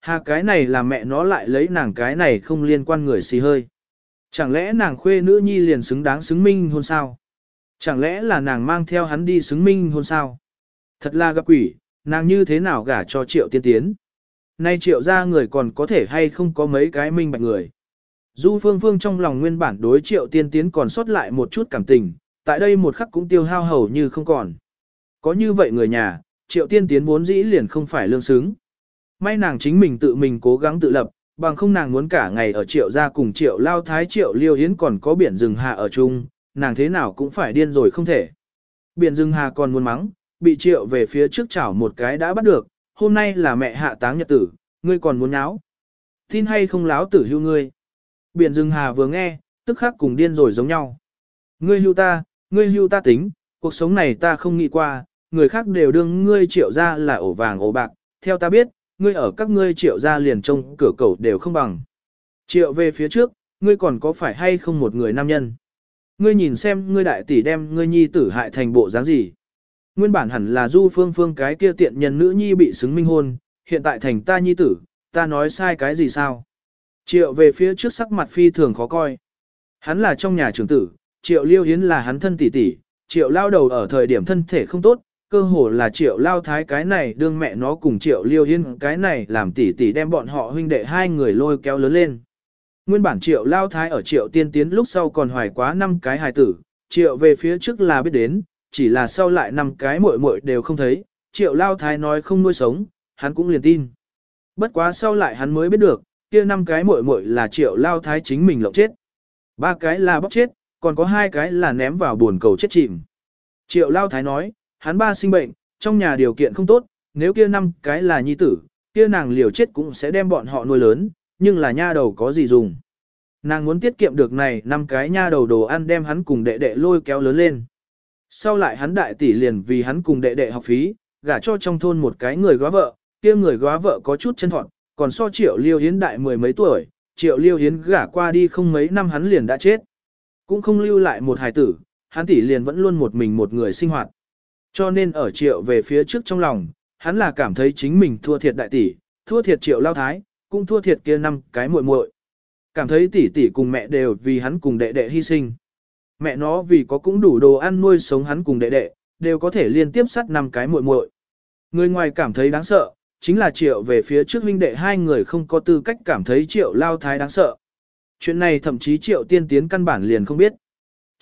Hà cái này là mẹ nó lại lấy nàng cái này không liên quan người xì hơi. Chẳng lẽ nàng khuê nữ nhi liền xứng đáng xứng minh hôn sao? Chẳng lẽ là nàng mang theo hắn đi xứng minh hôn sao? Thật là gặp quỷ, nàng như thế nào gả cho triệu tiên tiến? Nay triệu ra người còn có thể hay không có mấy cái minh bạch người? Du phương phương trong lòng nguyên bản đối triệu tiên tiến còn sót lại một chút cảm tình, tại đây một khắc cũng tiêu hao hầu như không còn. Có như vậy người nhà, triệu tiên tiến vốn dĩ liền không phải lương xứng. May nàng chính mình tự mình cố gắng tự lập, bằng không nàng muốn cả ngày ở triệu gia cùng triệu lao thái triệu liêu hiến còn có biển rừng hà ở chung, nàng thế nào cũng phải điên rồi không thể. Biển rừng hà còn muốn mắng, bị triệu về phía trước chảo một cái đã bắt được, hôm nay là mẹ hạ táng nhật tử, ngươi còn muốn nháo. Tin hay không láo tử hưu ngươi. Biển rừng hà vừa nghe, tức khắc cùng điên rồi giống nhau. Ngươi hưu ta, ngươi hưu ta tính, cuộc sống này ta không nghĩ qua, người khác đều đương ngươi triệu ra là ổ vàng ổ bạc, theo ta biết, ngươi ở các ngươi triệu ra liền trông cửa cầu đều không bằng. Triệu về phía trước, ngươi còn có phải hay không một người nam nhân? Ngươi nhìn xem ngươi đại tỷ đem ngươi nhi tử hại thành bộ dáng gì? Nguyên bản hẳn là du phương phương cái kia tiện nhân nữ nhi bị xứng minh hôn, hiện tại thành ta nhi tử, ta nói sai cái gì sao? Triệu về phía trước sắc mặt phi thường khó coi. Hắn là trong nhà trưởng tử, triệu liêu hiến là hắn thân tỷ tỷ, triệu lao đầu ở thời điểm thân thể không tốt, cơ hồ là triệu lao thái cái này đương mẹ nó cùng triệu liêu yên cái này làm tỷ tỷ đem bọn họ huynh đệ hai người lôi kéo lớn lên. Nguyên bản triệu lao thái ở triệu tiên tiến lúc sau còn hoài quá năm cái hài tử, triệu về phía trước là biết đến, chỉ là sau lại năm cái muội muội đều không thấy, triệu lao thái nói không nuôi sống, hắn cũng liền tin. Bất quá sau lại hắn mới biết được, kia năm cái muội muội là triệu lao thái chính mình lộng chết. Ba cái là bóc chết, còn có hai cái là ném vào buồn cầu chết chìm. Triệu lao thái nói, hắn ba sinh bệnh, trong nhà điều kiện không tốt, nếu kia năm cái là nhi tử, kia nàng liều chết cũng sẽ đem bọn họ nuôi lớn, nhưng là nha đầu có gì dùng. Nàng muốn tiết kiệm được này năm cái nha đầu đồ ăn đem hắn cùng đệ đệ lôi kéo lớn lên. Sau lại hắn đại tỷ liền vì hắn cùng đệ đệ học phí, gả cho trong thôn một cái người góa vợ, kia người góa vợ có chút chân thọn, còn so triệu liêu hiến đại mười mấy tuổi, triệu liêu hiến gả qua đi không mấy năm hắn liền đã chết. Cũng không lưu lại một hài tử, hắn tỷ liền vẫn luôn một mình một người sinh hoạt. Cho nên ở triệu về phía trước trong lòng, hắn là cảm thấy chính mình thua thiệt đại tỷ, thua thiệt triệu lao thái, cũng thua thiệt kia năm cái muội muội. Cảm thấy tỷ tỷ cùng mẹ đều vì hắn cùng đệ đệ hy sinh. Mẹ nó vì có cũng đủ đồ ăn nuôi sống hắn cùng đệ đệ, đều có thể liên tiếp sát năm cái muội muội. Người ngoài cảm thấy đáng sợ, chính là triệu về phía trước huynh đệ hai người không có tư cách cảm thấy triệu lao thái đáng sợ. Chuyện này thậm chí triệu tiên tiến căn bản liền không biết.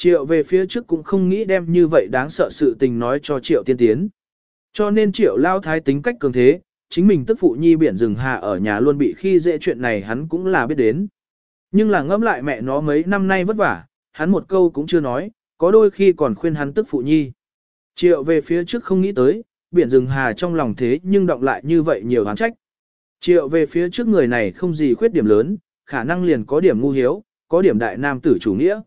Triệu về phía trước cũng không nghĩ đem như vậy đáng sợ sự tình nói cho triệu tiên tiến. Cho nên triệu lao thái tính cách cường thế, chính mình tức phụ nhi biển rừng hạ ở nhà luôn bị khi dễ chuyện này hắn cũng là biết đến. Nhưng là ngẫm lại mẹ nó mấy năm nay vất vả, hắn một câu cũng chưa nói, có đôi khi còn khuyên hắn tức phụ nhi. Triệu về phía trước không nghĩ tới, biển rừng hà trong lòng thế nhưng động lại như vậy nhiều hắn trách. Triệu về phía trước người này không gì khuyết điểm lớn, khả năng liền có điểm ngu hiếu, có điểm đại nam tử chủ nghĩa.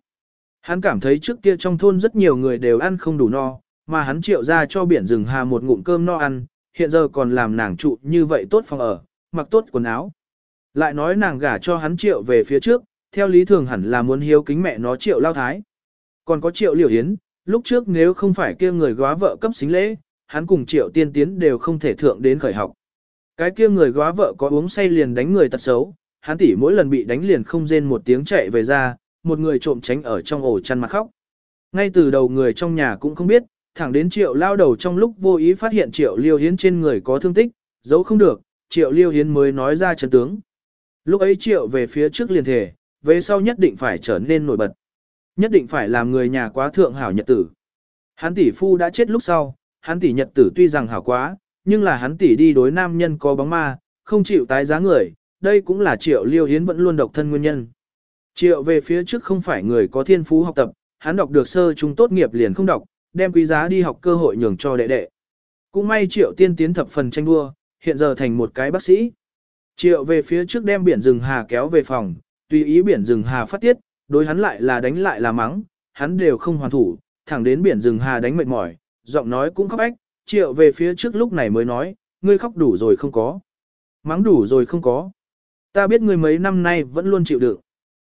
Hắn cảm thấy trước kia trong thôn rất nhiều người đều ăn không đủ no, mà hắn triệu ra cho biển rừng hà một ngụm cơm no ăn, hiện giờ còn làm nàng trụ như vậy tốt phòng ở, mặc tốt quần áo. Lại nói nàng gả cho hắn triệu về phía trước, theo lý thường hẳn là muốn hiếu kính mẹ nó triệu lao thái. Còn có triệu liều hiến, lúc trước nếu không phải kia người góa vợ cấp xính lễ, hắn cùng triệu tiên tiến đều không thể thượng đến khởi học. Cái kia người góa vợ có uống say liền đánh người tật xấu, hắn tỷ mỗi lần bị đánh liền không rên một tiếng chạy về ra, một người trộm tránh ở trong ổ chăn mặt khóc. Ngay từ đầu người trong nhà cũng không biết, thẳng đến triệu lao đầu trong lúc vô ý phát hiện triệu liêu hiến trên người có thương tích, giấu không được, triệu liêu hiến mới nói ra chân tướng. Lúc ấy triệu về phía trước liền thể, về sau nhất định phải trở nên nổi bật. Nhất định phải làm người nhà quá thượng hảo nhật tử. Hắn tỷ phu đã chết lúc sau, hắn tỷ nhật tử tuy rằng hảo quá, nhưng là hắn tỷ đi đối nam nhân có bóng ma, không chịu tái giá người, đây cũng là triệu liêu hiến vẫn luôn độc thân nguyên nhân. Triệu về phía trước không phải người có thiên phú học tập, hắn đọc được sơ trung tốt nghiệp liền không đọc, đem quý giá đi học cơ hội nhường cho đệ đệ. Cũng may triệu tiên tiến thập phần tranh đua, hiện giờ thành một cái bác sĩ. Triệu về phía trước đem biển rừng hà kéo về phòng, tùy ý biển rừng hà phát tiết, đối hắn lại là đánh lại là mắng, hắn đều không hoàn thủ, thẳng đến biển rừng hà đánh mệt mỏi, giọng nói cũng khóc ách, triệu về phía trước lúc này mới nói, ngươi khóc đủ rồi không có. Mắng đủ rồi không có. Ta biết ngươi mấy năm nay vẫn luôn chịu đựng.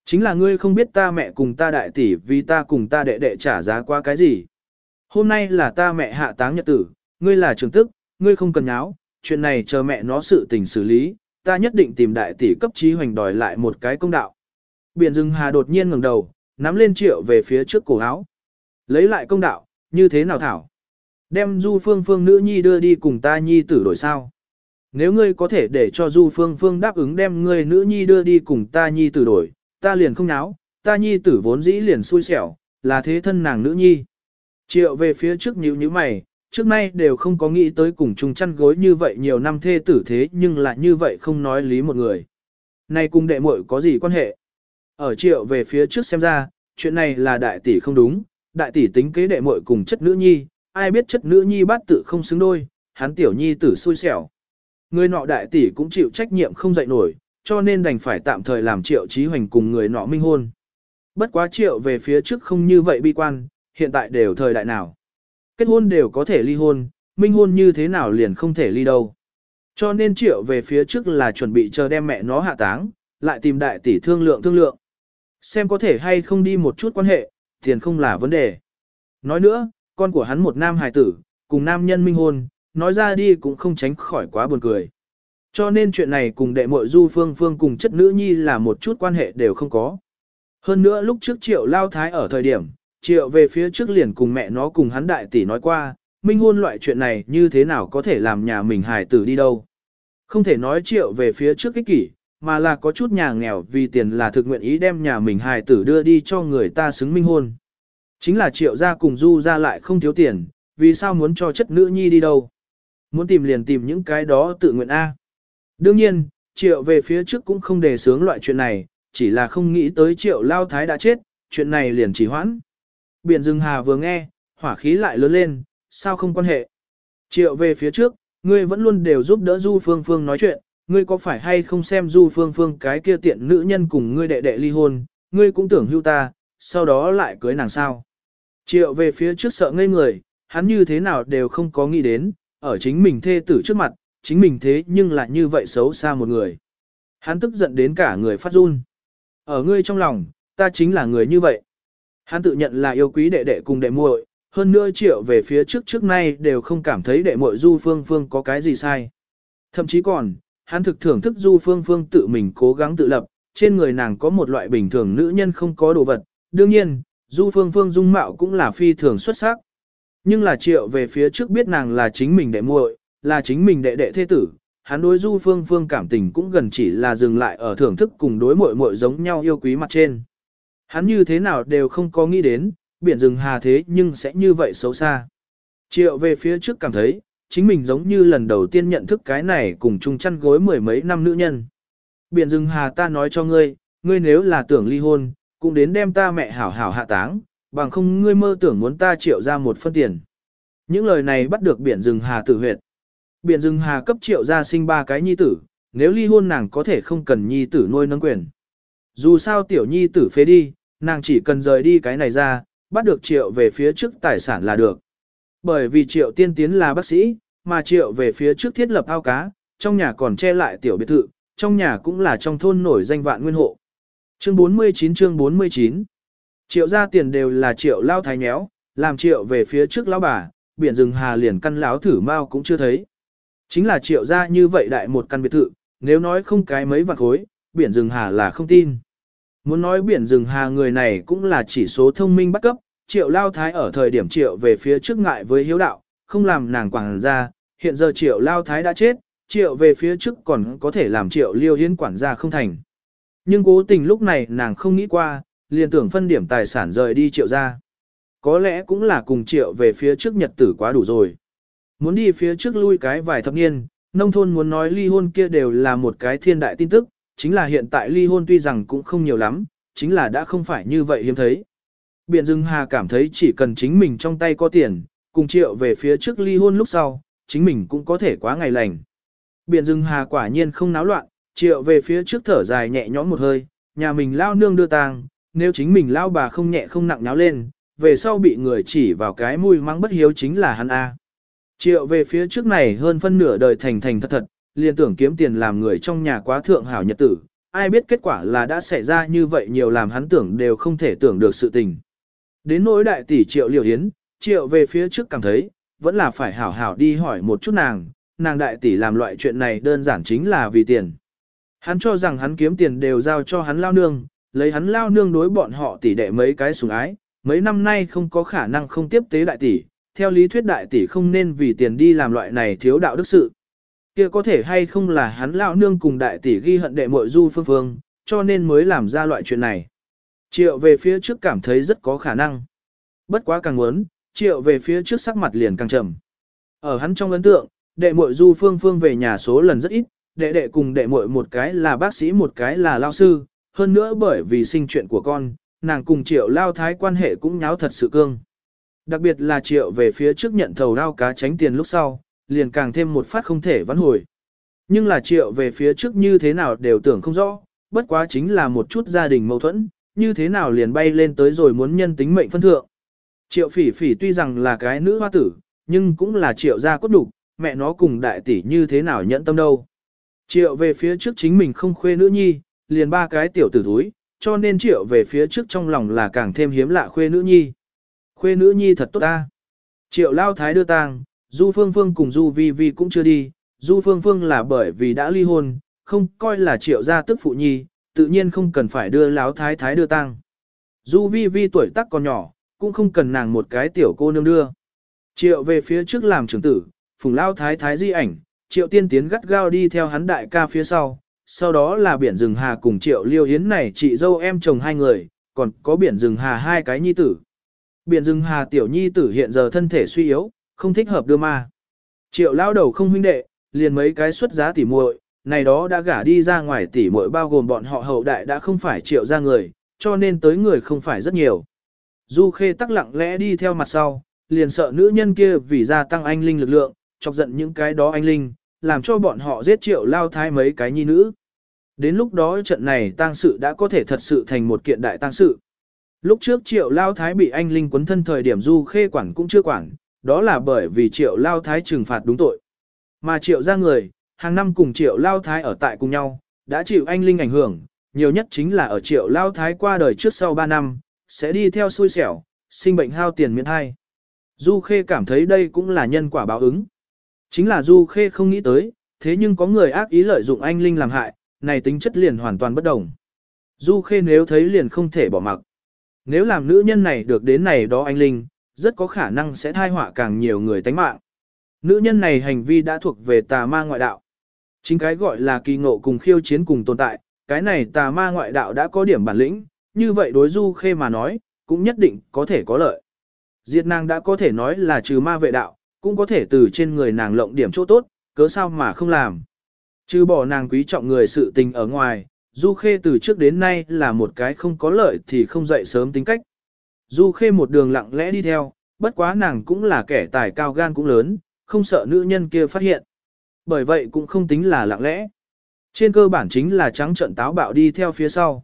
Chính là ngươi không biết ta mẹ cùng ta đại tỷ vì ta cùng ta đệ đệ trả giá qua cái gì. Hôm nay là ta mẹ hạ táng nhật tử, ngươi là trưởng tức, ngươi không cần nháo, chuyện này chờ mẹ nó sự tình xử lý, ta nhất định tìm đại tỷ cấp trí hoành đòi lại một cái công đạo. Biển rừng hà đột nhiên ngẩng đầu, nắm lên triệu về phía trước cổ áo. Lấy lại công đạo, như thế nào thảo? Đem du phương phương nữ nhi đưa đi cùng ta nhi tử đổi sao? Nếu ngươi có thể để cho du phương phương đáp ứng đem ngươi nữ nhi đưa đi cùng ta nhi tử đổi, ta liền không náo, ta nhi tử vốn dĩ liền xui xẻo, là thế thân nàng nữ nhi. Triệu về phía trước nhíu nhíu mày, trước nay đều không có nghĩ tới cùng chung chăn gối như vậy nhiều năm thê tử thế nhưng lại như vậy không nói lý một người. Này cùng đệ muội có gì quan hệ? Ở triệu về phía trước xem ra, chuyện này là đại tỷ không đúng, đại tỷ tính kế đệ muội cùng chất nữ nhi, ai biết chất nữ nhi bát tự không xứng đôi, hắn tiểu nhi tử xui xẻo. Người nọ đại tỷ cũng chịu trách nhiệm không dậy nổi, cho nên đành phải tạm thời làm triệu trí hoành cùng người nọ minh hôn. Bất quá triệu về phía trước không như vậy bi quan, hiện tại đều thời đại nào. Kết hôn đều có thể ly hôn, minh hôn như thế nào liền không thể ly đâu. Cho nên triệu về phía trước là chuẩn bị chờ đem mẹ nó hạ táng, lại tìm đại tỷ thương lượng thương lượng. Xem có thể hay không đi một chút quan hệ, tiền không là vấn đề. Nói nữa, con của hắn một nam hài tử, cùng nam nhân minh hôn, nói ra đi cũng không tránh khỏi quá buồn cười. Cho nên chuyện này cùng đệ muội du phương phương cùng chất nữ nhi là một chút quan hệ đều không có. Hơn nữa lúc trước triệu lao thái ở thời điểm, triệu về phía trước liền cùng mẹ nó cùng hắn đại tỷ nói qua, minh hôn loại chuyện này như thế nào có thể làm nhà mình hài tử đi đâu. Không thể nói triệu về phía trước ích kỷ, mà là có chút nhà nghèo vì tiền là thực nguyện ý đem nhà mình hài tử đưa đi cho người ta xứng minh hôn. Chính là triệu gia cùng du ra lại không thiếu tiền, vì sao muốn cho chất nữ nhi đi đâu. Muốn tìm liền tìm những cái đó tự nguyện A. Đương nhiên, triệu về phía trước cũng không đề sướng loại chuyện này, chỉ là không nghĩ tới triệu lao thái đã chết, chuyện này liền chỉ hoãn. Biển rừng hà vừa nghe, hỏa khí lại lớn lên, sao không quan hệ. Triệu về phía trước, ngươi vẫn luôn đều giúp đỡ Du Phương Phương nói chuyện, ngươi có phải hay không xem Du Phương Phương cái kia tiện nữ nhân cùng ngươi đệ đệ ly hôn, ngươi cũng tưởng hưu ta, sau đó lại cưới nàng sao. Triệu về phía trước sợ ngây người, hắn như thế nào đều không có nghĩ đến, ở chính mình thê tử trước mặt, chính mình thế nhưng lại như vậy xấu xa một người. Hắn tức giận đến cả người phát run. Ở ngươi trong lòng, ta chính là người như vậy. Hắn tự nhận là yêu quý đệ đệ cùng đệ muội, hơn nữa triệu về phía trước trước nay đều không cảm thấy đệ muội Du Phương Phương có cái gì sai. Thậm chí còn, hắn thực thưởng thức Du Phương Phương tự mình cố gắng tự lập, trên người nàng có một loại bình thường nữ nhân không có đồ vật. Đương nhiên, Du Phương Phương dung mạo cũng là phi thường xuất sắc. Nhưng là triệu về phía trước biết nàng là chính mình đệ muội, là chính mình đệ đệ thế tử, hắn đối Du Phương Phương cảm tình cũng gần chỉ là dừng lại ở thưởng thức cùng đối muội muội giống nhau yêu quý mặt trên. Hắn như thế nào đều không có nghĩ đến, biển rừng hà thế nhưng sẽ như vậy xấu xa. Triệu về phía trước cảm thấy, chính mình giống như lần đầu tiên nhận thức cái này cùng chung chăn gối mười mấy năm nữ nhân. Biển rừng hà ta nói cho ngươi, ngươi nếu là tưởng ly hôn, cũng đến đem ta mẹ hảo hảo hạ táng, bằng không ngươi mơ tưởng muốn ta triệu ra một phân tiền. Những lời này bắt được biển rừng hà tử huyệt. Biển rừng hà cấp triệu gia sinh ba cái nhi tử, nếu ly hôn nàng có thể không cần nhi tử nuôi nâng quyền. Dù sao tiểu nhi tử phế đi, nàng chỉ cần rời đi cái này ra, bắt được triệu về phía trước tài sản là được. Bởi vì triệu tiên tiến là bác sĩ, mà triệu về phía trước thiết lập ao cá, trong nhà còn che lại tiểu biệt thự, trong nhà cũng là trong thôn nổi danh vạn nguyên hộ. Chương 49 chương 49 Triệu ra tiền đều là triệu lao thái nhéo, làm triệu về phía trước lão bà, biển rừng hà liền căn láo thử mau cũng chưa thấy. Chính là triệu ra như vậy đại một căn biệt thự, nếu nói không cái mấy vạn khối, biển rừng hà là không tin. Muốn nói biển rừng hà người này cũng là chỉ số thông minh bắt cấp, triệu lao thái ở thời điểm triệu về phía trước ngại với hiếu đạo, không làm nàng quản gia, hiện giờ triệu lao thái đã chết, triệu về phía trước còn có thể làm triệu liêu hiến quản gia không thành. Nhưng cố tình lúc này nàng không nghĩ qua, liền tưởng phân điểm tài sản rời đi triệu ra. Có lẽ cũng là cùng triệu về phía trước nhật tử quá đủ rồi. Muốn đi phía trước lui cái vài thập niên, nông thôn muốn nói ly hôn kia đều là một cái thiên đại tin tức, chính là hiện tại ly hôn tuy rằng cũng không nhiều lắm, chính là đã không phải như vậy hiếm thấy. Biện Dương Hà cảm thấy chỉ cần chính mình trong tay có tiền, cùng triệu về phía trước ly hôn lúc sau, chính mình cũng có thể quá ngày lành. Biện Dương Hà quả nhiên không náo loạn, triệu về phía trước thở dài nhẹ nhõm một hơi, nhà mình lao nương đưa tang, nếu chính mình lao bà không nhẹ không nặng nháo lên, về sau bị người chỉ vào cái mùi mắng bất hiếu chính là hắn A. Triệu về phía trước này hơn phân nửa đời thành thành thật thật, liền tưởng kiếm tiền làm người trong nhà quá thượng hảo nhật tử, ai biết kết quả là đã xảy ra như vậy nhiều làm hắn tưởng đều không thể tưởng được sự tình. Đến nỗi đại tỷ triệu liều hiến, triệu về phía trước cảm thấy, vẫn là phải hảo hảo đi hỏi một chút nàng, nàng đại tỷ làm loại chuyện này đơn giản chính là vì tiền. Hắn cho rằng hắn kiếm tiền đều giao cho hắn lao nương, lấy hắn lao nương đối bọn họ tỷ đệ mấy cái sủng ái, mấy năm nay không có khả năng không tiếp tế đại tỷ, theo lý thuyết đại tỷ không nên vì tiền đi làm loại này thiếu đạo đức sự. Kia có thể hay không là hắn lão nương cùng đại tỷ ghi hận đệ muội du phương phương, cho nên mới làm ra loại chuyện này. Triệu về phía trước cảm thấy rất có khả năng. Bất quá càng muốn, triệu về phía trước sắc mặt liền càng trầm. Ở hắn trong ấn tượng, đệ muội du phương phương về nhà số lần rất ít, đệ đệ cùng đệ muội một cái là bác sĩ một cái là lao sư, hơn nữa bởi vì sinh chuyện của con, nàng cùng triệu lao thái quan hệ cũng nháo thật sự cương. Đặc biệt là triệu về phía trước nhận thầu đao cá tránh tiền lúc sau, liền càng thêm một phát không thể vãn hồi. Nhưng là triệu về phía trước như thế nào đều tưởng không rõ, bất quá chính là một chút gia đình mâu thuẫn, như thế nào liền bay lên tới rồi muốn nhân tính mệnh phân thượng. Triệu phỉ phỉ tuy rằng là cái nữ hoa tử, nhưng cũng là triệu gia cốt đục, mẹ nó cùng đại tỷ như thế nào nhẫn tâm đâu. Triệu về phía trước chính mình không khuê nữ nhi, liền ba cái tiểu tử thúi, cho nên triệu về phía trước trong lòng là càng thêm hiếm lạ khuê nữ nhi. Khuê nữ nhi thật tốt ta. Triệu lao thái đưa tang, Du Phương Phương cùng Du Vi Vi cũng chưa đi, Du Phương Phương là bởi vì đã ly hôn, không coi là triệu gia tức phụ nhi, tự nhiên không cần phải đưa Lão thái thái đưa tang. Du Vi Vi tuổi tác còn nhỏ, cũng không cần nàng một cái tiểu cô nương đưa. Triệu về phía trước làm trưởng tử, phùng lao thái thái di ảnh, triệu tiên tiến gắt gao đi theo hắn đại ca phía sau, sau đó là biển rừng hà cùng triệu liêu yến này chị dâu em chồng hai người, còn có biển rừng hà hai cái nhi tử. Biển rừng hà tiểu nhi tử hiện giờ thân thể suy yếu, không thích hợp đưa ma. Triệu lao đầu không huynh đệ, liền mấy cái xuất giá tỉ muội, này đó đã gả đi ra ngoài tỉ muội bao gồm bọn họ hậu đại đã không phải triệu ra người, cho nên tới người không phải rất nhiều. Du khê tắc lặng lẽ đi theo mặt sau, liền sợ nữ nhân kia vì gia tăng anh linh lực lượng, chọc giận những cái đó anh linh, làm cho bọn họ giết triệu lao thái mấy cái nhi nữ. Đến lúc đó trận này tang sự đã có thể thật sự thành một kiện đại tang sự. Lúc trước triệu lao thái bị anh linh quấn thân thời điểm du khê quản cũng chưa quản, đó là bởi vì triệu lao thái trừng phạt đúng tội. Mà triệu ra người, hàng năm cùng triệu lao thái ở tại cùng nhau, đã chịu anh linh ảnh hưởng, nhiều nhất chính là ở triệu lao thái qua đời trước sau 3 năm, sẽ đi theo xui xẻo, sinh bệnh hao tiền miễn thai. Du Khê cảm thấy đây cũng là nhân quả báo ứng. Chính là Du Khê không nghĩ tới, thế nhưng có người ác ý lợi dụng anh Linh làm hại, này tính chất liền hoàn toàn bất đồng. Du Khê nếu thấy liền không thể bỏ mặc. Nếu làm nữ nhân này được đến này đó anh Linh, rất có khả năng sẽ thai họa càng nhiều người tánh mạng. Nữ nhân này hành vi đã thuộc về tà ma ngoại đạo. Chính cái gọi là kỳ ngộ cùng khiêu chiến cùng tồn tại, cái này tà ma ngoại đạo đã có điểm bản lĩnh, như vậy đối Du Khê mà nói, cũng nhất định có thể có lợi. Diệt nàng đã có thể nói là trừ ma vệ đạo, cũng có thể từ trên người nàng lộng điểm chỗ tốt, cớ sao mà không làm. Trừ bỏ nàng quý trọng người sự tình ở ngoài, Du Khê từ trước đến nay là một cái không có lợi thì không dậy sớm tính cách. Du Khê một đường lặng lẽ đi theo, bất quá nàng cũng là kẻ tài cao gan cũng lớn, không sợ nữ nhân kia phát hiện. Bởi vậy cũng không tính là lặng lẽ. Trên cơ bản chính là trắng trận táo bạo đi theo phía sau.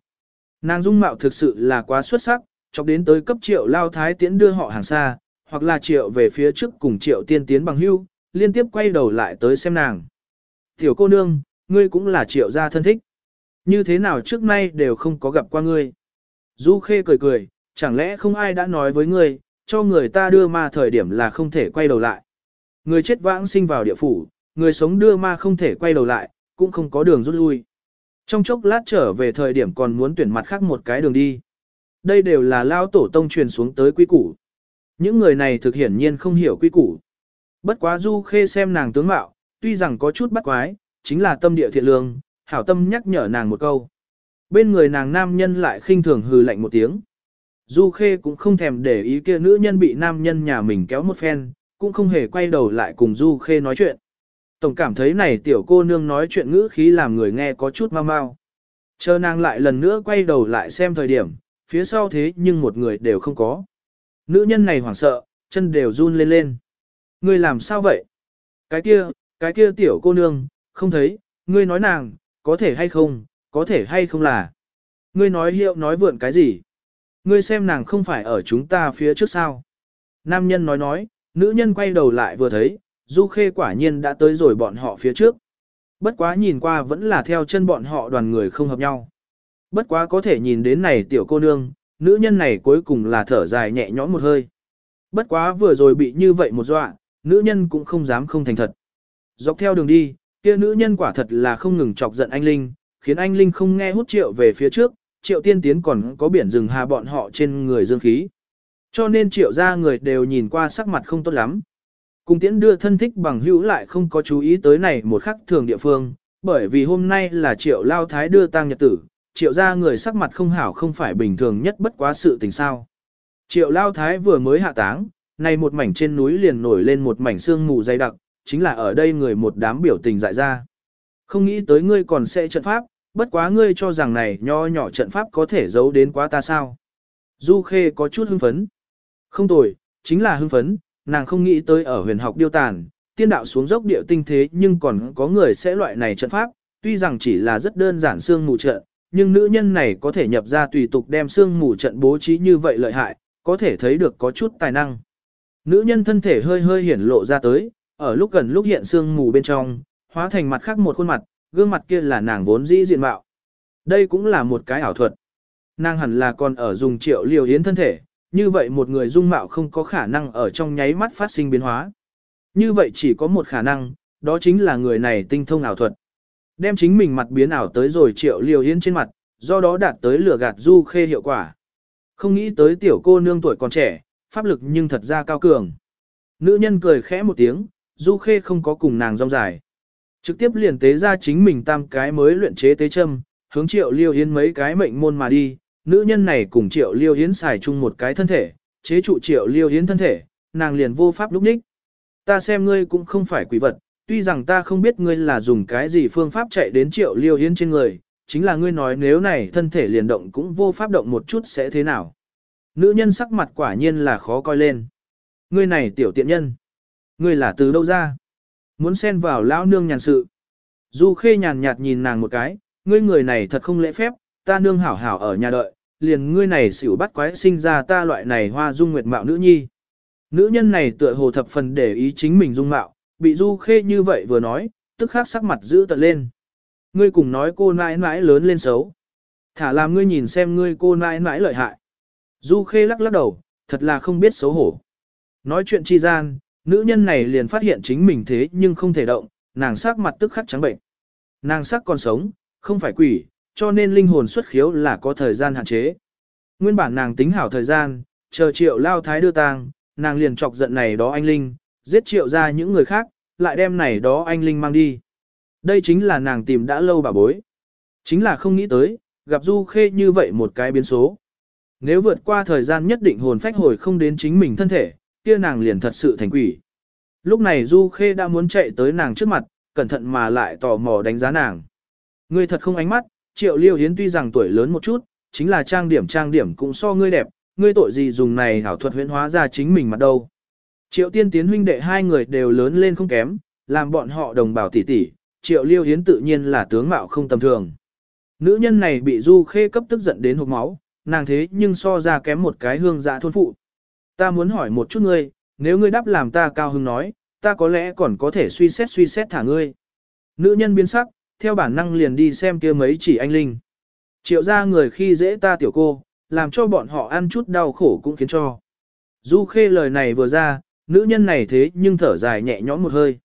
Nàng dung mạo thực sự là quá xuất sắc, chọc đến tới cấp triệu lao thái tiễn đưa họ hàng xa, hoặc là triệu về phía trước cùng triệu tiên tiến bằng hưu, liên tiếp quay đầu lại tới xem nàng. Tiểu cô nương, ngươi cũng là triệu gia thân thích. Như thế nào trước nay đều không có gặp qua ngươi. Du khê cười cười, chẳng lẽ không ai đã nói với ngươi, cho người ta đưa ma thời điểm là không thể quay đầu lại. Người chết vãng sinh vào địa phủ, người sống đưa ma không thể quay đầu lại, cũng không có đường rút lui. Trong chốc lát trở về thời điểm còn muốn tuyển mặt khác một cái đường đi. Đây đều là lao tổ tông truyền xuống tới quy củ. Những người này thực hiển nhiên không hiểu quy củ. Bất quá du khê xem nàng tướng mạo, tuy rằng có chút bắt quái, chính là tâm địa thiện lương, hảo tâm nhắc nhở nàng một câu. Bên người nàng nam nhân lại khinh thường hừ lạnh một tiếng. Du khê cũng không thèm để ý kia nữ nhân bị nam nhân nhà mình kéo một phen, cũng không hề quay đầu lại cùng du khê nói chuyện. Tổng cảm thấy này tiểu cô nương nói chuyện ngữ khí làm người nghe có chút mau mau. Chờ nàng lại lần nữa quay đầu lại xem thời điểm, phía sau thế nhưng một người đều không có. Nữ nhân này hoảng sợ, chân đều run lên lên. Ngươi làm sao vậy? Cái kia, cái kia tiểu cô nương, không thấy, ngươi nói nàng, có thể hay không, có thể hay không là. Ngươi nói hiệu nói vượn cái gì? Ngươi xem nàng không phải ở chúng ta phía trước sao? Nam nhân nói nói, nữ nhân quay đầu lại vừa thấy, du khê quả nhiên đã tới rồi bọn họ phía trước. Bất quá nhìn qua vẫn là theo chân bọn họ đoàn người không hợp nhau. Bất quá có thể nhìn đến này tiểu cô nương, nữ nhân này cuối cùng là thở dài nhẹ nhõm một hơi. Bất quá vừa rồi bị như vậy một dọa, nữ nhân cũng không dám không thành thật. Dọc theo đường đi, kia nữ nhân quả thật là không ngừng chọc giận anh Linh, khiến anh Linh không nghe hút triệu về phía trước, triệu tiên tiến còn có biển rừng hà bọn họ trên người dương khí. Cho nên triệu ra người đều nhìn qua sắc mặt không tốt lắm. Cùng tiễn đưa thân thích bằng hữu lại không có chú ý tới này một khắc thường địa phương, bởi vì hôm nay là triệu lao thái đưa tang nhật tử, triệu ra người sắc mặt không hảo không phải bình thường nhất bất quá sự tình sao. Triệu lao thái vừa mới hạ táng, nay một mảnh trên núi liền nổi lên một mảnh sương mù dày đặc, chính là ở đây người một đám biểu tình dại ra. Không nghĩ tới ngươi còn sẽ trận pháp, bất quá ngươi cho rằng này nho nhỏ trận pháp có thể giấu đến quá ta sao. Du Khê có chút hưng phấn. Không tồi, chính là hưng phấn, nàng không nghĩ tới ở huyền học điêu tàn, tiên đạo xuống dốc địa tinh thế nhưng còn có người sẽ loại này trận pháp, tuy rằng chỉ là rất đơn giản xương mù trận, nhưng nữ nhân này có thể nhập ra tùy tục đem xương mù trận bố trí như vậy lợi hại, có thể thấy được có chút tài năng. Nữ nhân thân thể hơi hơi hiển lộ ra tới, ở lúc gần lúc hiện xương mù bên trong, hóa thành mặt khác một khuôn mặt, gương mặt kia là nàng vốn dĩ diện mạo. Đây cũng là một cái ảo thuật. Nàng hẳn là còn ở dùng triệu liều hiến thân thể, như vậy một người dung mạo không có khả năng ở trong nháy mắt phát sinh biến hóa. Như vậy chỉ có một khả năng, đó chính là người này tinh thông ảo thuật. Đem chính mình mặt biến ảo tới rồi triệu liều hiến trên mặt, do đó đạt tới lửa gạt du khê hiệu quả. Không nghĩ tới tiểu cô nương tuổi còn trẻ, pháp lực nhưng thật ra cao cường. Nữ nhân cười khẽ một tiếng, du khê không có cùng nàng rong dài. Trực tiếp liền tế ra chính mình tam cái mới luyện chế tế châm, hướng triệu liêu yến mấy cái mệnh môn mà đi, nữ nhân này cùng triệu liêu yến xài chung một cái thân thể, chế trụ triệu liêu yến thân thể, nàng liền vô pháp lúc ních. Ta xem ngươi cũng không phải quỷ vật, tuy rằng ta không biết ngươi là dùng cái gì phương pháp chạy đến triệu liêu yến trên người, chính là ngươi nói nếu này thân thể liền động cũng vô pháp động một chút sẽ thế nào. Nữ nhân sắc mặt quả nhiên là khó coi lên. Ngươi này tiểu tiện nhân. Ngươi là từ đâu ra? Muốn xen vào lão nương nhàn sự. Du khê nhàn nhạt nhìn nàng một cái, ngươi người này thật không lễ phép, ta nương hảo hảo ở nhà đợi, liền ngươi này xỉu bắt quái sinh ra ta loại này hoa dung nguyệt mạo nữ nhi. Nữ nhân này tựa hồ thập phần để ý chính mình dung mạo, bị du khê như vậy vừa nói, tức khắc sắc mặt giữ tận lên. Ngươi cùng nói cô nãi nãi lớn lên xấu. Thả làm ngươi nhìn xem ngươi cô nãi nãi lợi hại. Du khê lắc lắc đầu, thật là không biết xấu hổ. Nói chuyện chi gian, nữ nhân này liền phát hiện chính mình thế nhưng không thể động, nàng sắc mặt tức khắc trắng bệnh. Nàng sắc còn sống, không phải quỷ, cho nên linh hồn xuất khiếu là có thời gian hạn chế. Nguyên bản nàng tính hảo thời gian, chờ triệu lao thái đưa tang, nàng liền chọc giận này đó anh linh, giết triệu ra những người khác, lại đem này đó anh linh mang đi. Đây chính là nàng tìm đã lâu bà bối. Chính là không nghĩ tới, gặp Du Khê như vậy một cái biến số. Nếu vượt qua thời gian nhất định hồn phách hồi không đến chính mình thân thể, kia nàng liền thật sự thành quỷ. Lúc này Du Khê đã muốn chạy tới nàng trước mặt, cẩn thận mà lại tò mò đánh giá nàng. Ngươi thật không ánh mắt, Triệu Liêu Hiến tuy rằng tuổi lớn một chút, chính là trang điểm trang điểm cũng so ngươi đẹp, ngươi tội gì dùng này hảo thuật huyễn hóa ra chính mình mặt đâu. Triệu Tiên Tiến huynh đệ hai người đều lớn lên không kém, làm bọn họ đồng bào tỷ tỷ, Triệu Liêu Hiến tự nhiên là tướng mạo không tầm thường. Nữ nhân này bị Du Khê cấp tức giận đến hộc máu, nàng thế nhưng so ra kém một cái hương dạ thôn phụ. Ta muốn hỏi một chút ngươi, nếu ngươi đáp làm ta cao hứng nói, ta có lẽ còn có thể suy xét suy xét thả ngươi. Nữ nhân biến sắc, theo bản năng liền đi xem kia mấy chỉ anh linh. Triệu ra người khi dễ ta tiểu cô, làm cho bọn họ ăn chút đau khổ cũng khiến cho. Du khê lời này vừa ra, nữ nhân này thế nhưng thở dài nhẹ nhõm một hơi.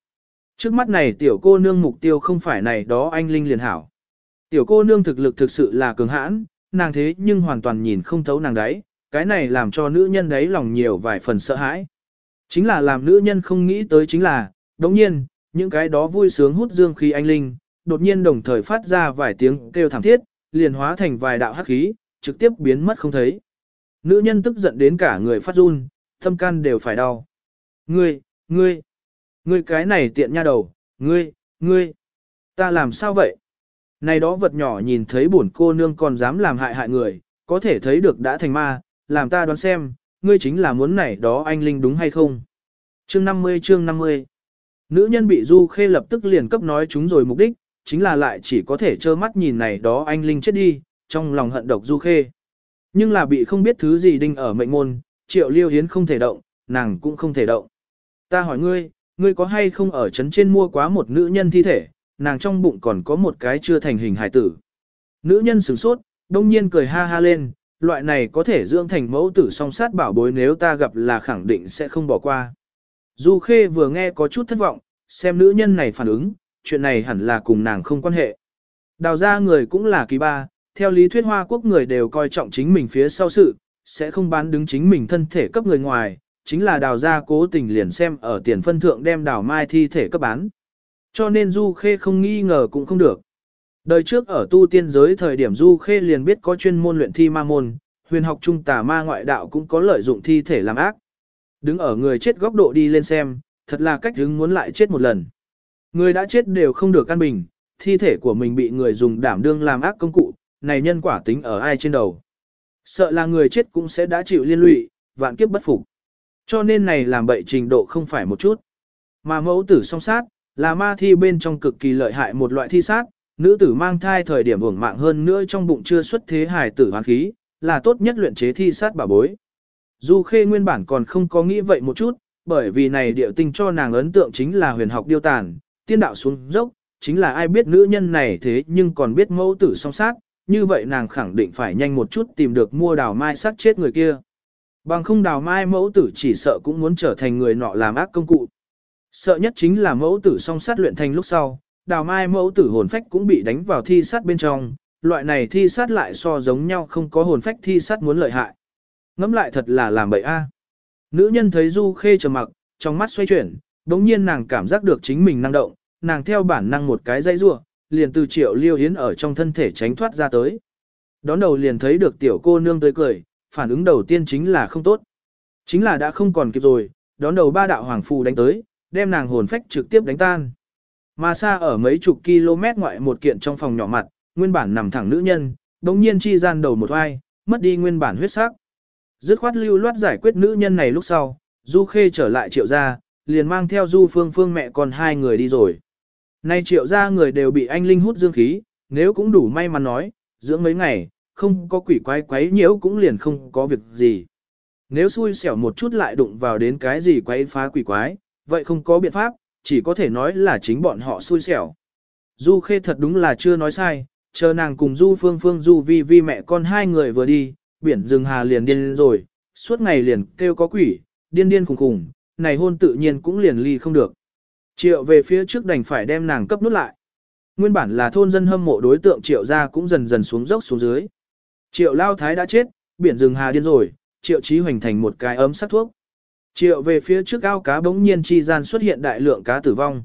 Trước mắt này tiểu cô nương mục tiêu không phải này đó anh linh liền hảo. Tiểu cô nương thực lực thực sự là cường hãn, nàng thế nhưng hoàn toàn nhìn không thấu nàng đấy, cái này làm cho nữ nhân đấy lòng nhiều vài phần sợ hãi. Chính là làm nữ nhân không nghĩ tới chính là, đồng nhiên, những cái đó vui sướng hút dương khí anh linh, đột nhiên đồng thời phát ra vài tiếng kêu thảm thiết, liền hóa thành vài đạo hắc khí, trực tiếp biến mất không thấy. Nữ nhân tức giận đến cả người phát run, tâm can đều phải đau. Ngươi, ngươi, ngươi cái này tiện nha đầu, ngươi, ngươi, ta làm sao vậy? Này đó vật nhỏ nhìn thấy bổn cô nương còn dám làm hại hại người, có thể thấy được đã thành ma, làm ta đoán xem, ngươi chính là muốn này đó anh Linh đúng hay không? Chương 50 chương 50 Nữ nhân bị Du Khê lập tức liền cấp nói chúng rồi mục đích, chính là lại chỉ có thể trơ mắt nhìn này đó anh Linh chết đi, trong lòng hận độc Du Khê. Nhưng là bị không biết thứ gì đinh ở mệnh môn, triệu liêu hiến không thể động, nàng cũng không thể động. Ta hỏi ngươi, ngươi có hay không ở trấn trên mua quá một nữ nhân thi thể, nàng trong bụng còn có một cái chưa thành hình hài tử. Nữ nhân sửng sốt, đông nhiên cười ha ha lên, loại này có thể dưỡng thành mẫu tử song sát bảo bối nếu ta gặp là khẳng định sẽ không bỏ qua. Du Khê vừa nghe có chút thất vọng, xem nữ nhân này phản ứng, chuyện này hẳn là cùng nàng không quan hệ. Đào ra người cũng là kỳ ba, theo lý thuyết Hoa Quốc người đều coi trọng chính mình phía sau sự, sẽ không bán đứng chính mình thân thể cấp người ngoài, chính là đào ra cố tình liền xem ở tiền phân thượng đem đào mai thi thể cấp bán. Cho nên Du Khê không nghi ngờ cũng không được. Đời trước ở tu tiên giới thời điểm Du Khê liền biết có chuyên môn luyện thi ma môn, huyền học trung tà ma ngoại đạo cũng có lợi dụng thi thể làm ác. Đứng ở người chết góc độ đi lên xem, thật là cách đứng muốn lại chết một lần. Người đã chết đều không được căn bình, thi thể của mình bị người dùng đảm đương làm ác công cụ, này nhân quả tính ở ai trên đầu. Sợ là người chết cũng sẽ đã chịu liên lụy, vạn kiếp bất phục. Cho nên này làm bậy trình độ không phải một chút. Mà mẫu tử song sát, là ma thi bên trong cực kỳ lợi hại một loại thi sát, nữ tử mang thai thời điểm uổng mạng hơn nữa trong bụng chưa xuất thế hài tử hoàn khí, là tốt nhất luyện chế thi sát bà bối. Du Khê nguyên bản còn không có nghĩ vậy một chút, bởi vì này điệu tinh cho nàng ấn tượng chính là huyền học điêu tàn, tiên đạo xuống dốc, chính là ai biết nữ nhân này thế nhưng còn biết mẫu tử song sát, như vậy nàng khẳng định phải nhanh một chút tìm được mua đào mai sát chết người kia. Bằng không đào mai mẫu tử chỉ sợ cũng muốn trở thành người nọ làm ác công cụ. Sợ nhất chính là mẫu tử song sát luyện thành lúc sau, đào mai mẫu tử hồn phách cũng bị đánh vào thi sát bên trong, loại này thi sát lại so giống nhau không có hồn phách thi sát muốn lợi hại. Ngắm lại thật là làm bậy a. Nữ nhân thấy Du Khê trầm mặc, trong mắt xoay chuyển, đống nhiên nàng cảm giác được chính mình năng động, nàng theo bản năng một cái dây rua, liền từ triệu liêu hiến ở trong thân thể tránh thoát ra tới. Đón đầu liền thấy được tiểu cô nương tươi cười, phản ứng đầu tiên chính là không tốt. Chính là đã không còn kịp rồi, đón đầu ba đạo hoàng phù đánh tới, đem nàng hồn phách trực tiếp đánh tan. Mà xa ở mấy chục km ngoại một kiện trong phòng nhỏ mặt, nguyên bản nằm thẳng nữ nhân, đống nhiên chi gian đầu một oai, mất đi nguyên bản huyết sắc. Dứt khoát lưu loát giải quyết nữ nhân này lúc sau, Du Khê trở lại triệu gia, liền mang theo Du Phương Phương mẹ con hai người đi rồi. Nay triệu gia người đều bị anh Linh hút dương khí, nếu cũng đủ may mắn nói, dưỡng mấy ngày, không có quỷ quái quái nhiễu cũng liền không có việc gì. Nếu xui xẻo một chút lại đụng vào đến cái gì quái phá quỷ quái, vậy không có biện pháp, chỉ có thể nói là chính bọn họ xui xẻo. Du Khê thật đúng là chưa nói sai, chờ nàng cùng Du Phương Phương Du Vi Vi mẹ con hai người vừa đi, biển rừng hà liền điên rồi, suốt ngày liền kêu có quỷ, điên điên khùng khùng, này hôn tự nhiên cũng liền ly không được. Triệu về phía trước đành phải đem nàng cấp nút lại. Nguyên bản là thôn dân hâm mộ đối tượng triệu ra cũng dần dần xuống dốc xuống dưới. Triệu lao thái đã chết, biển rừng hà điên rồi, triệu trí hoành thành một cái ấm sắc thuốc. Triệu về phía trước ao cá bỗng nhiên chi gian xuất hiện đại lượng cá tử vong.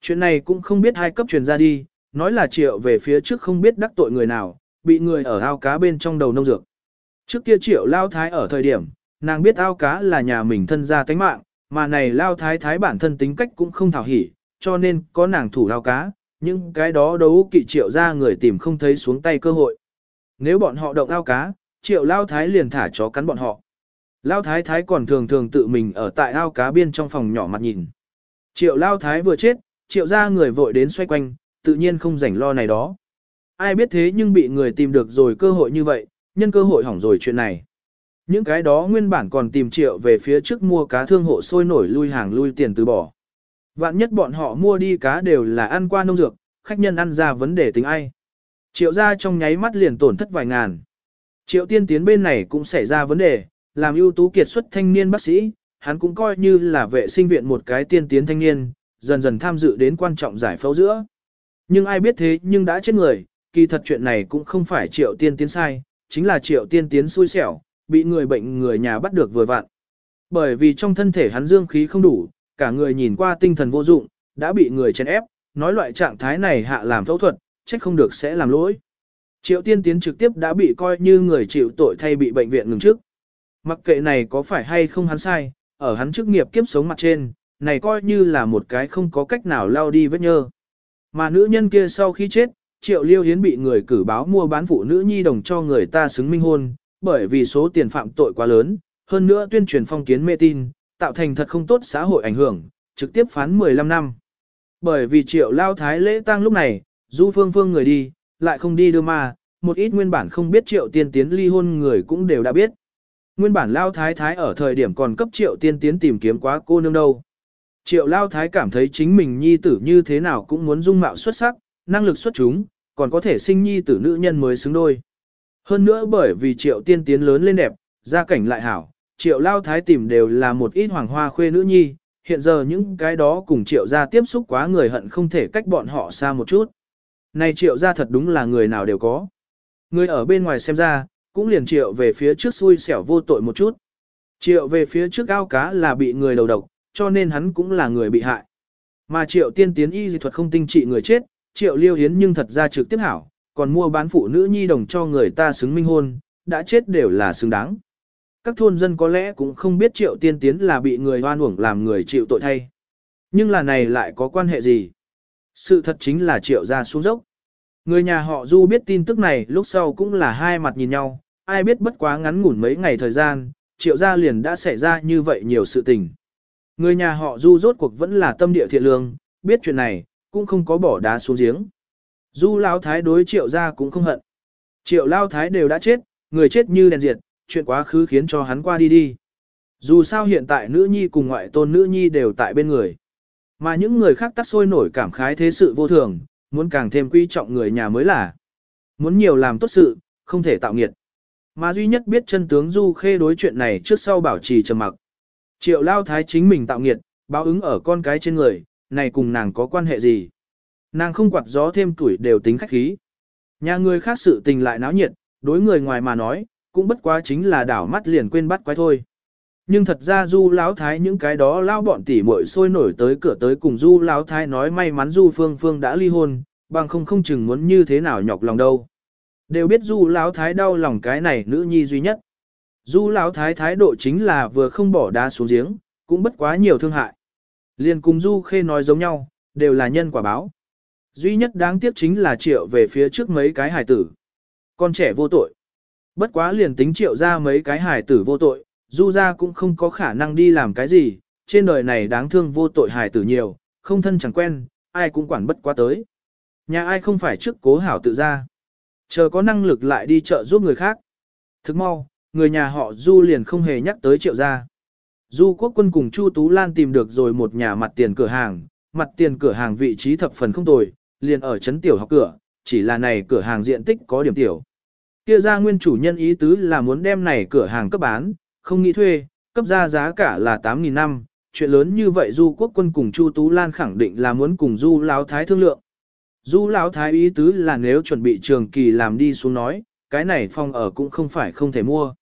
Chuyện này cũng không biết hai cấp truyền ra đi, nói là triệu về phía trước không biết đắc tội người nào, bị người ở ao cá bên trong đầu nông dược. Trước kia triệu lao thái ở thời điểm, nàng biết ao cá là nhà mình thân gia tánh mạng, mà này lao thái thái bản thân tính cách cũng không thảo hỉ, cho nên có nàng thủ ao cá, nhưng cái đó đấu kỵ triệu ra người tìm không thấy xuống tay cơ hội. Nếu bọn họ động ao cá, triệu lao thái liền thả chó cắn bọn họ. Lao thái thái còn thường thường tự mình ở tại ao cá biên trong phòng nhỏ mặt nhìn. Triệu lao thái vừa chết, triệu ra người vội đến xoay quanh, tự nhiên không rảnh lo này đó. Ai biết thế nhưng bị người tìm được rồi cơ hội như vậy, nhân cơ hội hỏng rồi chuyện này. Những cái đó nguyên bản còn tìm triệu về phía trước mua cá thương hộ sôi nổi lui hàng lui tiền từ bỏ. Vạn nhất bọn họ mua đi cá đều là ăn qua nông dược, khách nhân ăn ra vấn đề tính ai. Triệu ra trong nháy mắt liền tổn thất vài ngàn. Triệu tiên tiến bên này cũng xảy ra vấn đề, làm ưu tú kiệt xuất thanh niên bác sĩ, hắn cũng coi như là vệ sinh viện một cái tiên tiến thanh niên, dần dần tham dự đến quan trọng giải phẫu giữa. Nhưng ai biết thế nhưng đã chết người, kỳ thật chuyện này cũng không phải triệu tiên tiến sai, chính là triệu tiên tiến xui xẻo, bị người bệnh người nhà bắt được vừa vặn. Bởi vì trong thân thể hắn dương khí không đủ, cả người nhìn qua tinh thần vô dụng, đã bị người chèn ép, nói loại trạng thái này hạ làm phẫu thuật, trách không được sẽ làm lỗi. Triệu tiên tiến trực tiếp đã bị coi như người chịu tội thay bị bệnh viện ngừng trước. Mặc kệ này có phải hay không hắn sai, ở hắn chức nghiệp kiếp sống mặt trên, này coi như là một cái không có cách nào lao đi vết nhơ. Mà nữ nhân kia sau khi chết, Triệu Liêu Hiến bị người cử báo mua bán phụ nữ nhi đồng cho người ta xứng minh hôn, bởi vì số tiền phạm tội quá lớn, hơn nữa tuyên truyền phong kiến mê tin, tạo thành thật không tốt xã hội ảnh hưởng, trực tiếp phán 15 năm. Bởi vì Triệu Lao Thái lễ tang lúc này, Du Phương Phương người đi, lại không đi đưa ma, một ít nguyên bản không biết Triệu Tiên Tiến ly hôn người cũng đều đã biết. Nguyên bản Lao Thái Thái ở thời điểm còn cấp Triệu Tiên Tiến tìm kiếm quá cô nương đâu. Triệu Lao Thái cảm thấy chính mình nhi tử như thế nào cũng muốn dung mạo xuất sắc, năng lực xuất chúng, còn có thể sinh nhi tử nữ nhân mới xứng đôi. Hơn nữa bởi vì triệu tiên tiến lớn lên đẹp, gia cảnh lại hảo, triệu lao thái tìm đều là một ít hoàng hoa khuê nữ nhi, hiện giờ những cái đó cùng triệu gia tiếp xúc quá người hận không thể cách bọn họ xa một chút. Này triệu gia thật đúng là người nào đều có. Người ở bên ngoài xem ra, cũng liền triệu về phía trước xui xẻo vô tội một chút. Triệu về phía trước ao cá là bị người đầu độc, cho nên hắn cũng là người bị hại. Mà triệu tiên tiến y dị thuật không tinh trị người chết, triệu liêu hiến nhưng thật ra trực tiếp hảo, còn mua bán phụ nữ nhi đồng cho người ta xứng minh hôn, đã chết đều là xứng đáng. Các thôn dân có lẽ cũng không biết triệu tiên tiến là bị người hoan uổng làm người chịu tội thay. Nhưng là này lại có quan hệ gì? Sự thật chính là triệu ra xuống dốc. Người nhà họ Du biết tin tức này lúc sau cũng là hai mặt nhìn nhau, ai biết bất quá ngắn ngủn mấy ngày thời gian, triệu gia liền đã xảy ra như vậy nhiều sự tình. Người nhà họ Du rốt cuộc vẫn là tâm địa thiện lương, biết chuyện này, cũng không có bỏ đá xuống giếng. Du Lão Thái đối triệu gia cũng không hận. Triệu Lão Thái đều đã chết, người chết như đèn diệt, chuyện quá khứ khiến cho hắn qua đi đi. Dù sao hiện tại nữ nhi cùng ngoại tôn nữ nhi đều tại bên người. Mà những người khác tắt sôi nổi cảm khái thế sự vô thường, muốn càng thêm quý trọng người nhà mới là. Muốn nhiều làm tốt sự, không thể tạo nghiệt. Mà duy nhất biết chân tướng Du Khê đối chuyện này trước sau bảo trì trầm mặc. Triệu Lao Thái chính mình tạo nghiệt, báo ứng ở con cái trên người, này cùng nàng có quan hệ gì? Nàng không quạt gió thêm tuổi đều tính khách khí. Nhà người khác sự tình lại náo nhiệt, đối người ngoài mà nói, cũng bất quá chính là đảo mắt liền quên bắt quái thôi. Nhưng thật ra Du Lão Thái những cái đó lao bọn tỉ muội sôi nổi tới cửa tới cùng Du Lão Thái nói may mắn Du Phương Phương đã ly hôn, bằng không không chừng muốn như thế nào nhọc lòng đâu. Đều biết Du Lão Thái đau lòng cái này nữ nhi duy nhất. Du Lão Thái thái độ chính là vừa không bỏ đá xuống giếng, cũng bất quá nhiều thương hại. Liền cùng Du Khê nói giống nhau, đều là nhân quả báo. Duy nhất đáng tiếc chính là triệu về phía trước mấy cái hài tử. Con trẻ vô tội. Bất quá liền tính triệu ra mấy cái hài tử vô tội, Du ra cũng không có khả năng đi làm cái gì, trên đời này đáng thương vô tội hài tử nhiều, không thân chẳng quen, ai cũng quản bất quá tới. Nhà ai không phải trước cố hảo tự ra. Chờ có năng lực lại đi chợ giúp người khác. Thức mau, người nhà họ Du liền không hề nhắc tới triệu gia. Du quốc quân cùng Chu Tú Lan tìm được rồi một nhà mặt tiền cửa hàng, mặt tiền cửa hàng vị trí thập phần không tồi, liền ở chấn tiểu học cửa, chỉ là này cửa hàng diện tích có điểm tiểu. Kia ra nguyên chủ nhân ý tứ là muốn đem này cửa hàng cấp bán, không nghĩ thuê, cấp ra giá cả là 8.000 năm, chuyện lớn như vậy Du quốc quân cùng Chu Tú Lan khẳng định là muốn cùng Du Lão Thái thương lượng. Du Lão Thái ý tứ là nếu chuẩn bị trường kỳ làm đi xuống nói, cái này phòng ở cũng không phải không thể mua.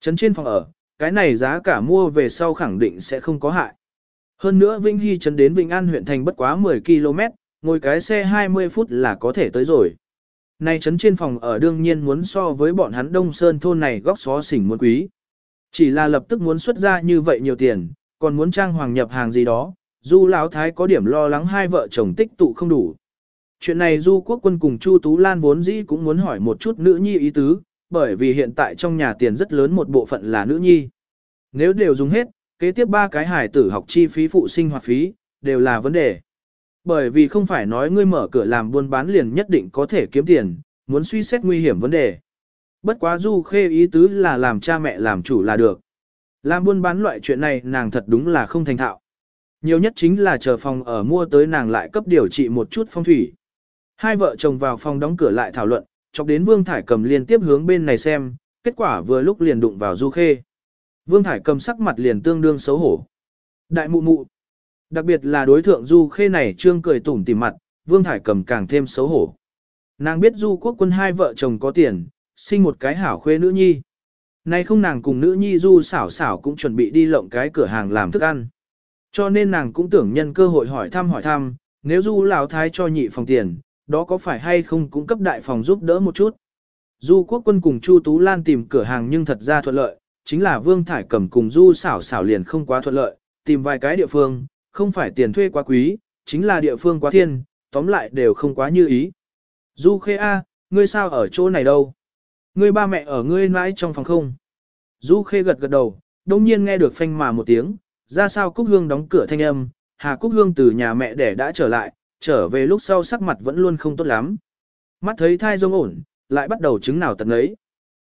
Trấn trên phòng ở, cái này giá cả mua về sau khẳng định sẽ không có hại. Hơn nữa vĩnh Hy trấn đến vĩnh An huyện thành bất quá 10 km, ngồi cái xe 20 phút là có thể tới rồi. Này trấn trên phòng ở đương nhiên muốn so với bọn hắn Đông Sơn thôn này góc xó xỉnh muốn quý. Chỉ là lập tức muốn xuất ra như vậy nhiều tiền, còn muốn trang hoàng nhập hàng gì đó, Du Lão Thái có điểm lo lắng hai vợ chồng tích tụ không đủ. Chuyện này Du Quốc Quân cùng Chu Tú Lan vốn dĩ cũng muốn hỏi một chút nữ nhi ý tứ, bởi vì hiện tại trong nhà tiền rất lớn một bộ phận là nữ nhi. Nếu đều dùng hết, kế tiếp ba cái hải tử học chi phí phụ sinh hoạt phí, đều là vấn đề. Bởi vì không phải nói ngươi mở cửa làm buôn bán liền nhất định có thể kiếm tiền, muốn suy xét nguy hiểm vấn đề. Bất quá du khê ý tứ là làm cha mẹ làm chủ là được. Làm buôn bán loại chuyện này nàng thật đúng là không thành thạo. Nhiều nhất chính là chờ phòng ở mua tới nàng lại cấp điều trị một chút phong thủy. Hai vợ chồng vào phòng đóng cửa lại thảo luận, chọc đến Vương Thải cầm liên tiếp hướng bên này xem, kết quả vừa lúc liền đụng vào Du Khê. Vương Thải cầm sắc mặt liền tương đương xấu hổ. Đại mụ mụ. Đặc biệt là đối thượng Du Khê này trương cười tủm tỉm mặt, Vương Thải cầm càng thêm xấu hổ. Nàng biết Du Quốc quân hai vợ chồng có tiền, sinh một cái hảo khuê nữ nhi. Nay không nàng cùng nữ nhi Du xảo xảo cũng chuẩn bị đi lộng cái cửa hàng làm thức ăn. Cho nên nàng cũng tưởng nhân cơ hội hỏi thăm hỏi thăm, nếu Du lão thái cho nhị phòng tiền, đó có phải hay không cũng cấp đại phòng giúp đỡ một chút. Du quốc quân cùng Chu Tú Lan tìm cửa hàng nhưng thật ra thuận lợi, chính là Vương Thải Cẩm cùng Du xảo xảo liền không quá thuận lợi, tìm vài cái địa phương, không phải tiền thuê quá quý, chính là địa phương quá thiên, tóm lại đều không quá như ý. Du khê A, ngươi sao ở chỗ này đâu? Ngươi ba mẹ ở ngươi mãi trong phòng không? Du khê gật gật đầu, đông nhiên nghe được phanh mà một tiếng, ra sao Cúc Hương đóng cửa thanh âm, Hà Cúc Hương từ nhà mẹ đẻ đã trở lại, trở về lúc sau sắc mặt vẫn luôn không tốt lắm. Mắt thấy thai rông ổn, lại bắt đầu chứng nào tận ấy.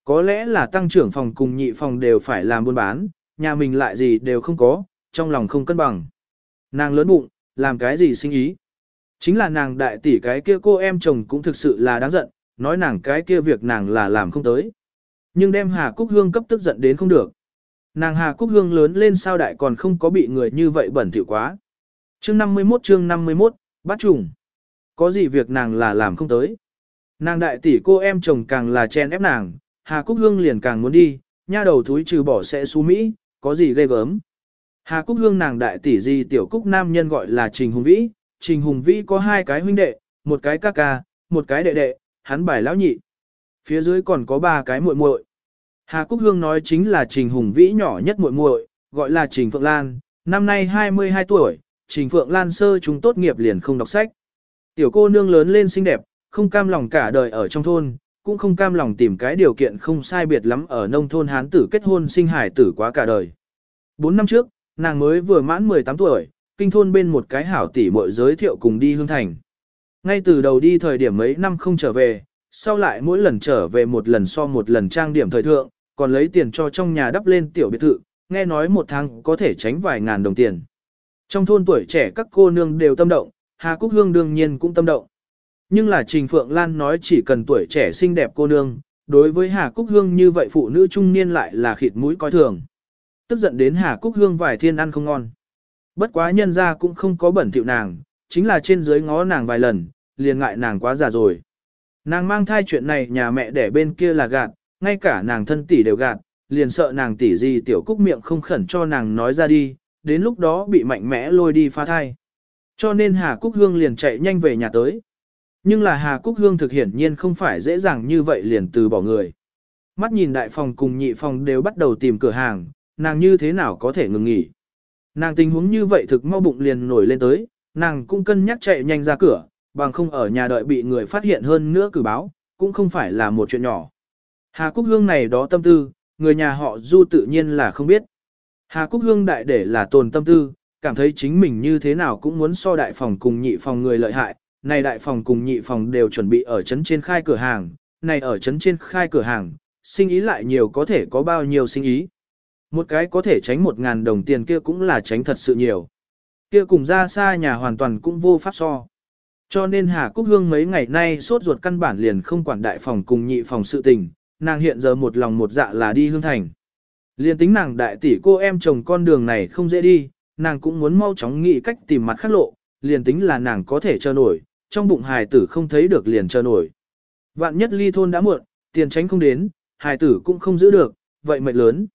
Có lẽ là tăng trưởng phòng cùng nhị phòng đều phải làm buôn bán, nhà mình lại gì đều không có, trong lòng không cân bằng. Nàng lớn bụng, làm cái gì sinh ý. Chính là nàng đại tỷ cái kia cô em chồng cũng thực sự là đáng giận, nói nàng cái kia việc nàng là làm không tới. Nhưng đem Hà Cúc Hương cấp tức giận đến không được. Nàng Hà Cúc Hương lớn lên sao đại còn không có bị người như vậy bẩn thỉu quá. Chương 51 chương 51, Bắt trùng. Có gì việc nàng là làm không tới. Nàng đại tỷ cô em chồng càng là chen ép nàng, Hà Cúc Hương liền càng muốn đi, nha đầu thúi trừ bỏ sẽ xú Mỹ, có gì ghê gớm. Hà Cúc Hương nàng đại tỷ gì tiểu Cúc nam nhân gọi là Trình Hùng Vĩ, Trình Hùng Vĩ có hai cái huynh đệ, một cái ca ca, một cái đệ đệ, hắn bài lão nhị. Phía dưới còn có ba cái muội muội. Hà Cúc Hương nói chính là Trình Hùng Vĩ nhỏ nhất muội muội, gọi là Trình Phượng Lan, năm nay 22 tuổi, Trình Phượng Lan sơ chúng tốt nghiệp liền không đọc sách. Tiểu cô nương lớn lên xinh đẹp, không cam lòng cả đời ở trong thôn, cũng không cam lòng tìm cái điều kiện không sai biệt lắm ở nông thôn hán tử kết hôn sinh hải tử quá cả đời. Bốn năm trước, nàng mới vừa mãn 18 tuổi, kinh thôn bên một cái hảo tỷ muội giới thiệu cùng đi hương thành. Ngay từ đầu đi thời điểm mấy năm không trở về, sau lại mỗi lần trở về một lần so một lần trang điểm thời thượng, còn lấy tiền cho trong nhà đắp lên tiểu biệt thự, nghe nói một tháng có thể tránh vài ngàn đồng tiền. Trong thôn tuổi trẻ các cô nương đều tâm động, Hà Cúc Hương đương nhiên cũng tâm động. Nhưng là Trình Phượng Lan nói chỉ cần tuổi trẻ xinh đẹp cô nương, đối với Hà Cúc Hương như vậy phụ nữ trung niên lại là khịt mũi coi thường. Tức giận đến Hà Cúc Hương vài thiên ăn không ngon. Bất quá nhân ra cũng không có bẩn thỉu nàng, chính là trên dưới ngó nàng vài lần, liền ngại nàng quá già rồi. Nàng mang thai chuyện này nhà mẹ đẻ bên kia là gạt, ngay cả nàng thân tỷ đều gạt, liền sợ nàng tỷ gì tiểu cúc miệng không khẩn cho nàng nói ra đi, đến lúc đó bị mạnh mẽ lôi đi phá thai. Cho nên Hà Cúc Hương liền chạy nhanh về nhà tới. Nhưng là Hà Cúc Hương thực hiển nhiên không phải dễ dàng như vậy liền từ bỏ người. Mắt nhìn đại phòng cùng nhị phòng đều bắt đầu tìm cửa hàng, nàng như thế nào có thể ngừng nghỉ. Nàng tình huống như vậy thực mau bụng liền nổi lên tới, nàng cũng cân nhắc chạy nhanh ra cửa, bằng không ở nhà đợi bị người phát hiện hơn nữa cử báo, cũng không phải là một chuyện nhỏ. Hà Cúc Hương này đó tâm tư, người nhà họ Du tự nhiên là không biết. Hà Cúc Hương đại để là tồn tâm tư, cảm thấy chính mình như thế nào cũng muốn so đại phòng cùng nhị phòng người lợi hại, này đại phòng cùng nhị phòng đều chuẩn bị ở trấn trên khai cửa hàng, này ở trấn trên khai cửa hàng, sinh ý lại nhiều có thể có bao nhiêu sinh ý. Một cái có thể tránh một ngàn đồng tiền kia cũng là tránh thật sự nhiều. Kia cùng ra xa nhà hoàn toàn cũng vô pháp so. Cho nên Hà Cúc Hương mấy ngày nay sốt ruột căn bản liền không quản đại phòng cùng nhị phòng sự tình, nàng hiện giờ một lòng một dạ là đi hương thành. Liên tính nàng đại tỷ cô em chồng con đường này không dễ đi, nàng cũng muốn mau chóng nghĩ cách tìm mặt khác lộ, liền tính là nàng có thể chờ nổi, trong bụng hài tử không thấy được liền chờ nổi. Vạn nhất ly thôn đã muộn, tiền tránh không đến, hài tử cũng không giữ được, vậy mệnh lớn.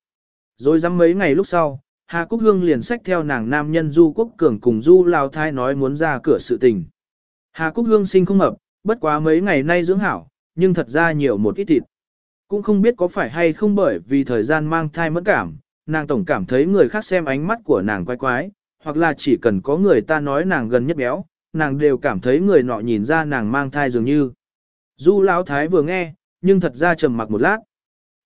Rồi dăm mấy ngày lúc sau, Hà Cúc Hương liền sách theo nàng nam nhân Du Quốc Cường cùng Du Lao Thái nói muốn ra cửa sự tình. Hà Cúc Hương sinh không mập, bất quá mấy ngày nay dưỡng hảo, nhưng thật ra nhiều một ít thịt. Cũng không biết có phải hay không bởi vì thời gian mang thai mẫn cảm, nàng tổng cảm thấy người khác xem ánh mắt của nàng quái quái, hoặc là chỉ cần có người ta nói nàng gần nhất béo, nàng đều cảm thấy người nọ nhìn ra nàng mang thai dường như. Du Lão Thái vừa nghe, nhưng thật ra trầm mặc một lát.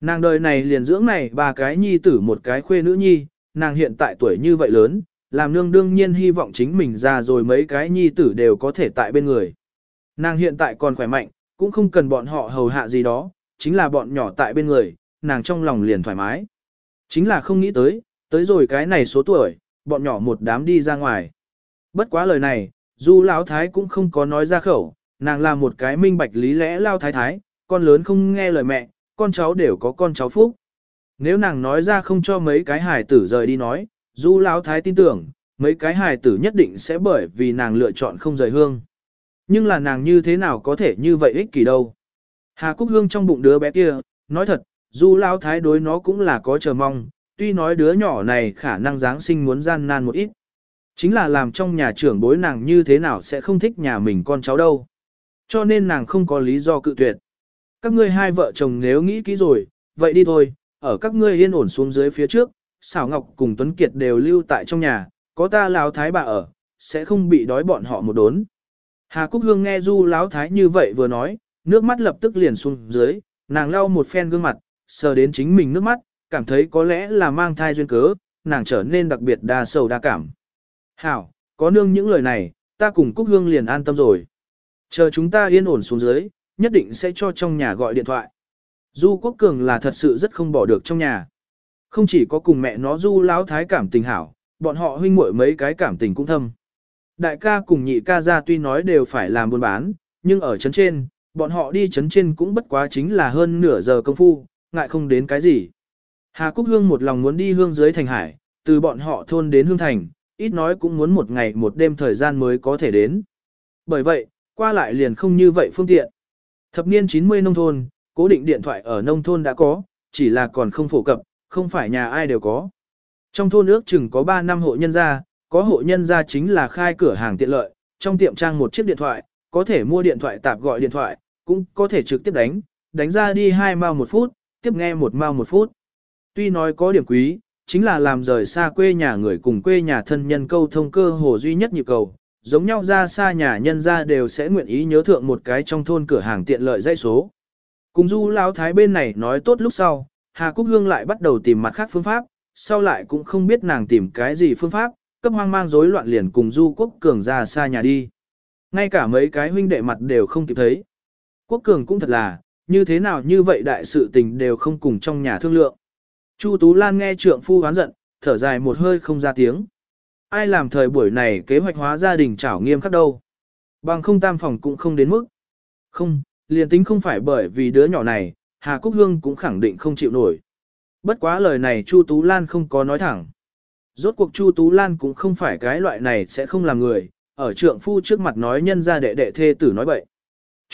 Nàng đời này liền dưỡng này ba cái nhi tử một cái khuê nữ nhi, nàng hiện tại tuổi như vậy lớn, làm nương đương nhiên hy vọng chính mình ra rồi mấy cái nhi tử đều có thể tại bên người. Nàng hiện tại còn khỏe mạnh, cũng không cần bọn họ hầu hạ gì đó, chính là bọn nhỏ tại bên người, nàng trong lòng liền thoải mái. Chính là không nghĩ tới, tới rồi cái này số tuổi, bọn nhỏ một đám đi ra ngoài. Bất quá lời này, Du Lão Thái cũng không có nói ra khẩu, nàng là một cái minh bạch lý lẽ lao thái thái, con lớn không nghe lời mẹ, con cháu đều có con cháu phúc. Nếu nàng nói ra không cho mấy cái hài tử rời đi nói, Du Lão Thái tin tưởng, mấy cái hài tử nhất định sẽ bởi vì nàng lựa chọn không rời hương. Nhưng là nàng như thế nào có thể như vậy ích kỷ đâu. Hà Cúc Hương trong bụng đứa bé kia, nói thật, Du lao Thái đối nó cũng là có chờ mong, tuy nói đứa nhỏ này khả năng Giáng sinh muốn gian nan một ít. Chính là làm trong nhà trưởng bối nàng như thế nào sẽ không thích nhà mình con cháu đâu. Cho nên nàng không có lý do cự tuyệt. Các ngươi hai vợ chồng nếu nghĩ kỹ rồi, vậy đi thôi, ở các ngươi yên ổn xuống dưới phía trước, Sảo ngọc cùng Tuấn Kiệt đều lưu tại trong nhà, có ta lão thái bà ở, sẽ không bị đói bọn họ một đốn. Hà Cúc Hương nghe Du lão thái như vậy vừa nói, nước mắt lập tức liền xuống dưới, nàng lau một phen gương mặt, sờ đến chính mình nước mắt, cảm thấy có lẽ là mang thai duyên cớ, nàng trở nên đặc biệt đa sầu đa cảm. Hảo, có nương những lời này, ta cùng Cúc Hương liền an tâm rồi. Chờ chúng ta yên ổn xuống dưới, nhất định sẽ cho trong nhà gọi điện thoại. Du Quốc Cường là thật sự rất không bỏ được trong nhà. Không chỉ có cùng mẹ nó Du Lão Thái cảm tình hảo, bọn họ huynh muội mấy cái cảm tình cũng thâm. Đại ca cùng nhị ca ra tuy nói đều phải làm buôn bán, nhưng ở chấn trên, bọn họ đi chấn trên cũng bất quá chính là hơn nửa giờ công phu, ngại không đến cái gì. Hà Cúc Hương một lòng muốn đi hương dưới thành hải, từ bọn họ thôn đến hương thành, ít nói cũng muốn một ngày một đêm thời gian mới có thể đến. Bởi vậy, qua lại liền không như vậy phương tiện. Thập niên 90 nông thôn, cố định điện thoại ở nông thôn đã có, chỉ là còn không phổ cập, không phải nhà ai đều có. Trong thôn ước chừng có 3 năm hộ nhân gia, có hộ nhân gia chính là khai cửa hàng tiện lợi, trong tiệm trang một chiếc điện thoại, có thể mua điện thoại tạp gọi điện thoại, cũng có thể trực tiếp đánh, đánh ra đi 2 mao một phút, tiếp nghe một mao một phút. Tuy nói có điểm quý, chính là làm rời xa quê nhà người cùng quê nhà thân nhân câu thông cơ hồ duy nhất nhịp cầu, giống nhau ra xa nhà nhân ra đều sẽ nguyện ý nhớ thượng một cái trong thôn cửa hàng tiện lợi dãy số. Cùng du lão thái bên này nói tốt lúc sau, Hà Cúc Hương lại bắt đầu tìm mặt khác phương pháp, sau lại cũng không biết nàng tìm cái gì phương pháp, cấp hoang mang rối loạn liền cùng du quốc cường ra xa nhà đi. Ngay cả mấy cái huynh đệ mặt đều không kịp thấy. Quốc cường cũng thật là, như thế nào như vậy đại sự tình đều không cùng trong nhà thương lượng. Chu Tú Lan nghe trượng phu oán giận, thở dài một hơi không ra tiếng. Ai làm thời buổi này kế hoạch hóa gia đình trảo nghiêm khắc đâu. Bằng không tam phòng cũng không đến mức. Không, liền tính không phải bởi vì đứa nhỏ này, Hà Cúc Hương cũng khẳng định không chịu nổi. Bất quá lời này Chu Tú Lan không có nói thẳng. Rốt cuộc Chu Tú Lan cũng không phải cái loại này sẽ không làm người, ở trượng phu trước mặt nói nhân ra đệ đệ thê tử nói bậy.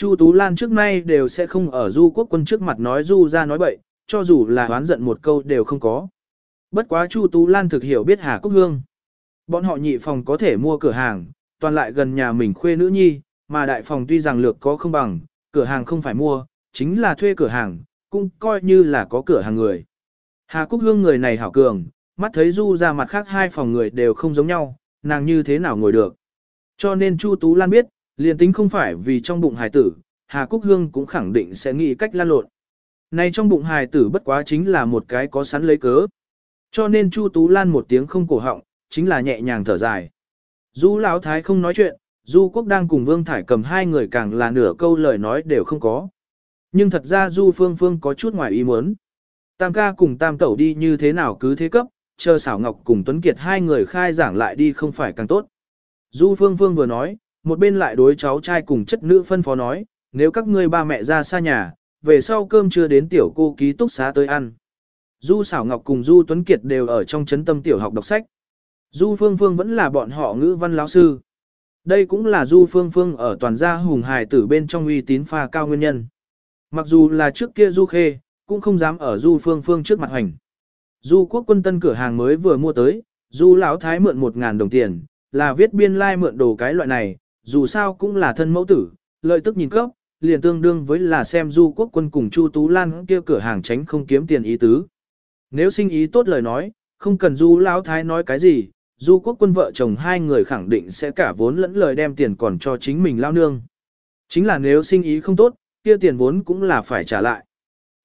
Chu Tú Lan trước nay đều sẽ không ở du quốc quân trước mặt nói du ra nói bậy, cho dù là oán giận một câu đều không có. Bất quá Chu Tú Lan thực hiểu biết Hà Cúc Hương. Bọn họ nhị phòng có thể mua cửa hàng, toàn lại gần nhà mình khuê nữ nhi, mà đại phòng tuy rằng lược có không bằng, cửa hàng không phải mua, chính là thuê cửa hàng, cũng coi như là có cửa hàng người. Hà Cúc Hương người này hảo cường, mắt thấy du ra mặt khác hai phòng người đều không giống nhau, nàng như thế nào ngồi được. Cho nên Chu Tú Lan biết, liên tính không phải vì trong bụng hài tử, Hà Cúc Hương cũng khẳng định sẽ nghĩ cách lan lộn. Này trong bụng hài tử bất quá chính là một cái có sẵn lấy cớ. Cho nên Chu Tú Lan một tiếng không cổ họng, chính là nhẹ nhàng thở dài. Du Lão Thái không nói chuyện, Du Quốc đang cùng Vương Thải cầm hai người càng là nửa câu lời nói đều không có. Nhưng thật ra Du Phương Phương có chút ngoài ý muốn. Tam ca cùng Tam Tẩu đi như thế nào cứ thế cấp, chờ xảo ngọc cùng Tuấn Kiệt hai người khai giảng lại đi không phải càng tốt. Du Phương Phương vừa nói, một bên lại đối cháu trai cùng chất nữ phân phó nói, nếu các ngươi ba mẹ ra xa nhà, về sau cơm chưa đến tiểu cô ký túc xá tới ăn. Du xảo ngọc cùng Du Tuấn Kiệt đều ở trong chấn tâm tiểu học đọc sách. Du Phương Phương vẫn là bọn họ ngữ văn lão sư. Đây cũng là Du Phương Phương ở toàn gia hùng hài tử bên trong uy tín pha cao nguyên nhân. Mặc dù là trước kia Du Khê, cũng không dám ở Du Phương Phương trước mặt hành. Du quốc quân tân cửa hàng mới vừa mua tới, Du lão thái mượn 1.000 đồng tiền, là viết biên lai like mượn đồ cái loại này, dù sao cũng là thân mẫu tử, lợi tức nhìn cấp, liền tương đương với là xem Du quốc quân cùng Chu Tú Lan kia cửa hàng tránh không kiếm tiền ý tứ. Nếu sinh ý tốt lời nói, không cần Du lão thái nói cái gì, Du quốc quân vợ chồng hai người khẳng định sẽ cả vốn lẫn lời đem tiền còn cho chính mình lao nương. Chính là nếu sinh ý không tốt, kia tiền vốn cũng là phải trả lại.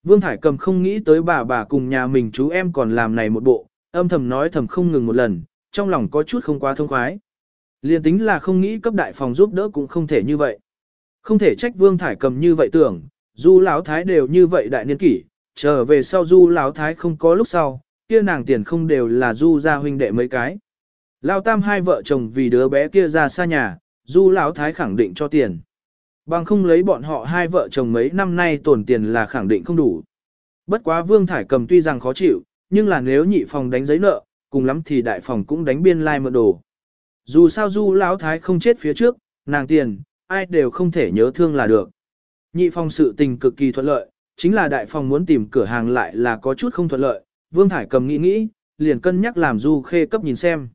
Vương Thải Cầm không nghĩ tới bà bà cùng nhà mình chú em còn làm này một bộ, âm thầm nói thầm không ngừng một lần, trong lòng có chút không quá thông khoái. Liên tính là không nghĩ cấp đại phòng giúp đỡ cũng không thể như vậy. Không thể trách Vương Thải Cầm như vậy tưởng, Du Lão Thái đều như vậy đại niên kỷ, trở về sau Du Lão Thái không có lúc sau, kia nàng tiền không đều là Du gia huynh đệ mấy cái. Lao tam hai vợ chồng vì đứa bé kia ra xa nhà, Du Lão Thái khẳng định cho tiền. Bằng không lấy bọn họ hai vợ chồng mấy năm nay tổn tiền là khẳng định không đủ. Bất quá Vương Thải Cầm tuy rằng khó chịu, nhưng là nếu nhị phòng đánh giấy nợ, cùng lắm thì đại phòng cũng đánh biên lai like mượn đồ. Dù sao Du Lão Thái không chết phía trước, nàng tiền, ai đều không thể nhớ thương là được. Nhị phòng sự tình cực kỳ thuận lợi, chính là đại phòng muốn tìm cửa hàng lại là có chút không thuận lợi. Vương Thải Cầm nghĩ nghĩ, liền cân nhắc làm Du Khê cấp nhìn xem.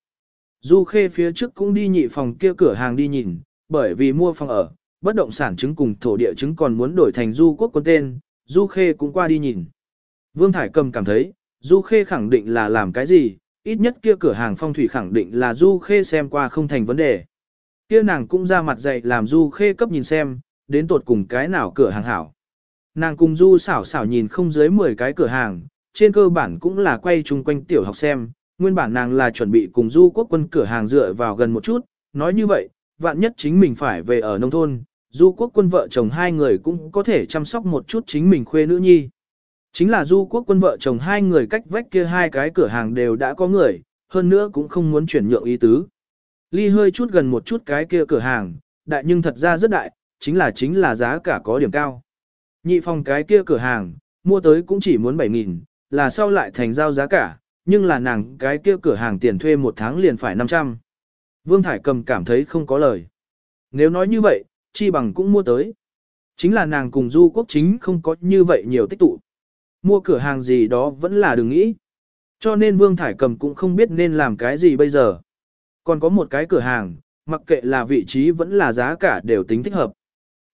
Du Khê phía trước cũng đi nhị phòng kia cửa hàng đi nhìn, bởi vì mua phòng ở, bất động sản chứng cùng thổ địa chứng còn muốn đổi thành Du quốc quân tên, Du Khê cũng qua đi nhìn. Vương Thải Cầm cảm thấy, Du Khê khẳng định là làm cái gì, ít nhất kia cửa hàng phong thủy khẳng định là Du Khê xem qua không thành vấn đề. Kia nàng cũng ra mặt dạy làm Du Khê cấp nhìn xem, đến tột cùng cái nào cửa hàng hảo. Nàng cùng Du xảo xảo nhìn không dưới 10 cái cửa hàng, trên cơ bản cũng là quay chung quanh tiểu học xem, nguyên bản nàng là chuẩn bị cùng Du quốc quân cửa hàng dựa vào gần một chút, nói như vậy, vạn nhất chính mình phải về ở nông thôn, Du quốc quân vợ chồng hai người cũng có thể chăm sóc một chút chính mình khuê nữ nhi. Chính là du quốc quân vợ chồng hai người cách vách kia hai cái cửa hàng đều đã có người, hơn nữa cũng không muốn chuyển nhượng ý tứ. Ly hơi chút gần một chút cái kia cửa hàng, đại nhưng thật ra rất đại, chính là chính là giá cả có điểm cao. Nhị phòng cái kia cửa hàng, mua tới cũng chỉ muốn 7.000, là sau lại thành giao giá cả, nhưng là nàng cái kia cửa hàng tiền thuê một tháng liền phải 500. Vương Thải Cầm cảm thấy không có lời. Nếu nói như vậy, chi bằng cũng mua tới. Chính là nàng cùng du quốc chính không có như vậy nhiều tích tụ. Mua cửa hàng gì đó vẫn là đừng nghĩ. Cho nên Vương Thải Cầm cũng không biết nên làm cái gì bây giờ. Còn có một cái cửa hàng, mặc kệ là vị trí vẫn là giá cả đều tính thích hợp.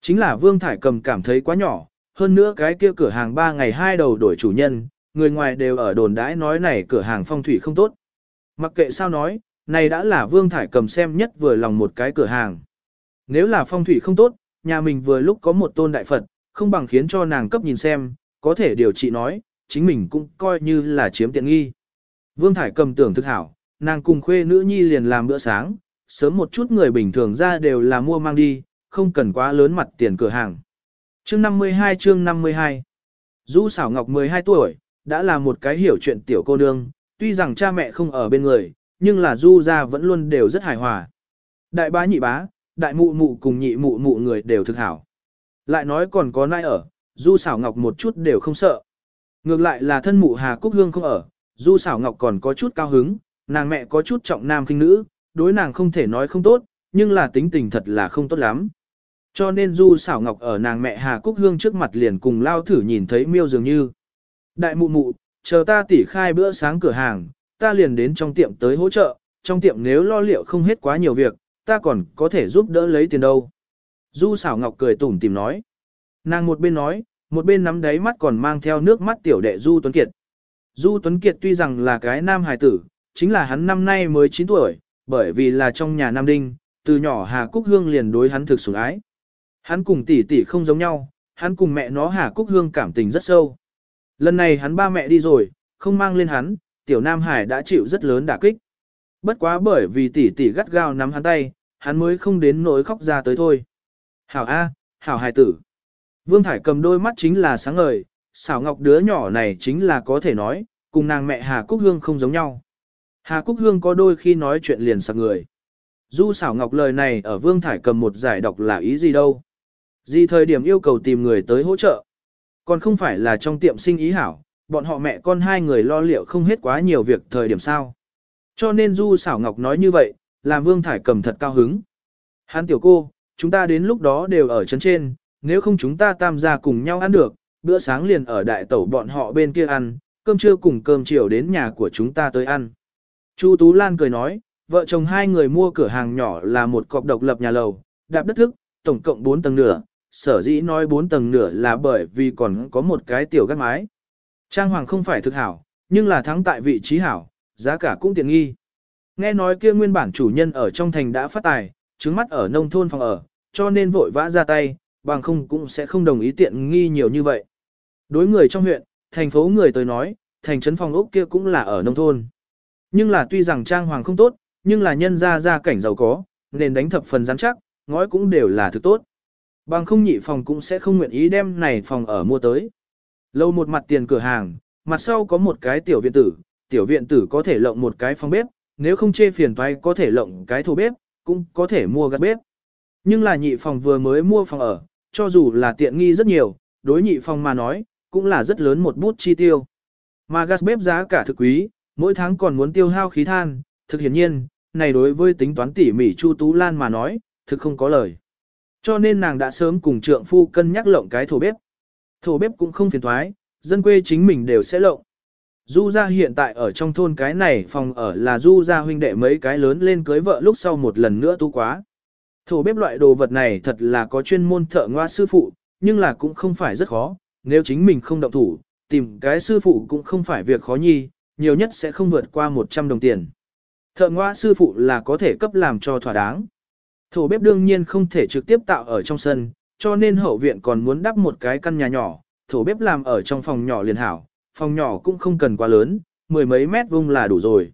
Chính là Vương Thải Cầm cảm thấy quá nhỏ, hơn nữa cái kia cửa hàng 3 ngày hai đầu đổi chủ nhân, người ngoài đều ở đồn đãi nói này cửa hàng phong thủy không tốt. Mặc kệ sao nói, này đã là Vương Thải Cầm xem nhất vừa lòng một cái cửa hàng. Nếu là phong thủy không tốt, nhà mình vừa lúc có một tôn đại Phật, không bằng khiến cho nàng cấp nhìn xem, có thể điều trị nói, chính mình cũng coi như là chiếm tiện nghi. Vương Thải cầm tưởng thực hảo, nàng cùng khuê nữ nhi liền làm bữa sáng, sớm một chút người bình thường ra đều là mua mang đi, không cần quá lớn mặt tiền cửa hàng. Chương 52 chương 52 Du xảo ngọc 12 tuổi, đã là một cái hiểu chuyện tiểu cô nương, tuy rằng cha mẹ không ở bên người, nhưng là Du ra vẫn luôn đều rất hài hòa. Đại bá nhị bá, đại mụ mụ cùng nhị mụ mụ người đều thực hảo. Lại nói còn có nai ở, Du xảo ngọc một chút đều không sợ. Ngược lại là thân mụ Hà Cúc Hương không ở, Du xảo ngọc còn có chút cao hứng, nàng mẹ có chút trọng nam khinh nữ, đối nàng không thể nói không tốt, nhưng là tính tình thật là không tốt lắm. Cho nên Du xảo ngọc ở nàng mẹ Hà Cúc Hương trước mặt liền cùng lao thử nhìn thấy miêu dường như. Đại mụ mụ, chờ ta tỉ khai bữa sáng cửa hàng, ta liền đến trong tiệm tới hỗ trợ, trong tiệm nếu lo liệu không hết quá nhiều việc, ta còn có thể giúp đỡ lấy tiền đâu. Du xảo ngọc cười tủm tìm nói. Nàng một bên nói, một bên nắm đáy mắt còn mang theo nước mắt tiểu đệ Du Tuấn Kiệt. Du Tuấn Kiệt tuy rằng là cái nam hài tử, chính là hắn năm nay mới 9 tuổi, bởi vì là trong nhà Nam Đinh, từ nhỏ Hà Cúc Hương liền đối hắn thực sủng ái. Hắn cùng tỷ tỷ không giống nhau, hắn cùng mẹ nó Hà Cúc Hương cảm tình rất sâu. Lần này hắn ba mẹ đi rồi, không mang lên hắn, tiểu Nam Hải đã chịu rất lớn đả kích. Bất quá bởi vì tỷ tỷ gắt gao nắm hắn tay, hắn mới không đến nỗi khóc ra tới thôi. Hảo A, hảo hài tử. Vương Thải cầm đôi mắt chính là sáng ngời, xảo ngọc đứa nhỏ này chính là có thể nói, cùng nàng mẹ Hà Cúc Hương không giống nhau. Hà Cúc Hương có đôi khi nói chuyện liền sạc người. Du xảo ngọc lời này ở Vương Thải cầm một giải đọc là ý gì đâu. Gì thời điểm yêu cầu tìm người tới hỗ trợ. Còn không phải là trong tiệm sinh ý hảo, bọn họ mẹ con hai người lo liệu không hết quá nhiều việc thời điểm sao. Cho nên Du xảo ngọc nói như vậy, làm Vương Thải cầm thật cao hứng. Hán tiểu cô, chúng ta đến lúc đó đều ở chân trên, nếu không chúng ta tam gia cùng nhau ăn được, bữa sáng liền ở đại tẩu bọn họ bên kia ăn, cơm trưa cùng cơm chiều đến nhà của chúng ta tới ăn. Chu Tú Lan cười nói, vợ chồng hai người mua cửa hàng nhỏ là một cọc độc lập nhà lầu, đạp đất thức, tổng cộng 4 tầng nửa, sở dĩ nói 4 tầng nửa là bởi vì còn có một cái tiểu gác mái. Trang hoàng không phải thực hảo, nhưng là thắng tại vị trí hảo, giá cả cũng tiện nghi. Nghe nói kia nguyên bản chủ nhân ở trong thành đã phát tài, trứng mắt ở nông thôn phòng ở, cho nên vội vã ra tay, bằng không cũng sẽ không đồng ý tiện nghi nhiều như vậy. Đối người trong huyện, thành phố người tới nói, thành trấn phòng ốc kia cũng là ở nông thôn. Nhưng là tuy rằng trang hoàng không tốt, nhưng là nhân ra ra cảnh giàu có, nên đánh thập phần rắn chắc, ngói cũng đều là thứ tốt. Bằng không nhị phòng cũng sẽ không nguyện ý đem này phòng ở mua tới. Lâu một mặt tiền cửa hàng, mặt sau có một cái tiểu viện tử, tiểu viện tử có thể lộng một cái phòng bếp, nếu không chê phiền toái có thể lộng cái thô bếp, cũng có thể mua gạt bếp. Nhưng là nhị phòng vừa mới mua phòng ở, cho dù là tiện nghi rất nhiều, đối nhị phòng mà nói, cũng là rất lớn một bút chi tiêu. Mà gas bếp giá cả thực quý, mỗi tháng còn muốn tiêu hao khí than, thực hiển nhiên, này đối với tính toán tỉ mỉ Chu Tú Lan mà nói, thực không có lời. Cho nên nàng đã sớm cùng trượng phu cân nhắc lộng cái thổ bếp. Thổ bếp cũng không phiền thoái, dân quê chính mình đều sẽ lộng. Du gia hiện tại ở trong thôn cái này phòng ở là Du gia huynh đệ mấy cái lớn lên cưới vợ lúc sau một lần nữa tu quá. Thổ bếp loại đồ vật này thật là có chuyên môn thợ ngoa sư phụ, nhưng là cũng không phải rất khó, nếu chính mình không động thủ, tìm cái sư phụ cũng không phải việc khó nhi, nhiều nhất sẽ không vượt qua 100 đồng tiền. Thợ ngoa sư phụ là có thể cấp làm cho thỏa đáng. Thổ bếp đương nhiên không thể trực tiếp tạo ở trong sân, cho nên hậu viện còn muốn đắp một cái căn nhà nhỏ, thổ bếp làm ở trong phòng nhỏ liền hảo, phòng nhỏ cũng không cần quá lớn, mười mấy mét vuông là đủ rồi.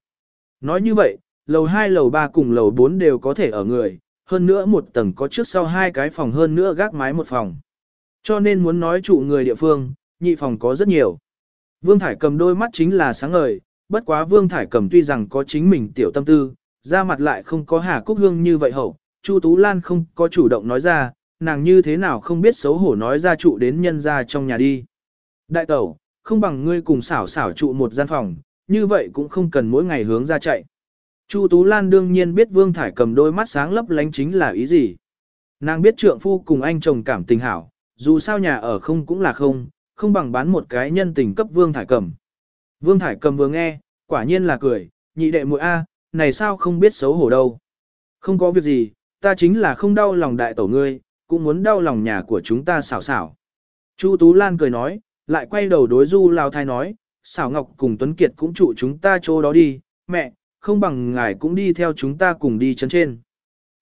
Nói như vậy, lầu 2 lầu 3 cùng lầu 4 đều có thể ở người, hơn nữa một tầng có trước sau hai cái phòng hơn nữa gác mái một phòng. Cho nên muốn nói trụ người địa phương, nhị phòng có rất nhiều. Vương Thải cầm đôi mắt chính là sáng ngời, bất quá Vương Thải cầm tuy rằng có chính mình tiểu tâm tư, ra mặt lại không có Hà Cúc Hương như vậy hậu, Chu Tú Lan không có chủ động nói ra, nàng như thế nào không biết xấu hổ nói ra trụ đến nhân ra trong nhà đi. Đại tẩu, không bằng ngươi cùng xảo xảo trụ một gian phòng, như vậy cũng không cần mỗi ngày hướng ra chạy. Chu Tú Lan đương nhiên biết Vương Thải cầm đôi mắt sáng lấp lánh chính là ý gì. Nàng biết trượng phu cùng anh chồng cảm tình hảo, dù sao nhà ở không cũng là không, không bằng bán một cái nhân tình cấp Vương Thải Cầm. Vương Thải Cầm vừa nghe, quả nhiên là cười, nhị đệ muội A, này sao không biết xấu hổ đâu. Không có việc gì, ta chính là không đau lòng đại tổ ngươi, cũng muốn đau lòng nhà của chúng ta xảo xảo. Chu Tú Lan cười nói, lại quay đầu đối Du Lao Thái nói, xảo Ngọc cùng Tuấn Kiệt cũng trụ chúng ta chỗ đó đi, mẹ, không bằng ngài cũng đi theo chúng ta cùng đi chân trên.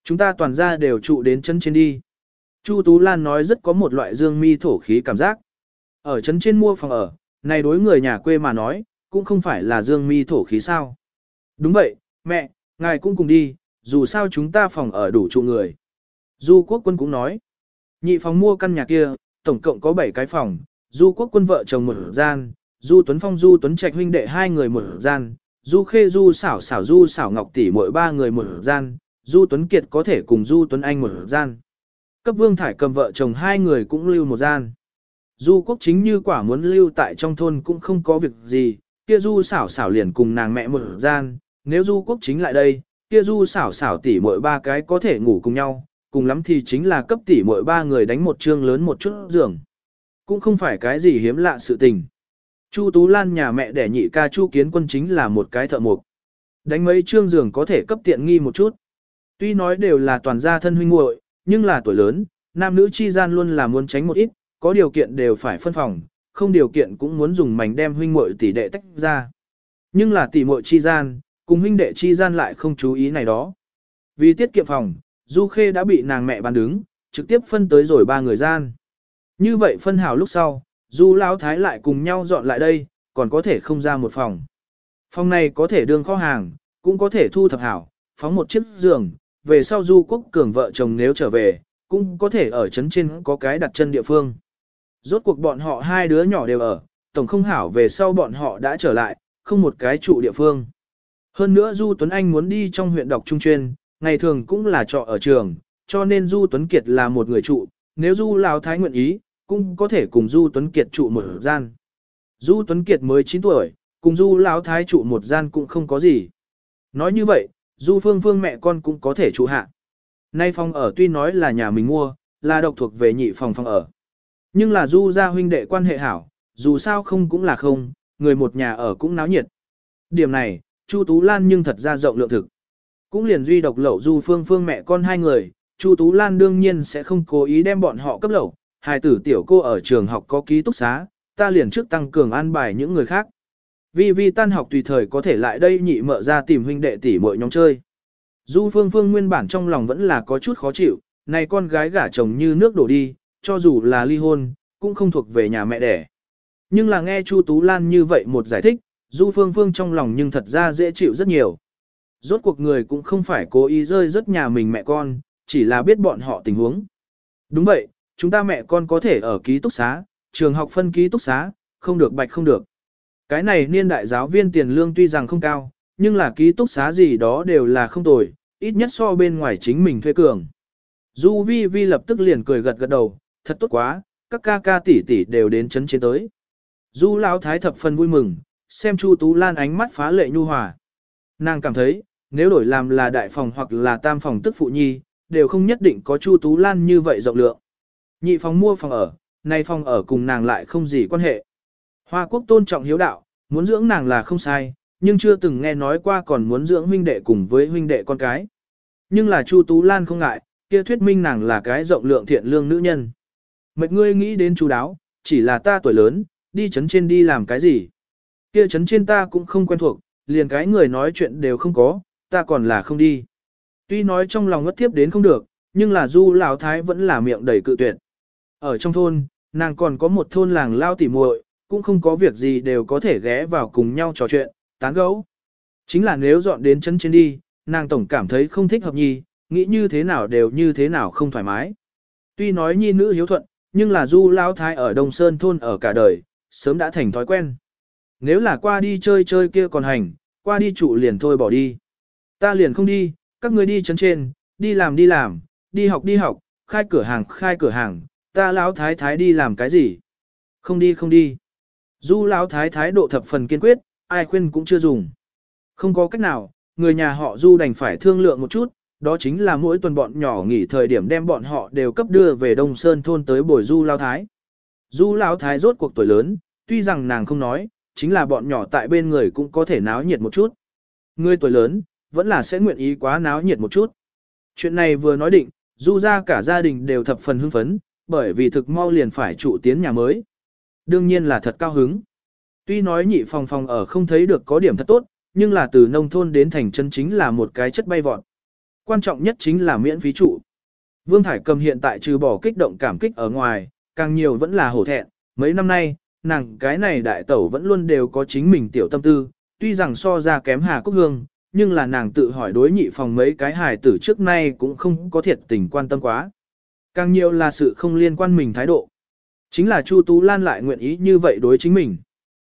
Chúng ta toàn ra đều trụ đến chân trên đi. Chu Tú Lan nói rất có một loại dương mi thổ khí cảm giác. Ở chân trên mua phòng ở, này đối người nhà quê mà nói, cũng không phải là dương mi thổ khí sao. Đúng vậy, mẹ, ngài cũng cùng đi, dù sao chúng ta phòng ở đủ trụ người. Du quốc quân cũng nói, nhị phòng mua căn nhà kia, tổng cộng có 7 cái phòng, du quốc quân vợ chồng một gian, du tuấn phong du tuấn trạch huynh đệ hai người một gian, du khê du xảo xảo du xảo ngọc tỷ mỗi ba người một gian, du tuấn kiệt có thể cùng du tuấn anh một gian. Cấp vương thải cầm vợ chồng hai người cũng lưu một gian. Du quốc chính như quả muốn lưu tại trong thôn cũng không có việc gì, kia du xảo xảo liền cùng nàng mẹ một gian, nếu du quốc chính lại đây, kia du xảo xảo tỷ mỗi ba cái có thể ngủ cùng nhau, cùng lắm thì chính là cấp tỷ mỗi ba người đánh một chương lớn một chút giường. Cũng không phải cái gì hiếm lạ sự tình. Chu Tú Lan nhà mẹ đẻ nhị ca Chu Kiến Quân chính là một cái thợ mộc. Đánh mấy trương giường có thể cấp tiện nghi một chút. Tuy nói đều là toàn gia thân huynh muội, nhưng là tuổi lớn, nam nữ chi gian luôn là muốn tránh một ít, có điều kiện đều phải phân phòng, không điều kiện cũng muốn dùng mảnh đem huynh muội tỷ đệ tách ra. Nhưng là tỷ muội chi gian, cùng huynh đệ chi gian lại không chú ý này đó. Vì tiết kiệm phòng, Du Khê đã bị nàng mẹ bán đứng, trực tiếp phân tới rồi ba người gian. Như vậy phân hào lúc sau, Du Lão Thái lại cùng nhau dọn lại đây, còn có thể không ra một phòng. Phòng này có thể đương kho hàng, cũng có thể thu thập hảo, phóng một chiếc giường, về sau Du Quốc Cường vợ chồng nếu trở về, cũng có thể ở trấn trên có cái đặt chân địa phương. Rốt cuộc bọn họ hai đứa nhỏ đều ở, tổng không hảo về sau bọn họ đã trở lại, không một cái trụ địa phương. Hơn nữa Du Tuấn Anh muốn đi trong huyện đọc trung chuyên, ngày thường cũng là trọ ở trường, cho nên Du Tuấn Kiệt là một người trụ, nếu Du Lão Thái nguyện ý, cũng có thể cùng Du Tuấn Kiệt trụ một gian. Du Tuấn Kiệt mới 9 tuổi, cùng Du Lão Thái trụ một gian cũng không có gì. Nói như vậy, Du Phương Phương mẹ con cũng có thể trụ hạ. Nay phòng ở tuy nói là nhà mình mua, là độc thuộc về nhị phòng phòng ở. Nhưng là Du gia huynh đệ quan hệ hảo, dù sao không cũng là không, người một nhà ở cũng náo nhiệt. Điểm này, Chu Tú Lan nhưng thật ra rộng lượng thực. Cũng liền duy độc lẩu Du Phương Phương mẹ con hai người, Chu Tú Lan đương nhiên sẽ không cố ý đem bọn họ cấp lẩu hài tử tiểu cô ở trường học có ký túc xá, ta liền trước tăng cường an bài những người khác. Vì Vi tan học tùy thời có thể lại đây nhị mợ ra tìm huynh đệ tỷ muội nhóm chơi. Du Phương Phương nguyên bản trong lòng vẫn là có chút khó chịu, này con gái gả chồng như nước đổ đi, cho dù là ly hôn, cũng không thuộc về nhà mẹ đẻ. Nhưng là nghe Chu Tú Lan như vậy một giải thích, Du Phương Phương trong lòng nhưng thật ra dễ chịu rất nhiều. Rốt cuộc người cũng không phải cố ý rơi rất nhà mình mẹ con, chỉ là biết bọn họ tình huống. Đúng vậy, chúng ta mẹ con có thể ở ký túc xá, trường học phân ký túc xá, không được bạch không được. Cái này niên đại giáo viên tiền lương tuy rằng không cao, nhưng là ký túc xá gì đó đều là không tồi, ít nhất so bên ngoài chính mình thuê cường. Du Vi Vi lập tức liền cười gật gật đầu, thật tốt quá, các ca ca tỷ tỷ đều đến chấn chiến tới. Du Lão Thái thập phần vui mừng, xem Chu Tú Lan ánh mắt phá lệ nhu hòa. Nàng cảm thấy, nếu đổi làm là đại phòng hoặc là tam phòng tức phụ nhi, đều không nhất định có Chu Tú Lan như vậy rộng lượng. Nhị phòng mua phòng ở, nay phòng ở cùng nàng lại không gì quan hệ. Hoa quốc tôn trọng hiếu đạo, muốn dưỡng nàng là không sai, nhưng chưa từng nghe nói qua còn muốn dưỡng huynh đệ cùng với huynh đệ con cái. Nhưng là Chu Tú Lan không ngại, kia thuyết minh nàng là cái rộng lượng thiện lương nữ nhân. Mệt ngươi nghĩ đến chú đáo, chỉ là ta tuổi lớn, đi chấn trên đi làm cái gì. Kia chấn trên ta cũng không quen thuộc, liền cái người nói chuyện đều không có, ta còn là không đi. Tuy nói trong lòng ngất tiếp đến không được, nhưng là du lão thái vẫn là miệng đầy cự tuyệt. Ở trong thôn, nàng còn có một thôn làng lao tỉ muội, cũng không có việc gì đều có thể ghé vào cùng nhau trò chuyện, tán gẫu. Chính là nếu dọn đến chân trên đi, nàng tổng cảm thấy không thích hợp nhi, nghĩ như thế nào đều như thế nào không thoải mái. Tuy nói nhi nữ hiếu thuận, nhưng là du lao thái ở Đông Sơn thôn ở cả đời, sớm đã thành thói quen. Nếu là qua đi chơi chơi kia còn hành, qua đi trụ liền thôi bỏ đi. Ta liền không đi, các người đi chấn trên, đi làm đi làm, đi học đi học, khai cửa hàng khai cửa hàng, ta lão thái thái đi làm cái gì? Không đi không đi. Du lão thái thái độ thập phần kiên quyết, ai khuyên cũng chưa dùng. Không có cách nào, người nhà họ Du đành phải thương lượng một chút, đó chính là mỗi tuần bọn nhỏ nghỉ thời điểm đem bọn họ đều cấp đưa về Đông Sơn thôn tới bồi du lão thái. Du lão thái rốt cuộc tuổi lớn, tuy rằng nàng không nói, chính là bọn nhỏ tại bên người cũng có thể náo nhiệt một chút. Người tuổi lớn, vẫn là sẽ nguyện ý quá náo nhiệt một chút. Chuyện này vừa nói định, du ra cả gia đình đều thập phần hưng phấn, bởi vì thực mau liền phải trụ tiến nhà mới. Đương nhiên là thật cao hứng. Tuy nói nhị phòng phòng ở không thấy được có điểm thật tốt, nhưng là từ nông thôn đến thành chân chính là một cái chất bay vọt. Quan trọng nhất chính là miễn phí trụ. Vương Thải Cầm hiện tại trừ bỏ kích động cảm kích ở ngoài, càng nhiều vẫn là hổ thẹn. Mấy năm nay, nàng cái này đại tẩu vẫn luôn đều có chính mình tiểu tâm tư, tuy rằng so ra kém Hà Cúc Hương, nhưng là nàng tự hỏi đối nhị phòng mấy cái hài tử trước nay cũng không có thiệt tình quan tâm quá. Càng nhiều là sự không liên quan mình thái độ. Chính là Chu Tú Lan lại nguyện ý như vậy đối chính mình.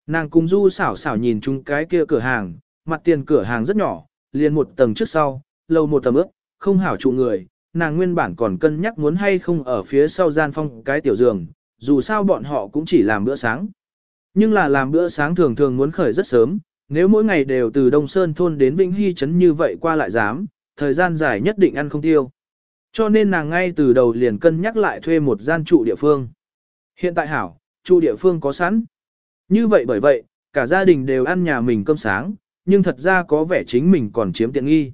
Nàng cùng du xảo xảo nhìn chung cái kia cửa hàng, mặt tiền cửa hàng rất nhỏ, liền một tầng trước sau, lầu một tầng ước, không hảo trụ người, nàng nguyên bản còn cân nhắc muốn hay không ở phía sau gian phong cái tiểu giường, dù sao bọn họ cũng chỉ làm bữa sáng. Nhưng là làm bữa sáng thường thường muốn khởi rất sớm, nếu mỗi ngày đều từ Đông Sơn thôn đến Vĩnh Hy trấn như vậy qua lại dám, thời gian dài nhất định ăn không tiêu. Cho nên nàng ngay từ đầu liền cân nhắc lại thuê một gian trụ địa phương. Hiện tại hảo, trụ địa phương có sẵn. Như vậy bởi vậy, cả gia đình đều ăn nhà mình cơm sáng, nhưng thật ra có vẻ chính mình còn chiếm tiện nghi.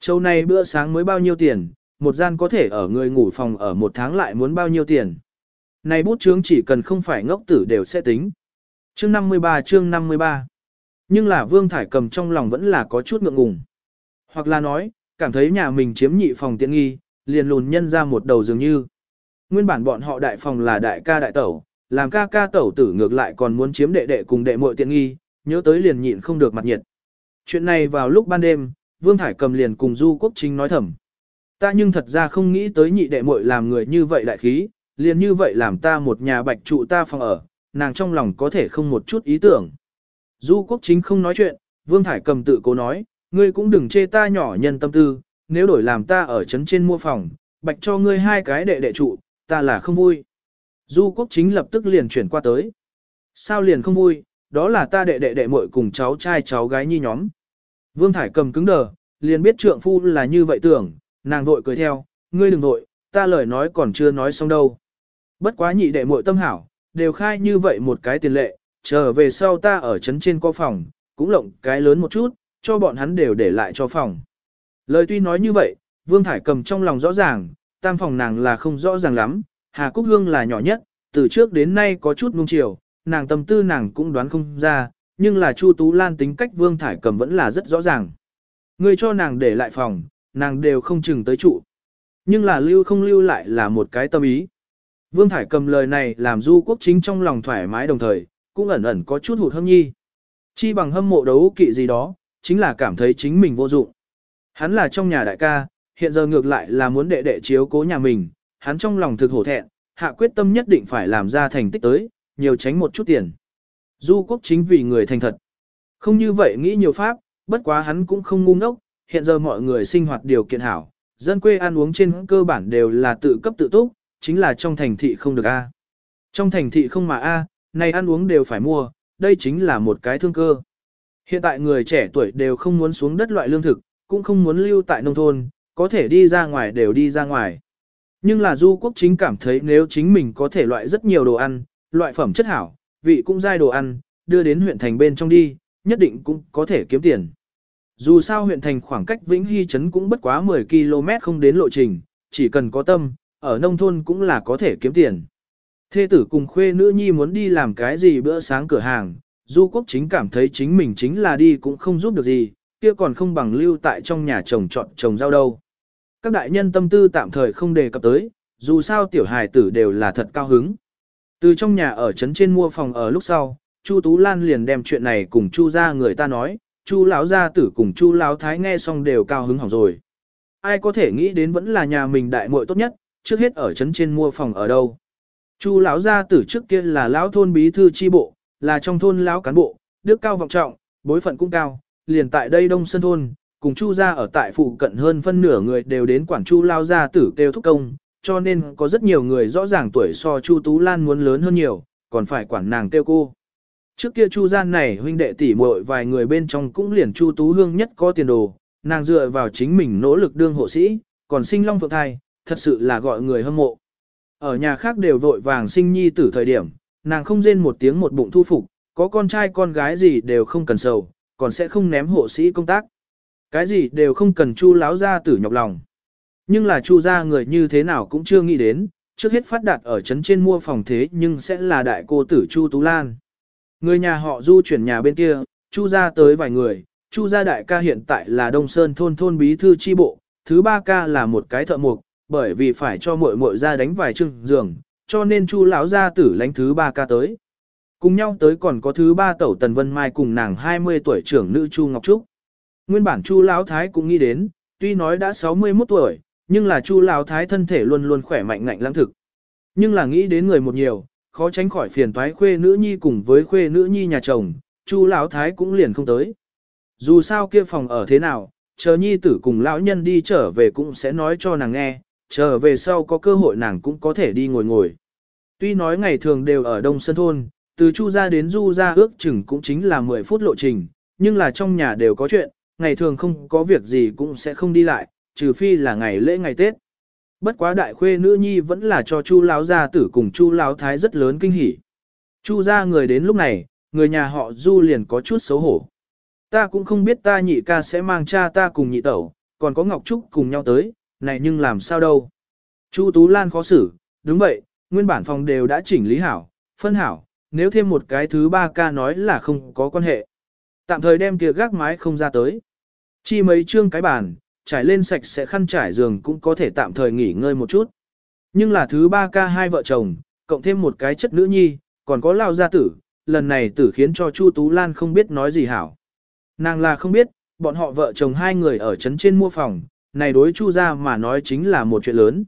Châu này bữa sáng mới bao nhiêu tiền, một gian có thể ở người ngủ phòng ở một tháng lại muốn bao nhiêu tiền. Này bút chướng chỉ cần không phải ngốc tử đều sẽ tính. Chương 53 chương 53 Nhưng là Vương Thải cầm trong lòng vẫn là có chút ngượng ngùng. Hoặc là nói, cảm thấy nhà mình chiếm nhị phòng tiện nghi, liền lùn nhân ra một đầu dường như. Nguyên bản bọn họ đại phòng là đại ca đại tẩu, làm ca ca tẩu tử ngược lại còn muốn chiếm đệ đệ cùng đệ muội tiện nghi, nhớ tới liền nhịn không được mặt nhiệt. Chuyện này vào lúc ban đêm, Vương Thải cầm liền cùng Du Quốc Chính nói thầm. Ta nhưng thật ra không nghĩ tới nhị đệ muội làm người như vậy đại khí, liền như vậy làm ta một nhà bạch trụ ta phòng ở, nàng trong lòng có thể không một chút ý tưởng. Du Quốc Chính không nói chuyện, Vương Thải cầm tự cố nói, ngươi cũng đừng chê ta nhỏ nhân tâm tư, nếu đổi làm ta ở trấn trên mua phòng, bạch cho ngươi hai cái đệ đệ trụ, ta là không vui. Du quốc chính lập tức liền chuyển qua tới. Sao liền không vui, đó là ta đệ đệ đệ muội cùng cháu trai cháu gái nhi nhóm. Vương Thải cầm cứng đờ, liền biết trượng phu là như vậy tưởng, nàng vội cười theo, ngươi đừng vội, ta lời nói còn chưa nói xong đâu. Bất quá nhị đệ muội tâm hảo, đều khai như vậy một cái tiền lệ, trở về sau ta ở trấn trên có phòng, cũng lộng cái lớn một chút, cho bọn hắn đều để lại cho phòng. Lời tuy nói như vậy, Vương Thải cầm trong lòng rõ ràng, tam phòng nàng là không rõ ràng lắm, Hà Cúc Hương là nhỏ nhất, từ trước đến nay có chút nung chiều, nàng tâm tư nàng cũng đoán không ra, nhưng là Chu Tú Lan tính cách Vương Thải cầm vẫn là rất rõ ràng. Người cho nàng để lại phòng, nàng đều không chừng tới trụ. Nhưng là lưu không lưu lại là một cái tâm ý. Vương Thải cầm lời này làm du quốc chính trong lòng thoải mái đồng thời, cũng ẩn ẩn có chút hụt hâm nhi. Chi bằng hâm mộ đấu kỵ gì đó, chính là cảm thấy chính mình vô dụng. Hắn là trong nhà đại ca, hiện giờ ngược lại là muốn đệ đệ chiếu cố nhà mình, hắn trong lòng thực hổ thẹn, hạ quyết tâm nhất định phải làm ra thành tích tới, nhiều tránh một chút tiền. Du quốc chính vì người thành thật. Không như vậy nghĩ nhiều pháp, bất quá hắn cũng không ngu ngốc, hiện giờ mọi người sinh hoạt điều kiện hảo, dân quê ăn uống trên cơ bản đều là tự cấp tự túc, chính là trong thành thị không được A. Trong thành thị không mà A, này ăn uống đều phải mua, đây chính là một cái thương cơ. Hiện tại người trẻ tuổi đều không muốn xuống đất loại lương thực, cũng không muốn lưu tại nông thôn, có thể đi ra ngoài đều đi ra ngoài. Nhưng là du quốc chính cảm thấy nếu chính mình có thể loại rất nhiều đồ ăn, loại phẩm chất hảo, vị cũng dai đồ ăn, đưa đến huyện thành bên trong đi, nhất định cũng có thể kiếm tiền. Dù sao huyện thành khoảng cách Vĩnh Hy Trấn cũng bất quá 10 km không đến lộ trình, chỉ cần có tâm, ở nông thôn cũng là có thể kiếm tiền. Thê tử cùng khuê nữ nhi muốn đi làm cái gì bữa sáng cửa hàng, du quốc chính cảm thấy chính mình chính là đi cũng không giúp được gì, kia còn không bằng lưu tại trong nhà chồng chọn trồng rau đâu. Các đại nhân tâm tư tạm thời không đề cập tới, dù sao tiểu hài tử đều là thật cao hứng. Từ trong nhà ở trấn trên mua phòng ở lúc sau, Chu Tú Lan liền đem chuyện này cùng Chu gia người ta nói, Chu lão gia tử cùng Chu lão thái nghe xong đều cao hứng hỏng rồi. Ai có thể nghĩ đến vẫn là nhà mình đại muội tốt nhất, trước hết ở trấn trên mua phòng ở đâu. Chu lão gia tử trước kia là lão thôn bí thư chi bộ, là trong thôn lão cán bộ, đức cao vọng trọng, bối phận cũng cao, liền tại đây Đông Sơn thôn, cùng Chu gia ở tại phụ cận hơn phân nửa người đều đến quản Chu lao gia tử kêu thúc công, cho nên có rất nhiều người rõ ràng tuổi so Chu Tú Lan muốn lớn hơn nhiều, còn phải quản nàng kêu cô. Trước kia Chu gian này huynh đệ tỷ muội vài người bên trong cũng liền Chu Tú Hương nhất có tiền đồ, nàng dựa vào chính mình nỗ lực đương hộ sĩ, còn sinh long phượng thai, thật sự là gọi người hâm mộ. Ở nhà khác đều vội vàng sinh nhi tử thời điểm, nàng không rên một tiếng một bụng thu phục, có con trai con gái gì đều không cần sầu, còn sẽ không ném hộ sĩ công tác. Cái gì đều không cần chu láo ra tử nhọc lòng. Nhưng là chu gia người như thế nào cũng chưa nghĩ đến, trước hết phát đạt ở trấn trên mua phòng thế nhưng sẽ là đại cô tử Chu Tú Lan. Người nhà họ du chuyển nhà bên kia, Chu gia tới vài người, Chu gia đại ca hiện tại là Đông Sơn thôn thôn bí thư chi bộ, thứ ba ca là một cái thợ mộc, bởi vì phải cho muội muội ra đánh vài chừng giường, cho nên Chu lão gia tử lãnh thứ ba ca tới. Cùng nhau tới còn có thứ ba tẩu Tần Vân Mai cùng nàng 20 tuổi trưởng nữ Chu Ngọc Trúc. Nguyên bản Chu lão thái cũng nghĩ đến, tuy nói đã 61 tuổi, nhưng là Chu lão thái thân thể luôn luôn khỏe mạnh ngạnh lãng thực. Nhưng là nghĩ đến người một nhiều, khó tránh khỏi phiền toái khuê nữ nhi cùng với khuê nữ nhi nhà chồng, Chu lão thái cũng liền không tới. Dù sao kia phòng ở thế nào, chờ nhi tử cùng lão nhân đi trở về cũng sẽ nói cho nàng nghe, trở về sau có cơ hội nàng cũng có thể đi ngồi ngồi. Tuy nói ngày thường đều ở Đông Sơn Thôn, từ Chu ra đến Du ra ước chừng cũng chính là 10 phút lộ trình, nhưng là trong nhà đều có chuyện, ngày thường không có việc gì cũng sẽ không đi lại, trừ phi là ngày lễ ngày Tết. Bất quá đại khuê nữ nhi vẫn là cho Chu lão gia tử cùng Chu lão thái rất lớn kinh hỉ. Chu gia người đến lúc này, người nhà họ Du liền có chút xấu hổ. Ta cũng không biết ta nhị ca sẽ mang cha ta cùng nhị tẩu, còn có Ngọc Trúc cùng nhau tới, này nhưng làm sao đâu. Chu Tú Lan khó xử, đúng vậy, nguyên bản phòng đều đã chỉnh lý hảo, phân hảo, nếu thêm một cái thứ ba ca nói là không có quan hệ. Tạm thời đem kia gác mái không ra tới. Chi mấy chương cái bàn, trải lên sạch sẽ khăn trải giường cũng có thể tạm thời nghỉ ngơi một chút. Nhưng là thứ ba ca hai vợ chồng, cộng thêm một cái chất nữ nhi, còn có lao gia tử, lần này tử khiến cho Chu Tú Lan không biết nói gì hảo. Nàng là không biết, bọn họ vợ chồng hai người ở trấn trên mua phòng, này đối Chu ra mà nói chính là một chuyện lớn.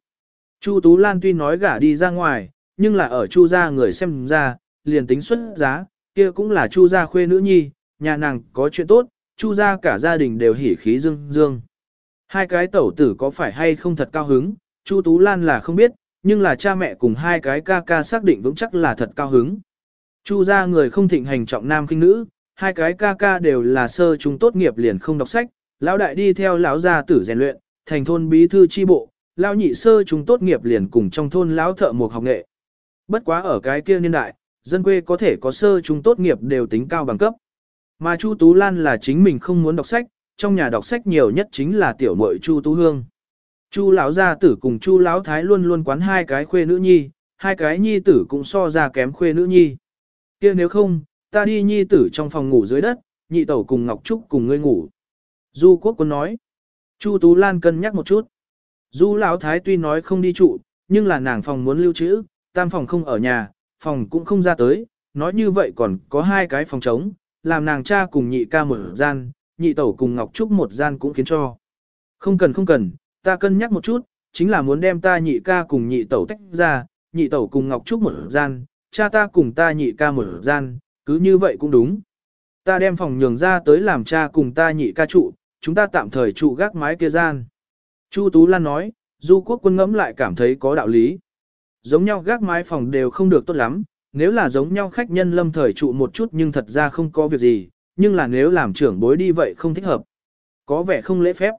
Chu Tú Lan tuy nói gả đi ra ngoài, nhưng là ở Chu ra người xem ra, liền tính xuất giá, kia cũng là Chu gia khuê nữ nhi, nhà nàng có chuyện tốt, Chu gia cả gia đình đều hỉ khí dương dương. Hai cái tẩu tử có phải hay không thật cao hứng, Chu Tú Lan là không biết, nhưng là cha mẹ cùng hai cái ca ca xác định vững chắc là thật cao hứng. Chu gia người không thịnh hành trọng nam khinh nữ, hai cái ca ca đều là sơ chúng tốt nghiệp liền không đọc sách, lão đại đi theo lão gia tử rèn luyện, thành thôn bí thư chi bộ, lão nhị sơ chúng tốt nghiệp liền cùng trong thôn lão thợ mộc học nghệ. Bất quá ở cái kia niên đại, dân quê có thể có sơ chúng tốt nghiệp đều tính cao bằng cấp. Mà Chu Tú Lan là chính mình không muốn đọc sách, trong nhà đọc sách nhiều nhất chính là tiểu muội Chu Tú Hương. Chu lão gia tử cùng Chu lão thái luôn luôn quán hai cái khuê nữ nhi, hai cái nhi tử cũng so ra kém khuê nữ nhi. Kia nếu không, ta đi nhi tử trong phòng ngủ dưới đất, nhị tẩu cùng Ngọc Trúc cùng ngươi ngủ. Du Quốc Quân nói. Chu Tú Lan cân nhắc một chút. Du lão thái tuy nói không đi trụ, nhưng là nàng phòng muốn lưu trữ, tam phòng không ở nhà, phòng cũng không ra tới, nói như vậy còn có hai cái phòng trống, làm nàng cha cùng nhị ca một gian, nhị tẩu cùng Ngọc Trúc một gian cũng khiến cho. Không cần không cần, ta cân nhắc một chút, chính là muốn đem ta nhị ca cùng nhị tẩu tách ra, nhị tẩu cùng Ngọc Trúc một gian, cha ta cùng ta nhị ca một gian, cứ như vậy cũng đúng. Ta đem phòng nhường ra tới làm cha cùng ta nhị ca trụ, chúng ta tạm thời trụ gác mái kia gian. Chu Tú Lan nói, du quốc quân ngẫm lại cảm thấy có đạo lý. Giống nhau gác mái phòng đều không được tốt lắm, nếu là giống nhau khách nhân lâm thời trụ một chút nhưng thật ra không có việc gì, nhưng là nếu làm trưởng bối đi vậy không thích hợp. Có vẻ không lễ phép.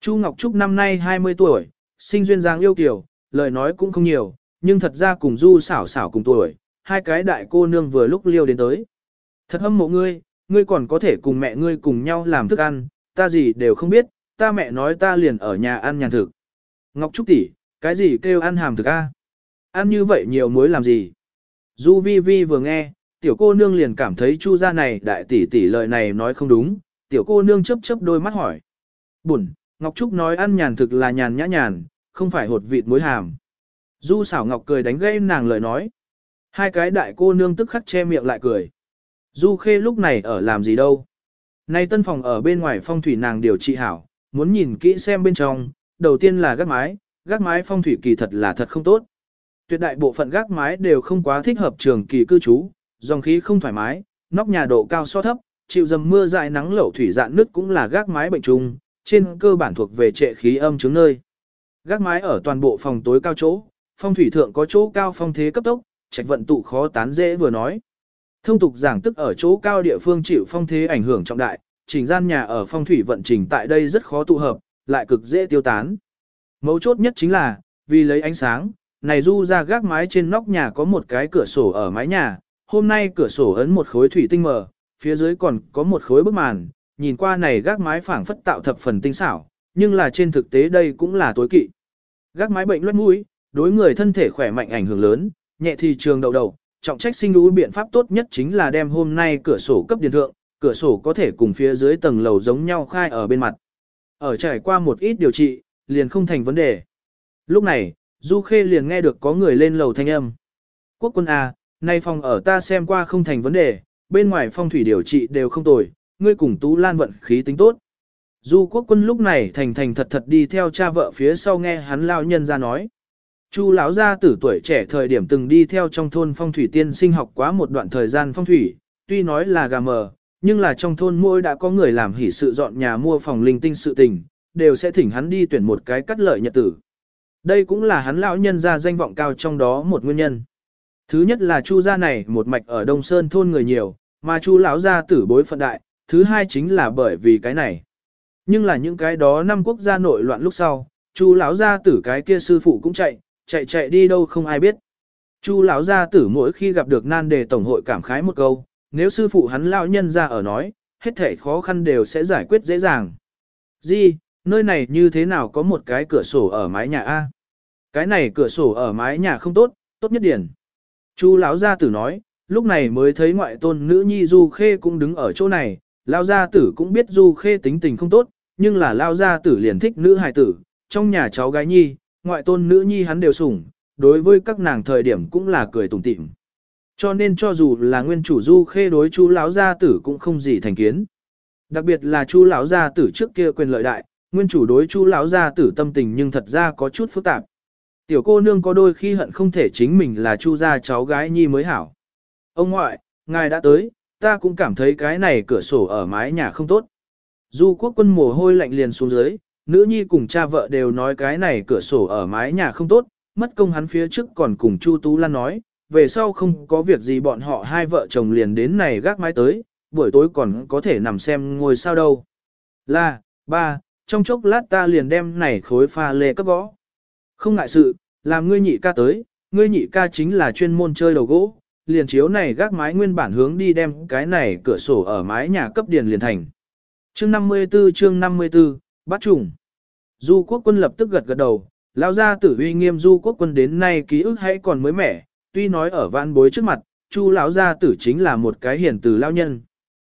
Chu Ngọc Trúc năm nay 20 tuổi, sinh duyên dáng yêu kiều, lời nói cũng không nhiều, nhưng thật ra cùng du xảo xảo cùng tuổi, hai cái đại cô nương vừa lúc liêu đến tới. Thật hâm mộ ngươi, ngươi còn có thể cùng mẹ ngươi cùng nhau làm thức ăn, ta gì đều không biết, ta mẹ nói ta liền ở nhà ăn nhàn thực. Ngọc Trúc tỷ, cái gì kêu ăn hàm thực a? Ăn như vậy nhiều muối làm gì? Du Vi Vi vừa nghe, tiểu cô nương liền cảm thấy chu gia này đại tỷ tỷ lời này nói không đúng, tiểu cô nương chớp chớp đôi mắt hỏi. Bụn, Ngọc Trúc nói ăn nhàn thực là nhàn nhã nhàn, không phải hột vịt muối hàm. Du xảo Ngọc cười đánh gây nàng lời nói. Hai cái đại cô nương tức khắc che miệng lại cười. Du khê lúc này ở làm gì đâu. Nay tân phòng ở bên ngoài phong thủy nàng điều trị hảo, muốn nhìn kỹ xem bên trong, đầu tiên là gác mái, gác mái phong thủy kỳ thật là thật không tốt. Tuyệt đại bộ phận gác mái đều không quá thích hợp trường kỳ cư trú, dòng khí không thoải mái, nóc nhà độ cao so thấp, chịu dầm mưa dại nắng lẩu thủy dạn nứt cũng là gác mái bệnh trùng, trên cơ bản thuộc về trệ khí âm chứng nơi. Gác mái ở toàn bộ phòng tối cao chỗ, phong thủy thượng có chỗ cao phong thế cấp tốc, trạch vận tụ khó tán dễ vừa nói. Thông tục giảng tức ở chỗ cao địa phương chịu phong thế ảnh hưởng trọng đại, chỉnh gian nhà ở phong thủy vận trình tại đây rất khó tụ hợp, lại cực dễ tiêu tán. Mấu chốt nhất chính là, vì lấy ánh sáng, này du ra gác mái trên nóc nhà có một cái cửa sổ ở mái nhà, hôm nay cửa sổ ấn một khối thủy tinh mờ, phía dưới còn có một khối bức màn, nhìn qua này gác mái phảng phất tạo thập phần tinh xảo, nhưng là trên thực tế đây cũng là tối kỵ. Gác mái bệnh loét mũi, đối người thân thể khỏe mạnh ảnh hưởng lớn, nhẹ thì trường đầu đầu, trọng trách sinh đú biện pháp tốt nhất chính là đem hôm nay cửa sổ cấp điện thượng, cửa sổ có thể cùng phía dưới tầng lầu giống nhau khai ở bên mặt. Ở trải qua một ít điều trị, liền không thành vấn đề. Lúc này, Du Khê liền nghe được có người lên lầu thanh âm. Quốc quân A, nay phòng ở ta xem qua không thành vấn đề, bên ngoài phong thủy điều trị đều không tồi, ngươi cùng Tú Lan vận khí tính tốt. Du quốc quân lúc này thành thành thật thật đi theo cha vợ phía sau nghe hắn lao nhân ra nói. Chu lão gia tử tuổi trẻ thời điểm từng đi theo trong thôn phong thủy tiên sinh học quá một đoạn thời gian phong thủy, tuy nói là gà mờ, nhưng là trong thôn mỗi đã có người làm hỉ sự dọn nhà mua phòng linh tinh sự tình, đều sẽ thỉnh hắn đi tuyển một cái cắt lợi nhật tử. Đây cũng là hắn lão nhân ra danh vọng cao trong đó một nguyên nhân. Thứ nhất là Chu gia này một mạch ở Đông Sơn thôn người nhiều, mà Chu lão gia tử bối phận đại, thứ hai chính là bởi vì cái này. Nhưng là những cái đó năm quốc gia nội loạn lúc sau, Chu lão gia tử cái kia sư phụ cũng chạy, chạy chạy đi đâu không ai biết. Chu lão gia tử mỗi khi gặp được nan đề tổng hội cảm khái một câu, nếu sư phụ hắn lão nhân ra ở nói, hết thảy khó khăn đều sẽ giải quyết dễ dàng. gì nơi này như thế nào có một cái cửa sổ ở mái nhà A? Cái này cửa sổ ở mái nhà không tốt, tốt nhất điển. Chu lão gia tử nói, lúc này mới thấy ngoại tôn nữ nhi Du Khê cũng đứng ở chỗ này, lão gia tử cũng biết Du Khê tính tình không tốt, nhưng là lão gia tử liền thích nữ hài tử, trong nhà cháu gái nhi, ngoại tôn nữ nhi hắn đều sủng, đối với các nàng thời điểm cũng là cười tủm tỉm. Cho nên cho dù là nguyên chủ Du Khê đối chú lão gia tử cũng không gì thành kiến. Đặc biệt là chú lão gia tử trước kia quyền lợi đại, nguyên chủ đối chú lão gia tử tâm tình nhưng thật ra có chút phức tạp. Tiểu cô nương có đôi khi hận không thể chính mình là chu gia cháu gái nhi mới hảo. Ông ngoại, ngài đã tới, ta cũng cảm thấy cái này cửa sổ ở mái nhà không tốt. Du quốc quân mồ hôi lạnh liền xuống dưới, nữ nhi cùng cha vợ đều nói cái này cửa sổ ở mái nhà không tốt, mất công hắn phía trước còn cùng Chu Tú Lan nói, về sau không có việc gì bọn họ hai vợ chồng liền đến này gác mái tới, buổi tối còn có thể nằm xem ngồi sao đâu. Là, ba, trong chốc lát ta liền đem này khối pha lê cấp gõ. Không ngại sự, làm ngươi nhị ca tới, ngươi nhị ca chính là chuyên môn chơi đầu gỗ, liền chiếu này gác mái nguyên bản hướng đi đem cái này cửa sổ ở mái nhà cấp điền liền thành. Chương 54 chương 54, bắt trùng. Du quốc quân lập tức gật gật đầu, lao ra tử uy nghiêm du quốc quân đến nay ký ức hãy còn mới mẻ, tuy nói ở vạn bối trước mặt, chu lão gia tử chính là một cái hiển từ lao nhân.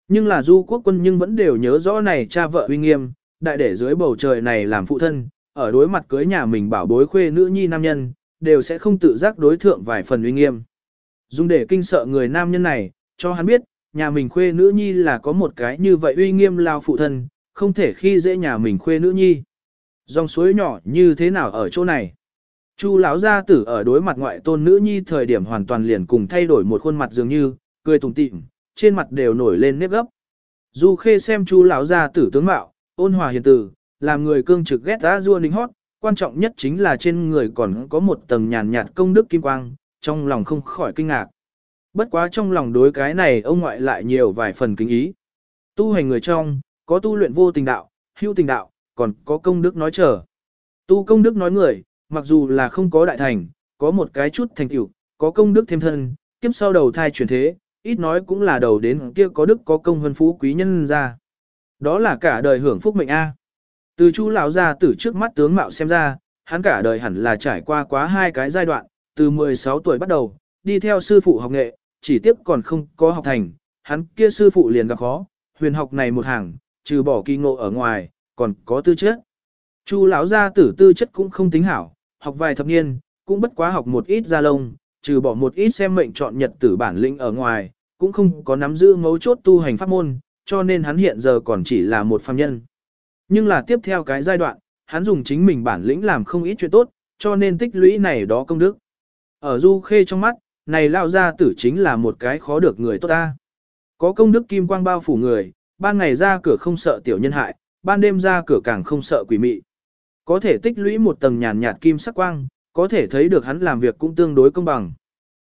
Nhưng là du quốc quân nhưng vẫn đều nhớ rõ này cha vợ uy nghiêm, đại để dưới bầu trời này làm phụ thân, ở đối mặt cưới nhà mình bảo bối khuê nữ nhi nam nhân, đều sẽ không tự giác đối thượng vài phần uy nghiêm. Dùng để kinh sợ người nam nhân này, cho hắn biết, nhà mình khuê nữ nhi là có một cái như vậy uy nghiêm lao phụ thân, không thể khi dễ nhà mình khuê nữ nhi. Dòng suối nhỏ như thế nào ở chỗ này? Chu lão gia tử ở đối mặt ngoại tôn nữ nhi thời điểm hoàn toàn liền cùng thay đổi một khuôn mặt dường như, cười tủm tỉm, trên mặt đều nổi lên nếp gấp. Du Khê xem Chu lão gia tử tướng mạo, ôn hòa hiền từ, làm người cương trực ghét đã rua ninh hót, quan trọng nhất chính là trên người còn có một tầng nhàn nhạt công đức kim quang, trong lòng không khỏi kinh ngạc. Bất quá trong lòng đối cái này ông ngoại lại nhiều vài phần kính ý. Tu hành người trong, có tu luyện vô tình đạo, hữu tình đạo, còn có công đức nói trở. Tu công đức nói người, mặc dù là không có đại thành, có một cái chút thành tựu, có công đức thêm thân, kiếp sau đầu thai chuyển thế, ít nói cũng là đầu đến kia có đức có công hơn phú quý nhân ra. Đó là cả đời hưởng phúc mệnh A. Từ chu lão ra từ trước mắt tướng mạo xem ra, hắn cả đời hẳn là trải qua quá hai cái giai đoạn, từ 16 tuổi bắt đầu, đi theo sư phụ học nghệ, chỉ tiếp còn không có học thành, hắn kia sư phụ liền gặp khó, huyền học này một hàng, trừ bỏ kỳ ngộ ở ngoài, còn có tư chất. Chu lão gia tử tư chất cũng không tính hảo, học vài thập niên, cũng bất quá học một ít gia lông, trừ bỏ một ít xem mệnh chọn nhật tử bản lĩnh ở ngoài, cũng không có nắm giữ mấu chốt tu hành pháp môn, cho nên hắn hiện giờ còn chỉ là một phàm nhân. Nhưng là tiếp theo cái giai đoạn, hắn dùng chính mình bản lĩnh làm không ít chuyện tốt, cho nên tích lũy này đó công đức. Ở Du Khê trong mắt, này lao gia tử chính là một cái khó được người tốt ta. Có công đức kim quang bao phủ người, ban ngày ra cửa không sợ tiểu nhân hại, ban đêm ra cửa càng không sợ quỷ mị. Có thể tích lũy một tầng nhàn nhạt kim sắc quang, có thể thấy được hắn làm việc cũng tương đối công bằng.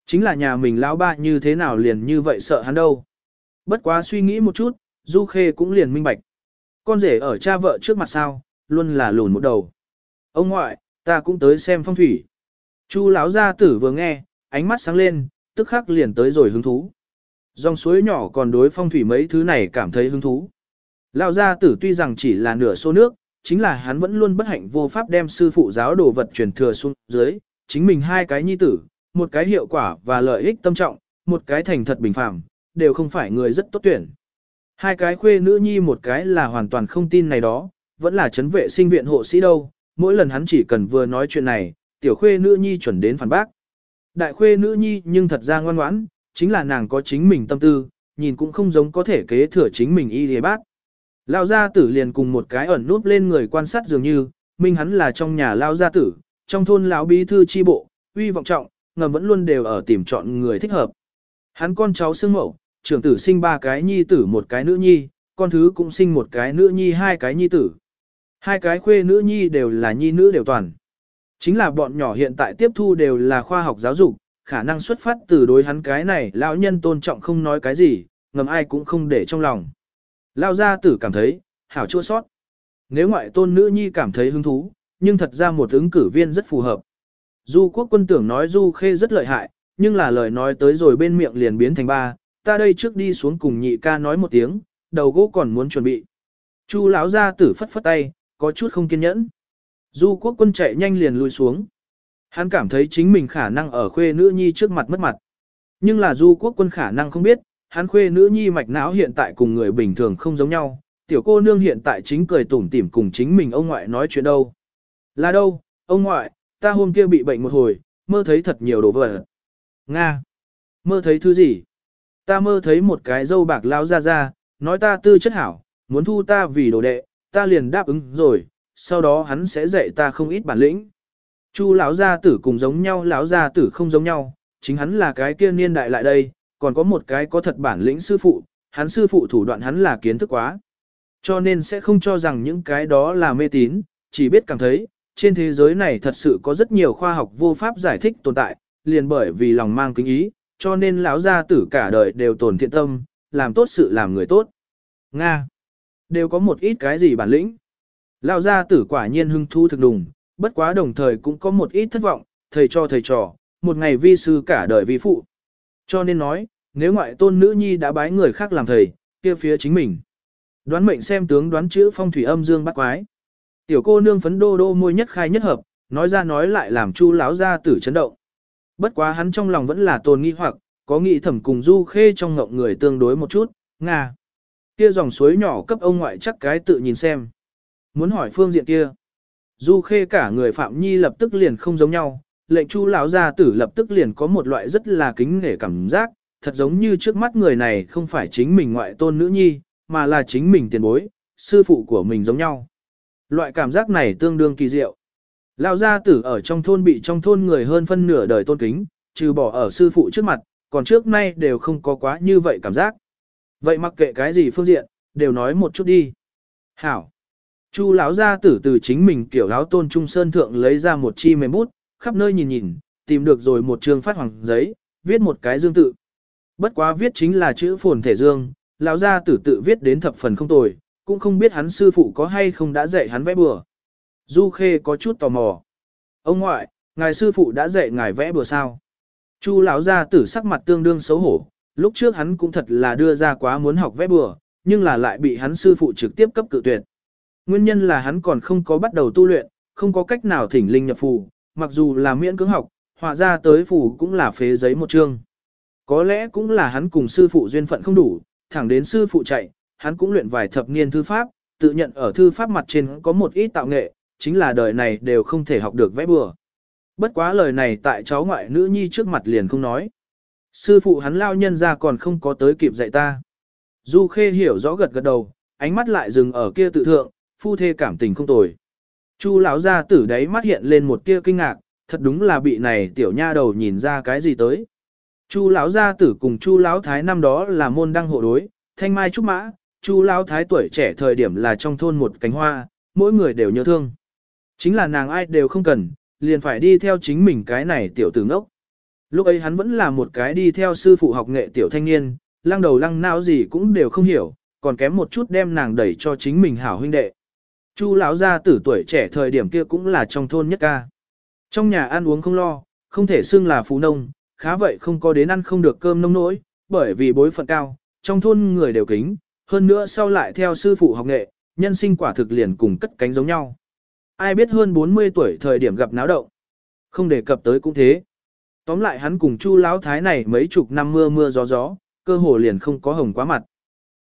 Chính là nhà mình lão ba như thế nào liền như vậy sợ hắn đâu. Bất quá suy nghĩ một chút, Du Khê cũng liền minh bạch. Con rể ở cha vợ trước mặt sao, luôn là lùn một đầu. Ông ngoại, ta cũng tới xem phong thủy. Chu lão gia tử vừa nghe, ánh mắt sáng lên, tức khắc liền tới rồi hứng thú. Dòng suối nhỏ còn đối phong thủy mấy thứ này cảm thấy hứng thú. Lão gia tử tuy rằng chỉ là nửa số nước, chính là hắn vẫn luôn bất hạnh vô pháp đem sư phụ giáo đồ vật truyền thừa xuống dưới, chính mình hai cái nhi tử, một cái hiệu quả và lợi ích tâm trọng, một cái thành thật bình phàm, đều không phải người rất tốt tuyển. Hai cái khuê nữ nhi một cái là hoàn toàn không tin này đó, vẫn là chấn vệ sinh viện hộ sĩ đâu, mỗi lần hắn chỉ cần vừa nói chuyện này, tiểu khuê nữ nhi chuẩn đến phản bác. Đại khuê nữ nhi nhưng thật ra ngoan ngoãn, chính là nàng có chính mình tâm tư, nhìn cũng không giống có thể kế thừa chính mình y lìa bác. Lao gia tử liền cùng một cái ẩn núp lên người quan sát dường như, minh hắn là trong nhà lao gia tử, trong thôn lão bí thư chi bộ, uy vọng trọng, ngầm vẫn luôn đều ở tìm chọn người thích hợp. Hắn con cháu xương mẫu, trưởng tử sinh ba cái nhi tử một cái nữ nhi, con thứ cũng sinh một cái nữ nhi hai cái nhi tử. Hai cái khuê nữ nhi đều là nhi nữ đều toàn. Chính là bọn nhỏ hiện tại tiếp thu đều là khoa học giáo dục, khả năng xuất phát từ đối hắn cái này lão nhân tôn trọng không nói cái gì, ngầm ai cũng không để trong lòng. Lao gia tử cảm thấy, hảo chua sót. Nếu ngoại tôn nữ nhi cảm thấy hứng thú, nhưng thật ra một ứng cử viên rất phù hợp. Du quốc quân tưởng nói Du Khê rất lợi hại, nhưng là lời nói tới rồi bên miệng liền biến thành ba, ta đây trước đi xuống cùng nhị ca nói một tiếng, đầu gỗ còn muốn chuẩn bị. Chu lão gia tử phất phất tay, có chút không kiên nhẫn. Du quốc quân chạy nhanh liền lùi xuống. Hắn cảm thấy chính mình khả năng ở khuê nữ nhi trước mặt mất mặt. Nhưng là du quốc quân khả năng không biết, hắn khuê nữ nhi mạch não hiện tại cùng người bình thường không giống nhau. Tiểu cô nương hiện tại chính cười tủm tỉm cùng chính mình ông ngoại nói chuyện đâu. Là đâu, ông ngoại, ta hôm kia bị bệnh một hồi, mơ thấy thật nhiều đồ vật. Nga. Mơ thấy thứ gì? Ta mơ thấy một cái dâu bạc lao ra ra, nói ta tư chất hảo, muốn thu ta vì đồ đệ, ta liền đáp ứng rồi, sau đó hắn sẽ dạy ta không ít bản lĩnh. Chu lão gia tử cùng giống nhau lão gia tử không giống nhau, chính hắn là cái kia niên đại lại đây, còn có một cái có thật bản lĩnh sư phụ, hắn sư phụ thủ đoạn hắn là kiến thức quá. Cho nên sẽ không cho rằng những cái đó là mê tín, chỉ biết cảm thấy, trên thế giới này thật sự có rất nhiều khoa học vô pháp giải thích tồn tại, liền bởi vì lòng mang kính ý, cho nên lão gia tử cả đời đều tồn thiện tâm, làm tốt sự làm người tốt. Nga. Đều có một ít cái gì bản lĩnh. Lão gia tử quả nhiên hưng thu thực đùng, bất quá đồng thời cũng có một ít thất vọng, thầy cho thầy trò, một ngày vi sư cả đời vi phụ. Cho nên nói, nếu ngoại tôn nữ nhi đã bái người khác làm thầy, kia phía chính mình. Đoán mệnh xem tướng đoán chữ phong thủy âm dương bắt quái. Tiểu cô nương phấn đô đô môi nhất khai nhất hợp, nói ra nói lại làm chu lão gia tử chấn động. Bất quá hắn trong lòng vẫn là tồn nghi hoặc, có nghĩ thẩm cùng du khê trong ngộng người tương đối một chút, nga. Kia dòng suối nhỏ cấp ông ngoại chắc cái tự nhìn xem. Muốn hỏi phương diện kia. Du khê cả người Phạm Nhi lập tức liền không giống nhau, lệnh chu lão gia tử lập tức liền có một loại rất là kính nể cảm giác, thật giống như trước mắt người này không phải chính mình ngoại tôn nữ nhi, mà là chính mình tiền bối, sư phụ của mình giống nhau. Loại cảm giác này tương đương kỳ diệu. Lão gia tử ở trong thôn bị trong thôn người hơn phân nửa đời tôn kính, trừ bỏ ở sư phụ trước mặt, còn trước nay đều không có quá như vậy cảm giác. Vậy mặc kệ cái gì phương diện, đều nói một chút đi. Hảo. Chu lão gia tử từ chính mình kiểu lão tôn trung sơn thượng lấy ra một chi mềm bút, khắp nơi nhìn nhìn, tìm được rồi một trường phát hoàng giấy, viết một cái dương tự. Bất quá viết chính là chữ phồn thể dương, lão gia tử tự viết đến thập phần không tồi, cũng không biết hắn sư phụ có hay không đã dạy hắn vẽ bừa. Du Khê có chút tò mò. Ông ngoại, ngài sư phụ đã dạy ngài vẽ bừa sao? Chu lão gia tử sắc mặt tương đương xấu hổ, lúc trước hắn cũng thật là đưa ra quá muốn học vẽ bừa, nhưng là lại bị hắn sư phụ trực tiếp cấp cự tuyệt. Nguyên nhân là hắn còn không có bắt đầu tu luyện, không có cách nào thỉnh linh nhập phù, mặc dù là miễn cưỡng học, họa ra tới phù cũng là phế giấy một chương. Có lẽ cũng là hắn cùng sư phụ duyên phận không đủ, thẳng đến sư phụ chạy, hắn cũng luyện vài thập niên thư pháp, tự nhận ở thư pháp mặt trên có một ít tạo nghệ, chính là đời này đều không thể học được vẽ bừa. Bất quá lời này tại cháu ngoại nữ nhi trước mặt liền không nói. Sư phụ hắn lao nhân ra còn không có tới kịp dạy ta. Du Khê hiểu rõ gật gật đầu, ánh mắt lại dừng ở kia tự thượng, phu thê cảm tình không tồi. Chu lão gia tử đấy mắt hiện lên một tia kinh ngạc, thật đúng là bị này tiểu nha đầu nhìn ra cái gì tới. Chu lão gia tử cùng Chu lão thái năm đó là môn đăng hộ đối, thanh mai trúc mã, Chu lão thái tuổi trẻ thời điểm là trong thôn một cánh hoa, mỗi người đều nhớ thương. Chính là nàng ai đều không cần, liền phải đi theo chính mình cái này tiểu tử ngốc. Lúc ấy hắn vẫn là một cái đi theo sư phụ học nghệ tiểu thanh niên, lăng đầu lăng não gì cũng đều không hiểu, còn kém một chút đem nàng đẩy cho chính mình hảo huynh đệ. Chu lão gia tử tuổi trẻ thời điểm kia cũng là trong thôn nhất ca. Trong nhà ăn uống không lo, không thể xưng là phú nông, khá vậy không có đến ăn không được cơm nông nỗi, bởi vì bối phận cao, trong thôn người đều kính, hơn nữa sau lại theo sư phụ học nghệ, nhân sinh quả thực liền cùng cất cánh giống nhau. Ai biết hơn 40 tuổi thời điểm gặp náo động. Không đề cập tới cũng thế. Tóm lại hắn cùng Chu lão thái này mấy chục năm mưa mưa gió gió, cơ hồ liền không có hồng quá mặt.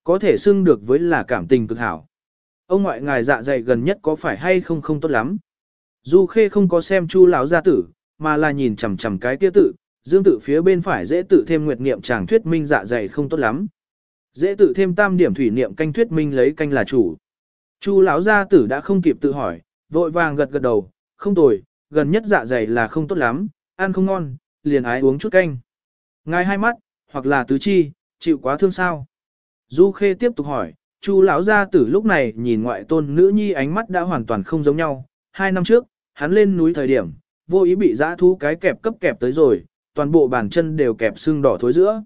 Có thể xưng được với là cảm tình cực hảo. Ông ngoại ngài dạ dày gần nhất có phải hay không không tốt lắm. Du Khê không có xem Chu lão gia tử, mà là nhìn chằm chằm cái kia tự, dương tự phía bên phải dễ tự thêm nguyệt niệm chàng thuyết minh dạ dày không tốt lắm. Dễ tự thêm tam điểm thủy niệm canh thuyết minh lấy canh là chủ. Chu lão gia tử đã không kịp tự hỏi, vội vàng gật gật đầu, không tồi, gần nhất dạ dày là không tốt lắm, ăn không ngon, liền ái uống chút canh. Ngài hai mắt, hoặc là tứ chi, chịu quá thương sao? Du Khê tiếp tục hỏi, Chu lão gia tử lúc này nhìn ngoại tôn nữ nhi ánh mắt đã hoàn toàn không giống nhau. Hai năm trước, hắn lên núi thời điểm, vô ý bị dã thú cái kẹp cấp kẹp tới rồi, toàn bộ bàn chân đều kẹp xương đỏ thối giữa.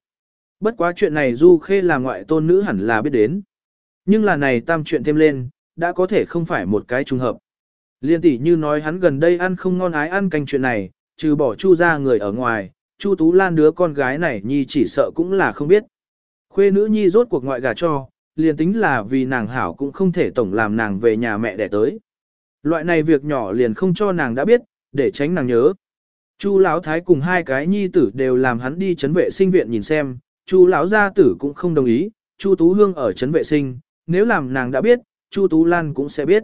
Bất quá chuyện này Du Khê là ngoại tôn nữ hẳn là biết đến. Nhưng là này tam chuyện thêm lên, đã có thể không phải một cái trùng hợp. Liên tỷ như nói hắn gần đây ăn không ngon ái ăn canh chuyện này, trừ bỏ Chu ra người ở ngoài, Chu Tú Lan đứa con gái này nhi chỉ sợ cũng là không biết. Khuê nữ nhi rốt cuộc ngoại gà cho, liền tính là vì nàng hảo cũng không thể tổng làm nàng về nhà mẹ đẻ tới. Loại này việc nhỏ liền không cho nàng đã biết, để tránh nàng nhớ. Chu Lão Thái cùng hai cái nhi tử đều làm hắn đi chấn vệ sinh viện nhìn xem, Chu Lão gia tử cũng không đồng ý, Chu Tú Hương ở chấn vệ sinh, nếu làm nàng đã biết, Chu Tú Lan cũng sẽ biết.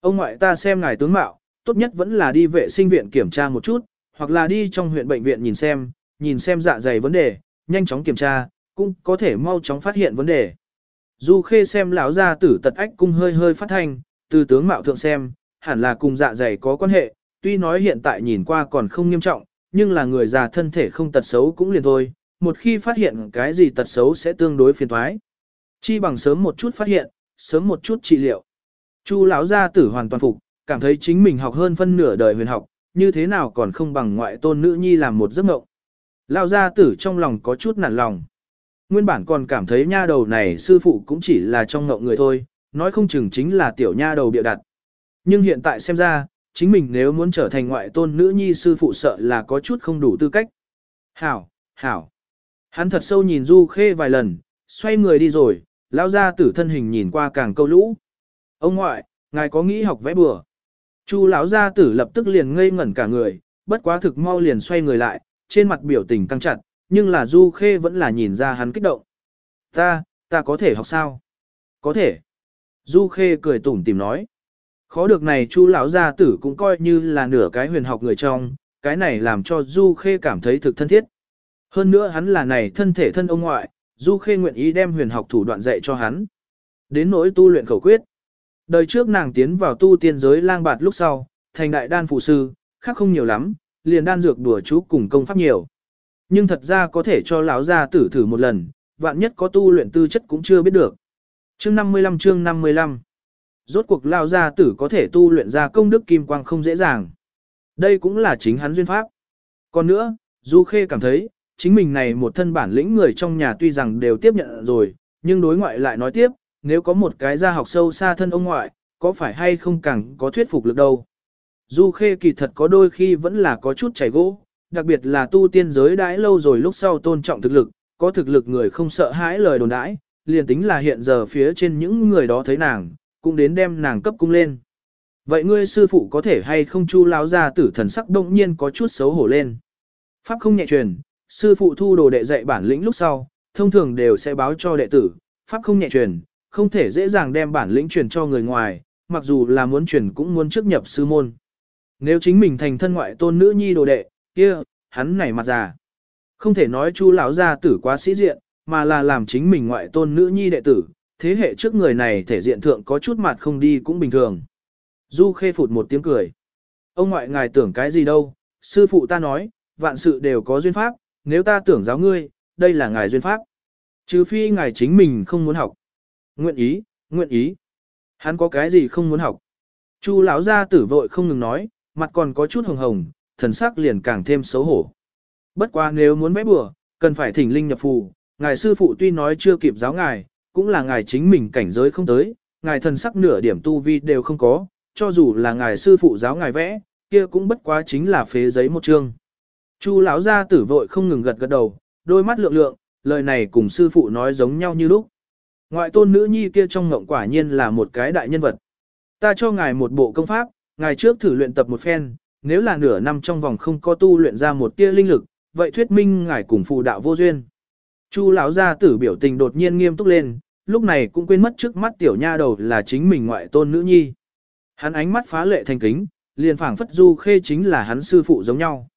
Ông ngoại ta xem ngài tướng mạo, tốt nhất vẫn là đi vệ sinh viện kiểm tra một chút, hoặc là đi trong huyện bệnh viện nhìn xem, nhìn xem dạ dày vấn đề, nhanh chóng kiểm tra, cũng có thể mau chóng phát hiện vấn đề. Du Khê xem lão gia tử tật ách cung hơi hơi phát thanh, từ tướng mạo thượng xem, hẳn là cùng dạ dày có quan hệ, tuy nói hiện tại nhìn qua còn không nghiêm trọng, nhưng là người già thân thể không tật xấu cũng liền thôi, một khi phát hiện cái gì tật xấu sẽ tương đối phiền toái. Chi bằng sớm một chút phát hiện, sớm một chút trị liệu. Chu lão gia tử hoàn toàn phục, cảm thấy chính mình học hơn phân nửa đời huyền học, như thế nào còn không bằng ngoại tôn nữ nhi làm một giấc mộng. Lão gia tử trong lòng có chút nản lòng. Nguyên bản còn cảm thấy nha đầu này sư phụ cũng chỉ là trong ngộng người thôi, nói không chừng chính là tiểu nha đầu bịa đặt. Nhưng hiện tại xem ra, chính mình nếu muốn trở thành ngoại tôn nữ nhi sư phụ sợ là có chút không đủ tư cách. Hảo, hảo. Hắn thật sâu nhìn Du Khê vài lần, xoay người đi rồi, Lão gia tử thân hình nhìn qua càng câu lũ. Ông ngoại, ngài có nghĩ học vẽ bừa? Chu lão gia tử lập tức liền ngây ngẩn cả người, bất quá thực mau liền xoay người lại, trên mặt biểu tình căng chặt, nhưng là Du Khê vẫn là nhìn ra hắn kích động. Ta, ta có thể học sao? Có thể. Du Khê cười tủm tỉm nói. Khó được này Chu lão gia tử cũng coi như là nửa cái huyền học người trong, cái này làm cho Du Khê cảm thấy thực thân thiết. Hơn nữa hắn là này thân thể thân ông ngoại, Du Khê nguyện ý đem huyền học thủ đoạn dạy cho hắn. Đến nỗi tu luyện khẩu quyết. Đời trước nàng tiến vào tu tiên giới lang bạt lúc sau, thành đại đan phụ sư, khác không nhiều lắm, liền đan dược đùa chú cùng công pháp nhiều. Nhưng thật ra có thể cho lão gia tử thử một lần, vạn nhất có tu luyện tư chất cũng chưa biết được. Chương 55 chương 55 Rốt cuộc lão gia tử có thể tu luyện ra công đức kim quang không dễ dàng. Đây cũng là chính hắn duyên pháp. Còn nữa, Du Khê cảm thấy, chính mình này một thân bản lĩnh người trong nhà tuy rằng đều tiếp nhận rồi, nhưng đối ngoại lại nói tiếp, nếu có một cái gia học sâu xa thân ông ngoại, có phải hay không càng có thuyết phục lực đâu. Du Khê kỳ thật có đôi khi vẫn là có chút chảy gỗ, đặc biệt là tu tiên giới đãi lâu rồi lúc sau tôn trọng thực lực, có thực lực người không sợ hãi lời đồn đãi, liền tính là hiện giờ phía trên những người đó thấy nàng, cũng đến đem nàng cấp cung lên. Vậy ngươi sư phụ có thể hay không chu lão ra tử thần sắc động nhiên có chút xấu hổ lên. Pháp không nhẹ truyền, sư phụ thu đồ đệ dạy bản lĩnh lúc sau, thông thường đều sẽ báo cho đệ tử, Pháp không nhẹ truyền, không thể dễ dàng đem bản lĩnh truyền cho người ngoài, mặc dù là muốn truyền cũng muốn trước nhập sư môn. Nếu chính mình thành thân ngoại tôn nữ nhi đồ đệ, kia, hắn này mặt già. Không thể nói chu lão gia tử quá sĩ diện, mà là làm chính mình ngoại tôn nữ nhi đệ tử, thế hệ trước người này thể diện thượng có chút mặt không đi cũng bình thường. Du khê phụt một tiếng cười. Ông ngoại ngài tưởng cái gì đâu, sư phụ ta nói, vạn sự đều có duyên pháp, nếu ta tưởng giáo ngươi, đây là ngài duyên pháp. Trừ phi ngài chính mình không muốn học. Nguyện ý, nguyện ý. Hắn có cái gì không muốn học. Chu lão gia tử vội không ngừng nói, mặt còn có chút hồng hồng, thần sắc liền càng thêm xấu hổ. Bất quá nếu muốn vẽ bừa, cần phải thỉnh linh nhập phù, ngài sư phụ tuy nói chưa kịp giáo ngài, cũng là ngài chính mình cảnh giới không tới, ngài thần sắc nửa điểm tu vi đều không có, cho dù là ngài sư phụ giáo ngài vẽ, kia cũng bất quá chính là phế giấy một chương. Chu lão gia tử vội không ngừng gật gật đầu, đôi mắt lượng lượng, lời này cùng sư phụ nói giống nhau như lúc. Ngoại tôn nữ nhi kia trong ngộng quả nhiên là một cái đại nhân vật. Ta cho ngài một bộ công pháp, ngài trước thử luyện tập một phen, nếu là nửa năm trong vòng không có tu luyện ra một tia linh lực, vậy thuyết minh ngài cùng phù đạo vô duyên. Chu lão gia tử biểu tình đột nhiên nghiêm túc lên, lúc này cũng quên mất trước mắt tiểu nha đầu là chính mình ngoại tôn nữ nhi. Hắn ánh mắt phá lệ thành kính, liền phảng phất du khê chính là hắn sư phụ giống nhau.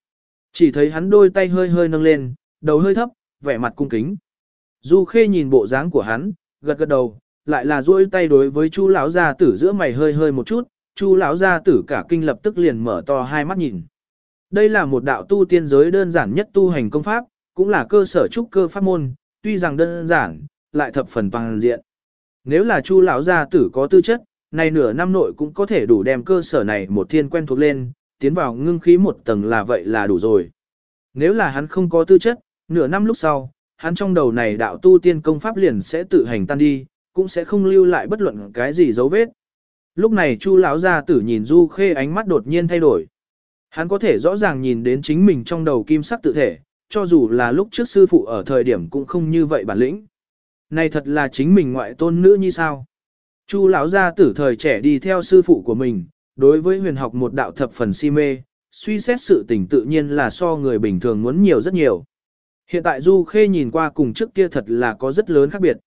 Chỉ thấy hắn đôi tay hơi hơi nâng lên, đầu hơi thấp, vẻ mặt cung kính. Du khê nhìn bộ dáng của hắn, gật gật đầu, lại là duỗi tay đối với chu lão gia tử giữa mày hơi hơi một chút, chu lão gia tử cả kinh lập tức liền mở to hai mắt nhìn. Đây là một đạo tu tiên giới đơn giản nhất tu hành công pháp, cũng là cơ sở trúc cơ pháp môn, tuy rằng đơn giản, lại thập phần toàn diện. Nếu là chu lão gia tử có tư chất, này nửa năm nội cũng có thể đủ đem cơ sở này một thiên quen thuộc lên, tiến vào ngưng khí một tầng là vậy là đủ rồi. Nếu là hắn không có tư chất, nửa năm lúc sau, hắn trong đầu này đạo tu tiên công pháp liền sẽ tự hành tan đi, cũng sẽ không lưu lại bất luận cái gì dấu vết. Lúc này Chu lão gia tử nhìn Du Khê ánh mắt đột nhiên thay đổi. Hắn có thể rõ ràng nhìn đến chính mình trong đầu kim sắc tự thể, cho dù là lúc trước sư phụ ở thời điểm cũng không như vậy bản lĩnh. Này thật là chính mình ngoại tôn nữ như sao? Chu lão gia tử thời trẻ đi theo sư phụ của mình, đối với huyền học một đạo thập phần si mê, suy xét sự tình tự nhiên là so người bình thường muốn nhiều rất nhiều. Hiện tại Du Khê nhìn qua cùng trước kia thật là có rất lớn khác biệt.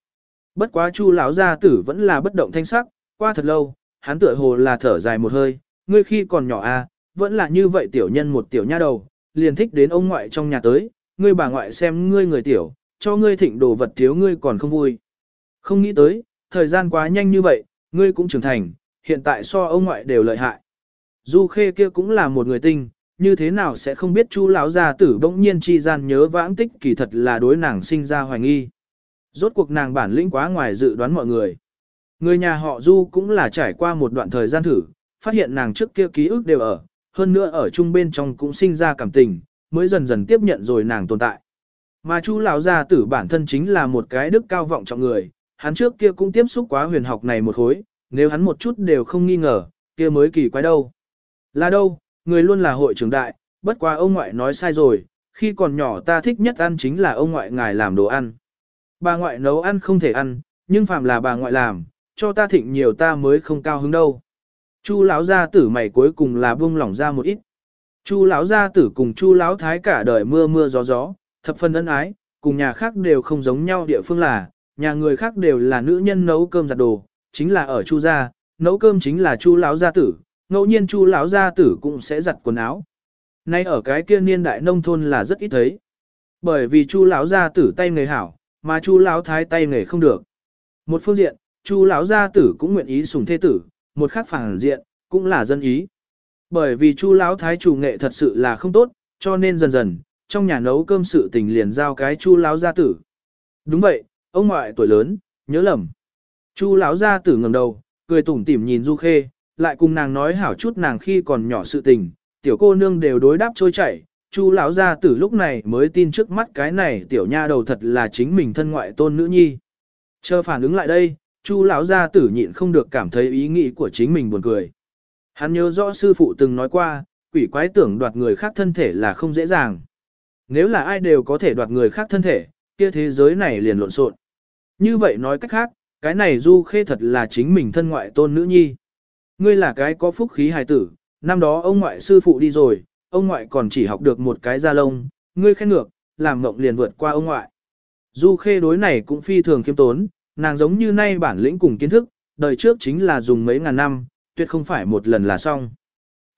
Bất quá Chu lão gia tử vẫn là bất động thanh sắc, qua thật lâu, hắn tựa hồ là thở dài một hơi, ngươi khi còn nhỏ à, vẫn là như vậy tiểu nhân một tiểu nha đầu, liền thích đến ông ngoại trong nhà tới, ngươi bà ngoại xem ngươi người tiểu, cho ngươi thịnh đồ vật thiếu ngươi còn không vui. Không nghĩ tới, thời gian quá nhanh như vậy, ngươi cũng trưởng thành, hiện tại so ông ngoại đều lợi hại. Du Khê kia cũng là một người tinh, như thế nào sẽ không biết Chu lão gia tử bỗng nhiên chi gian nhớ vãng tích kỳ thật là đối nàng sinh ra hoài nghi. Rốt cuộc nàng bản lĩnh quá ngoài dự đoán mọi người. Người nhà họ Du cũng là trải qua một đoạn thời gian thử, phát hiện nàng trước kia ký ức đều ở, hơn nữa ở chung bên trong cũng sinh ra cảm tình, mới dần dần tiếp nhận rồi nàng tồn tại. Mà Chu lão gia tử bản thân chính là một cái đức cao vọng trọng người, hắn trước kia cũng tiếp xúc quá huyền học này một khối, nếu hắn một chút đều không nghi ngờ, kia mới kỳ quái đâu. Là đâu, người luôn là hội trưởng đại, bất quá ông ngoại nói sai rồi, khi còn nhỏ ta thích nhất ăn chính là ông ngoại ngài làm đồ ăn. Bà ngoại nấu ăn không thể ăn, nhưng phạm là bà ngoại làm, cho ta thịnh nhiều ta mới không cao hứng đâu. Chu lão gia tử mày cuối cùng là buông lỏng ra một ít. Chu lão gia tử cùng Chu lão thái cả đời mưa mưa gió gió, thập phần ân ái, cùng nhà khác đều không giống nhau địa phương là, nhà người khác đều là nữ nhân nấu cơm giặt đồ, chính là ở Chu gia, nấu cơm chính là Chu lão gia tử, ngẫu nhiên Chu lão gia tử cũng sẽ giặt quần áo. Nay ở cái kia niên đại nông thôn là rất ít thấy. Bởi vì Chu lão gia tử tay nghề hảo, mà Chu lão thái tay nghề không được. Một phương diện, Chu lão gia tử cũng nguyện ý sủng thê tử, một khác phản diện, cũng là dân ý. Bởi vì Chu lão thái chủ nghệ thật sự là không tốt, cho nên dần dần, trong nhà nấu cơm sự tình liền giao cái Chu lão gia tử. Đúng vậy, ông ngoại tuổi lớn, nhớ lầm. Chu lão gia tử ngẩng đầu, cười tủm tỉm nhìn Du Khê, lại cùng nàng nói hảo chút nàng khi còn nhỏ sự tình, tiểu cô nương đều đối đáp trôi chảy. Chu lão gia tử lúc này mới tin trước mắt cái này tiểu nha đầu thật là chính mình thân ngoại tôn nữ nhi. Chờ phản ứng lại đây, Chu lão gia tử nhịn không được cảm thấy ý nghĩ của chính mình buồn cười. Hắn nhớ rõ sư phụ từng nói qua, quỷ quái tưởng đoạt người khác thân thể là không dễ dàng. Nếu là ai đều có thể đoạt người khác thân thể, kia thế giới này liền lộn xộn. Như vậy nói cách khác, cái này du khê thật là chính mình thân ngoại tôn nữ nhi. Ngươi là cái có phúc khí hài tử, năm đó ông ngoại sư phụ đi rồi, ông ngoại còn chỉ học được một cái da lông, ngươi khen ngược, làm mộng liền vượt qua ông ngoại. Du khê đối này cũng phi thường khiêm tốn, nàng giống như nay bản lĩnh cùng kiến thức, đời trước chính là dùng mấy ngàn năm, tuyệt không phải một lần là xong.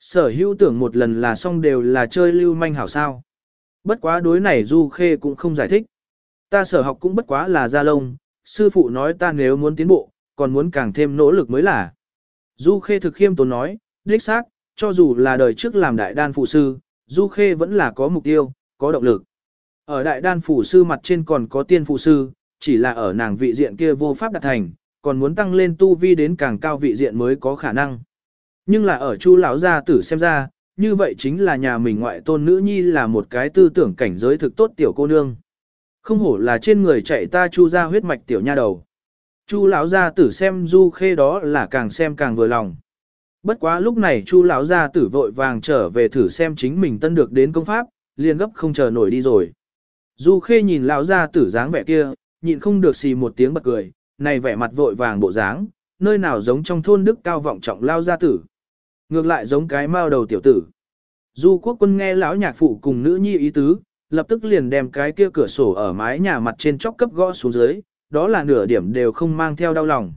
Sở hữu tưởng một lần là xong đều là chơi lưu manh hảo sao. Bất quá đối này Du Khê cũng không giải thích. Ta sở học cũng bất quá là gia lông, sư phụ nói ta nếu muốn tiến bộ, còn muốn càng thêm nỗ lực mới là. Du Khê thực khiêm tốn nói, đích xác, cho dù là đời trước làm đại đan phụ sư, Du Khê vẫn là có mục tiêu, có động lực. Ở đại đan phụ sư mặt trên còn có tiên phụ sư, chỉ là ở nàng vị diện kia vô pháp đạt thành, còn muốn tăng lên tu vi đến càng cao vị diện mới có khả năng. Nhưng là ở chu lão gia tử xem ra, như vậy chính là nhà mình ngoại tôn nữ nhi là một cái tư tưởng cảnh giới thực tốt tiểu cô nương. Không hổ là trên người chạy ta chu ra huyết mạch tiểu nha đầu. Chu lão gia tử xem Du Khê đó là càng xem càng vừa lòng. Bất quá lúc này Chu lão gia tử vội vàng trở về thử xem chính mình tân được đến công pháp, liền gấp không chờ nổi đi rồi. Du Khê nhìn lão gia tử dáng vẻ kia, nhịn không được xì một tiếng bật cười, này vẻ mặt vội vàng bộ dáng, nơi nào giống trong thôn đức cao vọng trọng lao gia tử. Ngược lại giống cái mao đầu tiểu tử. Du quốc quân nghe lão nhạc phụ cùng nữ nhi ý tứ, lập tức liền đem cái kia cửa sổ ở mái nhà mặt trên chóc cấp gõ xuống dưới, đó là nửa điểm đều không mang theo đau lòng.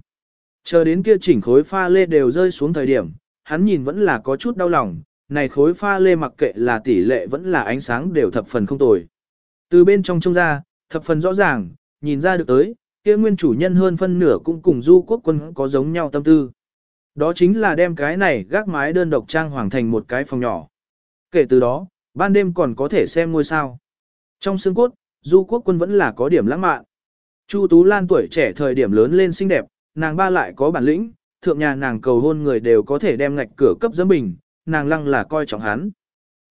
Chờ đến kia chỉnh khối pha lê đều rơi xuống thời điểm, hắn nhìn vẫn là có chút đau lòng, này khối pha lê mặc kệ là tỷ lệ vẫn là ánh sáng đều thập phần không tồi. Từ bên trong trông ra, thập phần rõ ràng, nhìn ra được tới, kia nguyên chủ nhân hơn phân nửa cũng cùng du quốc quân có giống nhau tâm tư. Đó chính là đem cái này gác mái đơn độc trang hoàng thành một cái phòng nhỏ. Kể từ đó, ban đêm còn có thể xem ngôi sao. Trong xương cốt, du quốc quân vẫn là có điểm lãng mạn. Chu Tú Lan tuổi trẻ thời điểm lớn lên xinh đẹp, nàng ba lại có bản lĩnh, thượng nhà nàng cầu hôn người đều có thể đem ngạch cửa cấp giấm bình, nàng lăng là coi trọng hắn.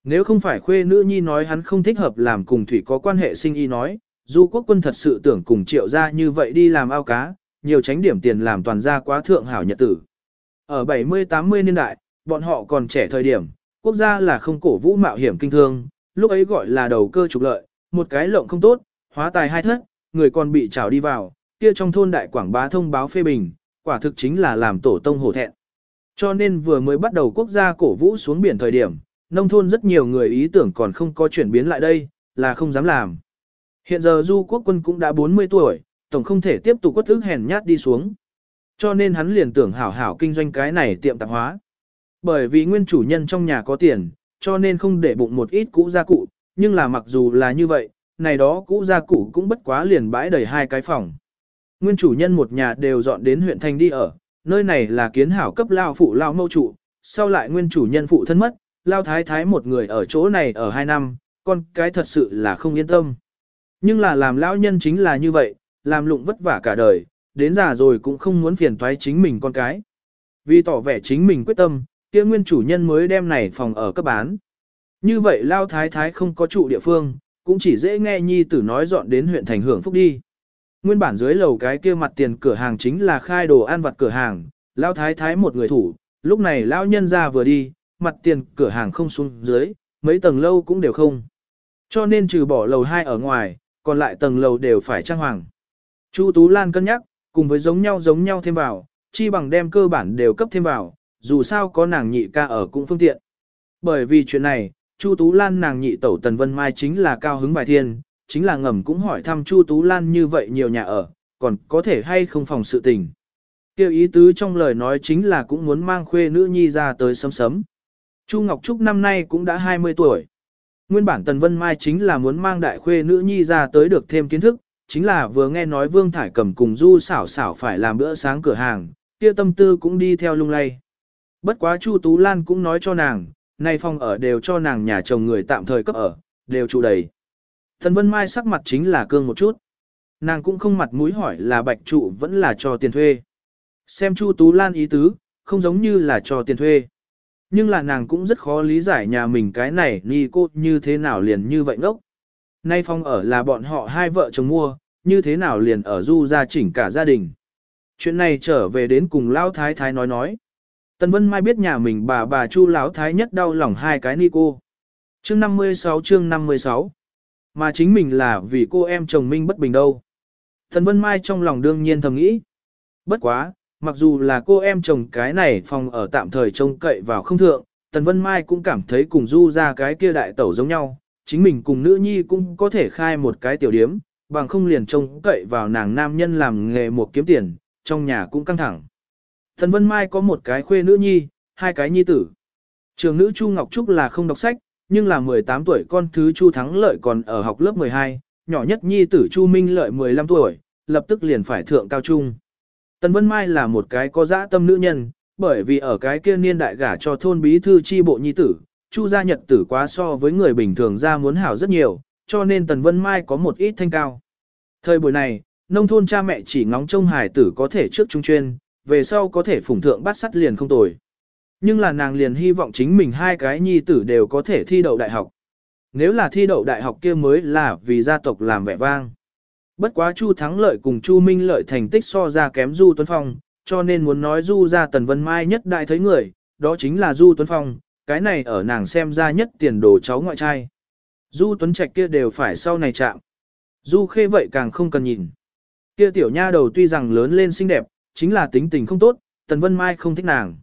Nếu không phải khuê nữ nhi nói hắn không thích hợp làm cùng thủy có quan hệ sinh y nói, du quốc quân thật sự tưởng cùng triệu ra như vậy đi làm ao cá, nhiều tránh điểm tiền làm toàn gia quá thượng hảo nhật tử. Ở 70-80 niên đại, bọn họ còn trẻ thời điểm, quốc gia là không cổ vũ mạo hiểm kinh thương, lúc ấy gọi là đầu cơ trục lợi, một cái lộng không tốt, hóa tài hai thất, người còn bị trào đi vào, kia trong thôn đại quảng bá thông báo phê bình, quả thực chính là làm tổ tông hổ thẹn. Cho nên vừa mới bắt đầu quốc gia cổ vũ xuống biển thời điểm, nông thôn rất nhiều người ý tưởng còn không có chuyển biến lại đây, là không dám làm. Hiện giờ du quốc quân cũng đã 40 tuổi, tổng không thể tiếp tục quất ức hèn nhát đi xuống. Cho nên hắn liền tưởng hảo hảo kinh doanh cái này tiệm tạp hóa. Bởi vì nguyên chủ nhân trong nhà có tiền, cho nên không để bụng một ít cũ gia cụ, nhưng là mặc dù là như vậy, này đó cũ gia cụ cũng bất quá liền bãi đầy hai cái phòng. Nguyên chủ nhân một nhà đều dọn đến huyện thành đi ở, nơi này là kiến hảo cấp lao phụ lao mâu trụ, sau lại nguyên chủ nhân phụ thân mất, lao thái thái một người ở chỗ này ở hai năm, con cái thật sự là không yên tâm. Nhưng là làm lão nhân chính là như vậy, làm lụng vất vả cả đời, đến già rồi cũng không muốn phiền toái chính mình con cái. Vì tỏ vẻ chính mình quyết tâm, kia nguyên chủ nhân mới đem này phòng ở cấp bán. Như vậy lao thái thái không có trụ địa phương, cũng chỉ dễ nghe nhi tử nói dọn đến huyện thành hưởng phúc đi. Nguyên bản dưới lầu cái kia mặt tiền cửa hàng chính là khai đồ ăn vặt cửa hàng, lao thái thái một người thủ, lúc này lao nhân ra vừa đi, mặt tiền cửa hàng không xuống dưới, mấy tầng lâu cũng đều không. Cho nên trừ bỏ lầu 2 ở ngoài, còn lại tầng lầu đều phải trang hoàng. Chu Tú Lan cân nhắc, cùng với giống nhau giống nhau thêm vào, chi bằng đem cơ bản đều cấp thêm vào, dù sao có nàng nhị ca ở cũng phương tiện. Bởi vì chuyện này, Chu Tú Lan nàng nhị tẩu Tần Vân Mai chính là cao hứng bài thiên, chính là ngầm cũng hỏi thăm Chu Tú Lan như vậy nhiều nhà ở, còn có thể hay không phòng sự tình. Kêu ý tứ trong lời nói chính là cũng muốn mang khuê nữ nhi ra tới sấm sấm. Chu Ngọc Trúc năm nay cũng đã 20 tuổi. Nguyên bản Tần Vân Mai chính là muốn mang đại khuê nữ nhi ra tới được thêm kiến thức, chính là vừa nghe nói Vương Thải Cầm cùng Du xảo xảo phải làm bữa sáng cửa hàng, kia tâm tư cũng đi theo lung lay. Bất quá Chu Tú Lan cũng nói cho nàng, nay phòng ở đều cho nàng nhà chồng người tạm thời cấp ở, đều trụ đầy. Thần Vân Mai sắc mặt chính là cương một chút. Nàng cũng không mặt mũi hỏi là bạch trụ vẫn là cho tiền thuê. Xem Chu Tú Lan ý tứ, không giống như là cho tiền thuê. Nhưng là nàng cũng rất khó lý giải nhà mình cái này ni cô như thế nào liền như vậy ngốc. Nay phòng ở là bọn họ hai vợ chồng mua, như thế nào liền ở du gia chỉnh cả gia đình. Chuyện này trở về đến cùng lao Thái Thái nói nói. Tần Vân Mai biết nhà mình bà bà Chu Lão Thái nhất đau lòng hai cái ni cô. Chương 56 chương 56 Mà chính mình là vì cô em chồng minh bất bình đâu. Tần Vân Mai trong lòng đương nhiên thầm nghĩ. Bất quá, mặc dù là cô em chồng cái này phòng ở tạm thời trông cậy vào không thượng, Tần Vân Mai cũng cảm thấy cùng du ra cái kia đại tẩu giống nhau, chính mình cùng nữ nhi cũng có thể khai một cái tiểu điếm, bằng không liền trông cậy vào nàng nam nhân làm nghề một kiếm tiền, trong nhà cũng căng thẳng. Tần Vân Mai có một cái khuê nữ nhi, hai cái nhi tử. Trường nữ Chu Ngọc Trúc là không đọc sách, nhưng là 18 tuổi con thứ Chu Thắng Lợi còn ở học lớp 12, nhỏ nhất nhi tử Chu Minh Lợi 15 tuổi, lập tức liền phải thượng cao trung. Tần Vân Mai là một cái có dã tâm nữ nhân, bởi vì ở cái kia niên đại gả cho thôn bí thư chi bộ nhi tử, Chu gia nhật tử quá so với người bình thường ra muốn hảo rất nhiều, cho nên Tần Vân Mai có một ít thanh cao. Thời buổi này, nông thôn cha mẹ chỉ ngóng trông hài tử có thể trước trung chuyên, về sau có thể phủng thượng bắt sắt liền không tồi. Nhưng là nàng liền hy vọng chính mình hai cái nhi tử đều có thể thi đậu đại học. Nếu là thi đậu đại học kia mới là vì gia tộc làm vẻ vang. Bất quá Chu Thắng Lợi cùng Chu Minh Lợi thành tích so ra kém Du Tuấn Phong, cho nên muốn nói Du ra Tần Vân Mai nhất đại thấy người, đó chính là Du Tuấn Phong, cái này ở nàng xem ra nhất tiền đồ cháu ngoại trai. Du Tuấn Trạch kia đều phải sau này chạm. Du Khê vậy càng không cần nhìn. Kia tiểu nha đầu tuy rằng lớn lên xinh đẹp, chính là tính tình không tốt, Tần Vân Mai không thích nàng.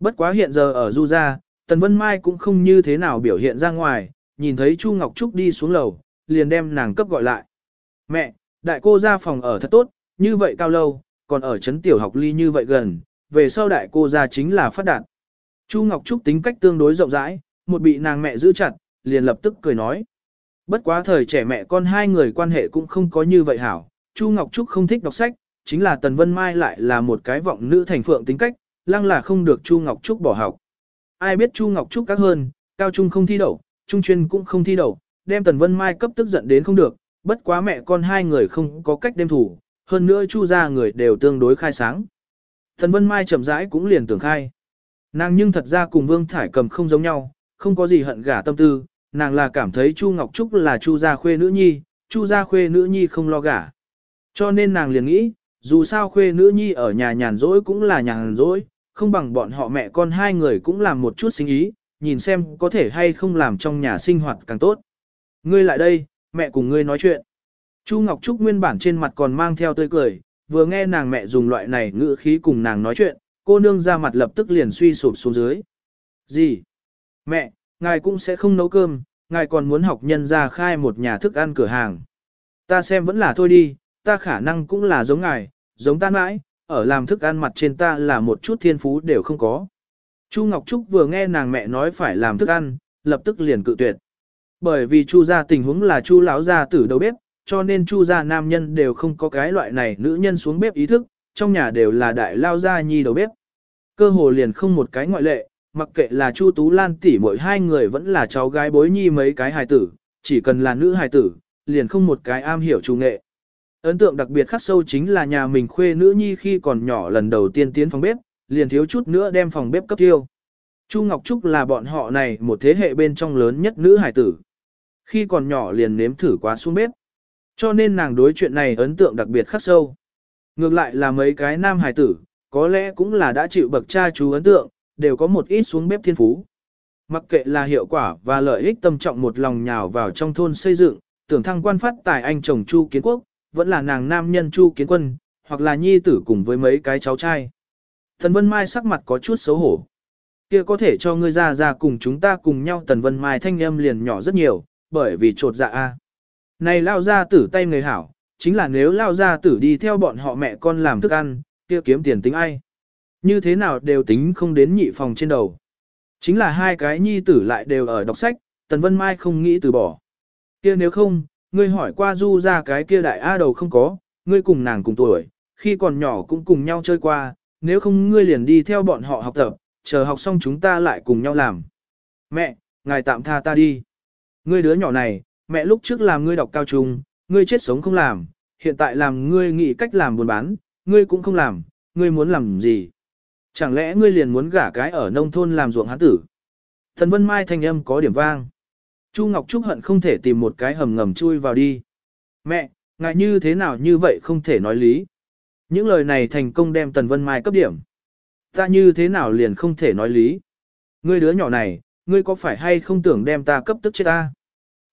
Bất quá hiện giờ ở Du gia, Tần Vân Mai cũng không như thế nào biểu hiện ra ngoài, nhìn thấy Chu Ngọc Trúc đi xuống lầu, liền đem nàng cấp gọi lại. Mẹ, đại cô ra phòng ở thật tốt, như vậy cao lâu, còn ở trấn tiểu học ly như vậy gần, về sau đại cô ra chính là phát đạt. Chu Ngọc Trúc tính cách tương đối rộng rãi, một bị nàng mẹ giữ chặt, liền lập tức cười nói. Bất quá thời trẻ mẹ con hai người quan hệ cũng không có như vậy hảo, Chu Ngọc Trúc không thích đọc sách, chính là Tần Vân Mai lại là một cái vọng nữ thành phượng tính cách, lăng là không được Chu Ngọc Trúc bỏ học. Ai biết Chu Ngọc Trúc các hơn, cao trung không thi đậu, trung chuyên cũng không thi đậu, đem Tần Vân Mai cấp tức giận đến không được, bất quá mẹ con hai người không có cách đem thủ, hơn nữa Chu gia người đều tương đối khai sáng. Tần Vân Mai chậm rãi cũng liền tưởng khai. Nàng nhưng thật ra cùng Vương Thải Cầm không giống nhau, không có gì hận gả tâm tư, nàng là cảm thấy Chu Ngọc Trúc là Chu gia khuê nữ nhi, Chu gia khuê nữ nhi không lo gả. Cho nên nàng liền nghĩ, dù sao khuê nữ nhi ở nhà nhàn rỗi cũng là nhàn rỗi, không bằng bọn họ mẹ con hai người cũng làm một chút sinh ý, nhìn xem có thể hay không làm trong nhà sinh hoạt càng tốt. Ngươi lại đây, mẹ cùng ngươi nói chuyện. Chu Ngọc Trúc nguyên bản trên mặt còn mang theo tươi cười, vừa nghe nàng mẹ dùng loại này ngữ khí cùng nàng nói chuyện, cô nương ra mặt lập tức liền suy sụp xuống dưới. Gì? Mẹ, ngài cũng sẽ không nấu cơm, ngài còn muốn học nhân ra khai một nhà thức ăn cửa hàng. Ta xem vẫn là thôi đi, ta khả năng cũng là giống ngài, giống ta mãi, ở làm thức ăn mặt trên ta là một chút thiên phú đều không có. Chu Ngọc Trúc vừa nghe nàng mẹ nói phải làm thức ăn, lập tức liền cự tuyệt. Bởi vì Chu gia tình huống là Chu lão gia tử đầu bếp, cho nên Chu gia nam nhân đều không có cái loại này nữ nhân xuống bếp ý thức, trong nhà đều là đại lao gia nhi đầu bếp. Cơ hồ liền không một cái ngoại lệ, mặc kệ là Chu Tú Lan tỷ mỗi hai người vẫn là cháu gái bối nhi mấy cái hài tử, chỉ cần là nữ hài tử, liền không một cái am hiểu chủ nghệ. Ấn tượng đặc biệt khắc sâu chính là nhà mình khuê nữ nhi khi còn nhỏ lần đầu tiên tiến phòng bếp, liền thiếu chút nữa đem phòng bếp cấp tiêu. Chu Ngọc Trúc là bọn họ này một thế hệ bên trong lớn nhất nữ hải tử. Khi còn nhỏ liền nếm thử quá xuống bếp. Cho nên nàng đối chuyện này ấn tượng đặc biệt khắc sâu. Ngược lại là mấy cái nam hải tử, có lẽ cũng là đã chịu bậc cha chú ấn tượng, đều có một ít xuống bếp thiên phú. Mặc kệ là hiệu quả và lợi ích tâm trọng một lòng nhào vào trong thôn xây dựng, tưởng thăng quan phát tài anh chồng Chu Kiến Quốc, vẫn là nàng nam nhân Chu Kiến Quân, hoặc là nhi tử cùng với mấy cái cháu trai. Thần Vân Mai sắc mặt có chút xấu hổ. Kia có thể cho ngươi ra ra cùng chúng ta cùng nhau Tần Vân Mai thanh âm liền nhỏ rất nhiều, bởi vì trột dạ a. Này lao ra tử tay người hảo, chính là nếu lao ra tử đi theo bọn họ mẹ con làm thức ăn, kia kiếm tiền tính ai. Như thế nào đều tính không đến nhị phòng trên đầu. Chính là hai cái nhi tử lại đều ở đọc sách, Tần Vân Mai không nghĩ từ bỏ. Kia nếu không, ngươi hỏi qua du ra cái kia đại A đầu không có, ngươi cùng nàng cùng tuổi, khi còn nhỏ cũng cùng nhau chơi qua, nếu không ngươi liền đi theo bọn họ học tập, chờ học xong chúng ta lại cùng nhau làm. Mẹ, ngài tạm tha ta đi. Ngươi đứa nhỏ này, mẹ lúc trước làm ngươi đọc cao trung, ngươi chết sống không làm, hiện tại làm ngươi nghĩ cách làm buôn bán, ngươi cũng không làm, ngươi muốn làm gì? Chẳng lẽ ngươi liền muốn gả cái ở nông thôn làm ruộng hán tử? Thần Vân Mai thanh âm có điểm vang. Chu Ngọc Trúc hận không thể tìm một cái hầm ngầm chui vào đi. Mẹ, ngại như thế nào như vậy không thể nói lý. Những lời này thành công đem Tần Vân Mai cấp điểm. Ta như thế nào liền không thể nói lý. Ngươi đứa nhỏ này, ngươi có phải hay không tưởng đem ta cấp tức chết ta?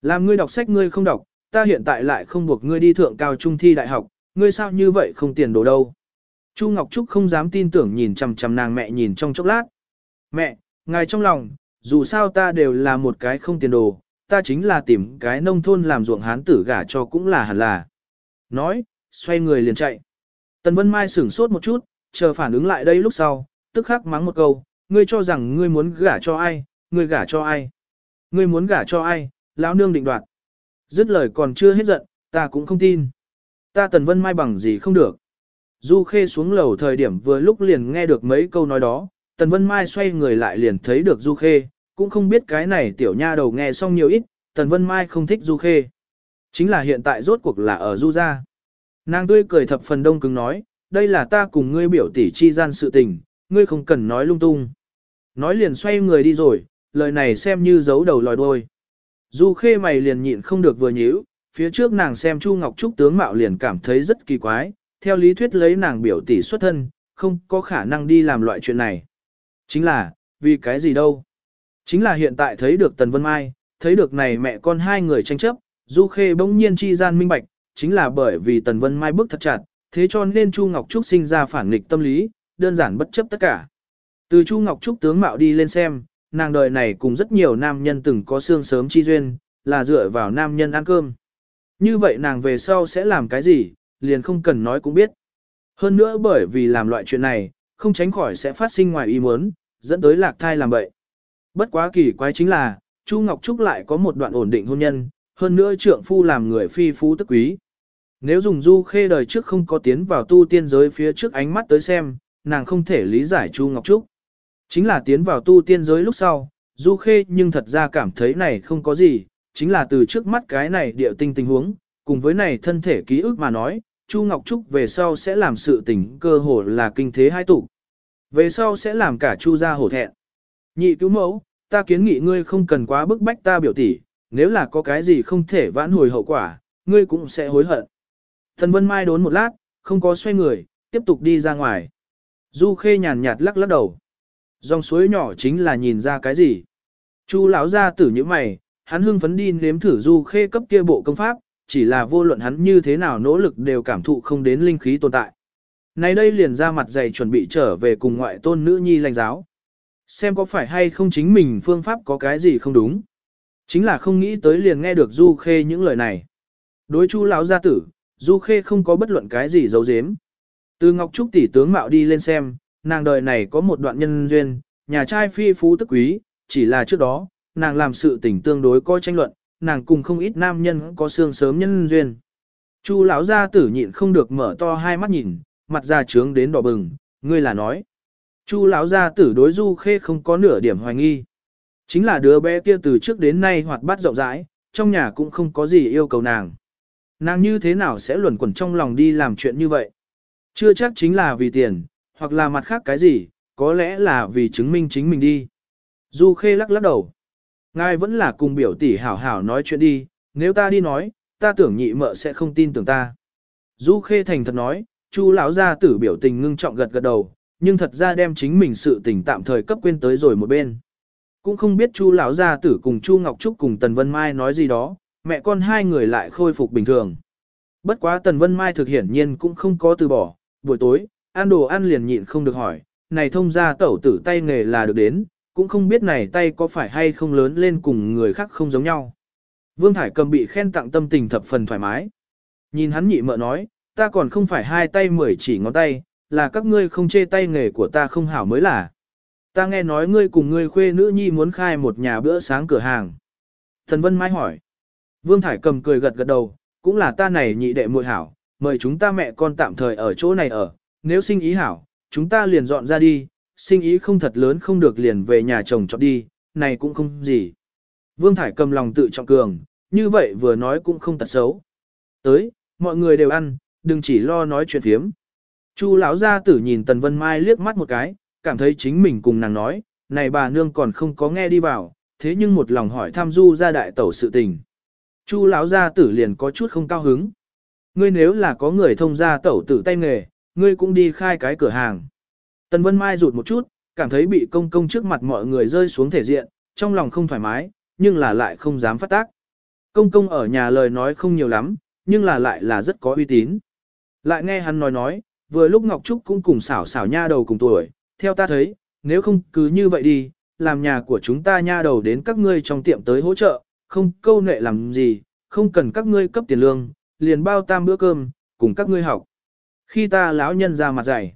Làm ngươi đọc sách ngươi không đọc, ta hiện tại lại không buộc ngươi đi thượng cao trung thi đại học, ngươi sao như vậy không tiền đồ đâu. Chu Ngọc Trúc không dám tin tưởng nhìn chằm chằm nàng mẹ nhìn trong chốc lát. Mẹ, ngài trong lòng, dù sao ta đều là một cái không tiền đồ, ta chính là tìm cái nông thôn làm ruộng hán tử gả cho cũng là hẳn là. Nói, xoay người liền chạy. Tần Vân Mai sửng sốt một chút, chờ phản ứng lại đây lúc sau, tức khắc mắng một câu, ngươi cho rằng ngươi muốn gả cho ai, ngươi gả cho ai. Ngươi muốn gả cho ai, lão nương định đoạt. Dứt lời còn chưa hết giận, ta cũng không tin. Ta Tần Vân Mai bằng gì không được. Du Khê xuống lầu thời điểm vừa lúc liền nghe được mấy câu nói đó, Tần Vân Mai xoay người lại liền thấy được Du Khê, cũng không biết cái này tiểu nha đầu nghe xong nhiều ít, Tần Vân Mai không thích Du Khê. Chính là hiện tại rốt cuộc là ở Du gia. Nàng tươi cười thập phần đông cứng nói, đây là ta cùng ngươi biểu tỷ chi gian sự tình, ngươi không cần nói lung tung. Nói liền xoay người đi rồi, lời này xem như giấu đầu lòi đuôi. Du Khê mày liền nhịn không được vừa nhíu, phía trước nàng xem Chu Ngọc Trúc tướng mạo liền cảm thấy rất kỳ quái, theo lý thuyết lấy nàng biểu tỷ xuất thân, không có khả năng đi làm loại chuyện này. Chính là, vì cái gì đâu? Chính là hiện tại thấy được Tần Vân Mai, thấy được này mẹ con hai người tranh chấp, Du Khê bỗng nhiên chi gian minh bạch, chính là bởi vì Tần Vân Mai bước thật chặt, thế cho nên Chu Ngọc Trúc sinh ra phản nghịch tâm lý, đơn giản bất chấp tất cả. Từ Chu Ngọc Trúc tướng mạo đi lên xem, nàng đời này cùng rất nhiều nam nhân từng có xương sớm chi duyên, là dựa vào nam nhân ăn cơm. Như vậy nàng về sau sẽ làm cái gì, liền không cần nói cũng biết. Hơn nữa bởi vì làm loại chuyện này, không tránh khỏi sẽ phát sinh ngoài ý muốn, dẫn tới lạc thai làm bậy. Bất quá kỳ quái chính là, Chu Ngọc Trúc lại có một đoạn ổn định hôn nhân, hơn nữa trượng phu làm người phi phú tức quý. Nếu dùng du khê đời trước không có tiến vào tu tiên giới phía trước ánh mắt tới xem, nàng không thể lý giải Chu Ngọc Trúc. Chính là tiến vào tu tiên giới lúc sau, du khê nhưng thật ra cảm thấy này không có gì, chính là từ trước mắt cái này địa tinh tình huống, cùng với này thân thể ký ức mà nói, Chu Ngọc Trúc về sau sẽ làm sự tình cơ hồ là kinh thế hai tụ. Về sau sẽ làm cả Chu gia hổ thẹn. Nhị cứu mẫu, ta kiến nghị ngươi không cần quá bức bách ta biểu tỷ, nếu là có cái gì không thể vãn hồi hậu quả, ngươi cũng sẽ hối hận. Thần Vân Mai đốn một lát, không có xoay người, tiếp tục đi ra ngoài. Du Khê nhàn nhạt lắc lắc đầu. Dòng suối nhỏ chính là nhìn ra cái gì. Chu lão gia tử như mày, hắn hưng phấn đi nếm thử Du Khê cấp kia bộ công pháp, chỉ là vô luận hắn như thế nào nỗ lực đều cảm thụ không đến linh khí tồn tại. Nay đây liền ra mặt dày chuẩn bị trở về cùng ngoại tôn nữ nhi lãnh giáo. Xem có phải hay không chính mình phương pháp có cái gì không đúng. Chính là không nghĩ tới liền nghe được Du Khê những lời này. Đối chu lão gia tử, Du Khê không có bất luận cái gì giấu giếm. Từ Ngọc Trúc tỷ tướng mạo đi lên xem, nàng đời này có một đoạn nhân duyên, nhà trai phi phú tức quý, chỉ là trước đó, nàng làm sự tình tương đối coi tranh luận, nàng cùng không ít nam nhân có xương sớm nhân duyên. Chu lão gia tử nhịn không được mở to hai mắt nhìn, mặt già trướng đến đỏ bừng, ngươi là nói. Chu lão gia tử đối Du Khê không có nửa điểm hoài nghi. Chính là đứa bé kia từ trước đến nay hoạt bát rộng rãi, trong nhà cũng không có gì yêu cầu nàng. Nàng như thế nào sẽ luẩn quẩn trong lòng đi làm chuyện như vậy? Chưa chắc chính là vì tiền, hoặc là mặt khác cái gì, có lẽ là vì chứng minh chính mình đi. Du Khê lắc lắc đầu. Ngài vẫn là cùng biểu tỷ hảo hảo nói chuyện đi, nếu ta đi nói, ta tưởng nhị mợ sẽ không tin tưởng ta. Du Khê thành thật nói, Chu lão gia tử biểu tình ngưng trọng gật gật đầu, nhưng thật ra đem chính mình sự tình tạm thời cấp quên tới rồi một bên. Cũng không biết Chu lão gia tử cùng Chu Ngọc Trúc cùng Tần Vân Mai nói gì đó, mẹ con hai người lại khôi phục bình thường. Bất quá Tần Vân Mai thực hiển nhiên cũng không có từ bỏ, buổi tối, ăn đồ ăn liền nhịn không được hỏi, này thông ra tẩu tử tay nghề là được đến, cũng không biết này tay có phải hay không lớn lên cùng người khác không giống nhau. Vương Thải cầm bị khen tặng tâm tình thập phần thoải mái. Nhìn hắn nhị mợ nói, ta còn không phải hai tay mười chỉ ngón tay, là các ngươi không chê tay nghề của ta không hảo mới là. Ta nghe nói ngươi cùng ngươi khuê nữ nhi muốn khai một nhà bữa sáng cửa hàng. Thần Vân Mai hỏi. Vương Thải cầm cười gật gật đầu, cũng là ta này nhị đệ muội hảo, mời chúng ta mẹ con tạm thời ở chỗ này ở, nếu sinh ý hảo, chúng ta liền dọn ra đi, sinh ý không thật lớn không được liền về nhà chồng chọn đi, này cũng không gì. Vương Thải cầm lòng tự trọng cường, như vậy vừa nói cũng không tật xấu. Tới, mọi người đều ăn, đừng chỉ lo nói chuyện phiếm. Chu lão gia tử nhìn Tần Vân Mai liếc mắt một cái, cảm thấy chính mình cùng nàng nói, này bà nương còn không có nghe đi vào, thế nhưng một lòng hỏi tham du ra đại tẩu sự tình. Chu lão gia tử liền có chút không cao hứng. Ngươi nếu là có người thông gia tẩu tử tay nghề, ngươi cũng đi khai cái cửa hàng. Tần Vân Mai rụt một chút, cảm thấy bị công công trước mặt mọi người rơi xuống thể diện, trong lòng không thoải mái, nhưng là lại không dám phát tác. Công công ở nhà lời nói không nhiều lắm, nhưng là lại là rất có uy tín. Lại nghe hắn nói nói, vừa lúc Ngọc Trúc cũng cùng xảo xảo nha đầu cùng tuổi, theo ta thấy, nếu không cứ như vậy đi, làm nhà của chúng ta nha đầu đến các ngươi trong tiệm tới hỗ trợ, không câu nệ làm gì, không cần các ngươi cấp tiền lương, liền bao tam bữa cơm, cùng các ngươi học. Khi ta lão nhân ra mặt dày.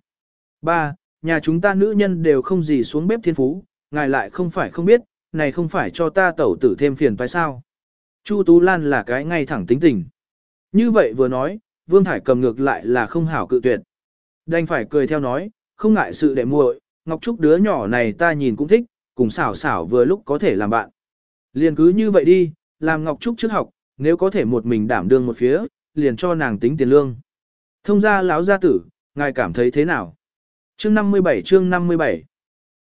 Ba, nhà chúng ta nữ nhân đều không gì xuống bếp thiên phú, ngài lại không phải không biết, này không phải cho ta tẩu tử thêm phiền phải sao. Chu Tú Lan là cái ngay thẳng tính tình. Như vậy vừa nói, Vương Thải cầm ngược lại là không hảo cự tuyệt. Đành phải cười theo nói, không ngại sự đệ muội, Ngọc Trúc đứa nhỏ này ta nhìn cũng thích, cùng xảo xảo vừa lúc có thể làm bạn. Liền cứ như vậy đi, làm Ngọc Trúc trước học, nếu có thể một mình đảm đương một phía, liền cho nàng tính tiền lương. Thông gia lão gia tử, ngài cảm thấy thế nào? Chương 57 chương 57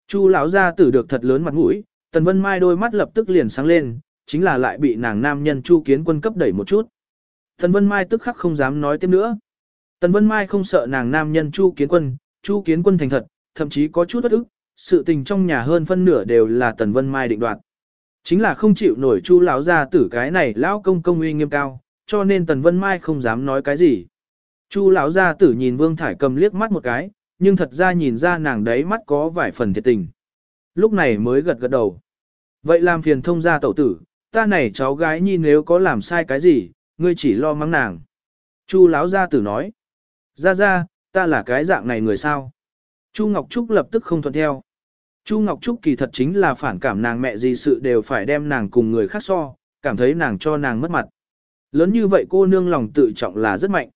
Chu lão gia tử được thật lớn mặt mũi, Tần Vân Mai đôi mắt lập tức liền sáng lên, chính là lại bị nàng nam nhân Chu Kiến Quân cấp đẩy một chút. Tần Vân Mai tức khắc không dám nói tiếp nữa. Tần Vân Mai không sợ nàng nam nhân Chu Kiến Quân, Chu Kiến Quân thành thật, thậm chí có chút bất ức, sự tình trong nhà hơn phân nửa đều là Tần Vân Mai định đoạt. Chính là không chịu nổi Chu lão gia tử cái này lão công công uy nghiêm cao, cho nên Tần Vân Mai không dám nói cái gì. Chu lão gia tử nhìn Vương Thải Cầm liếc mắt một cái, nhưng thật ra nhìn ra nàng đấy mắt có vài phần thiệt tình. Lúc này mới gật gật đầu. Vậy làm phiền thông gia tẩu tử, ta này cháu gái nhi nếu có làm sai cái gì, ngươi chỉ lo mắng nàng. Chu lão gia tử nói. Ra ra, ta là cái dạng này người sao? Chu Ngọc Trúc lập tức không thuận theo. Chu Ngọc Trúc kỳ thật chính là phản cảm nàng mẹ gì sự đều phải đem nàng cùng người khác so, cảm thấy nàng cho nàng mất mặt. Lớn như vậy cô nương lòng tự trọng là rất mạnh.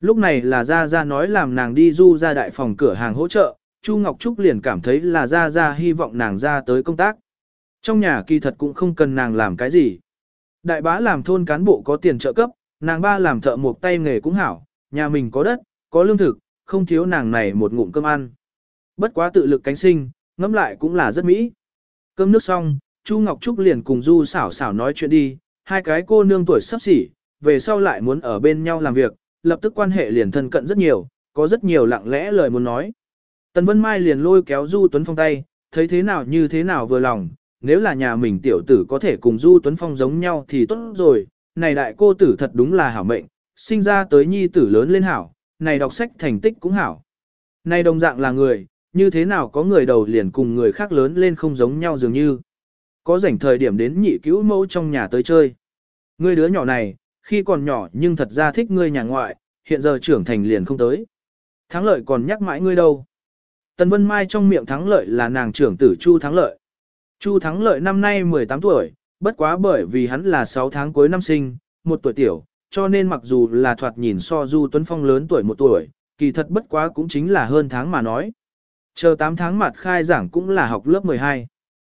Lúc này là Gia Gia nói làm nàng đi du ra đại phòng cửa hàng hỗ trợ, Chu Ngọc Trúc liền cảm thấy là Gia Gia hy vọng nàng ra tới công tác. Trong nhà kỳ thật cũng không cần nàng làm cái gì. Đại bá làm thôn cán bộ có tiền trợ cấp, nàng ba làm thợ một tay nghề cũng hảo, nhà mình có đất, có lương thực, không thiếu nàng này một ngụm cơm ăn. Bất quá tự lực cánh sinh, ngẫm lại cũng là rất mỹ. Cơm nước xong, Chu Ngọc Trúc liền cùng Du xảo xảo nói chuyện đi, hai cái cô nương tuổi sắp xỉ, về sau lại muốn ở bên nhau làm việc, lập tức quan hệ liền thân cận rất nhiều, có rất nhiều lặng lẽ lời muốn nói. Tần Vân Mai liền lôi kéo Du Tuấn Phong tay, thấy thế nào như thế nào vừa lòng, nếu là nhà mình tiểu tử có thể cùng Du Tuấn Phong giống nhau thì tốt rồi, này đại cô tử thật đúng là hảo mệnh, sinh ra tới nhi tử lớn lên hảo, này đọc sách thành tích cũng hảo. Này đồng dạng là người, như thế nào có người đầu liền cùng người khác lớn lên không giống nhau dường như. Có rảnh thời điểm đến nhị cứu mẫu trong nhà tới chơi. Ngươi đứa nhỏ này, khi còn nhỏ nhưng thật ra thích ngươi nhà ngoại, hiện giờ trưởng thành liền không tới. Thắng lợi còn nhắc mãi ngươi đâu. Tần Vân Mai trong miệng thắng lợi là nàng trưởng tử Chu Thắng Lợi. Chu Thắng Lợi năm nay 18 tuổi, bất quá bởi vì hắn là 6 tháng cuối năm sinh, một tuổi tiểu, cho nên mặc dù là thoạt nhìn so Du Tuấn Phong lớn tuổi một tuổi, kỳ thật bất quá cũng chính là hơn tháng mà nói. Chờ 8 tháng mặt khai giảng cũng là học lớp 12.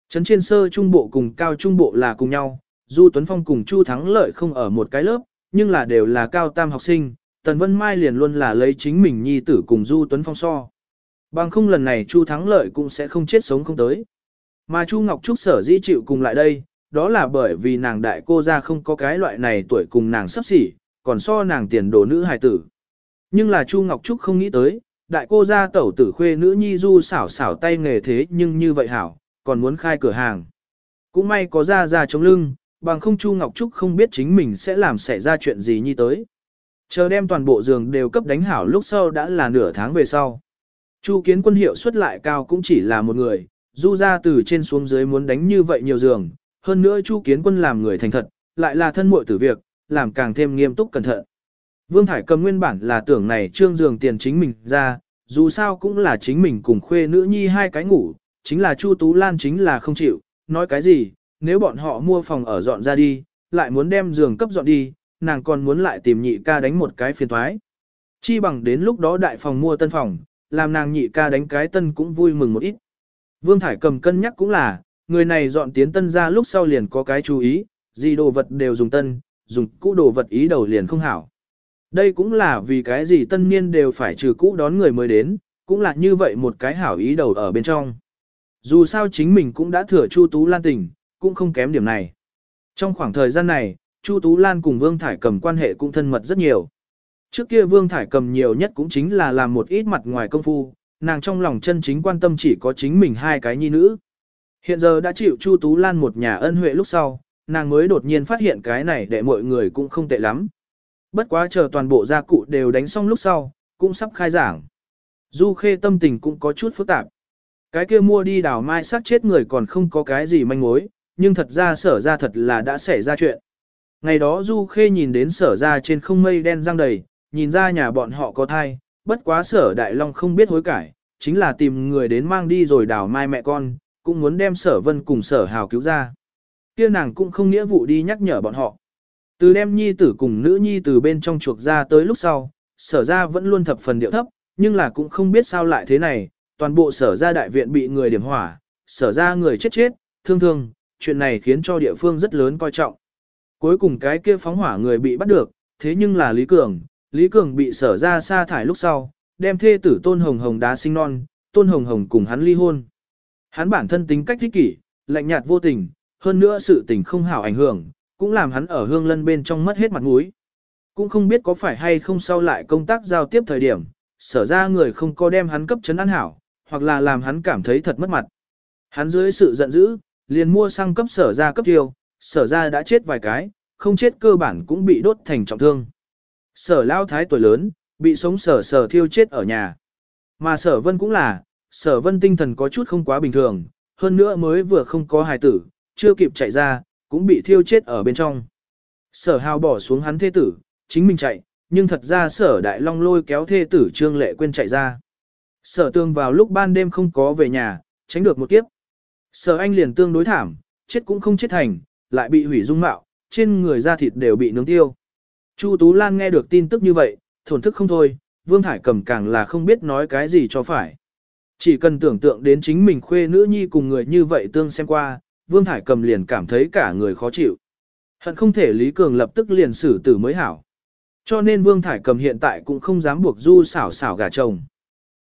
Trấn trên sơ trung bộ cùng cao trung bộ là cùng nhau, Du Tuấn Phong cùng Chu Thắng Lợi không ở một cái lớp, nhưng là đều là cao tam học sinh, Tần Vân Mai liền luôn là lấy chính mình nhi tử cùng Du Tuấn Phong so. Bằng không lần này Chu Thắng Lợi cũng sẽ không chết sống không tới. Mà Chu Ngọc Trúc sở dĩ chịu cùng lại đây, đó là bởi vì nàng đại cô ra không có cái loại này tuổi cùng nàng sắp xỉ, còn so nàng tiền đồ nữ hài tử. Nhưng là Chu Ngọc Trúc không nghĩ tới, đại cô ra tẩu tử khuê nữ nhi du xảo xảo tay nghề thế nhưng như vậy hảo, còn muốn khai cửa hàng. Cũng may có ra ra chống lưng, bằng không Chu Ngọc Trúc không biết chính mình sẽ làm xảy ra chuyện gì như tới. Chờ đem toàn bộ giường đều cấp đánh hảo lúc sau đã là nửa tháng về sau. Chu kiến quân hiệu suất lại cao cũng chỉ là một người, du ra từ trên xuống dưới muốn đánh như vậy nhiều giường, hơn nữa Chu kiến quân làm người thành thật, lại là thân muội tử việc, làm càng thêm nghiêm túc cẩn thận. Vương Thải cầm nguyên bản là tưởng này trương giường tiền chính mình ra, dù sao cũng là chính mình cùng khuê nữ nhi hai cái ngủ, chính là Chu Tú Lan chính là không chịu, nói cái gì, nếu bọn họ mua phòng ở dọn ra đi, lại muốn đem giường cấp dọn đi, nàng còn muốn lại tìm nhị ca đánh một cái phiền thoái. Chi bằng đến lúc đó đại phòng mua tân phòng, làm nàng nhị ca đánh cái tân cũng vui mừng một ít. Vương Thải cầm cân nhắc cũng là, người này dọn tiến tân ra lúc sau liền có cái chú ý, gì đồ vật đều dùng tân, dùng cũ đồ vật ý đầu liền không hảo. Đây cũng là vì cái gì tân niên đều phải trừ cũ đón người mới đến, cũng là như vậy một cái hảo ý đầu ở bên trong. Dù sao chính mình cũng đã thừa Chu Tú Lan tình, cũng không kém điểm này. Trong khoảng thời gian này, Chu Tú Lan cùng Vương Thải Cầm quan hệ cũng thân mật rất nhiều. Trước kia Vương Thải Cầm nhiều nhất cũng chính là làm một ít mặt ngoài công phu, nàng trong lòng chân chính quan tâm chỉ có chính mình hai cái nhi nữ. Hiện giờ đã chịu Chu Tú Lan một nhà ân huệ lúc sau, nàng mới đột nhiên phát hiện cái này để mọi người cũng không tệ lắm. Bất quá chờ toàn bộ gia cụ đều đánh xong lúc sau, cũng sắp khai giảng. Du Khê tâm tình cũng có chút phức tạp. Cái kia mua đi đào mai sát chết người còn không có cái gì manh mối, nhưng thật ra sở ra thật là đã xảy ra chuyện. Ngày đó Du Khê nhìn đến sở ra trên không mây đen răng đầy, nhìn ra nhà bọn họ có thai, bất quá sở đại long không biết hối cải, chính là tìm người đến mang đi rồi đào mai mẹ con, cũng muốn đem sở vân cùng sở hào cứu ra. Kia nàng cũng không nghĩa vụ đi nhắc nhở bọn họ. Từ đem nhi tử cùng nữ nhi từ bên trong chuộc ra tới lúc sau, sở ra vẫn luôn thập phần điệu thấp, nhưng là cũng không biết sao lại thế này, toàn bộ sở ra đại viện bị người điểm hỏa, sở ra người chết chết, thương thương, chuyện này khiến cho địa phương rất lớn coi trọng. Cuối cùng cái kia phóng hỏa người bị bắt được, thế nhưng là Lý Cường, Lý Cường bị sở ra sa thải lúc sau, đem thê tử Tôn Hồng Hồng đá sinh non, Tôn Hồng Hồng cùng hắn ly hôn. Hắn bản thân tính cách thích kỷ, lạnh nhạt vô tình, hơn nữa sự tình không hảo ảnh hưởng, cũng làm hắn ở hương lân bên trong mất hết mặt mũi. Cũng không biết có phải hay không sau lại công tác giao tiếp thời điểm, sở ra người không có đem hắn cấp chấn ăn hảo, hoặc là làm hắn cảm thấy thật mất mặt. Hắn dưới sự giận dữ, liền mua xăng cấp sở ra cấp tiêu, sở ra đã chết vài cái, không chết cơ bản cũng bị đốt thành trọng thương. Sở lao thái tuổi lớn, bị sống sở sở thiêu chết ở nhà. Mà sở vân cũng là, sở vân tinh thần có chút không quá bình thường, hơn nữa mới vừa không có hài tử, chưa kịp chạy ra, cũng bị thiêu chết ở bên trong. Sở hào bỏ xuống hắn thê tử, chính mình chạy, nhưng thật ra sở đại long lôi kéo thê tử trương lệ quên chạy ra. Sở tương vào lúc ban đêm không có về nhà, tránh được một kiếp. Sở anh liền tương đối thảm, chết cũng không chết thành, lại bị hủy dung mạo, trên người da thịt đều bị nướng tiêu. Chu Tú Lan nghe được tin tức như vậy, thổn thức không thôi, Vương Thải cầm càng là không biết nói cái gì cho phải. Chỉ cần tưởng tượng đến chính mình khuê nữ nhi cùng người như vậy tương xem qua, Vương Thải cầm liền cảm thấy cả người khó chịu. Hận không thể Lý Cường lập tức liền xử tử mới hảo. Cho nên Vương Thải cầm hiện tại cũng không dám buộc du xảo xảo gà chồng.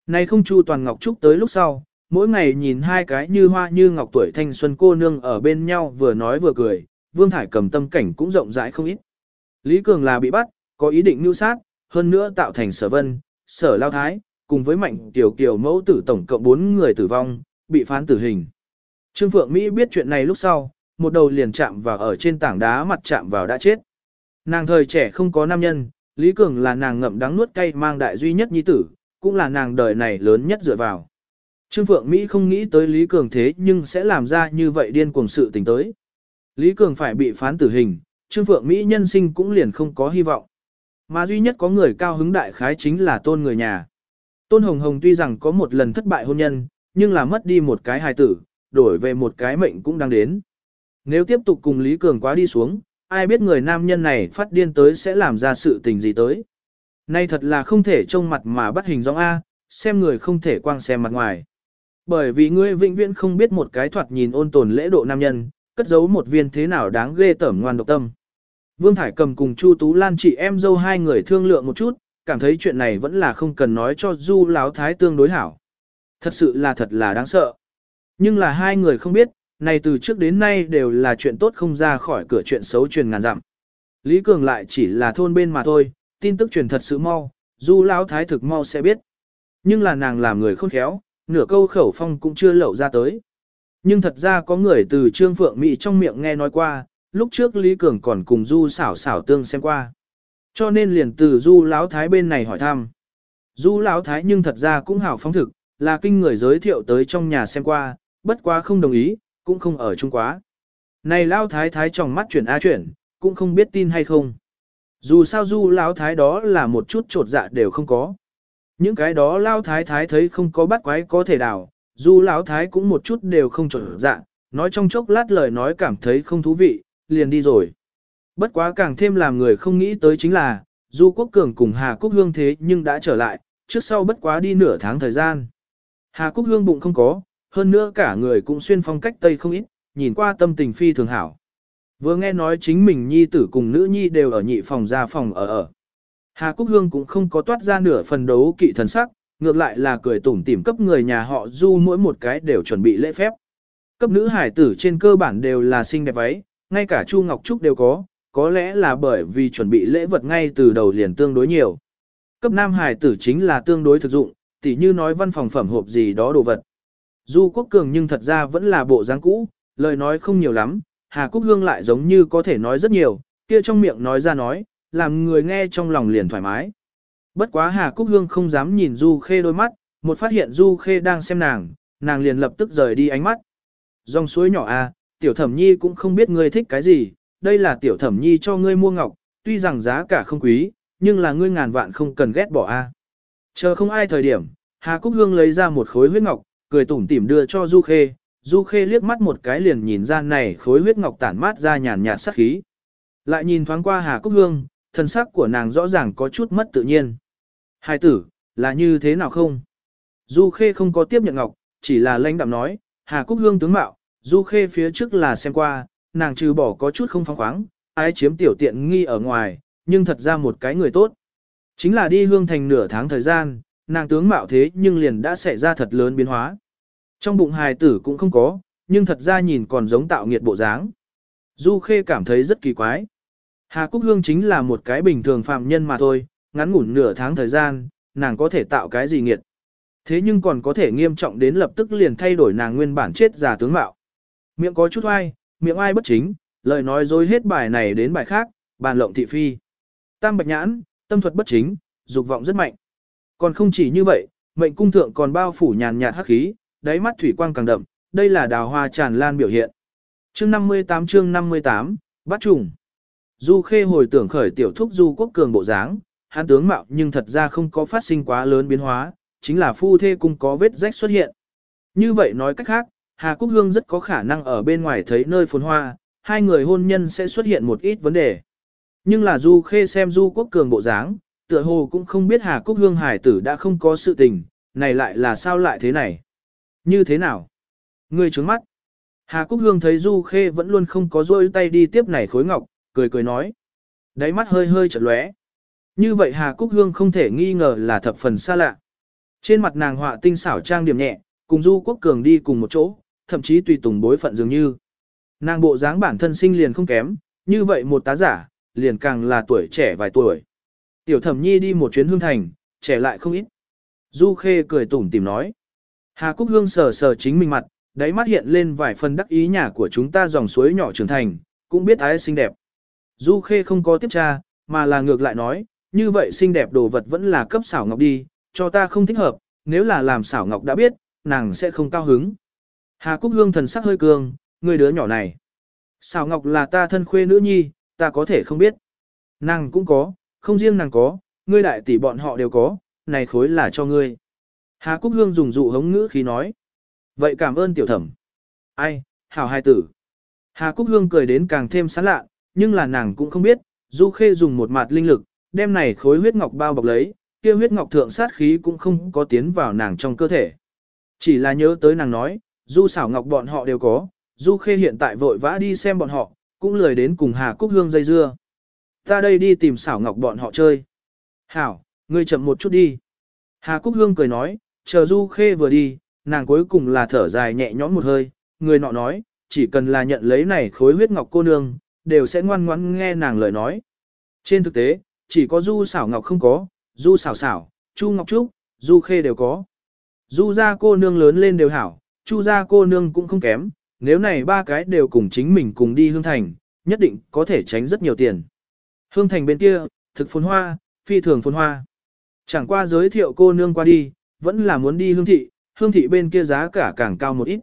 Này không chu toàn Ngọc Trúc tới lúc sau, mỗi ngày nhìn hai cái như hoa như ngọc tuổi thanh xuân cô nương ở bên nhau vừa nói vừa cười, Vương Thải cầm tâm cảnh cũng rộng rãi không ít. Lý Cường là bị bắt, có ý định mưu sát, hơn nữa tạo thành sở vân, sở lao thái, cùng với mạnh tiểu kiều mẫu tử tổng cộng 4 người tử vong, bị phán tử hình. Trương Phượng Mỹ biết chuyện này lúc sau, một đầu liền chạm vào ở trên tảng đá mặt chạm vào đã chết. Nàng thời trẻ không có nam nhân, Lý Cường là nàng ngậm đắng nuốt cay mang đại duy nhất nhi tử, cũng là nàng đời này lớn nhất dựa vào. Trương Phượng Mỹ không nghĩ tới Lý Cường thế nhưng sẽ làm ra như vậy điên cuồng sự tình tới. Lý Cường phải bị phán tử hình, Trương Phượng Mỹ nhân sinh cũng liền không có hy vọng. Mà duy nhất có người cao hứng đại khái chính là tôn người nhà. Tôn Hồng Hồng tuy rằng có một lần thất bại hôn nhân, nhưng là mất đi một cái hài tử, đổi về một cái mệnh cũng đang đến. Nếu tiếp tục cùng Lý Cường quá đi xuống, ai biết người nam nhân này phát điên tới sẽ làm ra sự tình gì tới. Nay thật là không thể trông mặt mà bắt hình dong A, xem người không thể quang xem mặt ngoài. Bởi vì ngươi vĩnh viễn không biết một cái thoạt nhìn ôn tồn lễ độ nam nhân, cất giấu một viên thế nào đáng ghê tởm ngoan độc tâm. Vương Thải cầm cùng Chu Tú Lan chị em dâu hai người thương lượng một chút, cảm thấy chuyện này vẫn là không cần nói cho Du Láo Thái tương đối hảo. Thật sự là thật là đáng sợ. Nhưng là hai người không biết, này từ trước đến nay đều là chuyện tốt không ra khỏi cửa chuyện xấu truyền ngàn dặm. Lý Cường lại chỉ là thôn bên mà thôi, tin tức truyền thật sự mau, Du Láo Thái thực mau sẽ biết. Nhưng là nàng làm người khôn khéo, nửa câu khẩu phong cũng chưa lậu ra tới. Nhưng thật ra có người từ Trương Phượng Mỹ trong miệng nghe nói qua, lúc trước Lý Cường còn cùng Du xảo xảo tương xem qua. Cho nên liền từ Du Lão Thái bên này hỏi thăm. Du Lão Thái nhưng thật ra cũng hảo phóng thực, là kinh người giới thiệu tới trong nhà xem qua, bất quá không đồng ý, cũng không ở chung quá. Này Lão Thái Thái trong mắt chuyển a chuyển, cũng không biết tin hay không. Dù sao Du Lão Thái đó là một chút trột dạ đều không có. Những cái đó Lão Thái Thái thấy không có bắt quái có thể đào, Du Lão Thái cũng một chút đều không trột dạ, nói trong chốc lát lời nói cảm thấy không thú vị, liền đi rồi. Bất quá càng thêm làm người không nghĩ tới chính là, Du Quốc Cường cùng Hà Cúc Hương thế nhưng đã trở lại, trước sau bất quá đi nửa tháng thời gian. Hà Cúc Hương bụng không có, hơn nữa cả người cũng xuyên phong cách Tây không ít, nhìn qua tâm tình phi thường hảo. Vừa nghe nói chính mình nhi tử cùng nữ nhi đều ở nhị phòng ra phòng ở ở. Hà Cúc Hương cũng không có toát ra nửa phần đấu kỵ thần sắc, ngược lại là cười tủm tỉm cấp người nhà họ Du mỗi một cái đều chuẩn bị lễ phép. Cấp nữ hải tử trên cơ bản đều là xinh đẹp váy, ngay cả Chu Ngọc Trúc đều có, có lẽ là bởi vì chuẩn bị lễ vật ngay từ đầu liền tương đối nhiều. Cấp nam hải tử chính là tương đối thực dụng, tỉ như nói văn phòng phẩm hộp gì đó đồ vật. Du Quốc Cường nhưng thật ra vẫn là bộ dáng cũ, lời nói không nhiều lắm, Hà Cúc Hương lại giống như có thể nói rất nhiều, kia trong miệng nói ra nói, làm người nghe trong lòng liền thoải mái. Bất quá Hà Cúc Hương không dám nhìn Du Khê đôi mắt, một phát hiện Du Khê đang xem nàng, nàng liền lập tức rời đi ánh mắt. Dòng suối nhỏ a, à, tiểu thẩm nhi cũng không biết ngươi thích cái gì, đây là tiểu thẩm nhi cho ngươi mua ngọc, tuy rằng giá cả không quý, nhưng là ngươi ngàn vạn không cần ghét bỏ a. Chờ không ai thời điểm, Hà Cúc Hương lấy ra một khối huyết ngọc, cười tủm tỉm đưa cho Du Khê, Du Khê liếc mắt một cái liền nhìn ra này khối huyết ngọc tản mát ra nhàn nhạt sắc khí. Lại nhìn thoáng qua Hà Cúc Hương, thân sắc của nàng rõ ràng có chút mất tự nhiên. Hai tử, là như thế nào không? Du Khê không có tiếp nhận ngọc, chỉ là lãnh đạm nói, Hà Cúc Hương tướng mạo, Du Khê phía trước là xem qua, nàng trừ bỏ có chút không phóng khoáng, ai chiếm tiểu tiện nghi ở ngoài, nhưng thật ra một cái người tốt. Chính là đi hương thành nửa tháng thời gian, nàng tướng mạo thế nhưng liền đã xảy ra thật lớn biến hóa. Trong bụng hài tử cũng không có, nhưng thật ra nhìn còn giống tạo nghiệt bộ dáng. Du Khê cảm thấy rất kỳ quái. Hà Cúc Hương chính là một cái bình thường phạm nhân mà thôi, ngắn ngủn nửa tháng thời gian, nàng có thể tạo cái gì nghiệt. Thế nhưng còn có thể nghiêm trọng đến lập tức liền thay đổi nàng nguyên bản chết già tướng mạo. Miệng có chút oai, miệng ai bất chính, lời nói dối hết bài này đến bài khác, bàn lộng thị phi. Tam bạch nhãn, tâm thuật bất chính, dục vọng rất mạnh. Còn không chỉ như vậy, mệnh cung thượng còn bao phủ nhàn nhạt hắc khí, đáy mắt thủy quang càng đậm, đây là đào hoa tràn lan biểu hiện. Chương 58 chương 58, bắt trùng. Du Khê hồi tưởng khởi tiểu thúc Du Quốc Cường bộ dáng, hắn tướng mạo nhưng thật ra không có phát sinh quá lớn biến hóa, chính là phu thê cung có vết rách xuất hiện. Như vậy nói cách khác, Hà Cúc Hương rất có khả năng ở bên ngoài thấy nơi phồn hoa, hai người hôn nhân sẽ xuất hiện một ít vấn đề. Nhưng là Du Khê xem Du Quốc Cường bộ dáng, tựa hồ cũng không biết Hà Cúc Hương hải tử đã không có sự tình, này lại là sao lại thế này? Như thế nào? Ngươi trướng mắt. Hà Cúc Hương thấy Du Khê vẫn luôn không có rôi tay đi tiếp này khối ngọc, cười cười nói. Đáy mắt hơi hơi chật lóe. Như vậy Hà Cúc Hương không thể nghi ngờ là thập phần xa lạ. Trên mặt nàng họa tinh xảo trang điểm nhẹ, cùng Du Quốc Cường đi cùng một chỗ, thậm chí tùy tùng bối phận dường như. Nàng bộ dáng bản thân sinh liền không kém, như vậy một tá giả, liền càng là tuổi trẻ vài tuổi. Tiểu thẩm nhi đi một chuyến hương thành, trẻ lại không ít. Du Khê cười tủm tìm nói. Hà Cúc Hương sờ sờ chính mình mặt, đáy mắt hiện lên vài phần đắc ý nhà của chúng ta dòng suối nhỏ trưởng thành, cũng biết ái xinh đẹp. Du Khê không có tiếp tra, mà là ngược lại nói, như vậy xinh đẹp đồ vật vẫn là cấp xảo ngọc đi, cho ta không thích hợp, nếu là làm xảo ngọc đã biết, nàng sẽ không cao hứng. Hà Cúc Hương thần sắc hơi cường, người đứa nhỏ này. Xào ngọc là ta thân khuê nữ nhi, ta có thể không biết. Nàng cũng có, không riêng nàng có, ngươi đại tỷ bọn họ đều có, này khối là cho ngươi. Hà Cúc Hương dùng dụ hống ngữ khí nói. Vậy cảm ơn tiểu thẩm. Ai, hảo hai tử. Hà Cúc Hương cười đến càng thêm sán lạ, nhưng là nàng cũng không biết, Du Khê dùng một mặt linh lực, đem này khối huyết ngọc bao bọc lấy, kia huyết ngọc thượng sát khí cũng không có tiến vào nàng trong cơ thể. Chỉ là nhớ tới nàng nói, Du xảo ngọc bọn họ đều có, Du Khê hiện tại vội vã đi xem bọn họ, cũng lười đến cùng Hà Cúc Hương dây dưa. Ta đây đi tìm xảo ngọc bọn họ chơi. Hảo, ngươi chậm một chút đi. Hà Cúc Hương cười nói, chờ Du Khê vừa đi, nàng cuối cùng là thở dài nhẹ nhõm một hơi, người nọ nói, chỉ cần là nhận lấy này khối huyết ngọc cô nương, đều sẽ ngoan ngoãn nghe nàng lời nói. Trên thực tế, chỉ có Du xảo ngọc không có, Du xảo xảo, Chu Ngọc Trúc, Du Khê đều có. Du gia cô nương lớn lên đều hảo, Chu gia cô nương cũng không kém, nếu này ba cái đều cùng chính mình cùng đi hương thành, nhất định có thể tránh rất nhiều tiền. Hương thành bên kia, thực phồn hoa, phi thường phồn hoa. Chẳng qua giới thiệu cô nương qua đi, vẫn là muốn đi hương thị, hương thị bên kia giá cả càng cao một ít.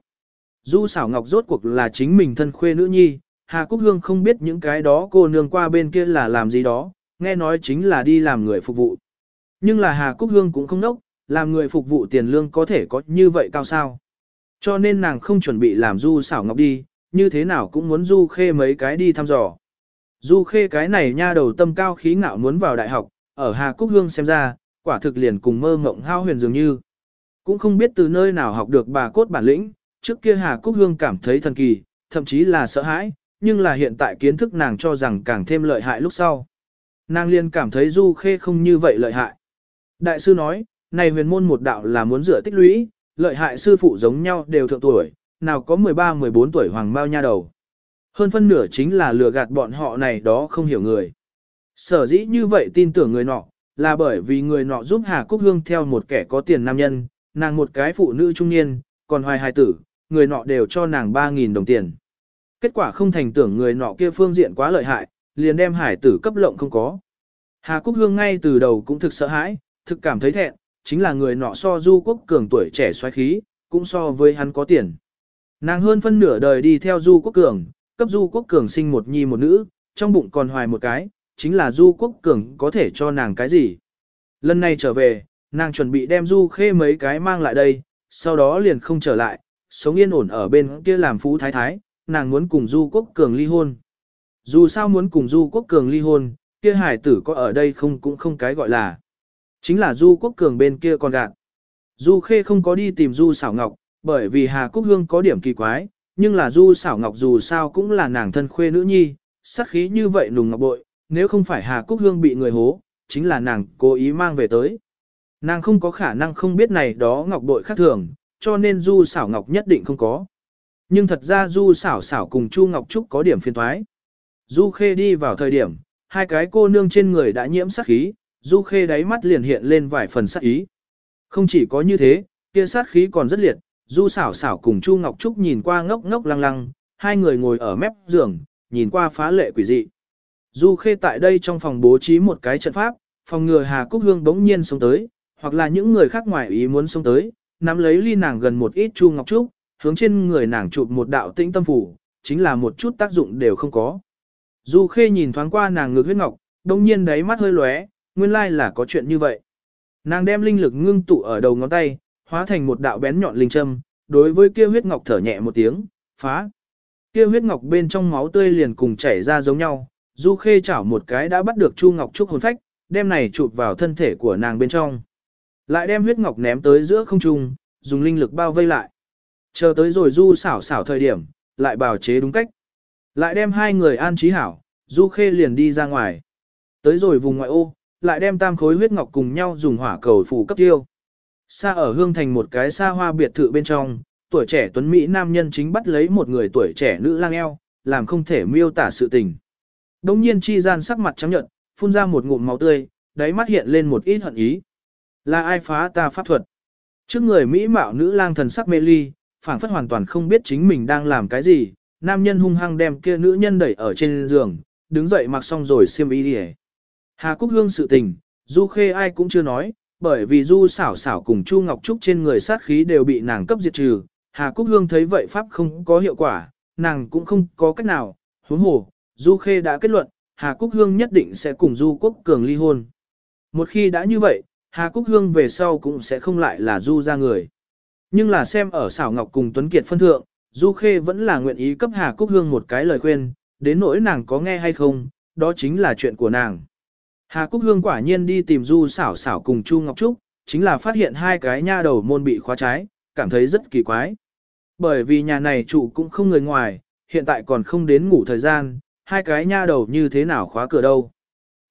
Du xảo ngọc rốt cuộc là chính mình thân khuê nữ nhi, Hà Cúc Hương không biết những cái đó cô nương qua bên kia là làm gì đó, nghe nói chính là đi làm người phục vụ. Nhưng là Hà Cúc Hương cũng không nốc, làm người phục vụ tiền lương có thể có như vậy cao sao. Cho nên nàng không chuẩn bị làm du xảo ngọc đi, như thế nào cũng muốn du khê mấy cái đi thăm dò. Du khê cái này nha đầu tâm cao khí ngạo muốn vào đại học, ở Hà Cúc Hương xem ra, quả thực liền cùng mơ mộng hao huyền dường như. Cũng không biết từ nơi nào học được bà cốt bản lĩnh, trước kia Hà Cúc Hương cảm thấy thần kỳ, thậm chí là sợ hãi, nhưng là hiện tại kiến thức nàng cho rằng càng thêm lợi hại lúc sau. Nàng liền cảm thấy Du Khê không như vậy lợi hại. Đại sư nói, này huyền môn một đạo là muốn rửa tích lũy, lợi hại sư phụ giống nhau đều thượng tuổi, nào có 13-14 tuổi hoàng bao nha đầu. Hơn phân nửa chính là lừa gạt bọn họ này đó không hiểu người. Sở dĩ như vậy tin tưởng người nọ, là bởi vì người nọ giúp Hà Cúc Hương theo một kẻ có tiền nam nhân, nàng một cái phụ nữ trung niên, còn hoài hài tử, người nọ đều cho nàng 3.000 đồng tiền. Kết quả không thành tưởng người nọ kia phương diện quá lợi hại, liền đem hải tử cấp lộng không có. Hà Cúc Hương ngay từ đầu cũng thực sợ hãi, thực cảm thấy thẹn, chính là người nọ so du quốc cường tuổi trẻ xoáy khí, cũng so với hắn có tiền. Nàng hơn phân nửa đời đi theo du quốc cường, cấp du quốc cường sinh một nhi một nữ, trong bụng còn hoài một cái, chính là du quốc cường có thể cho nàng cái gì. Lần này trở về, nàng chuẩn bị đem du khê mấy cái mang lại đây, sau đó liền không trở lại, sống yên ổn ở bên kia làm phú thái thái, nàng muốn cùng du quốc cường ly hôn. Dù sao muốn cùng du quốc cường ly hôn, kia hải tử có ở đây không cũng không cái gọi là. Chính là du quốc cường bên kia còn gạt. Du khê không có đi tìm du xảo ngọc, bởi vì Hà Cúc Hương có điểm kỳ quái, nhưng là du xảo ngọc dù sao cũng là nàng thân khuê nữ nhi, sắc khí như vậy nùng ngọc bội, nếu không phải Hà Cúc Hương bị người hố, chính là nàng cố ý mang về tới. Nàng không có khả năng không biết này đó ngọc bội khác thường, cho nên du xảo ngọc nhất định không có. Nhưng thật ra du xảo xảo cùng Chu Ngọc Trúc có điểm phiền thoái. Du khê đi vào thời điểm, hai cái cô nương trên người đã nhiễm sát khí, Du Khê đáy mắt liền hiện lên vài phần sát ý. Không chỉ có như thế, kia sát khí còn rất liệt, Du xảo xảo cùng Chu Ngọc Trúc nhìn qua ngốc ngốc lăng lăng, hai người ngồi ở mép giường, nhìn qua phá lệ quỷ dị. Du Khê tại đây trong phòng bố trí một cái trận pháp, phòng ngừa Hà Cúc Hương bỗng nhiên sống tới, hoặc là những người khác ngoài ý muốn sống tới, nắm lấy ly nàng gần một ít Chu Ngọc Trúc, hướng trên người nàng chụp một đạo tĩnh tâm phủ, chính là một chút tác dụng đều không có. Du Khê nhìn thoáng qua nàng ngược huyết ngọc, đông nhiên đáy mắt hơi lóe, nguyên lai là có chuyện như vậy. Nàng đem linh lực ngưng tụ ở đầu ngón tay, hóa thành một đạo bén nhọn linh châm, đối với kia huyết ngọc thở nhẹ một tiếng, phá. Kia huyết ngọc bên trong máu tươi liền cùng chảy ra giống nhau, Du Khê chảo một cái đã bắt được Chu Ngọc Trúc hồn phách, đem này chụp vào thân thể của nàng bên trong. Lại đem huyết ngọc ném tới giữa không trung, dùng linh lực bao vây lại. Chờ tới rồi Du xảo xảo thời điểm, lại bào chế đúng cách. Lại đem hai người an trí hảo, Du Khê liền đi ra ngoài. Tới rồi vùng ngoại ô, lại đem tam khối huyết ngọc cùng nhau dùng hỏa cầu phủ cấp tiêu. Xa ở hương thành một cái xa hoa biệt thự bên trong, tuổi trẻ tuấn Mỹ nam nhân chính bắt lấy một người tuổi trẻ nữ lang eo, làm không thể miêu tả sự tình. Đông nhiên chi gian sắc mặt trắng nhợt, phun ra một ngụm máu tươi, đáy mắt hiện lên một ít hận ý. Là ai phá ta pháp thuật? Trước người Mỹ mạo nữ lang thần sắc mê ly, phảng phất hoàn toàn không biết chính mình đang làm cái gì, nam nhân hung hăng đem kia nữ nhân đẩy ở trên giường, đứng dậy mặc xong rồi xiêm y đi Hà Cúc Hương sự tình, Du Khê ai cũng chưa nói, bởi vì Du xảo xảo cùng Chu Ngọc Trúc trên người sát khí đều bị nàng cấp diệt trừ. Hà Cúc Hương thấy vậy pháp không có hiệu quả, nàng cũng không có cách nào, huống hồ, Du Khê đã kết luận, Hà Cúc Hương nhất định sẽ cùng Du Quốc Cường ly hôn. Một khi đã như vậy, Hà Cúc Hương về sau cũng sẽ không lại là Du ra người. Nhưng là xem ở xảo ngọc cùng Tuấn Kiệt phân thượng, Du Khê vẫn là nguyện ý cấp Hà Cúc Hương một cái lời khuyên, đến nỗi nàng có nghe hay không, đó chính là chuyện của nàng. Hà Cúc Hương quả nhiên đi tìm Du xảo xảo cùng Chu Ngọc Trúc, chính là phát hiện hai cái nha đầu môn bị khóa trái, cảm thấy rất kỳ quái. Bởi vì nhà này chủ cũng không người ngoài, hiện tại còn không đến ngủ thời gian, hai cái nha đầu như thế nào khóa cửa đâu.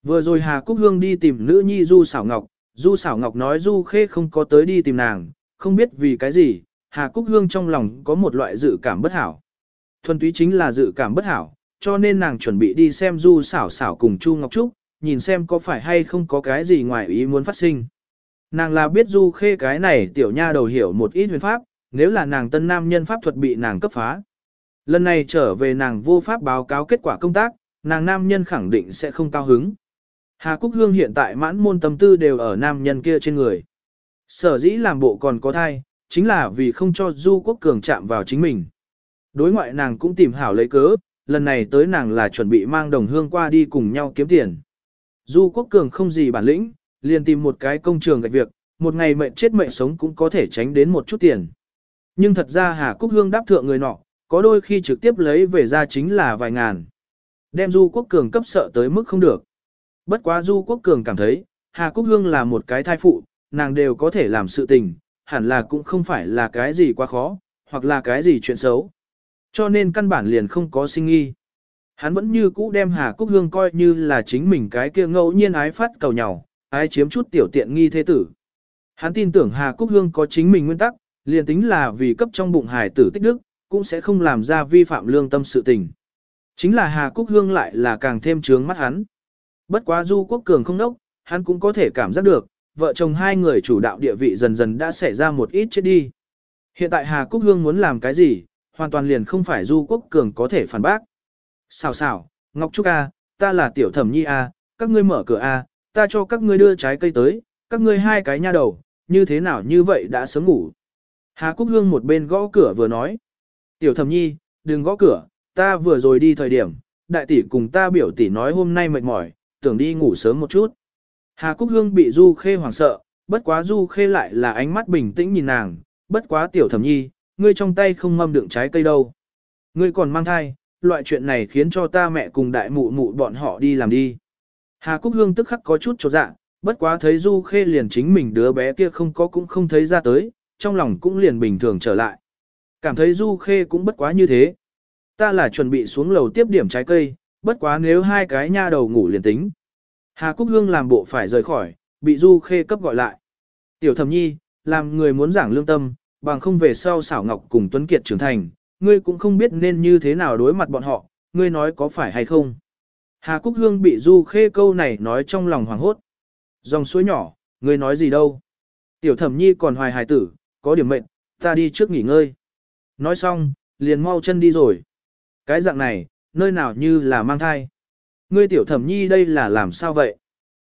Vừa rồi Hà Cúc Hương đi tìm nữ nhi Du xảo Ngọc, Du xảo Ngọc nói Du Khê không có tới đi tìm nàng, không biết vì cái gì, Hà Cúc Hương trong lòng có một loại dự cảm bất hảo. Thuần túy chính là dự cảm bất hảo, cho nên nàng chuẩn bị đi xem Du xảo xảo cùng Chu Ngọc Trúc, nhìn xem có phải hay không có cái gì ngoài ý muốn phát sinh. Nàng là biết Du Khê cái này tiểu nha đầu hiểu một ít huyền pháp, nếu là nàng tân nam nhân pháp thuật bị nàng cấp phá. Lần này trở về nàng vô pháp báo cáo kết quả công tác, nàng nam nhân khẳng định sẽ không cao hứng. Hà Cúc Hương hiện tại mãn môn tâm tư đều ở nam nhân kia trên người. Sở dĩ làm bộ còn có thai, chính là vì không cho Du Quốc Cường chạm vào chính mình. Đối ngoại nàng cũng tìm hảo lấy cớ, lần này tới nàng là chuẩn bị mang đồng hương qua đi cùng nhau kiếm tiền. Du Quốc Cường không gì bản lĩnh, liền tìm một cái công trường gạch việc, một ngày mệnh chết mệnh sống cũng có thể tránh đến một chút tiền. Nhưng thật ra Hà Cúc Hương đáp thượng người nọ, có đôi khi trực tiếp lấy về ra chính là vài ngàn. Đem Du Quốc Cường cấp sợ tới mức không được. Bất quá Du Quốc Cường cảm thấy, Hà Cúc Hương là một cái thai phụ, nàng đều có thể làm sự tình, hẳn là cũng không phải là cái gì quá khó, hoặc là cái gì chuyện xấu. Cho nên căn bản liền không có sinh nghi. Hắn vẫn như cũ đem Hà Cúc Hương coi như là chính mình cái kia ngẫu nhiên ái phát cầu nhau, ái chiếm chút tiểu tiện nghi thế tử. Hắn tin tưởng Hà Cúc Hương có chính mình nguyên tắc, liền tính là vì cấp trong bụng hải tử tích đức, cũng sẽ không làm ra vi phạm lương tâm sự tình. Chính là Hà Cúc Hương lại là càng thêm trướng mắt hắn. Bất quá Du Quốc Cường không đốc, hắn cũng có thể cảm giác được, vợ chồng hai người chủ đạo địa vị dần dần đã xảy ra một ít chết đi. Hiện tại Hà Cúc Hương muốn làm cái gì, hoàn toàn liền không phải Du Quốc Cường có thể phản bác. Xào xào, Ngọc Trúc A, ta là tiểu thẩm nhi A, các ngươi mở cửa A, ta cho các ngươi đưa trái cây tới, các ngươi hai cái nha đầu, như thế nào như vậy đã sớm ngủ. Hà Cúc Hương một bên gõ cửa vừa nói. Tiểu thẩm nhi, đừng gõ cửa, ta vừa rồi đi thời điểm, đại tỷ cùng ta biểu tỷ nói hôm nay mệt mỏi, tưởng đi ngủ sớm một chút. Hà Cúc Hương bị Du Khê hoảng sợ, bất quá Du Khê lại là ánh mắt bình tĩnh nhìn nàng, bất quá tiểu thẩm nhi, ngươi trong tay không mâm đựng trái cây đâu. Ngươi còn mang thai, loại chuyện này khiến cho ta mẹ cùng đại mụ mụ bọn họ đi làm đi. Hà Cúc Hương tức khắc có chút trột dạ, bất quá thấy Du Khê liền chính mình đứa bé kia không có cũng không thấy ra tới, trong lòng cũng liền bình thường trở lại. Cảm thấy Du Khê cũng bất quá như thế. Ta là chuẩn bị xuống lầu tiếp điểm trái cây, bất quá nếu hai cái nha đầu ngủ liền tính. Hà Cúc Hương làm bộ phải rời khỏi, bị Du Khê cấp gọi lại. Tiểu thẩm nhi, làm người muốn giảng lương tâm, bằng không về sau xảo ngọc cùng Tuấn Kiệt trưởng thành, ngươi cũng không biết nên như thế nào đối mặt bọn họ, ngươi nói có phải hay không. Hà Cúc Hương bị Du Khê câu này nói trong lòng hoảng hốt. Dòng suối nhỏ, ngươi nói gì đâu? Tiểu thẩm nhi còn hoài hài tử, có điểm mệnh, ta đi trước nghỉ ngơi. Nói xong, liền mau chân đi rồi. Cái dạng này, nơi nào như là mang thai. Ngươi tiểu thẩm nhi đây là làm sao vậy?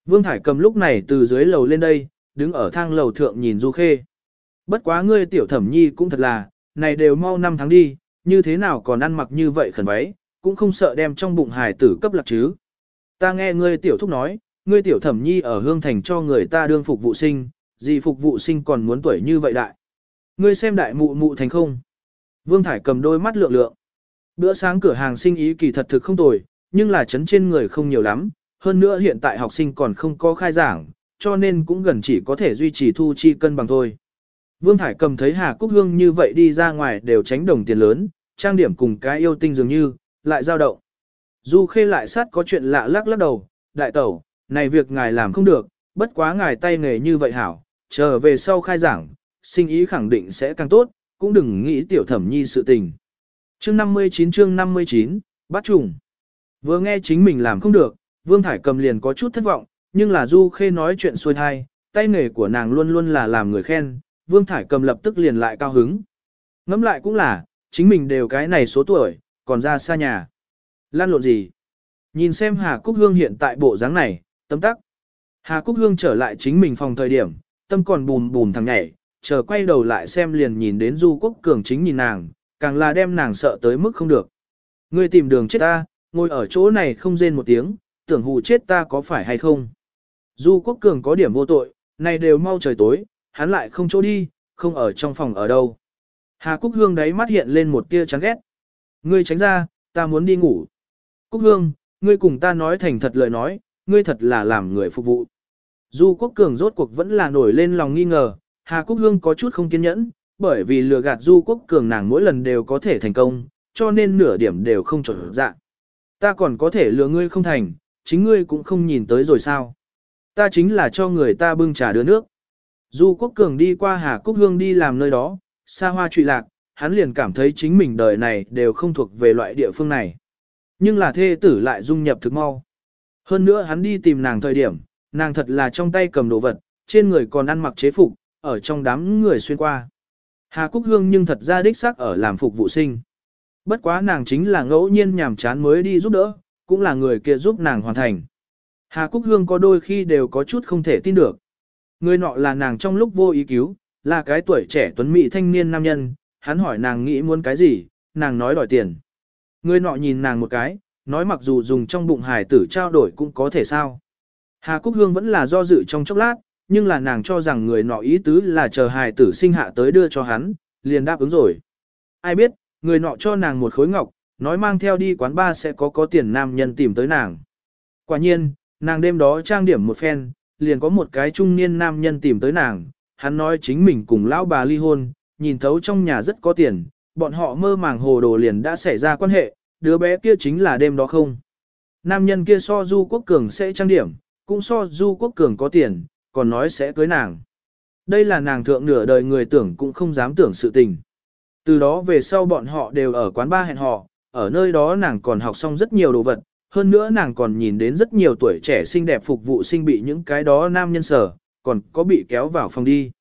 Vương Thải cầm lúc này từ dưới lầu lên đây, đứng ở thang lầu thượng nhìn Du Khê. Bất quá ngươi tiểu thẩm nhi cũng thật là, này đều mau năm tháng đi, như thế nào còn ăn mặc như vậy khẩn váy, cũng không sợ đem trong bụng hài tử cấp lạc chứ. Ta nghe ngươi tiểu thúc nói, ngươi tiểu thẩm nhi ở hương thành cho người ta đương phục vụ sinh, gì phục vụ sinh còn muốn tuổi như vậy đại. Ngươi xem đại mụ mụ thành không. Vương Thải cầm đôi mắt lượng lượng. Bữa sáng cửa hàng sinh ý kỳ thật thực không tồi, nhưng là chấn trên người không nhiều lắm, hơn nữa hiện tại học sinh còn không có khai giảng, cho nên cũng gần chỉ có thể duy trì thu chi cân bằng thôi. Vương Thải cầm thấy Hà Cúc Hương như vậy đi ra ngoài đều tránh đồng tiền lớn, trang điểm cùng cái yêu tinh dường như, lại giao động. Du khê lại sát có chuyện lạ lắc lắc đầu, đại tẩu, này việc ngài làm không được, bất quá ngài tay nghề như vậy hảo, chờ về sau khai giảng, sinh ý khẳng định sẽ càng tốt, cũng đừng nghĩ tiểu thẩm nhi sự tình. Chương 59 chương 59, bắt trùng. Vừa nghe chính mình làm không được, Vương Thải cầm liền có chút thất vọng, nhưng là Du Khê nói chuyện xuôi thai, tay nghề của nàng luôn luôn là làm người khen, Vương Thải cầm lập tức liền lại cao hứng. Ngẫm lại cũng là, chính mình đều cái này số tuổi, còn ra xa nhà. Lan lộn gì? Nhìn xem Hà Cúc Hương hiện tại bộ dáng này, tâm tắc. Hà Cúc Hương trở lại chính mình phòng thời điểm, tâm còn bùm bùm thằng nhảy, chờ quay đầu lại xem liền nhìn đến Du Quốc Cường chính nhìn nàng, càng là đem nàng sợ tới mức không được. Ngươi tìm đường chết ta, ngồi ở chỗ này không rên một tiếng, tưởng hù chết ta có phải hay không. Du Quốc Cường có điểm vô tội, này đều mau trời tối, hắn lại không chỗ đi, không ở trong phòng ở đâu. Hà Cúc Hương đấy mắt hiện lên một tia chán ghét. Ngươi tránh ra, ta muốn đi ngủ. Cúc Hương, ngươi cùng ta nói thành thật lời nói, ngươi thật là làm người phục vụ. Du Quốc Cường rốt cuộc vẫn là nổi lên lòng nghi ngờ, Hà Cúc Hương có chút không kiên nhẫn, bởi vì lừa gạt Du Quốc Cường nàng mỗi lần đều có thể thành công, cho nên nửa điểm đều không trở dạ. Ta còn có thể lừa ngươi không thành, chính ngươi cũng không nhìn tới rồi sao. Ta chính là cho người ta bưng trà đưa nước. Du Quốc Cường đi qua Hà Cúc Hương đi làm nơi đó, xa hoa trụy lạc, hắn liền cảm thấy chính mình đời này đều không thuộc về loại địa phương này. Nhưng là thê tử lại dung nhập thực mau. Hơn nữa hắn đi tìm nàng thời điểm, nàng thật là trong tay cầm đồ vật, trên người còn ăn mặc chế phục, ở trong đám người xuyên qua. Hà Cúc Hương nhưng thật ra đích xác ở làm phục vụ sinh. Bất quá nàng chính là ngẫu nhiên nhàm chán mới đi giúp đỡ, cũng là người kia giúp nàng hoàn thành. Hà Cúc Hương có đôi khi đều có chút không thể tin được. Người nọ là nàng trong lúc vô ý cứu, là cái tuổi trẻ tuấn mỹ thanh niên nam nhân, hắn hỏi nàng nghĩ muốn cái gì, nàng nói đòi tiền. Người nọ nhìn nàng một cái, nói mặc dù dùng trong bụng hải tử trao đổi cũng có thể sao. Hà Cúc Hương vẫn là do dự trong chốc lát, nhưng là nàng cho rằng người nọ ý tứ là chờ hài tử sinh hạ tới đưa cho hắn, liền đáp ứng rồi. Ai biết, người nọ cho nàng một khối ngọc, nói mang theo đi quán ba sẽ có có tiền nam nhân tìm tới nàng. Quả nhiên, nàng đêm đó trang điểm một phen, liền có một cái trung niên nam nhân tìm tới nàng, hắn nói chính mình cùng lão bà ly hôn, nhìn thấu trong nhà rất có tiền, bọn họ mơ màng hồ đồ liền đã xảy ra quan hệ, đứa bé kia chính là đêm đó không. Nam nhân kia so Du Quốc Cường sẽ trang điểm, cũng so Du Quốc Cường có tiền, còn nói sẽ cưới nàng. Đây là nàng thượng nửa đời người tưởng cũng không dám tưởng sự tình. Từ đó về sau bọn họ đều ở quán ba hẹn họ, ở nơi đó nàng còn học xong rất nhiều đồ vật, hơn nữa nàng còn nhìn đến rất nhiều tuổi trẻ xinh đẹp phục vụ sinh bị những cái đó nam nhân sở, còn có bị kéo vào phòng đi.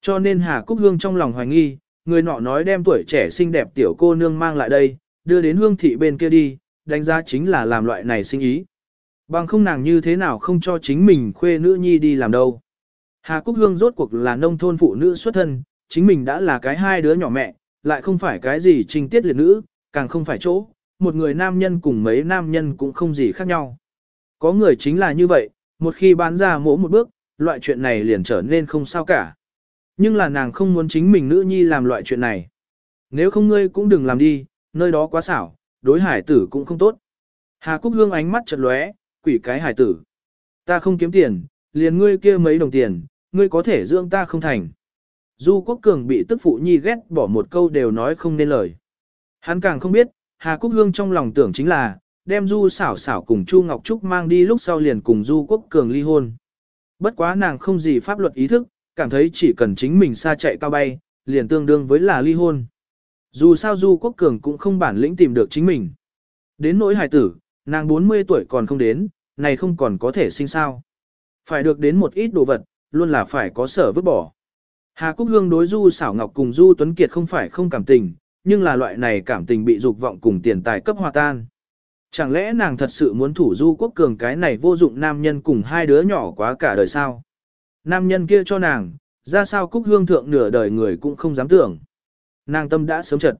Cho nên Hà Cúc Hương trong lòng hoài nghi, người nọ nói đem tuổi trẻ xinh đẹp tiểu cô nương mang lại đây, đưa đến hương thị bên kia đi, đánh giá chính là làm loại này sinh ý. Bằng không nàng như thế nào không cho chính mình khuê nữ nhi đi làm đâu. Hà Cúc Hương rốt cuộc là nông thôn phụ nữ xuất thân, chính mình đã là cái hai đứa nhỏ mẹ, lại không phải cái gì trinh tiết liệt nữ, càng không phải chỗ, một người nam nhân cùng mấy nam nhân cũng không gì khác nhau. Có người chính là như vậy, một khi bán ra mỗi một bước, loại chuyện này liền trở nên không sao cả. Nhưng là nàng không muốn chính mình nữ nhi làm loại chuyện này. Nếu không ngươi cũng đừng làm đi, nơi đó quá xảo, đối hải tử cũng không tốt. Hà Cúc Hương ánh mắt chật lóe, quỷ cái hải tử. Ta không kiếm tiền, liền ngươi kia mấy đồng tiền, ngươi có thể dưỡng ta không thành. Du Quốc Cường bị tức phụ nhi ghét bỏ một câu đều nói không nên lời. Hắn càng không biết, Hà Cúc Hương trong lòng tưởng chính là, đem Du xảo xảo cùng Chu Ngọc Trúc mang đi lúc sau liền cùng Du Quốc Cường ly hôn. Bất quá nàng không gì pháp luật ý thức, cảm thấy chỉ cần chính mình xa chạy cao bay, liền tương đương với là ly hôn. Dù sao Du Quốc Cường cũng không bản lĩnh tìm được chính mình. Đến nỗi hài tử, Nàng 40 tuổi còn không đến, này không còn có thể sinh sao. Phải được đến một ít đồ vật, luôn là phải có sở vứt bỏ. Hà Cúc Hương đối Du xảo ngọc cùng Du Tuấn Kiệt không phải không cảm tình, nhưng là loại này cảm tình bị dục vọng cùng tiền tài cấp hòa tan. Chẳng lẽ nàng thật sự muốn thủ Du Quốc Cường cái này vô dụng nam nhân cùng hai đứa nhỏ quá cả đời sao? Nam nhân kia cho nàng, ra sao Cúc Hương thượng nửa đời người cũng không dám tưởng. Nàng tâm đã sớm chật.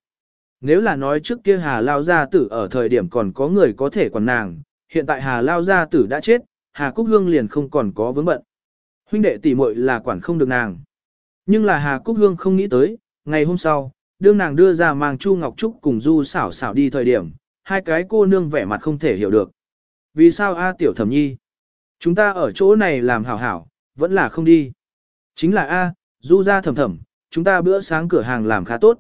Nếu là nói trước kia Hà Lao Gia Tử ở thời điểm còn có người có thể quản nàng, hiện tại Hà Lao Gia Tử đã chết, Hà Cúc Hương liền không còn có vướng bận. Huynh đệ tỷ muội là quản không được nàng. Nhưng là Hà Cúc Hương không nghĩ tới, ngày hôm sau, đương nàng đưa ra mang Chu Ngọc Trúc cùng Du xảo xảo đi thời điểm, hai cái cô nương vẻ mặt không thể hiểu được. Vì sao A tiểu thẩm nhi? Chúng ta ở chỗ này làm hảo hảo, vẫn là không đi. Chính là A, Du ra thầm thầm, chúng ta bữa sáng cửa hàng làm khá tốt.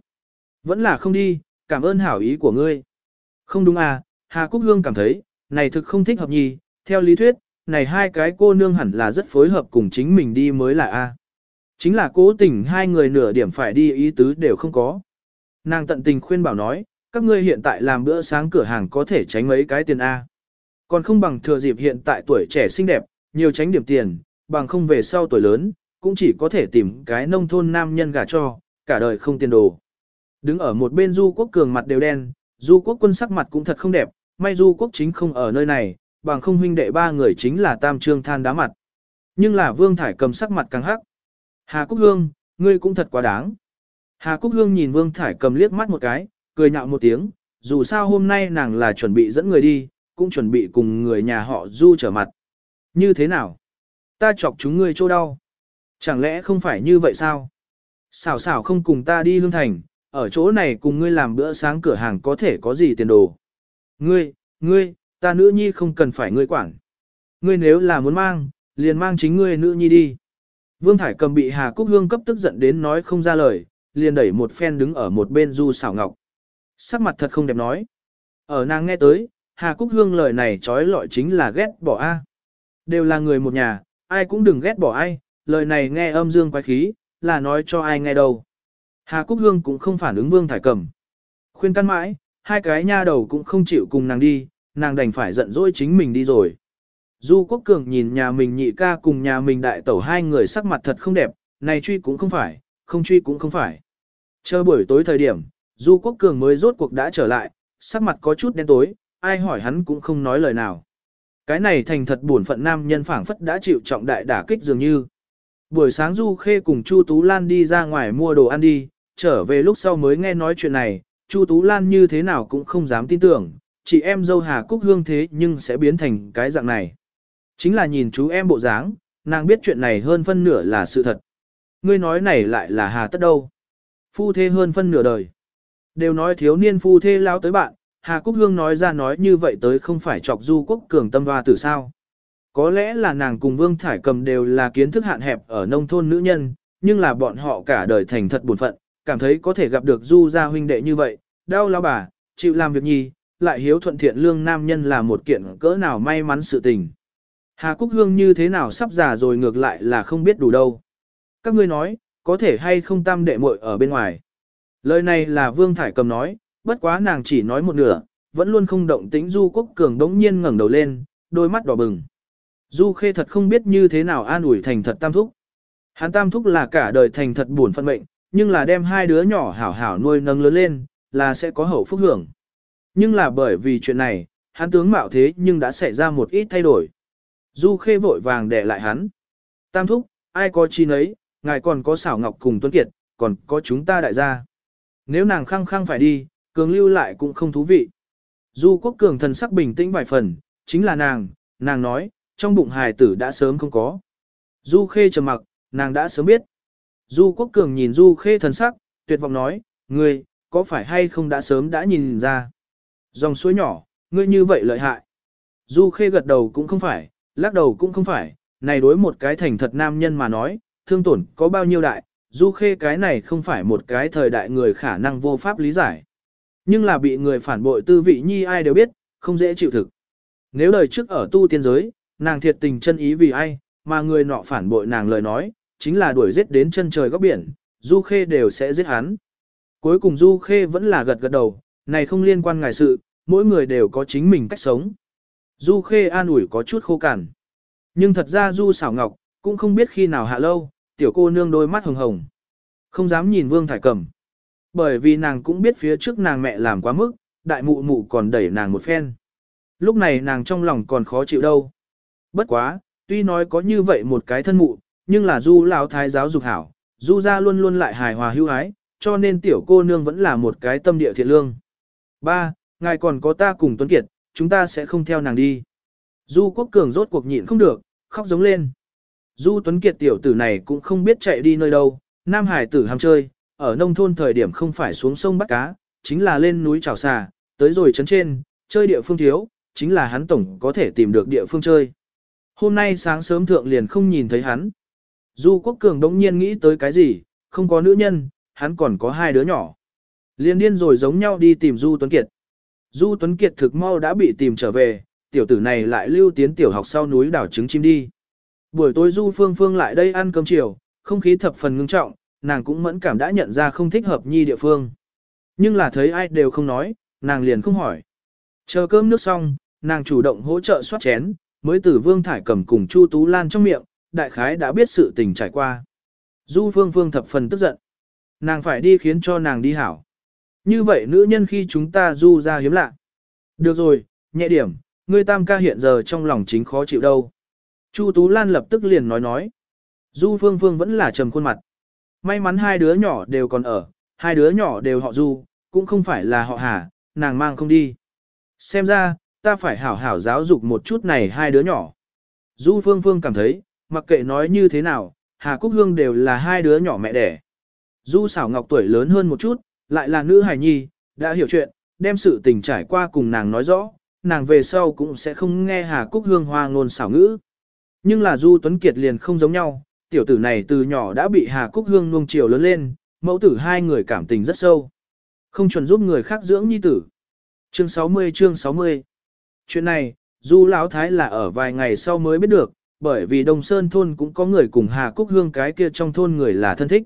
Vẫn là không đi, cảm ơn hảo ý của ngươi. Không đúng à, Hà Cúc Hương cảm thấy, này thực không thích hợp nhi, theo lý thuyết, này hai cái cô nương hẳn là rất phối hợp cùng chính mình đi mới là A. Chính là cố tình hai người nửa điểm phải đi ý tứ đều không có. Nàng tận tình khuyên bảo nói, các ngươi hiện tại làm bữa sáng cửa hàng có thể tránh mấy cái tiền A. Còn không bằng thừa dịp hiện tại tuổi trẻ xinh đẹp, nhiều tránh điểm tiền, bằng không về sau tuổi lớn, cũng chỉ có thể tìm cái nông thôn nam nhân gả cho, cả đời không tiền đồ. Đứng ở một bên du quốc cường mặt đều đen, du quốc quân sắc mặt cũng thật không đẹp, may du quốc chính không ở nơi này, bằng không huynh đệ ba người chính là tam trương than đá mặt. Nhưng là vương thải cầm sắc mặt càng hắc. Hà Cúc Hương, ngươi cũng thật quá đáng. Hà Cúc Hương nhìn vương thải cầm liếc mắt một cái, cười nhạo một tiếng, dù sao hôm nay nàng là chuẩn bị dẫn người đi, cũng chuẩn bị cùng người nhà họ du trở mặt. Như thế nào? Ta chọc chúng ngươi chỗ đau. Chẳng lẽ không phải như vậy sao? Xảo xảo không cùng ta đi hương thành, ở chỗ này cùng ngươi làm bữa sáng cửa hàng có thể có gì tiền đồ. Ngươi, ngươi, ta nữ nhi không cần phải ngươi quản. Ngươi nếu là muốn mang, liền mang chính ngươi nữ nhi đi. Vương Thải cầm bị Hà Cúc Hương cấp tức giận đến nói không ra lời, liền đẩy một phen đứng ở một bên du xảo ngọc. Sắc mặt thật không đẹp nói. Ở nàng nghe tới, Hà Cúc Hương lời này trói lọi chính là ghét bỏ A. Đều là người một nhà, ai cũng đừng ghét bỏ ai, lời này nghe âm dương quái khí, là nói cho ai nghe đâu. Hà Cúc Hương cũng không phản ứng Vương Thải Cầm. Khuyên căn mãi, hai cái nha đầu cũng không chịu cùng nàng đi, nàng đành phải giận dỗi chính mình đi rồi. Du Quốc Cường nhìn nhà mình nhị ca cùng nhà mình đại tẩu hai người sắc mặt thật không đẹp, này truy cũng không phải, không truy cũng không phải. Chờ buổi tối thời điểm, Du Quốc Cường mới rốt cuộc đã trở lại, sắc mặt có chút đen tối, ai hỏi hắn cũng không nói lời nào. Cái này thành thật buồn phận nam nhân phảng phất đã chịu trọng đại đả kích dường như. Buổi sáng Du Khê cùng Chu Tú Lan đi ra ngoài mua đồ ăn đi, trở về lúc sau mới nghe nói chuyện này, Chu Tú Lan như thế nào cũng không dám tin tưởng, chị em dâu Hà Cúc Hương thế nhưng sẽ biến thành cái dạng này. Chính là nhìn chú em bộ dáng, nàng biết chuyện này hơn phân nửa là sự thật. Ngươi nói này lại là Hà tất đâu. Phu thê hơn phân nửa đời. Đều nói thiếu niên phu thê lao tới bạn, Hà Cúc Hương nói ra nói như vậy tới không phải chọc du quốc cường tâm hoa tử sao. Có lẽ là nàng cùng Vương Thải Cầm đều là kiến thức hạn hẹp ở nông thôn nữ nhân, nhưng là bọn họ cả đời thành thật buồn phận, cảm thấy có thể gặp được du gia huynh đệ như vậy, đau lao bà, chịu làm việc nhi, lại hiếu thuận thiện lương nam nhân là một kiện cỡ nào may mắn sự tình. Hà Cúc Hương như thế nào sắp già rồi ngược lại là không biết đủ đâu. Các ngươi nói, có thể hay không tam đệ muội ở bên ngoài. Lời này là Vương Thải Cầm nói, bất quá nàng chỉ nói một nửa, vẫn luôn không động tĩnh Du Quốc Cường đống nhiên ngẩng đầu lên, đôi mắt đỏ bừng. Du Khê thật không biết như thế nào an ủi thành thật tam thúc. Hắn tam thúc là cả đời thành thật buồn phân mệnh, nhưng là đem hai đứa nhỏ hảo hảo nuôi nâng lớn lên, là sẽ có hậu phúc hưởng. Nhưng là bởi vì chuyện này, hắn tướng mạo thế nhưng đã xảy ra một ít thay đổi. Du Khê vội vàng để lại hắn. Tam thúc, ai có chi nấy, ngài còn có xảo ngọc cùng Tuấn Kiệt, còn có chúng ta đại gia. Nếu nàng khăng khăng phải đi, cường lưu lại cũng không thú vị. Du quốc cường thần sắc bình tĩnh vài phần, chính là nàng, nàng nói, trong bụng hài tử đã sớm không có. Du khê trầm mặc, nàng đã sớm biết. Du quốc cường nhìn du khê thần sắc, tuyệt vọng nói, ngươi, có phải hay không đã sớm đã nhìn ra. Dòng suối nhỏ, ngươi như vậy lợi hại. Du khê gật đầu cũng không phải, lắc đầu cũng không phải, này đối một cái thành thật nam nhân mà nói, thương tổn có bao nhiêu đại, du khê cái này không phải một cái thời đại người khả năng vô pháp lý giải. Nhưng là bị người phản bội tư vị nhi ai đều biết, không dễ chịu thực. Nếu đời trước ở tu tiên giới, nàng thiệt tình chân ý vì ai, mà người nọ phản bội nàng lời nói, chính là đuổi giết đến chân trời góc biển, Du Khê đều sẽ giết hắn. Cuối cùng Du Khê vẫn là gật gật đầu, này không liên quan ngài sự, mỗi người đều có chính mình cách sống. Du Khê an ủi có chút khô cằn. Nhưng thật ra Du xảo ngọc, cũng không biết khi nào hạ lâu, tiểu cô nương đôi mắt hồng hồng. Không dám nhìn Vương Thải cẩm, Bởi vì nàng cũng biết phía trước nàng mẹ làm quá mức, đại mụ mụ còn đẩy nàng một phen. Lúc này nàng trong lòng còn khó chịu đâu. Bất quá, tuy nói có như vậy một cái thân mụ, nhưng là Du lão thái giáo dục hảo, Du gia luôn luôn lại hài hòa hữu ái, cho nên tiểu cô nương vẫn là một cái tâm địa thiện lương. Ba, ngài còn có ta cùng Tuấn Kiệt, chúng ta sẽ không theo nàng đi. Du Quốc Cường rốt cuộc nhịn không được, khóc giống lên. Du Tuấn Kiệt tiểu tử này cũng không biết chạy đi nơi đâu, Nam Hải tử ham chơi, ở nông thôn thời điểm không phải xuống sông bắt cá, chính là lên núi chảo xà, tới rồi chấn trên, chơi địa phương thiếu, chính là hắn tổng có thể tìm được địa phương chơi. Hôm nay sáng sớm thượng liền không nhìn thấy hắn. Du Quốc Cường đống nhiên nghĩ tới cái gì, không có nữ nhân, hắn còn có hai đứa nhỏ. Liên điên rồi giống nhau đi tìm Du Tuấn Kiệt. Du Tuấn Kiệt thực mau đã bị tìm trở về, tiểu tử này lại lưu tiến tiểu học sau núi đảo trứng chim đi. Buổi tối Du Phương Phương lại đây ăn cơm chiều, không khí thập phần ngưng trọng, nàng cũng mẫn cảm đã nhận ra không thích hợp nhi địa phương. Nhưng là thấy ai đều không nói, nàng liền không hỏi. Chờ cơm nước xong, nàng chủ động hỗ trợ soát chén, mới từ Vương Thải cầm cùng Chu Tú Lan trong miệng, đại khái đã biết sự tình trải qua. Du Phương Phương thập phần tức giận. Nàng phải đi khiến cho nàng đi hảo. Như vậy nữ nhân khi chúng ta du ra hiếm lạ. Được rồi, nhẹ điểm, ngươi tam ca hiện giờ trong lòng chính khó chịu đâu. Chu Tú Lan lập tức liền nói nói. Du Phương Phương vẫn là trầm khuôn mặt. May mắn hai đứa nhỏ đều còn ở, hai đứa nhỏ đều họ Du, cũng không phải là họ Hà, nàng mang không đi. Xem ra, ta phải hảo hảo giáo dục một chút này hai đứa nhỏ. Du Phương Phương cảm thấy, mặc kệ nói như thế nào, Hà Cúc Hương đều là hai đứa nhỏ mẹ đẻ. Du xảo ngọc tuổi lớn hơn một chút, lại là nữ hài nhi, đã hiểu chuyện, đem sự tình trải qua cùng nàng nói rõ, nàng về sau cũng sẽ không nghe Hà Cúc Hương hoa ngôn xảo ngữ. Nhưng là Du Tuấn Kiệt liền không giống nhau, tiểu tử này từ nhỏ đã bị Hà Cúc Hương nuông chiều lớn lên, mẫu tử hai người cảm tình rất sâu. Không chuẩn giúp người khác dưỡng nhi tử. Chương 60 chương 60 Chuyện này, Du Lão Thái là ở vài ngày sau mới biết được, bởi vì Đông Sơn thôn cũng có người cùng Hà Cúc Hương cái kia trong thôn người là thân thích.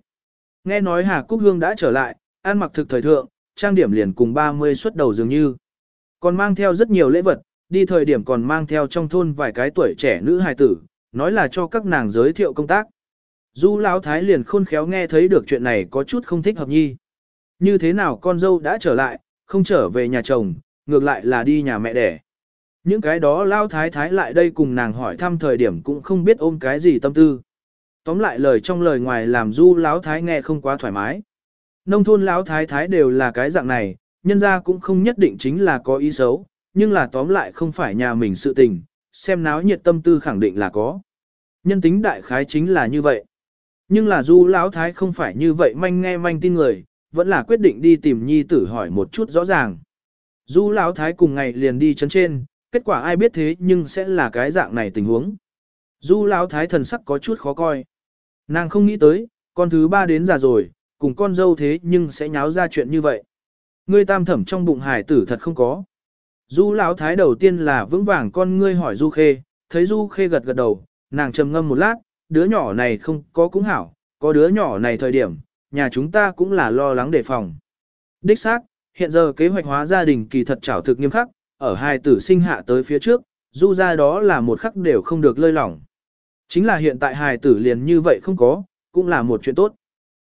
Nghe nói Hà Cúc Hương đã trở lại, ăn mặc thực thời thượng, trang điểm liền cùng 30 xuất đầu dường như. Còn mang theo rất nhiều lễ vật, đi thời điểm còn mang theo trong thôn vài cái tuổi trẻ nữ hài tử, nói là cho các nàng giới thiệu công tác. Du Lão Thái liền khôn khéo nghe thấy được chuyện này có chút không thích hợp nhi. Như thế nào con dâu đã trở lại, không trở về nhà chồng, ngược lại là đi nhà mẹ đẻ. Những cái đó Lão Thái Thái lại đây cùng nàng hỏi thăm thời điểm cũng không biết ôm cái gì tâm tư. Tóm lại lời trong lời ngoài làm Du Lão Thái nghe không quá thoải mái. Nông thôn Lão Thái Thái đều là cái dạng này, nhân ra cũng không nhất định chính là có ý xấu, nhưng là tóm lại không phải nhà mình sự tình, xem náo nhiệt tâm tư khẳng định là có. Nhân tính đại khái chính là như vậy. Nhưng là du lão thái không phải như vậy manh nghe manh tin người, vẫn là quyết định đi tìm nhi tử hỏi một chút rõ ràng. Du lão thái cùng ngày liền đi chấn trên, kết quả ai biết thế nhưng sẽ là cái dạng này tình huống. Du lão thái thần sắc có chút khó coi. Nàng không nghĩ tới, con thứ ba đến già rồi, cùng con dâu thế nhưng sẽ nháo ra chuyện như vậy. Ngươi tam thẩm trong bụng hải tử thật không có. Du lão thái đầu tiên là vững vàng con ngươi hỏi Du Khê, thấy Du Khê gật gật đầu, nàng trầm ngâm một lát, đứa nhỏ này không có cũng hảo, có đứa nhỏ này thời điểm, nhà chúng ta cũng là lo lắng đề phòng. Đích xác, hiện giờ kế hoạch hóa gia đình kỳ thật trảo thực nghiêm khắc, ở hai tử sinh hạ tới phía trước, du ra đó là một khắc đều không được lơi lỏng. Chính là hiện tại hài tử liền như vậy không có, cũng là một chuyện tốt.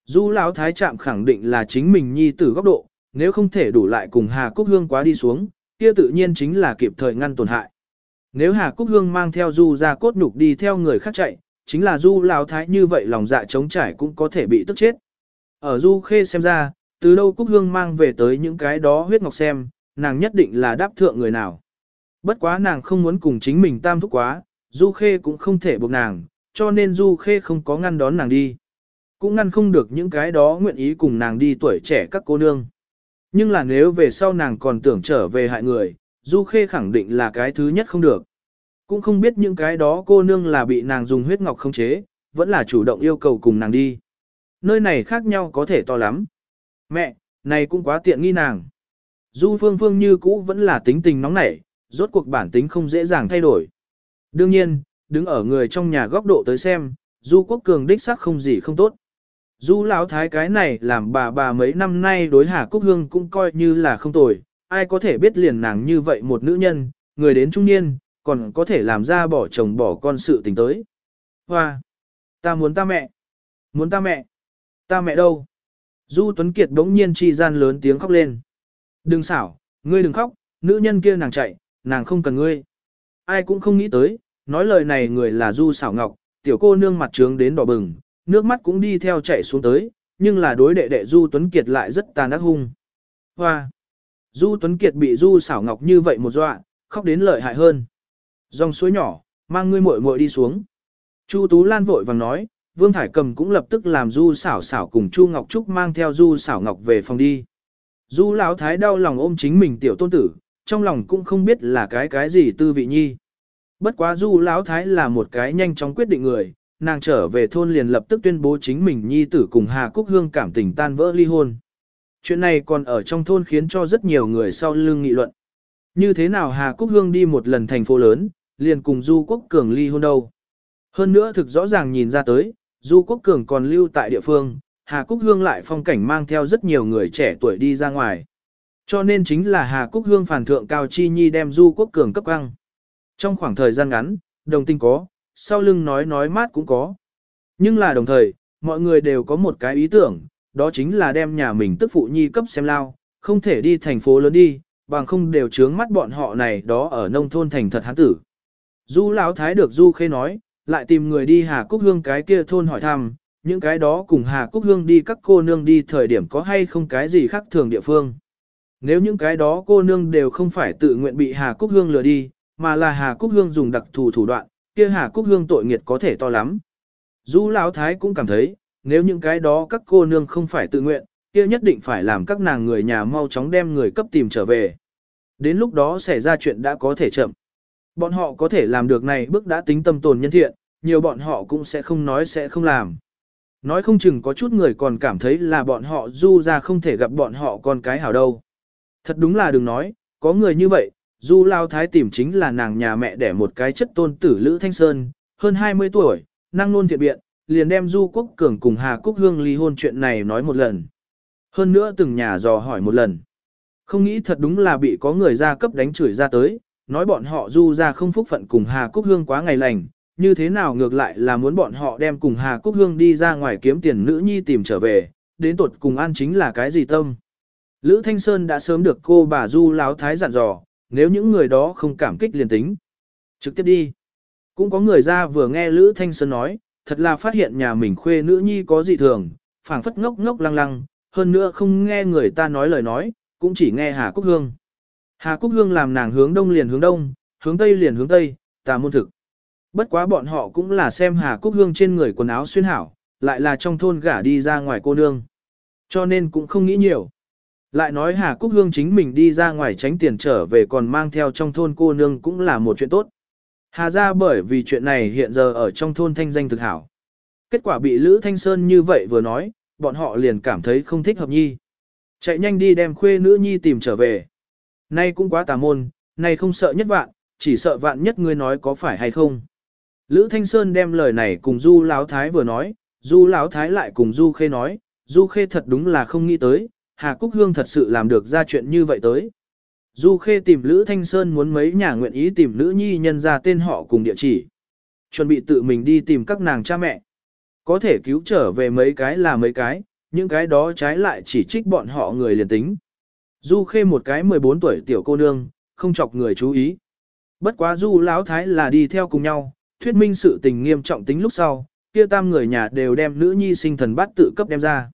Du lão thái trạm khẳng định là chính mình nhi tử góc độ, nếu không thể đủ lại cùng Hà Cúc Hương quá đi xuống, kia tự nhiên chính là kịp thời ngăn tổn hại. Nếu Hà Cúc Hương mang theo Du ra cốt nhục đi theo người khác chạy, chính là Du lão thái như vậy lòng dạ chống trải cũng có thể bị tức chết. Ở Du Khê xem ra, từ đâu Cúc Hương mang về tới những cái đó huyết ngọc xem, nàng nhất định là đáp thượng người nào. Bất quá nàng không muốn cùng chính mình tam thúc quá, Du Khê cũng không thể buộc nàng, cho nên Du Khê không có ngăn đón nàng đi. Cũng ngăn không được những cái đó nguyện ý cùng nàng đi tuổi trẻ các cô nương. Nhưng là nếu về sau nàng còn tưởng trở về hại người, Du Khê khẳng định là cái thứ nhất không được. Cũng không biết những cái đó cô nương là bị nàng dùng huyết ngọc không chế, vẫn là chủ động yêu cầu cùng nàng đi. Nơi này khác nhau có thể to lắm. Mẹ, này cũng quá tiện nghi nàng. Du Phương Phương như cũ vẫn là tính tình nóng nảy, rốt cuộc bản tính không dễ dàng thay đổi. Đương nhiên, đứng ở người trong nhà góc độ tới xem, Du Quốc Cường đích xác không gì không tốt. Du lão thái cái này làm bà bà mấy năm nay đối Hà Cúc Hương cũng coi như là không tồi, ai có thể biết liền nàng như vậy một nữ nhân, người đến trung niên, còn có thể làm ra bỏ chồng bỏ con sự tình tới. Hoa! Ta muốn ta mẹ! Muốn ta mẹ! Ta mẹ đâu? Du Tuấn Kiệt bỗng nhiên chi gian lớn tiếng khóc lên. Đừng xảo, ngươi đừng khóc, nữ nhân kia nàng chạy, nàng không cần ngươi. Ai cũng không nghĩ tới, nói lời này người là Du xảo ngọc, tiểu cô nương mặt trướng đến đỏ bừng, nước mắt cũng đi theo chạy xuống tới, nhưng là đối đệ đệ Du Tuấn Kiệt lại rất tàn ác hung. Hoa! Du Tuấn Kiệt bị Du xảo ngọc như vậy một dọa, khóc đến lợi hại hơn. Dòng suối nhỏ, mang ngươi muội muội đi xuống. Chu Tú Lan vội vàng nói, Vương Thải Cầm cũng lập tức làm Du xảo xảo cùng Chu Ngọc Trúc mang theo Du xảo ngọc về phòng đi. Du Lão Thái đau lòng ôm chính mình tiểu tôn tử, trong lòng cũng không biết là cái cái gì tư vị nhi. Bất quá Du Lão Thái là một cái nhanh chóng quyết định người, nàng trở về thôn liền lập tức tuyên bố chính mình nhi tử cùng Hà Cúc Hương cảm tình tan vỡ ly hôn. Chuyện này còn ở trong thôn khiến cho rất nhiều người sau lưng nghị luận. Như thế nào Hà Cúc Hương đi một lần thành phố lớn, liền cùng Du Quốc Cường ly hôn đâu. Hơn nữa thực rõ ràng nhìn ra tới, Du Quốc Cường còn lưu tại địa phương, Hà Cúc Hương lại phong cảnh mang theo rất nhiều người trẻ tuổi đi ra ngoài. Cho nên chính là Hà Cúc Hương phản thượng Cao Chi Nhi đem Du Quốc Cường cấp căng. Trong khoảng thời gian ngắn, đồng tình có, sau lưng nói nói mát cũng có. Nhưng là đồng thời, mọi người đều có một cái ý tưởng, đó chính là đem nhà mình tức phụ nhi cấp xem lao, không thể đi thành phố lớn đi, bằng không đều chướng mắt bọn họ này đó ở nông thôn thành thật hán tử. Du Lão Thái được Du Khê nói, lại tìm người đi Hà Cúc Hương cái kia thôn hỏi thăm, những cái đó cùng Hà Cúc Hương đi các cô nương đi thời điểm có hay không cái gì khác thường địa phương. Nếu những cái đó cô nương đều không phải tự nguyện bị Hà Cúc Hương lừa đi, mà là Hà Cúc Hương dùng đặc thù thủ đoạn, kia Hà Cúc Hương tội nghiệt có thể to lắm. Du Lão Thái cũng cảm thấy, nếu những cái đó các cô nương không phải tự nguyện, kia nhất định phải làm các nàng người nhà mau chóng đem người cấp tìm trở về. Đến lúc đó xảy ra chuyện đã có thể chậm. Bọn họ có thể làm được này bước đã tính tâm tồn nhân thiện, nhiều bọn họ cũng sẽ không nói sẽ không làm. Nói không chừng có chút người còn cảm thấy là bọn họ du ra không thể gặp bọn họ con cái hảo đâu. Thật đúng là đừng nói, có người như vậy, du lao thái tìm chính là nàng nhà mẹ để một cái chất tôn tử Lữ Thanh Sơn, hơn 20 tuổi, năng nôn thiện biện, liền đem du quốc cường cùng Hà Cúc Hương ly hôn chuyện này nói một lần. Hơn nữa từng nhà dò hỏi một lần. Không nghĩ thật đúng là bị có người ra cấp đánh chửi ra tới, nói bọn họ du ra không phúc phận cùng Hà Cúc Hương quá ngày lành, như thế nào ngược lại là muốn bọn họ đem cùng Hà Cúc Hương đi ra ngoài kiếm tiền nữ nhi tìm trở về, đến tuột cùng an chính là cái gì tâm. Lữ Thanh Sơn đã sớm được cô bà Du láo thái dặn dò, nếu những người đó không cảm kích liền tính. Trực tiếp đi. Cũng có người ra vừa nghe Lữ Thanh Sơn nói, thật là phát hiện nhà mình khuê nữ nhi có gì thường, phảng phất ngốc ngốc lăng lăng, hơn nữa không nghe người ta nói lời nói, cũng chỉ nghe Hà Cúc Hương. Hà Cúc Hương làm nàng hướng đông liền hướng đông, hướng tây liền hướng tây, tà môn thực. Bất quá bọn họ cũng là xem Hà Cúc Hương trên người quần áo xuyên hảo, lại là trong thôn gả đi ra ngoài cô nương. Cho nên cũng không nghĩ nhiều. Lại nói Hà Cúc Hương chính mình đi ra ngoài tránh tiền trở về còn mang theo trong thôn cô nương cũng là một chuyện tốt. Hà ra bởi vì chuyện này hiện giờ ở trong thôn thanh danh thực hảo. Kết quả bị Lữ Thanh Sơn như vậy vừa nói, bọn họ liền cảm thấy không thích hợp nhi. Chạy nhanh đi đem khuê nữ nhi tìm trở về. Nay cũng quá tà môn, nay không sợ nhất vạn, chỉ sợ vạn nhất ngươi nói có phải hay không. Lữ Thanh Sơn đem lời này cùng Du Lão Thái vừa nói, Du Lão Thái lại cùng Du Khê nói, Du Khê thật đúng là không nghĩ tới, Hà Cúc Hương thật sự làm được ra chuyện như vậy tới. Du Khê tìm Lữ Thanh Sơn muốn mấy nhà nguyện ý tìm nữ nhi nhân ra tên họ cùng địa chỉ. Chuẩn bị tự mình đi tìm các nàng cha mẹ. Có thể cứu trở về mấy cái là mấy cái, những cái đó trái lại chỉ trích bọn họ người liền tính. Du Khê một cái 14 tuổi tiểu cô nương, không chọc người chú ý. Bất quá Du Lão Thái là đi theo cùng nhau, thuyết minh sự tình nghiêm trọng tính lúc sau, kia tam người nhà đều đem nữ nhi sinh thần bát tự cấp đem ra.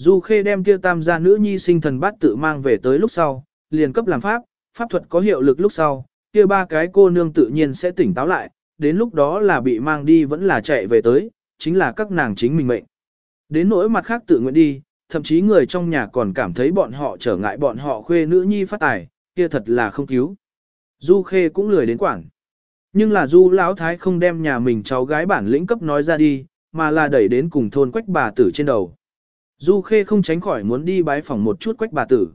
Du Khê đem kia tam gia nữ nhi sinh thần bát tự mang về tới lúc sau, liền cấp làm pháp, pháp thuật có hiệu lực lúc sau, kia ba cái cô nương tự nhiên sẽ tỉnh táo lại, đến lúc đó là bị mang đi vẫn là chạy về tới, chính là các nàng chính mình mệnh. Đến nỗi mặt khác tự nguyện đi, thậm chí người trong nhà còn cảm thấy bọn họ trở ngại bọn họ khuê nữ nhi phát tài, kia thật là không cứu. Du Khê cũng lười đến quảng. Nhưng là Du Lão Thái không đem nhà mình cháu gái bản lĩnh cấp nói ra đi, mà là đẩy đến cùng thôn quách bà tử trên đầu. Du Khê không tránh khỏi muốn đi bái phỏng một chút quách bà tử.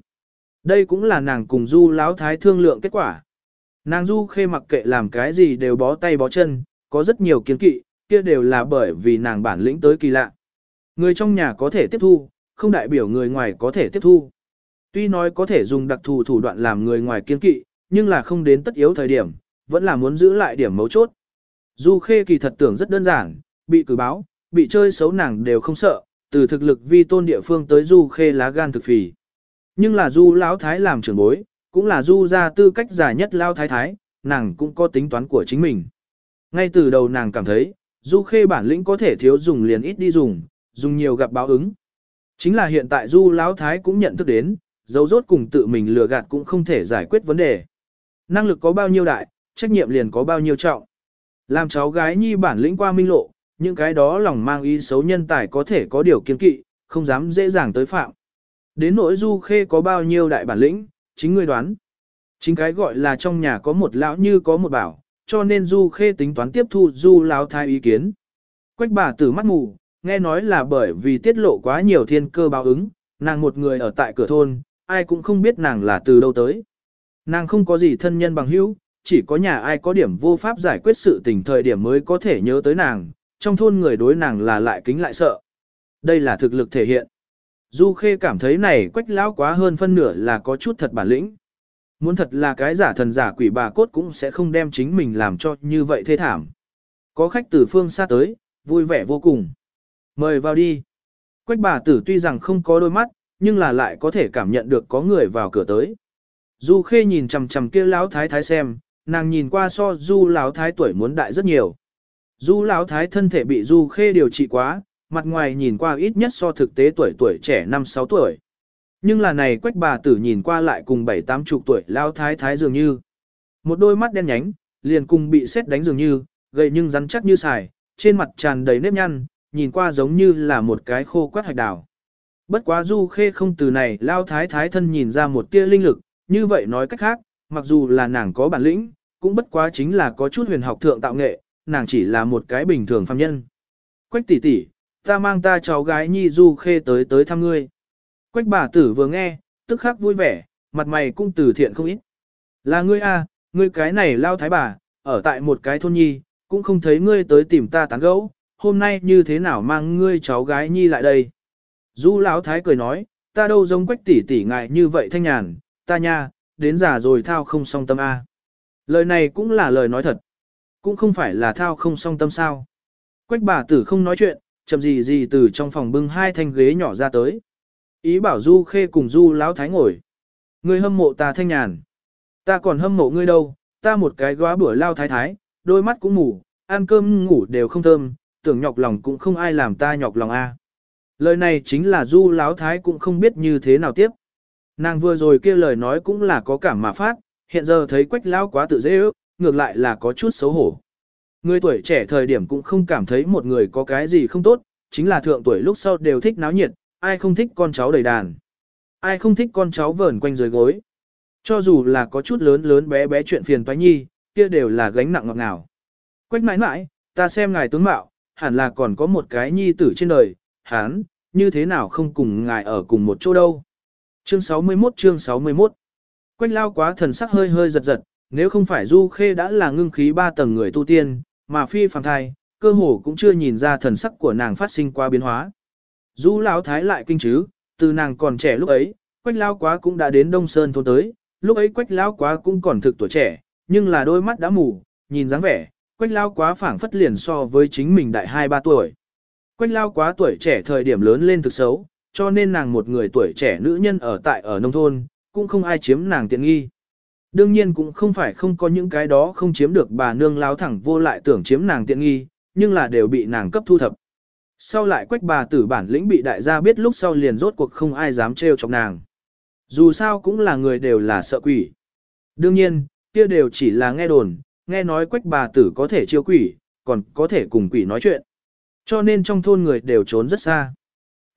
Đây cũng là nàng cùng Du Lão Thái thương lượng kết quả. Nàng Du Khê mặc kệ làm cái gì đều bó tay bó chân, có rất nhiều kiến kỵ, kia đều là bởi vì nàng bản lĩnh tới kỳ lạ. Người trong nhà có thể tiếp thu, không đại biểu người ngoài có thể tiếp thu. Tuy nói có thể dùng đặc thù thủ đoạn làm người ngoài kiên kỵ, nhưng là không đến tất yếu thời điểm, vẫn là muốn giữ lại điểm mấu chốt. Du Khê kỳ thật tưởng rất đơn giản, bị cử báo, bị chơi xấu nàng đều không sợ, từ thực lực vi tôn địa phương tới Du Khê lá gan thực phì. Nhưng là Du Lão Thái làm trưởng bối, cũng là Du ra tư cách giả nhất Lao Thái Thái, nàng cũng có tính toán của chính mình. Ngay từ đầu nàng cảm thấy, Du Khê bản lĩnh có thể thiếu dùng liền ít đi dùng, dùng nhiều gặp báo ứng. Chính là hiện tại Du Lão Thái cũng nhận thức đến, dấu rốt cùng tự mình lừa gạt cũng không thể giải quyết vấn đề. Năng lực có bao nhiêu đại, trách nhiệm liền có bao nhiêu trọng. Làm cháu gái nhi bản lĩnh qua minh lộ, những cái đó lòng mang ý xấu nhân tài có thể có điều kiên kỵ, không dám dễ dàng tới phạm. Đến nỗi Du Khê có bao nhiêu đại bản lĩnh, chính ngươi đoán. Chính cái gọi là trong nhà có một lão như có một bảo, cho nên Du Khê tính toán tiếp thu Du Lão Thái ý kiến. Quách bà tử mắt mù, nghe nói là bởi vì tiết lộ quá nhiều thiên cơ báo ứng, nàng một người ở tại cửa thôn, ai cũng không biết nàng là từ đâu tới. Nàng không có gì thân nhân bằng hữu, chỉ có nhà ai có điểm vô pháp giải quyết sự tình thời điểm mới có thể nhớ tới nàng, trong thôn người đối nàng là lại kính lại sợ. Đây là thực lực thể hiện. Du Khê cảm thấy này quách lão quá hơn phân nửa là có chút thật bản lĩnh. Muốn thật là cái giả thần giả quỷ bà cốt cũng sẽ không đem chính mình làm cho như vậy thê thảm. Có khách từ phương xa tới, vui vẻ vô cùng. Mời vào đi. Quách bà tử tuy rằng không có đôi mắt, nhưng là lại có thể cảm nhận được có người vào cửa tới. Du Khê nhìn chằm chằm kia lão thái thái xem, nàng nhìn qua so Du lão thái tuổi muốn đại rất nhiều. Du lão thái thân thể bị Du Khê điều trị quá, mặt ngoài nhìn qua ít nhất so thực tế tuổi tuổi trẻ 5-6 tuổi. Nhưng là này quách bà tử nhìn qua lại cùng 7-8 chục tuổi lão thái thái dường như. Một đôi mắt đen nhánh, liền cùng bị xét đánh dường như, gầy nhưng rắn chắc như xài, trên mặt tràn đầy nếp nhăn, nhìn qua giống như là một cái khô quát hạch đào. Bất quá Du Khê không từ này lao thái thái thân nhìn ra một tia linh lực, như vậy nói cách khác, mặc dù là nàng có bản lĩnh, cũng bất quá chính là có chút huyền học thượng tạo nghệ, nàng chỉ là một cái bình thường phàm nhân. Quách tỷ tỷ, ta mang ta cháu gái Nhi Du Khê tới tới thăm ngươi. Quách bà tử vừa nghe, tức khắc vui vẻ, mặt mày cũng từ thiện không ít. Là ngươi a, à, ngươi cái này lao thái bà, ở tại một cái thôn nhi, cũng không thấy ngươi tới tìm ta tán gẫu, hôm nay như thế nào mang ngươi cháu gái Nhi lại đây. Du lão thái cười nói, ta đâu giống quách tỷ tỷ ngại như vậy thanh nhàn, ta nha, đến già rồi thao không song tâm a. Lời này cũng là lời nói thật, cũng không phải là thao không song tâm sao. Quách bà tử không nói chuyện, chậm gì gì từ trong phòng bưng hai thanh ghế nhỏ ra tới. Ý bảo Du Khê cùng Du lão thái ngồi. Ngươi hâm mộ ta thanh nhàn. Ta còn hâm mộ ngươi đâu, ta một cái góa bữa lao thái thái, đôi mắt cũng ngủ, ăn cơm ngủ đều không thơm, tưởng nhọc lòng cũng không ai làm ta nhọc lòng a. Lời này chính là du láo thái cũng không biết như thế nào tiếp. Nàng vừa rồi kia lời nói cũng là có cảm mà phát, hiện giờ thấy quách lão quá tự dễ ước, ngược lại là có chút xấu hổ. Người tuổi trẻ thời điểm cũng không cảm thấy một người có cái gì không tốt, chính là thượng tuổi lúc sau đều thích náo nhiệt, ai không thích con cháu đầy đàn. Ai không thích con cháu vờn quanh dưới gối. Cho dù là có chút lớn lớn bé bé chuyện phiền toái nhi, kia đều là gánh nặng ngọt ngào. Quách mãi mãi, ta xem ngài tướng mạo, hẳn là còn có một cái nhi tử trên đời, hán, như thế nào không cùng ngài ở cùng một chỗ đâu. Chương 61 chương 61 Quách lao quá thần sắc hơi hơi giật giật, nếu không phải Du Khê đã là ngưng khí ba tầng người tu tiên, mà phi phàm thai, cơ hồ cũng chưa nhìn ra thần sắc của nàng phát sinh qua biến hóa. Du lão thái lại kinh chứ, từ nàng còn trẻ lúc ấy, Quách Lão quá cũng đã đến Đông Sơn thôn tới, lúc ấy Quách Lão quá cũng còn thực tuổi trẻ, nhưng là đôi mắt đã mù, nhìn dáng vẻ, Quách Lão quá phảng phất liền so với chính mình đại 2-3 tuổi. Quách Lão quá tuổi trẻ thời điểm lớn lên thực xấu, cho nên nàng một người tuổi trẻ nữ nhân ở tại ở nông thôn, cũng không ai chiếm nàng tiện nghi. Đương nhiên cũng không phải không có những cái đó không chiếm được bà nương láo thẳng vô lại tưởng chiếm nàng tiện nghi, nhưng là đều bị nàng cấp thu thập. Sau lại quách bà tử bản lĩnh bị đại gia biết lúc sau liền rốt cuộc không ai dám trêu chọc nàng. Dù sao cũng là người đều là sợ quỷ. Đương nhiên, kia đều chỉ là nghe đồn, nghe nói quách bà tử có thể chiêu quỷ, còn có thể cùng quỷ nói chuyện. Cho nên trong thôn người đều trốn rất xa.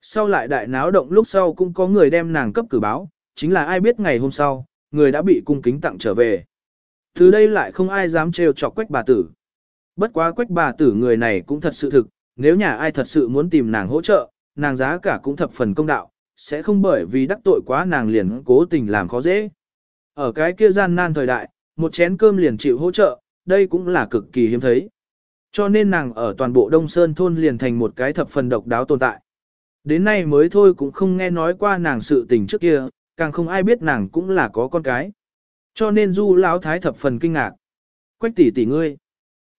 Sau lại đại náo động lúc sau cũng có người đem nàng cấp cử báo, chính là ai biết ngày hôm sau, người đã bị cung kính tặng trở về. Từ đây lại không ai dám trêu chọc quách bà tử. Bất quá quách bà tử người này cũng thật sự thực, nếu nhà ai thật sự muốn tìm nàng hỗ trợ, nàng giá cả cũng thập phần công đạo, sẽ không bởi vì đắc tội quá nàng liền cố tình làm khó dễ. Ở cái kia gian nan thời đại, một chén cơm liền chịu hỗ trợ, đây cũng là cực kỳ hiếm thấy. Cho nên nàng ở toàn bộ Đông Sơn thôn liền thành một cái thập phần độc đáo tồn tại. Đến nay mới thôi cũng không nghe nói qua nàng sự tình trước kia, càng không ai biết nàng cũng là có con cái. Cho nên Du Lão Thái thập phần kinh ngạc. Quách tỷ tỷ ngươi.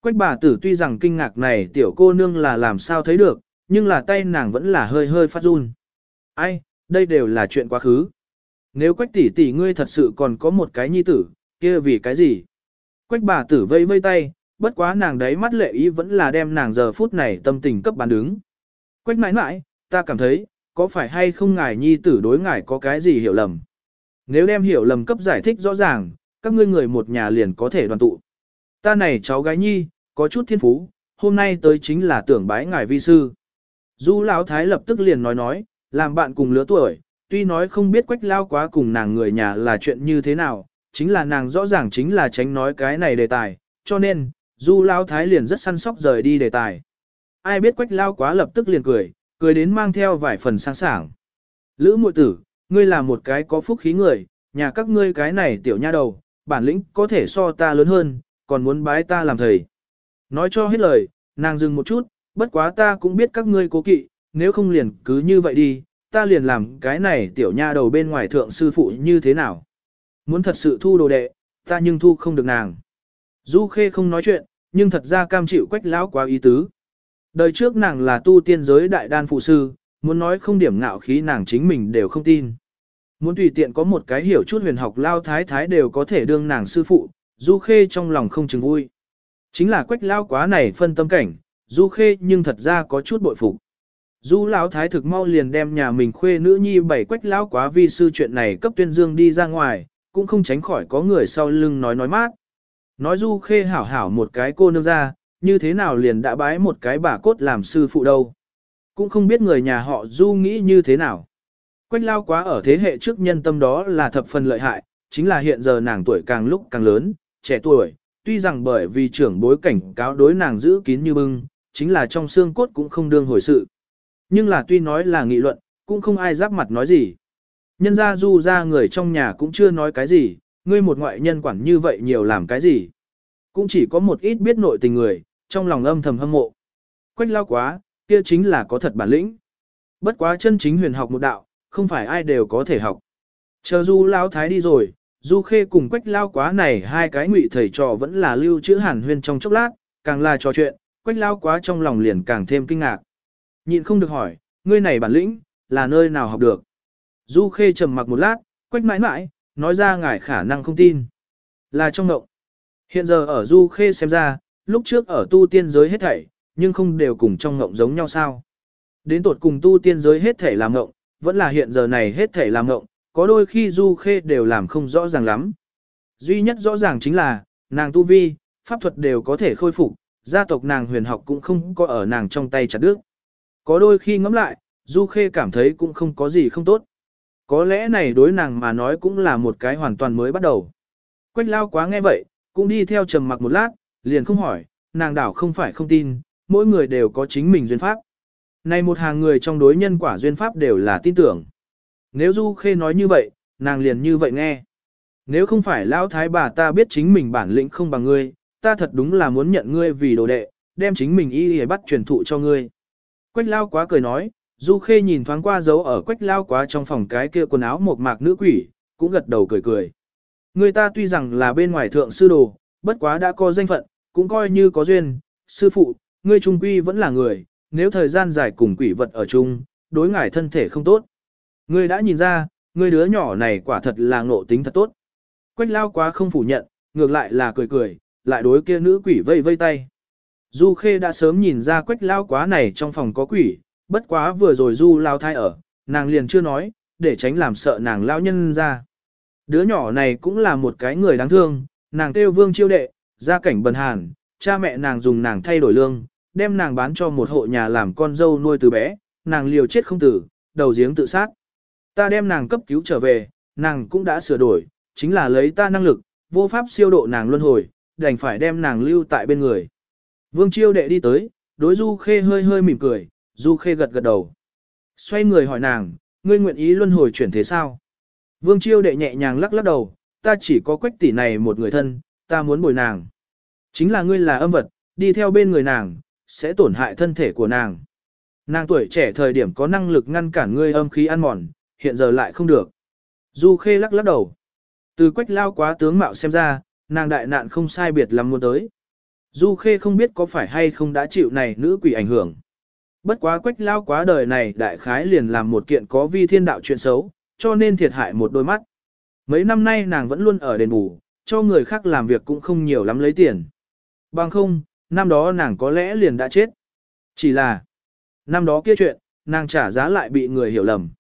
Quách bà tử tuy rằng kinh ngạc này tiểu cô nương là làm sao thấy được, nhưng là tay nàng vẫn là hơi hơi phát run. Ai, đây đều là chuyện quá khứ. Nếu quách tỷ tỷ ngươi thật sự còn có một cái nhi tử, kia vì cái gì? Quách bà tử vây vây tay, bất quá nàng đấy mắt lệ ý vẫn là đem nàng giờ phút này tâm tình cấp bán đứng. Quách mãi mãi, ta cảm thấy, có phải hay không ngài nhi tử đối ngài có cái gì hiểu lầm? Nếu đem hiểu lầm cấp giải thích rõ ràng, các ngươi người một nhà liền có thể đoàn tụ. Ta này cháu gái nhi, có chút thiên phú, hôm nay tới chính là tưởng bái ngài vi sư. Du Lão Thái lập tức liền nói nói, làm bạn cùng lứa tuổi, tuy nói không biết quách lao quá cùng nàng người nhà là chuyện như thế nào, chính là nàng rõ ràng chính là tránh nói cái này đề tài, cho nên, Du Lão Thái liền rất săn sóc rời đi đề tài. Ai biết quách lao quá lập tức liền cười, cười đến mang theo vài phần sáng sảng. Lữ muội tử, ngươi là một cái có phúc khí người, nhà các ngươi cái này tiểu nha đầu, bản lĩnh có thể so ta lớn hơn, còn muốn bái ta làm thầy. Nói cho hết lời, nàng dừng một chút, bất quá ta cũng biết các ngươi cố kỵ, nếu không liền cứ như vậy đi, ta liền làm cái này tiểu nha đầu bên ngoài thượng sư phụ như thế nào. Muốn thật sự thu đồ đệ, ta nhưng thu không được nàng. Du Khê không nói chuyện, nhưng thật ra cam chịu quách lão quá ý tứ. Đời trước nàng là tu tiên giới đại đan phụ sư, muốn nói không điểm ngạo khí nàng chính mình đều không tin. Muốn tùy tiện có một cái hiểu chút huyền học lao thái thái đều có thể đương nàng sư phụ, Du Khê trong lòng không chừng vui. Chính là quách lao quá này phân tâm cảnh, Du Khê nhưng thật ra có chút bội phục. Du lão thái thực mau liền đem nhà mình khuê nữ nhi bảy quách lao quá vi sư chuyện này cấp tuyên dương đi ra ngoài, cũng không tránh khỏi có người sau lưng nói nói mát. Nói Du Khê hảo hảo một cái cô nương ra, như thế nào liền đã bái một cái bà cốt làm sư phụ đâu. Cũng không biết người nhà họ Du nghĩ như thế nào. Quách lao quá ở thế hệ trước nhân tâm đó là thập phần lợi hại, chính là hiện giờ nàng tuổi càng lúc càng lớn, trẻ tuổi, tuy rằng bởi vì trưởng bối cảnh cáo đối nàng giữ kín như bưng, chính là trong xương cốt cũng không đương hồi sự. Nhưng là tuy nói là nghị luận, cũng không ai giáp mặt nói gì. Nhân ra du ra người trong nhà cũng chưa nói cái gì, ngươi một ngoại nhân quản như vậy nhiều làm cái gì. Cũng chỉ có một ít biết nội tình người, trong lòng âm thầm hâm mộ. Quách lao quá, kia chính là có thật bản lĩnh. Bất quá chân chính huyền học một đạo, không phải ai đều có thể học. Chờ du lao thái đi rồi, du khê cùng quách lao quá này hai cái ngụy thầy trò vẫn là lưu chữ hàn huyên trong chốc lát, càng là trò chuyện, quách lao quá trong lòng liền càng thêm kinh ngạc. Nhịn không được hỏi, ngươi này bản lĩnh, là nơi nào học được. Du khê trầm mặc một lát, quách mãi mãi, nói ra ngài khả năng không tin. Là trong ngộng. Hiện giờ ở du khê xem ra, lúc trước ở tu tiên giới hết thảy, nhưng không đều cùng trong ngộng giống nhau sao. Đến tột cùng tu tiên giới hết thảy làm ngộng, vẫn là hiện giờ này hết thảy làm ngộng, có đôi khi du khê đều làm không rõ ràng lắm. Duy nhất rõ ràng chính là, nàng tu vi, pháp thuật đều có thể khôi phục, gia tộc nàng huyền học cũng không có ở nàng trong tay chặt đứt. Có đôi khi ngẫm lại, du khê cảm thấy cũng không có gì không tốt. Có lẽ này đối nàng mà nói cũng là một cái hoàn toàn mới bắt đầu. Quách lao quá nghe vậy, cũng đi theo trầm mặc một lát, liền không hỏi, nàng đảo không phải không tin, mỗi người đều có chính mình duyên pháp. Này một hàng người trong đối nhân quả duyên pháp đều là tin tưởng. Nếu Du Khê nói như vậy, nàng liền như vậy nghe. Nếu không phải lão thái bà ta biết chính mình bản lĩnh không bằng ngươi, ta thật đúng là muốn nhận ngươi vì đồ đệ, đem chính mình y y bắt truyền thụ cho ngươi. Quách lao quá cười nói, Du Khê nhìn thoáng qua dấu ở quách lao quá trong phòng cái kia quần áo một mạc nữ quỷ, cũng gật đầu cười cười. Người ta tuy rằng là bên ngoài thượng sư đồ, bất quá đã có danh phận, cũng coi như có duyên, sư phụ, ngươi trung quy vẫn là người, nếu thời gian dài cùng quỷ vật ở chung, đối ngải thân thể không tốt. Ngươi đã nhìn ra, ngươi đứa nhỏ này quả thật là ngộ tính thật tốt. Quách lao quá không phủ nhận, ngược lại là cười cười, lại đối kia nữ quỷ vây vây tay. Du Khê đã sớm nhìn ra quách lao quá này trong phòng có quỷ, bất quá vừa rồi Du lao thai ở, nàng liền chưa nói, để tránh làm sợ nàng lao nhân ra. Đứa nhỏ này cũng là một cái người đáng thương, nàng kêu vương chiêu đệ, gia cảnh bần hàn, cha mẹ nàng dùng nàng thay đổi lương, đem nàng bán cho một hộ nhà làm con dâu nuôi từ bé, nàng liều chết không tử, đầu giếng tự sát. Ta đem nàng cấp cứu trở về, nàng cũng đã sửa đổi, chính là lấy ta năng lực, vô pháp siêu độ nàng luân hồi, đành phải đem nàng lưu tại bên người. Vương chiêu đệ đi tới, đối Du Khê hơi hơi mỉm cười, Du Khê gật gật đầu. Xoay người hỏi nàng, ngươi nguyện ý luân hồi chuyển thế sao? Vương chiêu đệ nhẹ nhàng lắc lắc đầu, ta chỉ có quách tỷ này một người thân, ta muốn bồi nàng. Chính là ngươi là âm vật, đi theo bên người nàng, sẽ tổn hại thân thể của nàng. Nàng tuổi trẻ thời điểm có năng lực ngăn cản ngươi âm khí ăn mòn, hiện giờ lại không được. Du Khê lắc lắc đầu. Từ quách lao quá tướng mạo xem ra, Nàng đại nạn không sai biệt lắm muốn tới. Du Khê không biết có phải hay không đã chịu này nữ quỷ ảnh hưởng. Bất quá quách lao quá đời này đại khái liền làm một kiện có vi thiên đạo chuyện xấu, cho nên thiệt hại một đôi mắt. Mấy năm nay nàng vẫn luôn ở đền bù, cho người khác làm việc cũng không nhiều lắm lấy tiền. Bằng không, năm đó nàng có lẽ liền đã chết. Chỉ là, năm đó kia chuyện, nàng trả giá lại bị người hiểu lầm.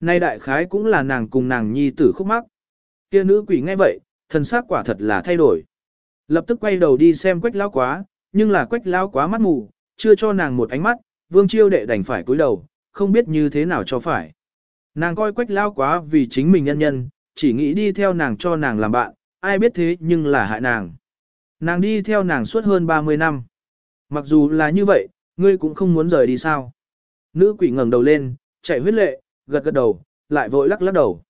Nay đại khái cũng là nàng cùng nàng nhi tử khúc mắc. Kia nữ quỷ nghe vậy, thần sắc quả thật là thay đổi. Lập tức quay đầu đi xem quách lao quá, nhưng là quách lao quá mắt mù, chưa cho nàng một ánh mắt, vương chiêu đệ đành phải cúi đầu, không biết như thế nào cho phải. Nàng coi quách lao quá vì chính mình nhân nhân, chỉ nghĩ đi theo nàng cho nàng làm bạn, ai biết thế nhưng là hại nàng. Nàng đi theo nàng suốt hơn 30 năm. Mặc dù là như vậy, ngươi cũng không muốn rời đi sao. Nữ quỷ ngẩng đầu lên, chạy huyết lệ, gật gật đầu, lại vội lắc lắc đầu.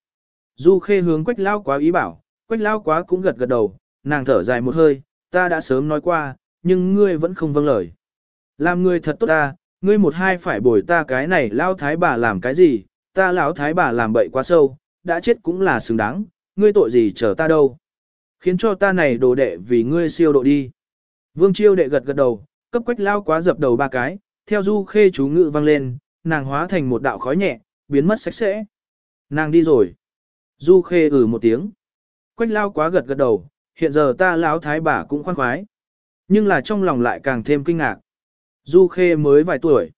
Du khê hướng quách lao quá ý bảo, quách lao quá cũng gật gật đầu, nàng thở dài một hơi, ta đã sớm nói qua, nhưng ngươi vẫn không vâng lời. Làm ngươi thật tốt ta, ngươi một hai phải bồi ta cái này lao thái bà làm cái gì, ta lão thái bà làm bậy quá sâu, đã chết cũng là xứng đáng, ngươi tội gì chờ ta đâu. Khiến cho ta này đồ đệ vì ngươi siêu độ đi. Vương chiêu đệ gật gật đầu, cấp quách lao quá dập đầu ba cái, theo du khê chú ngự vang lên, nàng hóa thành một đạo khói nhẹ, biến mất sạch sẽ. Nàng đi rồi. Du khê ử ừ một tiếng. Quách lao quá gật gật đầu, hiện giờ ta lão thái bà cũng khoan khoái. Nhưng là trong lòng lại càng thêm kinh ngạc. Du khê mới vài tuổi.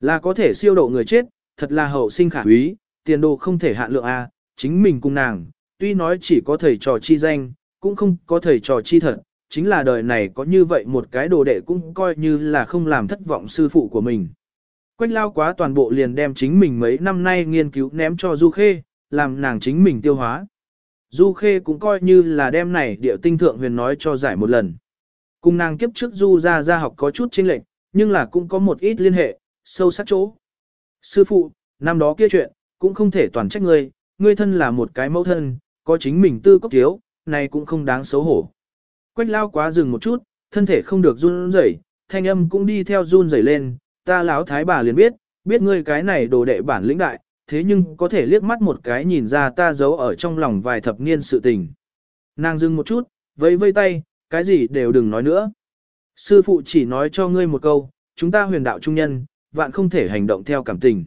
Là có thể siêu độ người chết, thật là hậu sinh khả quý, tiền đồ không thể hạn lượng A, chính mình cùng nàng, tuy nói chỉ có thầy trò chi danh, cũng không có thầy trò chi thật, chính là đời này có như vậy một cái đồ đệ cũng coi như là không làm thất vọng sư phụ của mình. Quách lao quá toàn bộ liền đem chính mình mấy năm nay nghiên cứu ném cho Du Khê, làm nàng chính mình tiêu hóa. Du Khê cũng coi như là đem này địa tinh thượng huyền nói cho giải một lần. Cùng nàng kiếp trước Du ra ra học có chút chênh lệch, nhưng là cũng có một ít liên hệ, sâu sắc chỗ. Sư phụ, năm đó kia chuyện, cũng không thể toàn trách ngươi, ngươi thân là một cái mẫu thân, có chính mình tư cốc thiếu, này cũng không đáng xấu hổ. Quách lao quá dừng một chút, thân thể không được run rẩy, thanh âm cũng đi theo run rẩy lên, ta lão thái bà liền biết, biết ngươi cái này đồ đệ bản lĩnh đại, thế nhưng có thể liếc mắt một cái nhìn ra ta giấu ở trong lòng vài thập niên sự tình. Nàng dừng một chút, vẫy vây tay, cái gì đều đừng nói nữa. Sư phụ chỉ nói cho ngươi một câu, chúng ta huyền đạo trung nhân, vạn không thể hành động theo cảm tình.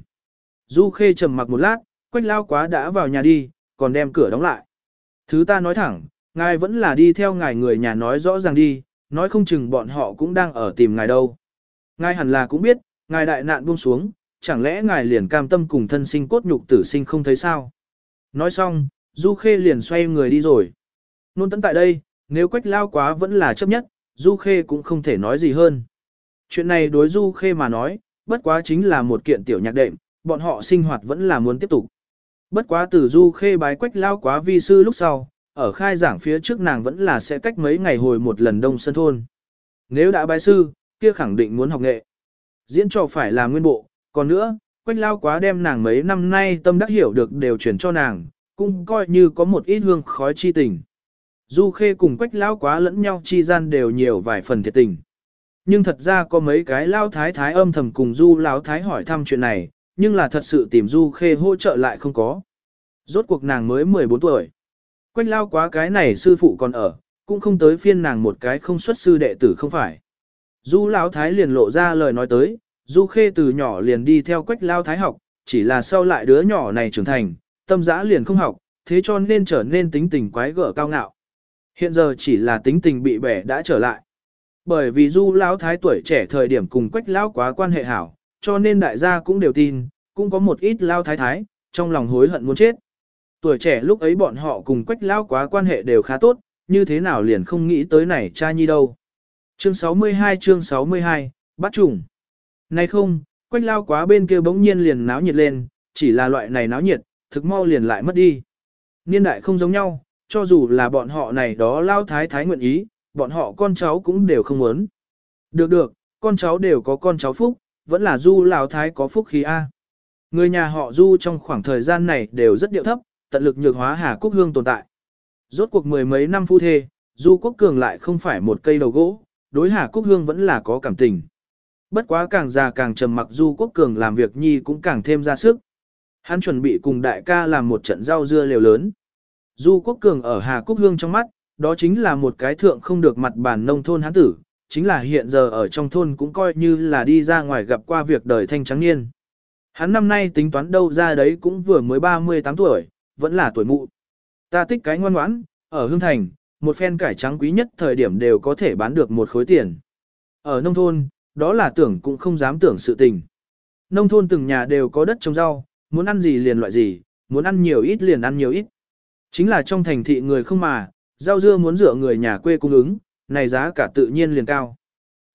Du Khê trầm mặc một lát, quách lao quá đã vào nhà đi, còn đem cửa đóng lại. Thứ ta nói thẳng, ngài vẫn là đi theo ngài người nhà nói rõ ràng đi, nói không chừng bọn họ cũng đang ở tìm ngài đâu. Ngài hẳn là cũng biết, ngài đại nạn buông xuống, chẳng lẽ ngài liền cam tâm cùng thân sinh cốt nhục tử sinh không thấy sao? Nói xong, Du Khê liền xoay người đi rồi. Nôn tấn tại đây, nếu quách lao quá vẫn là chấp nhất, Du Khê cũng không thể nói gì hơn. Chuyện này đối Du Khê mà nói, bất quá chính là một kiện tiểu nhạc đệm, bọn họ sinh hoạt vẫn là muốn tiếp tục. Bất quá từ Du Khê bái quách lao quá vi sư lúc sau, ở khai giảng phía trước nàng vẫn là sẽ cách mấy ngày hồi một lần đông sân thôn. Nếu đã bái sư, kia khẳng định muốn học nghệ. Diễn trò phải là nguyên bộ, còn nữa, quách lao quá đem nàng mấy năm nay tâm đắc hiểu được đều chuyển cho nàng, cũng coi như có một ít hương khói chi tình. Du khê cùng quách lao quá lẫn nhau chi gian đều nhiều vài phần thiệt tình. Nhưng thật ra có mấy cái lao thái thái âm thầm cùng du lao thái hỏi thăm chuyện này, nhưng là thật sự tìm du khê hỗ trợ lại không có. Rốt cuộc nàng mới 14 tuổi. Quách lao quá cái này sư phụ còn ở, cũng không tới phiên nàng một cái không xuất sư đệ tử không phải. Du Lão Thái liền lộ ra lời nói tới, Du Khê từ nhỏ liền đi theo Quách Lao Thái học, chỉ là sau lại đứa nhỏ này trưởng thành, tâm dã liền không học, thế cho nên trở nên tính tình quái gở cao ngạo. Hiện giờ chỉ là tính tình bị bẻ đã trở lại. Bởi vì Du Lão Thái tuổi trẻ thời điểm cùng Quách Lão quá quan hệ hảo, cho nên đại gia cũng đều tin, cũng có một ít Lao Thái Thái, trong lòng hối hận muốn chết. Tuổi trẻ lúc ấy bọn họ cùng Quách lao quá quan hệ đều khá tốt, như thế nào liền không nghĩ tới này cha nhi đâu. Chương 62 chương 62, bắt trùng. Này không, quách lao quá bên kia bỗng nhiên liền náo nhiệt lên, chỉ là loại này náo nhiệt, thực mau liền lại mất đi. Niên đại không giống nhau, cho dù là bọn họ này đó lao thái thái nguyện ý, bọn họ con cháu cũng đều không muốn. Được được, con cháu đều có con cháu phúc, vẫn là du lão thái có phúc khí A. Người nhà họ du trong khoảng thời gian này đều rất điệu thấp, tận lực nhược hóa Hà Cúc Hương tồn tại. Rốt cuộc mười mấy năm phu thê, du quốc cường lại không phải một cây đầu gỗ, đối Hà Cúc Hương vẫn là có cảm tình. Bất quá càng già càng trầm mặc Du Quốc Cường làm việc nhi cũng càng thêm ra sức. Hắn chuẩn bị cùng đại ca làm một trận rau dưa liều lớn. Du Quốc Cường ở Hà Cúc Hương trong mắt, đó chính là một cái thượng không được mặt bản nông thôn hán tử, chính là hiện giờ ở trong thôn cũng coi như là đi ra ngoài gặp qua việc đời thanh trắng niên. Hắn năm nay tính toán đâu ra đấy cũng vừa mới 38 tuổi, vẫn là tuổi mụ. Ta tích cái ngoan ngoãn, ở Hương Thành, một phen cải trắng quý nhất thời điểm đều có thể bán được một khối tiền. Ở nông thôn, đó là tưởng cũng không dám tưởng sự tình. Nông thôn từng nhà đều có đất trồng rau, muốn ăn gì liền loại gì, muốn ăn nhiều ít liền ăn nhiều ít. Chính là trong thành thị người không mà, rau dưa muốn dựa người nhà quê cung ứng, này giá cả tự nhiên liền cao.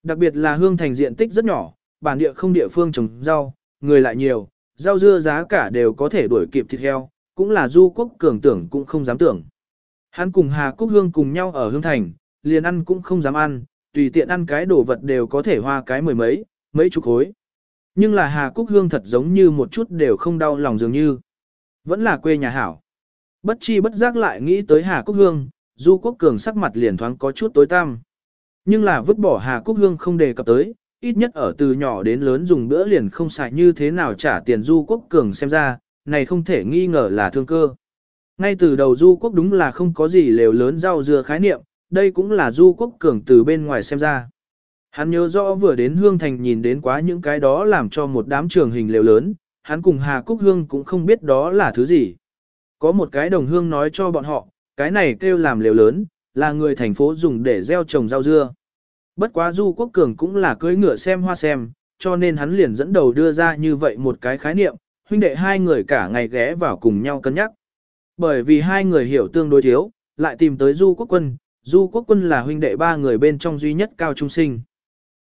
Đặc biệt là hương thành diện tích rất nhỏ, bản địa không địa phương trồng rau, người lại nhiều, rau dưa giá cả đều có thể đuổi kịp thịt heo, cũng là du quốc cường tưởng cũng không dám tưởng. Hắn cùng Hà Cúc Hương cùng nhau ở hương thành, liền ăn cũng không dám ăn, tùy tiện ăn cái đồ vật đều có thể hoa cái mười mấy, mấy chục khối. Nhưng là Hà Cúc Hương thật giống như một chút đều không đau lòng dường như. Vẫn là quê nhà hảo. Bất chi bất giác lại nghĩ tới Hà Cúc Hương, Du Quốc Cường sắc mặt liền thoáng có chút tối tăm. Nhưng là vứt bỏ Hà quốc Hương không đề cập tới, ít nhất ở từ nhỏ đến lớn dùng bữa liền không xài như thế nào trả tiền Du Quốc Cường xem ra, này không thể nghi ngờ là thương cơ. Ngay từ đầu Du Quốc đúng là không có gì lều lớn rau dưa khái niệm, đây cũng là Du Quốc Cường từ bên ngoài xem ra. Hắn nhớ rõ vừa đến Hương Thành nhìn đến quá những cái đó làm cho một đám trường hình lều lớn, hắn cùng Hà Cúc Hương cũng không biết đó là thứ gì. Có một cái đồng hương nói cho bọn họ, cái này kêu làm liều lớn, là người thành phố dùng để gieo trồng rau dưa. Bất quá Du Quốc Cường cũng là cưỡi ngựa xem hoa xem, cho nên hắn liền dẫn đầu đưa ra như vậy một cái khái niệm, huynh đệ hai người cả ngày ghé vào cùng nhau cân nhắc. Bởi vì hai người hiểu tương đối thiếu, lại tìm tới Du Quốc Quân, Du Quốc Quân là huynh đệ ba người bên trong duy nhất cao trung sinh.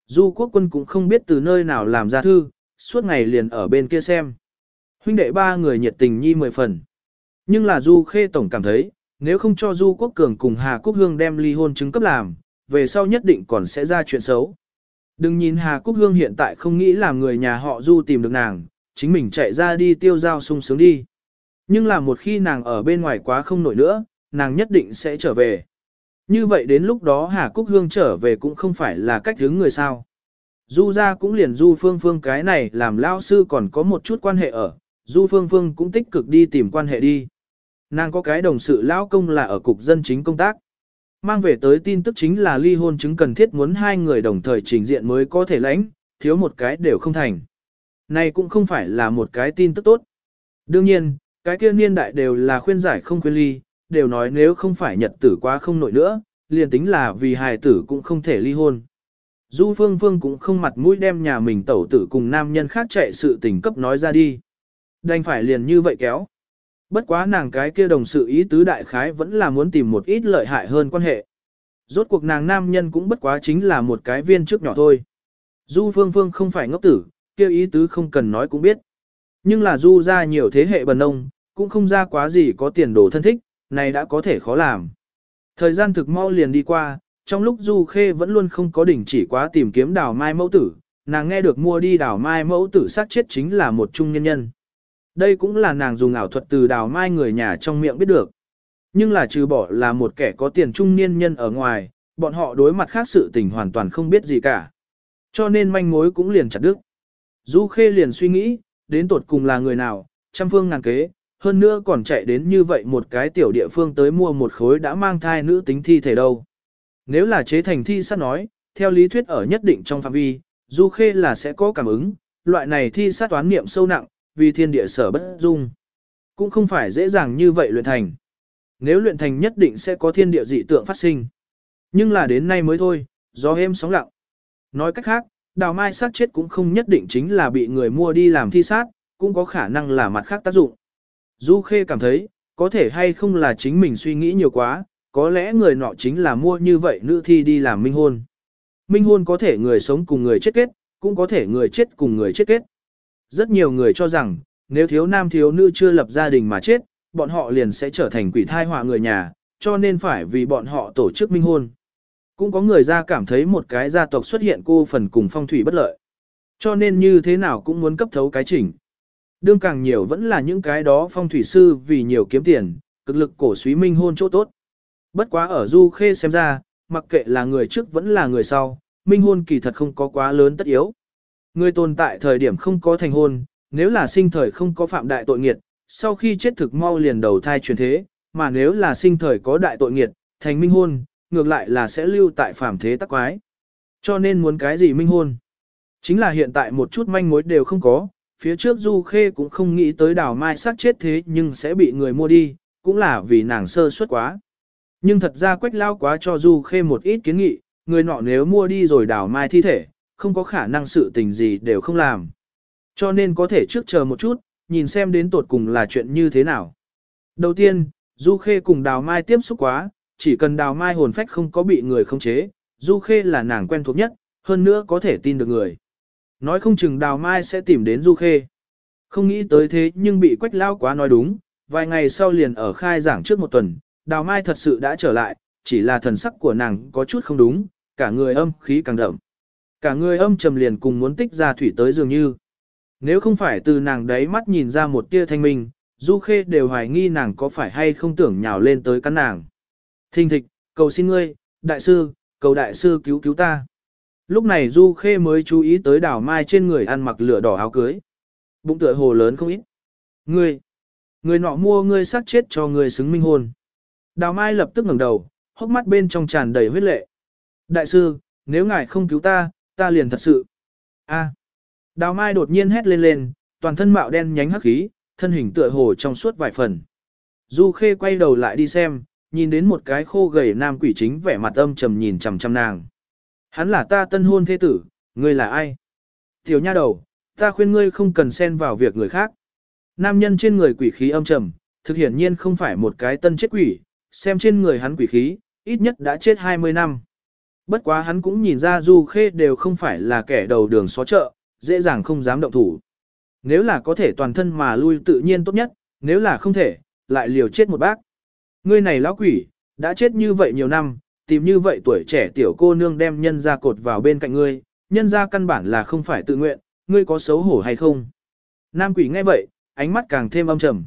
Du Quốc Quân cũng không biết từ nơi nào làm ra thư, suốt ngày liền ở bên kia xem. Huynh đệ ba người nhiệt tình nhi mười phần. Nhưng là Du Khê Tổng cảm thấy, nếu không cho Du Quốc Cường cùng Hà Cúc Hương đem ly hôn chứng cấp làm, về sau nhất định còn sẽ ra chuyện xấu. Đừng nhìn Hà Cúc Hương hiện tại không nghĩ làm người nhà họ Du tìm được nàng, chính mình chạy ra đi tiêu giao sung sướng đi. Nhưng là một khi nàng ở bên ngoài quá không nổi nữa, nàng nhất định sẽ trở về. Như vậy đến lúc đó Hà Cúc Hương trở về cũng không phải là cách hướng người sao. Du ra cũng liền Du Phương Phương cái này làm lao sư còn có một chút quan hệ ở, Du Phương Phương cũng tích cực đi tìm quan hệ đi. Nàng có cái đồng sự lão công là ở cục dân chính công tác. Mang về tới tin tức chính là ly hôn chứng cần thiết muốn hai người đồng thời trình diện mới có thể lãnh, thiếu một cái đều không thành. Này cũng không phải là một cái tin tức tốt. Đương nhiên, cái kia niên đại đều là khuyên giải không khuyên ly, đều nói nếu không phải nhật tử quá không nổi nữa, liền tính là vì hài tử cũng không thể ly hôn. Du Phương Phương cũng không mặt mũi đem nhà mình tẩu tử cùng nam nhân khác chạy sự tình cấp nói ra đi. Đành phải liền như vậy kéo. Bất quá nàng cái kia đồng sự ý tứ đại khái vẫn là muốn tìm một ít lợi hại hơn quan hệ. Rốt cuộc nàng nam nhân cũng bất quá chính là một cái viên trước nhỏ thôi. Du Phương Phương không phải ngốc tử, kia ý tứ không cần nói cũng biết. Nhưng là Du ra nhiều thế hệ bần nông, cũng không ra quá gì có tiền đồ thân thích, này đã có thể khó làm. Thời gian thực mau liền đi qua, trong lúc Du Khê vẫn luôn không có đỉnh chỉ quá tìm kiếm đào mai mẫu tử, nàng nghe được mua đi đào mai mẫu tử sát chết chính là một trung nhân nhân. Đây cũng là nàng dùng ảo thuật từ đào mai người nhà trong miệng biết được. Nhưng là trừ bỏ là một kẻ có tiền trung niên nhân ở ngoài, bọn họ đối mặt khác sự tình hoàn toàn không biết gì cả. Cho nên manh mối cũng liền chặt đứt. Du Khê liền suy nghĩ, đến tột cùng là người nào, trăm phương ngàn kế, hơn nữa còn chạy đến như vậy một cái tiểu địa phương tới mua một khối đã mang thai nữ tính thi thể đâu. Nếu là chế thành thi sát nói, theo lý thuyết ở nhất định trong phạm vi, Du Khê là sẽ có cảm ứng, loại này thi sát toán niệm sâu nặng, vì thiên địa sở bất dung. Cũng không phải dễ dàng như vậy luyện thành. Nếu luyện thành nhất định sẽ có thiên địa dị tượng phát sinh. Nhưng là đến nay mới thôi, gió êm sóng lặng. Nói cách khác, đào mai sát chết cũng không nhất định chính là bị người mua đi làm thi sát, cũng có khả năng là mặt khác tác dụng. Du Khê cảm thấy, có thể hay không là chính mình suy nghĩ nhiều quá, có lẽ người nọ chính là mua như vậy nữ thi đi làm minh hôn. Minh hôn có thể người sống cùng người chết kết, cũng có thể người chết cùng người chết kết. Rất nhiều người cho rằng, nếu thiếu nam thiếu nữ chưa lập gia đình mà chết, bọn họ liền sẽ trở thành quỷ thai họa người nhà, cho nên phải vì bọn họ tổ chức minh hôn. Cũng có người ra cảm thấy một cái gia tộc xuất hiện cô phần cùng phong thủy bất lợi. Cho nên như thế nào cũng muốn cấp thấu cái chỉnh. Đương càng nhiều vẫn là những cái đó phong thủy sư vì nhiều kiếm tiền, cực lực cổ suý minh hôn chỗ tốt. Bất quá ở Du Khê xem ra, mặc kệ là người trước vẫn là người sau, minh hôn kỳ thật không có quá lớn tất yếu. Người tồn tại thời điểm không có thành hôn, nếu là sinh thời không có phạm đại tội nghiệt, sau khi chết thực mau liền đầu thai chuyển thế, mà nếu là sinh thời có đại tội nghiệt, thành minh hôn, ngược lại là sẽ lưu tại phàm thế tắc quái. Cho nên muốn cái gì minh hôn? Chính là hiện tại một chút manh mối đều không có, phía trước Du Khê cũng không nghĩ tới đào mai sát chết thế nhưng sẽ bị người mua đi, cũng là vì nàng sơ suất quá. Nhưng thật ra quách lao quá cho Du Khê một ít kiến nghị, người nọ nếu mua đi rồi đào mai thi thể, không có khả năng sự tình gì đều không làm. Cho nên có thể trước chờ một chút, nhìn xem đến tột cùng là chuyện như thế nào. Đầu tiên, Du Khê cùng đào mai tiếp xúc quá, chỉ cần đào mai hồn phách không có bị người khống chế, Du Khê là nàng quen thuộc nhất, hơn nữa có thể tin được người. Nói không chừng đào mai sẽ tìm đến Du Khê. Không nghĩ tới thế nhưng bị quách lao quá nói đúng, vài ngày sau liền ở khai giảng trước một tuần, đào mai thật sự đã trở lại, chỉ là thần sắc của nàng có chút không đúng, cả người âm khí càng đậm. Cả người âm trầm liền cùng muốn tích ra thủy tới dường như. Nếu không phải từ nàng đấy mắt nhìn ra một tia thanh minh, Du Khê đều hoài nghi nàng có phải hay không tưởng nhào lên tới cắn nàng. Thình thịch, cầu xin ngươi, đại sư, cầu đại sư cứu cứu ta. Lúc này Du Khê mới chú ý tới đào mai trên người ăn mặc lửa đỏ áo cưới. Bụng tựa hồ lớn không ít. Ngươi, người nọ mua ngươi sát chết cho ngươi xứng minh hồn Đào mai lập tức ngẩng đầu, hốc mắt bên trong tràn đầy huyết lệ. Đại sư, nếu ngài không cứu ta, ta liền thật sự. A. Đào mai đột nhiên hét lên lên, toàn thân mạo đen nhánh hắc khí, thân hình tựa hồ trong suốt vài phần. Du Khê quay đầu lại đi xem, nhìn đến một cái khô gầy nam quỷ chính vẻ mặt âm trầm nhìn chằm chằm nàng. Hắn là ta tân hôn thế tử, ngươi là ai? Tiểu nha đầu, ta khuyên ngươi không cần xen vào việc người khác. Nam nhân trên người quỷ khí âm trầm, thực hiển nhiên không phải một cái tân chết quỷ, xem trên người hắn quỷ khí, ít nhất đã chết 20 năm. Bất quá hắn cũng nhìn ra Du Khê đều không phải là kẻ đầu đường xó chợ, dễ dàng không dám động thủ. Nếu là có thể toàn thân mà lui tự nhiên tốt nhất, nếu là không thể, lại liều chết một bác. Ngươi này lão quỷ, đã chết như vậy nhiều năm, tìm như vậy tuổi trẻ tiểu cô nương đem nhân ra cột vào bên cạnh ngươi, nhân ra căn bản là không phải tự nguyện, ngươi có xấu hổ hay không? Nam quỷ nghe vậy, ánh mắt càng thêm âm trầm.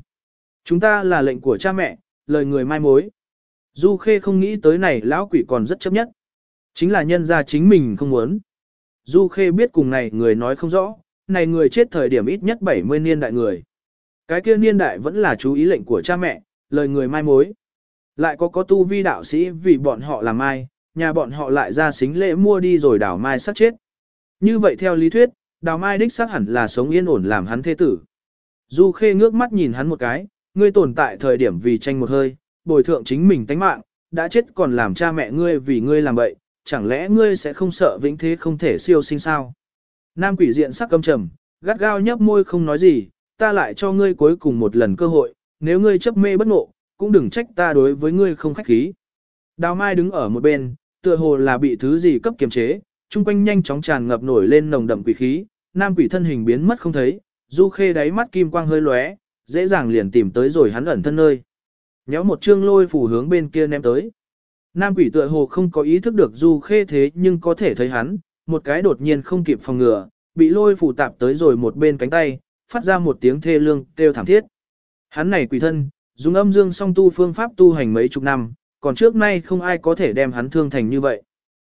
Chúng ta là lệnh của cha mẹ, lời người mai mối. Du Khê không nghĩ tới này lão quỷ còn rất chấp nhất. Chính là nhân ra chính mình không muốn. Du Khê biết cùng này người nói không rõ, này người chết thời điểm ít nhất 70 niên đại người. Cái kia niên đại vẫn là chú ý lệnh của cha mẹ, lời người mai mối. Lại có có tu vi đạo sĩ vì bọn họ làm mai, nhà bọn họ lại ra xính lễ mua đi rồi đào mai sát chết. Như vậy theo lý thuyết, đào mai đích xác hẳn là sống yên ổn làm hắn thế tử. Du Khê ngước mắt nhìn hắn một cái, ngươi tồn tại thời điểm vì tranh một hơi, bồi thượng chính mình tánh mạng, đã chết còn làm cha mẹ ngươi vì ngươi làm vậy chẳng lẽ ngươi sẽ không sợ vĩnh thế không thể siêu sinh sao? Nam quỷ diện sắc căm trầm, gắt gao nhấp môi không nói gì, ta lại cho ngươi cuối cùng một lần cơ hội, nếu ngươi chấp mê bất ngộ, cũng đừng trách ta đối với ngươi không khách khí. Đào Mai đứng ở một bên, tựa hồ là bị thứ gì cấp kiềm chế, chung quanh nhanh chóng tràn ngập nổi lên nồng đậm quỷ khí, nam quỷ thân hình biến mất không thấy, du khê đáy mắt kim quang hơi lóe, dễ dàng liền tìm tới rồi hắn ẩn thân nơi. Nhéo một chương lôi phủ hướng bên kia ném tới. Nam quỷ tựa hồ không có ý thức được du khê thế nhưng có thể thấy hắn, một cái đột nhiên không kịp phòng ngừa, bị lôi phủ tạp tới rồi một bên cánh tay, phát ra một tiếng thê lương kêu thảm thiết. Hắn này quỷ thân, dùng âm dương song tu phương pháp tu hành mấy chục năm, còn trước nay không ai có thể đem hắn thương thành như vậy.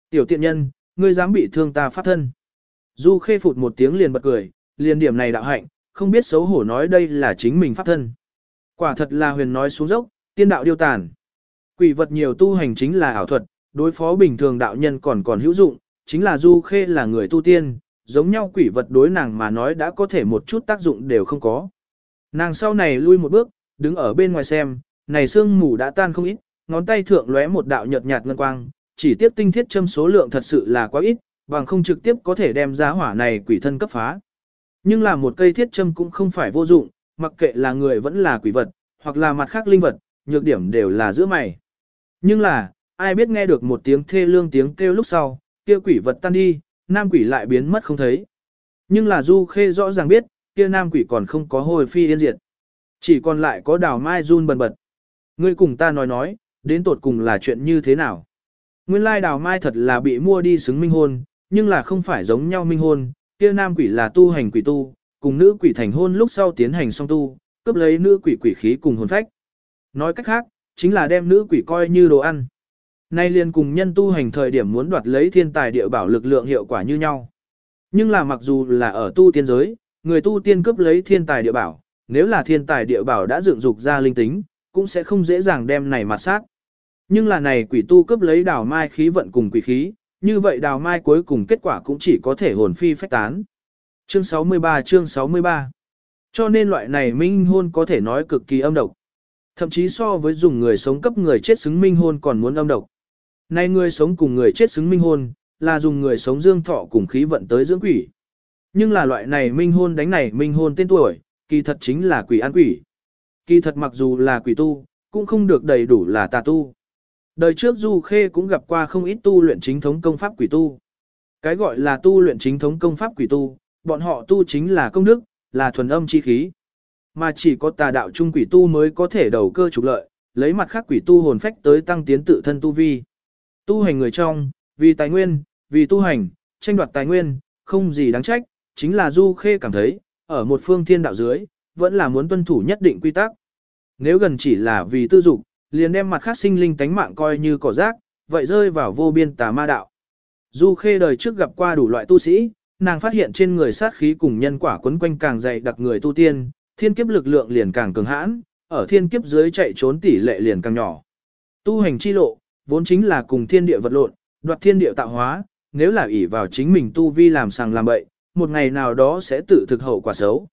Tiểu tiện nhân, ngươi dám bị thương ta pháp thân. Du khê phụt một tiếng liền bật cười, liền điểm này đạo hạnh, không biết xấu hổ nói đây là chính mình pháp thân. Quả thật là huyền nói xuống dốc, tiên đạo điêu tàn. Quỷ vật nhiều tu hành chính là ảo thuật, đối phó bình thường đạo nhân còn còn hữu dụng, chính là Du Khê là người tu tiên, giống nhau quỷ vật đối nàng mà nói đã có thể một chút tác dụng đều không có. Nàng sau này lui một bước, đứng ở bên ngoài xem, này sương mù đã tan không ít, ngón tay thượng lóe một đạo nhợt nhạt ngân quang, chỉ tiếp tinh thiết châm số lượng thật sự là quá ít, bằng không trực tiếp có thể đem giá hỏa này quỷ thân cấp phá. Nhưng là một cây thiết châm cũng không phải vô dụng, mặc kệ là người vẫn là quỷ vật, hoặc là mặt khác linh vật, nhược điểm đều là giữa mày. Nhưng là, ai biết nghe được một tiếng thê lương tiếng kêu lúc sau, kia quỷ vật tan đi, nam quỷ lại biến mất không thấy. Nhưng là Du Khê rõ ràng biết, kia nam quỷ còn không có hồi phi yên diệt. Chỉ còn lại có đào mai run bần bật. Ngươi cùng ta nói nói, đến tột cùng là chuyện như thế nào? Nguyên lai đào mai thật là bị mua đi xứng minh hôn, nhưng là không phải giống nhau minh hôn, kia nam quỷ là tu hành quỷ tu, cùng nữ quỷ thành hôn lúc sau tiến hành song tu, cướp lấy nữ quỷ quỷ khí cùng hồn phách. Nói cách khác, chính là đem nữ quỷ coi như đồ ăn. Nay liền cùng nhân tu hành thời điểm muốn đoạt lấy thiên tài địa bảo lực lượng hiệu quả như nhau. Nhưng là mặc dù là ở tu tiên giới, người tu tiên cướp lấy thiên tài địa bảo, nếu là thiên tài địa bảo đã dựng dục ra linh tính, cũng sẽ không dễ dàng đem này mặt sát. Nhưng là này quỷ tu cướp lấy đào mai khí vận cùng quỷ khí, như vậy đào mai cuối cùng kết quả cũng chỉ có thể hồn phi phách tán. Chương 63 chương 63 Cho nên loại này minh hôn có thể nói cực kỳ âm độc. Thậm chí so với dùng người sống cấp người chết xứng minh hôn còn muốn âm độc. Này người sống cùng người chết xứng minh hôn, là dùng người sống dương thọ cùng khí vận tới dưỡng quỷ. Nhưng là loại này minh hôn đánh này minh hôn tên tuổi, kỳ thật chính là quỷ ăn quỷ. Kỳ thật mặc dù là quỷ tu, cũng không được đầy đủ là tà tu. Đời trước Du Khê cũng gặp qua không ít tu luyện chính thống công pháp quỷ tu. Cái gọi là tu luyện chính thống công pháp quỷ tu, bọn họ tu chính là công đức, là thuần âm chi khí. Mà chỉ có tà đạo trung quỷ tu mới có thể đầu cơ trục lợi, lấy mặt khác quỷ tu hồn phách tới tăng tiến tự thân tu vi. Tu hành người trong, vì tài nguyên, vì tu hành, tranh đoạt tài nguyên, không gì đáng trách, chính là Du Khê cảm thấy, ở một phương thiên đạo dưới, vẫn là muốn tuân thủ nhất định quy tắc. Nếu gần chỉ là vì tư dục, liền đem mặt khác sinh linh tánh mạng coi như cỏ rác, vậy rơi vào vô biên tà ma đạo. Du Khê đời trước gặp qua đủ loại tu sĩ, nàng phát hiện trên người sát khí cùng nhân quả quấn quanh càng dày đặc người tu tiên, thiên kiếp lực lượng liền càng cường hãn, ở thiên kiếp dưới chạy trốn tỷ lệ liền càng nhỏ. Tu hành chi lộ, vốn chính là cùng thiên địa vật lộn, đoạt thiên địa tạo hóa, nếu là ỷ vào chính mình tu vi làm sàng làm bậy, một ngày nào đó sẽ tự thực hậu quả xấu.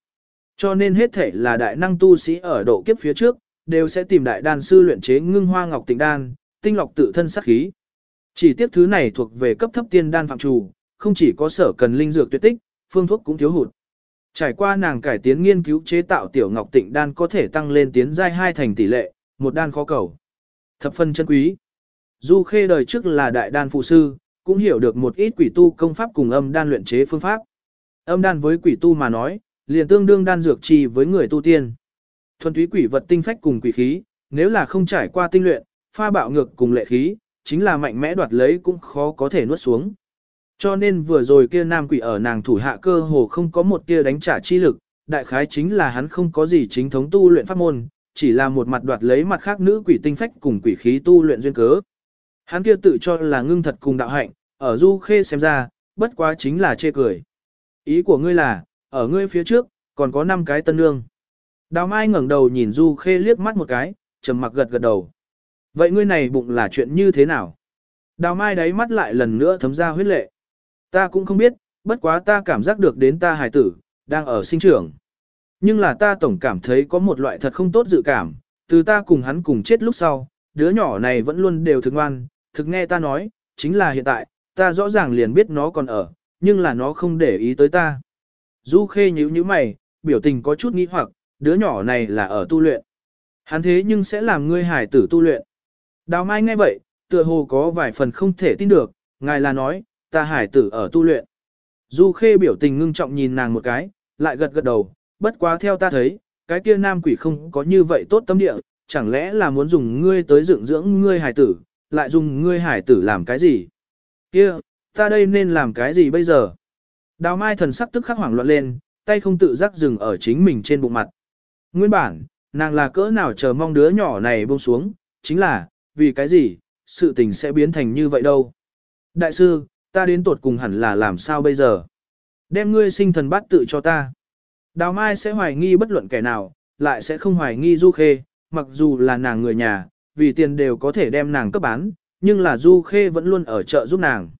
Cho nên hết thể là đại năng tu sĩ ở độ kiếp phía trước, đều sẽ tìm đại đan sư luyện chế ngưng hoa ngọc tịnh đan, tinh lọc tự thân sát khí. Chỉ tiếc thứ này thuộc về cấp thấp tiên đan phạm chủ, không chỉ có sở cần linh dược tuyệt tích, phương thuốc cũng thiếu hụt. Trải qua nàng cải tiến nghiên cứu chế tạo tiểu ngọc tịnh đan có thể tăng lên tiến giai hai thành tỷ lệ, một đan khó cầu. Thập phân chân quý. Du Khê đời trước là đại đan phụ sư, cũng hiểu được một ít quỷ tu công pháp cùng âm đan luyện chế phương pháp. Âm đan với quỷ tu mà nói, liền tương đương đan dược trì với người tu tiên. Thuần túy quỷ vật tinh phách cùng quỷ khí, nếu là không trải qua tinh luyện, pha bạo ngược cùng lệ khí, chính là mạnh mẽ đoạt lấy cũng khó có thể nuốt xuống. Cho nên vừa rồi kia nam quỷ ở nàng thủ hạ cơ hồ không có một tia đánh trả chi lực, đại khái chính là hắn không có gì chính thống tu luyện pháp môn, chỉ là một mặt đoạt lấy mặt khác nữ quỷ tinh phách cùng quỷ khí tu luyện duyên cớ. Hắn kia tự cho là ngưng thật cùng đạo hạnh, ở du khê xem ra, bất quá chính là chê cười. Ý của ngươi là, ở ngươi phía trước, còn có 5 cái tân nương. Đào Mai ngẩng đầu nhìn Du Khê liếc mắt một cái, trầm mặc gật gật đầu. Vậy ngươi này bụng là chuyện như thế nào? Đào Mai đáy mắt lại lần nữa thấm ra huyết lệ. Ta cũng không biết, bất quá ta cảm giác được đến ta hài tử, đang ở sinh trưởng. Nhưng là ta tổng cảm thấy có một loại thật không tốt dự cảm, từ ta cùng hắn cùng chết lúc sau, đứa nhỏ này vẫn luôn đều thực ngoan, thực nghe ta nói, chính là hiện tại, ta rõ ràng liền biết nó còn ở, nhưng là nó không để ý tới ta. Du Khê nhíu nhíu mày, biểu tình có chút nghi hoặc, đứa nhỏ này là ở tu luyện. Hắn thế nhưng sẽ làm ngươi hải tử tu luyện. Đào Mai nghe vậy, tựa hồ có vài phần không thể tin được, ngài là nói, ta hải tử ở tu luyện. Du Khê biểu tình ngưng trọng nhìn nàng một cái, lại gật gật đầu, bất quá theo ta thấy, cái kia nam quỷ không có như vậy tốt tâm địa, chẳng lẽ là muốn dùng ngươi tới dưỡng dưỡng ngươi hải tử, lại dùng ngươi hải tử làm cái gì? Kia, ta đây nên làm cái gì bây giờ? Đào Mai thần sắc tức khắc hoảng loạn lên, tay không tự giác dừng ở chính mình trên bụng mặt. Nguyên bản, nàng là cỡ nào chờ mong đứa nhỏ này buông xuống, chính là, vì cái gì, sự tình sẽ biến thành như vậy đâu. Đại sư, ta đến tột cùng hẳn là làm sao bây giờ? Đem ngươi sinh thần bát tự cho ta. Đào Mai sẽ hoài nghi bất luận kẻ nào, lại sẽ không hoài nghi Du Khê, mặc dù là nàng người nhà, vì tiền đều có thể đem nàng cấp bán, nhưng là Du Khê vẫn luôn ở chợ giúp nàng.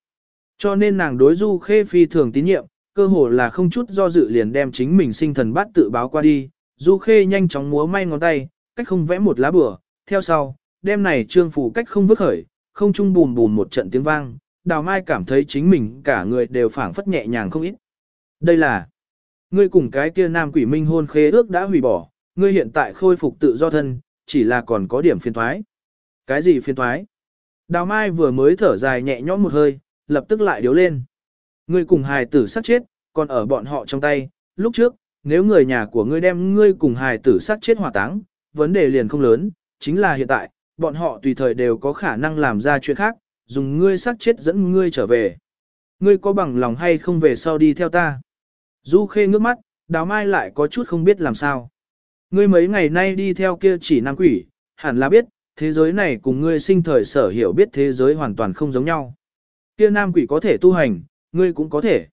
Cho nên nàng đối Du Khê phi thường tín nhiệm, cơ hồ là không chút do dự liền đem chính mình sinh thần bát tự báo qua đi. Du Khê nhanh chóng múa may ngón tay, cách không vẽ một lá bửa, theo sau, đem này trương phủ cách không vứt khởi, không trung bùm bùm một trận tiếng vang, đào mai cảm thấy chính mình cả người đều phảng phất nhẹ nhàng không ít. Đây là, ngươi cùng cái kia nam quỷ minh hôn khế ước đã hủy bỏ, ngươi hiện tại khôi phục tự do thân, chỉ là còn có điểm phiên thoái. Cái gì phiên thoái? Đào mai vừa mới thở dài nhẹ nhõm một hơi, lập tức lại điếu lên. Ngươi cùng hài tử sát chết, còn ở bọn họ trong tay, lúc trước, nếu người nhà của ngươi đem ngươi cùng hài tử sát chết hỏa táng, vấn đề liền không lớn, chính là hiện tại, bọn họ tùy thời đều có khả năng làm ra chuyện khác, dùng ngươi sát chết dẫn ngươi trở về. Ngươi có bằng lòng hay không về sau đi theo ta? Du khê ngước mắt, đào mai lại có chút không biết làm sao. Ngươi mấy ngày nay đi theo kia chỉ nam quỷ, hẳn là biết, thế giới này cùng ngươi sinh thời sở hiểu biết thế giới hoàn toàn không giống nhau. Kia nam quỷ có thể tu hành, ngươi cũng có thể.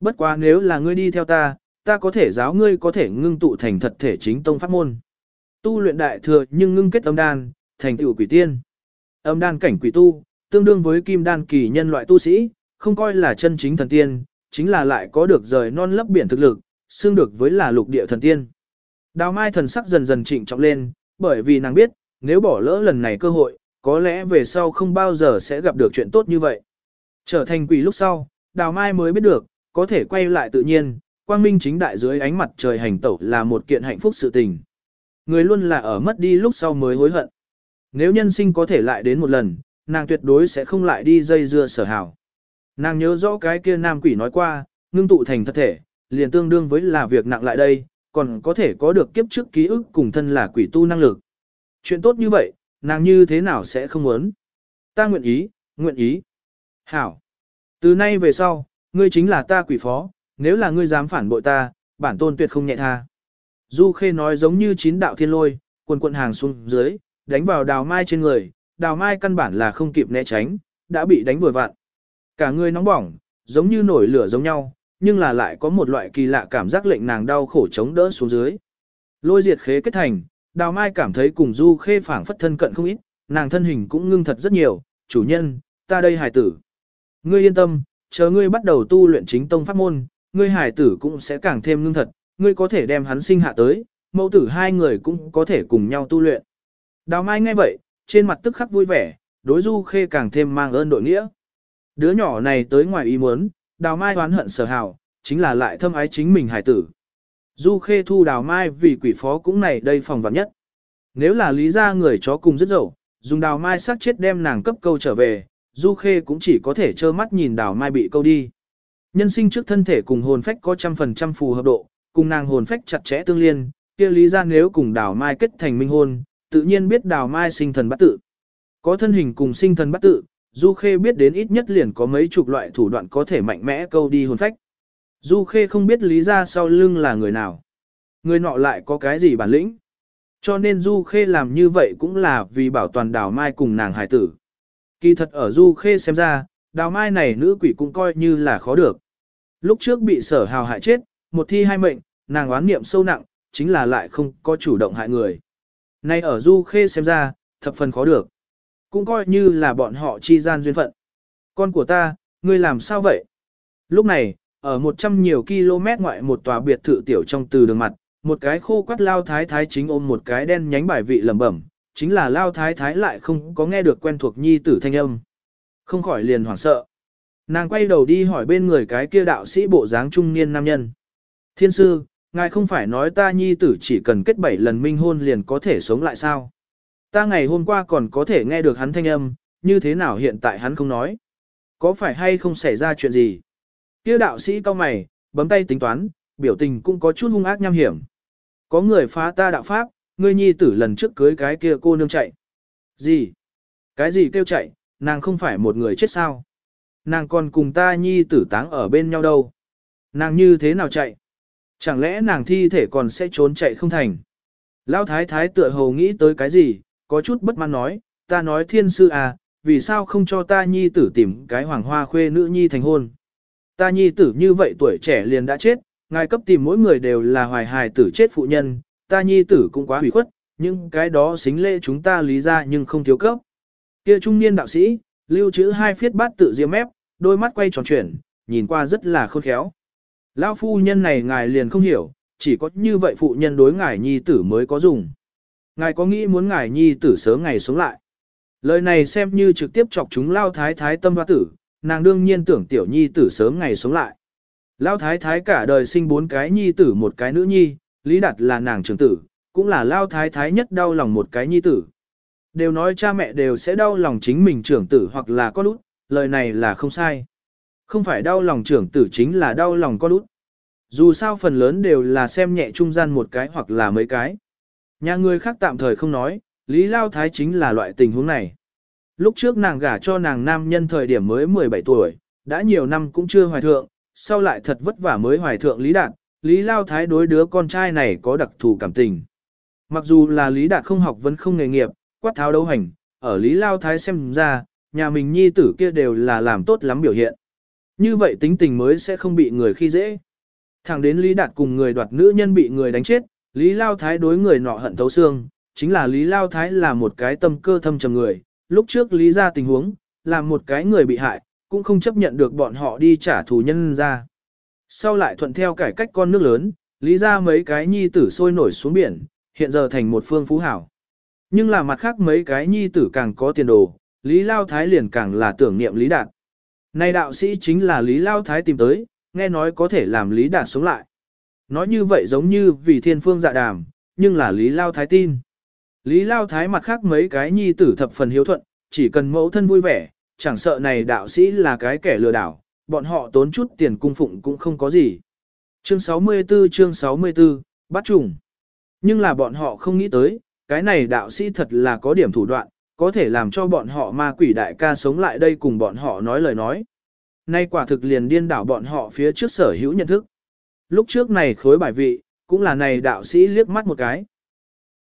Bất quá nếu là ngươi đi theo ta, ta có thể giáo ngươi có thể ngưng tụ thành thật thể chính tông pháp môn. Tu luyện đại thừa nhưng ngưng kết âm đan, thành tựu quỷ tiên. Âm đan cảnh quỷ tu, tương đương với kim đan kỳ nhân loại tu sĩ, không coi là chân chính thần tiên, chính là lại có được rời non lấp biển thực lực, xương được với là lục địa thần tiên. Đào Mai thần sắc dần dần trịnh trọng lên, bởi vì nàng biết, nếu bỏ lỡ lần này cơ hội, có lẽ về sau không bao giờ sẽ gặp được chuyện tốt như vậy. Trở thành quỷ lúc sau, Đào Mai mới biết được, có thể quay lại tự nhiên, quang minh chính đại dưới ánh mặt trời hành tẩu là một kiện hạnh phúc sự tình. Người luôn là ở mất đi lúc sau mới hối hận. Nếu nhân sinh có thể lại đến một lần, nàng tuyệt đối sẽ không lại đi dây dưa sở hảo. Nàng nhớ rõ cái kia nam quỷ nói qua, ngưng tụ thành thật thể, liền tương đương với là việc nặng lại đây, còn có thể có được kiếp trước ký ức cùng thân là quỷ tu năng lực. Chuyện tốt như vậy, nàng như thế nào sẽ không muốn? Ta nguyện ý, nguyện ý. Hảo. Từ nay về sau, ngươi chính là ta quỷ phó, nếu là ngươi dám phản bội ta, bản tôn tuyệt không nhẹ tha. Du Khê nói giống như chín đạo thiên lôi, quần quận hàng xuống dưới, đánh vào đào mai trên người, đào mai căn bản là không kịp né tránh, đã bị đánh vừa vặn. Cả người nóng bỏng, giống như nổi lửa giống nhau, nhưng là lại có một loại kỳ lạ cảm giác lệnh nàng đau khổ chống đỡ xuống dưới. Lôi diệt khế kết thành, đào mai cảm thấy cùng du khê phảng phất thân cận không ít, nàng thân hình cũng ngưng thật rất nhiều, chủ nhân, ta đây hài tử. Ngươi yên tâm, chờ ngươi bắt đầu tu luyện chính tông pháp môn, ngươi hài tử cũng sẽ càng thêm ngưng thật, ngươi có thể đem hắn sinh hạ tới, mẫu tử hai người cũng có thể cùng nhau tu luyện. Đào mai nghe vậy, trên mặt tức khắc vui vẻ, đối du khê càng thêm mang ơn đội nghĩa. Đứa nhỏ này tới ngoài ý muốn, đào mai oán hận sở hào, chính là lại thâm ái chính mình hải tử. Du khê thu đào mai vì quỷ phó cũng này đây phòng vạn nhất. Nếu là lý ra người chó cùng rất dậu, dùng đào mai sát chết đem nàng cấp câu trở về, du khê cũng chỉ có thể trơ mắt nhìn đào mai bị câu đi. Nhân sinh trước thân thể cùng hồn phách có trăm phần trăm phù hợp độ, cùng nàng hồn phách chặt chẽ tương liên, kia lý ra nếu cùng đào mai kết thành minh hôn, tự nhiên biết đào mai sinh thần bát tự. Có thân hình cùng sinh thần bát tự, Du Khê biết đến ít nhất liền có mấy chục loại thủ đoạn có thể mạnh mẽ câu đi hồn phách. Du Khê không biết lý ra sau lưng là người nào. Người nọ lại có cái gì bản lĩnh. Cho nên Du Khê làm như vậy cũng là vì bảo toàn đào mai cùng nàng hải tử. Kỳ thật ở Du Khê xem ra, đào mai này nữ quỷ cũng coi như là khó được. Lúc trước bị sở hào hại chết, một thi hai mệnh, nàng oán niệm sâu nặng, chính là lại không có chủ động hại người. Nay ở Du Khê xem ra, thập phần khó được. Cũng coi như là bọn họ chi gian duyên phận. Con của ta, ngươi làm sao vậy? Lúc này, ở 100 nhiều km ngoại một tòa biệt thự tiểu trong từ đường mặt, một cái khô quắt lao thái thái chính ôm một cái đen nhánh bài vị lẩm bẩm, chính là lao thái thái lại không có nghe được quen thuộc nhi tử thanh âm. Không khỏi liền hoảng sợ. Nàng quay đầu đi hỏi bên người cái kia đạo sĩ bộ dáng trung niên nam nhân. Thiên sư, ngài không phải nói ta nhi tử chỉ cần kết bảy lần minh hôn liền có thể sống lại sao? Ta ngày hôm qua còn có thể nghe được hắn thanh âm, như thế nào hiện tại hắn không nói? Có phải hay không xảy ra chuyện gì? Kia đạo sĩ cao mày, bấm tay tính toán, biểu tình cũng có chút hung ác nham hiểm. Có người phá ta đạo pháp, ngươi nhi tử lần trước cưới cái kia cô nương chạy. Gì? Cái gì kêu chạy, nàng không phải một người chết sao? Nàng còn cùng ta nhi tử táng ở bên nhau đâu? Nàng như thế nào chạy? Chẳng lẽ nàng thi thể còn sẽ trốn chạy không thành? Lão thái thái tựa hồ nghĩ tới cái gì, có chút bất mãn nói, ta nói thiên sư à, vì sao không cho ta nhi tử tìm cái hoàng hoa khuê nữ nhi thành hôn. Ta nhi tử như vậy tuổi trẻ liền đã chết, ngài cấp tìm mỗi người đều là hoài hài tử chết phụ nhân, ta nhi tử cũng quá hủy khuất, nhưng cái đó xính lễ chúng ta lý ra nhưng không thiếu cấp. Kia trung niên đạo sĩ, lưu trữ hai phiết bát tự diêm mép, đôi mắt quay tròn chuyển, nhìn qua rất là khôn khéo. Lão phu nhân này ngài liền không hiểu, chỉ có như vậy phụ nhân đối ngài nhi tử mới có dùng. Ngài có nghĩ muốn ngài nhi tử sớm ngày sống lại. Lời này xem như trực tiếp chọc chúng lao thái thái tâm hoa tử, nàng đương nhiên tưởng tiểu nhi tử sớm ngày sống lại. Lao thái thái cả đời sinh bốn cái nhi tử một cái nữ nhi, Lý Đạt là nàng trưởng tử, cũng là lao thái thái nhất đau lòng một cái nhi tử. Đều nói cha mẹ đều sẽ đau lòng chính mình trưởng tử hoặc là con út, lời này là không sai. Không phải đau lòng trưởng tử chính là đau lòng con út. Dù sao phần lớn đều là xem nhẹ trung gian một cái hoặc là mấy cái. Nhà người khác tạm thời không nói, Lý Lao Thái chính là loại tình huống này. Lúc trước nàng gả cho nàng nam nhân thời điểm mới 17 tuổi, đã nhiều năm cũng chưa hoài thượng, sau lại thật vất vả mới hoài thượng Lý Đạt, Lý Lao Thái đối đứa con trai này có đặc thù cảm tình. Mặc dù là Lý Đạt không học vẫn không nghề nghiệp, quát tháo đấu hành, ở Lý Lao Thái xem ra, nhà mình nhi tử kia đều là làm tốt lắm biểu hiện. Như vậy tính tình mới sẽ không bị người khi dễ. Thẳng đến Lý Đạt cùng người đoạt nữ nhân bị người đánh chết, Lý Lao Thái đối người nọ hận thấu xương, chính là Lý Lao Thái là một cái tâm cơ thâm trầm người, lúc trước lý ra tình huống, làm một cái người bị hại, cũng không chấp nhận được bọn họ đi trả thù nhân ra. Sau lại thuận theo cải cách con nước lớn, lý ra mấy cái nhi tử sôi nổi xuống biển, hiện giờ thành một phương phú hảo. Nhưng là mặt khác mấy cái nhi tử càng có tiền đồ, Lý Lao Thái liền càng là tưởng niệm Lý Đạt. Này đạo sĩ chính là Lý Lao Thái tìm tới, nghe nói có thể làm Lý Đạt sống lại. Nói như vậy giống như vì thiên phương dạ đàm, nhưng là Lý Lao Thái tin. Lý Lao Thái mặt khác mấy cái nhi tử thập phần hiếu thuận, chỉ cần mẫu thân vui vẻ, chẳng sợ này đạo sĩ là cái kẻ lừa đảo, bọn họ tốn chút tiền cung phụng cũng không có gì. Chương 64 chương 64, bắt trùng. Nhưng là bọn họ không nghĩ tới, cái này đạo sĩ thật là có điểm thủ đoạn, có thể làm cho bọn họ ma quỷ đại ca sống lại đây cùng bọn họ nói lời nói. Nay quả thực liền điên đảo bọn họ phía trước sở hữu nhận thức. Lúc trước này khối bài vị, cũng là này đạo sĩ liếc mắt một cái.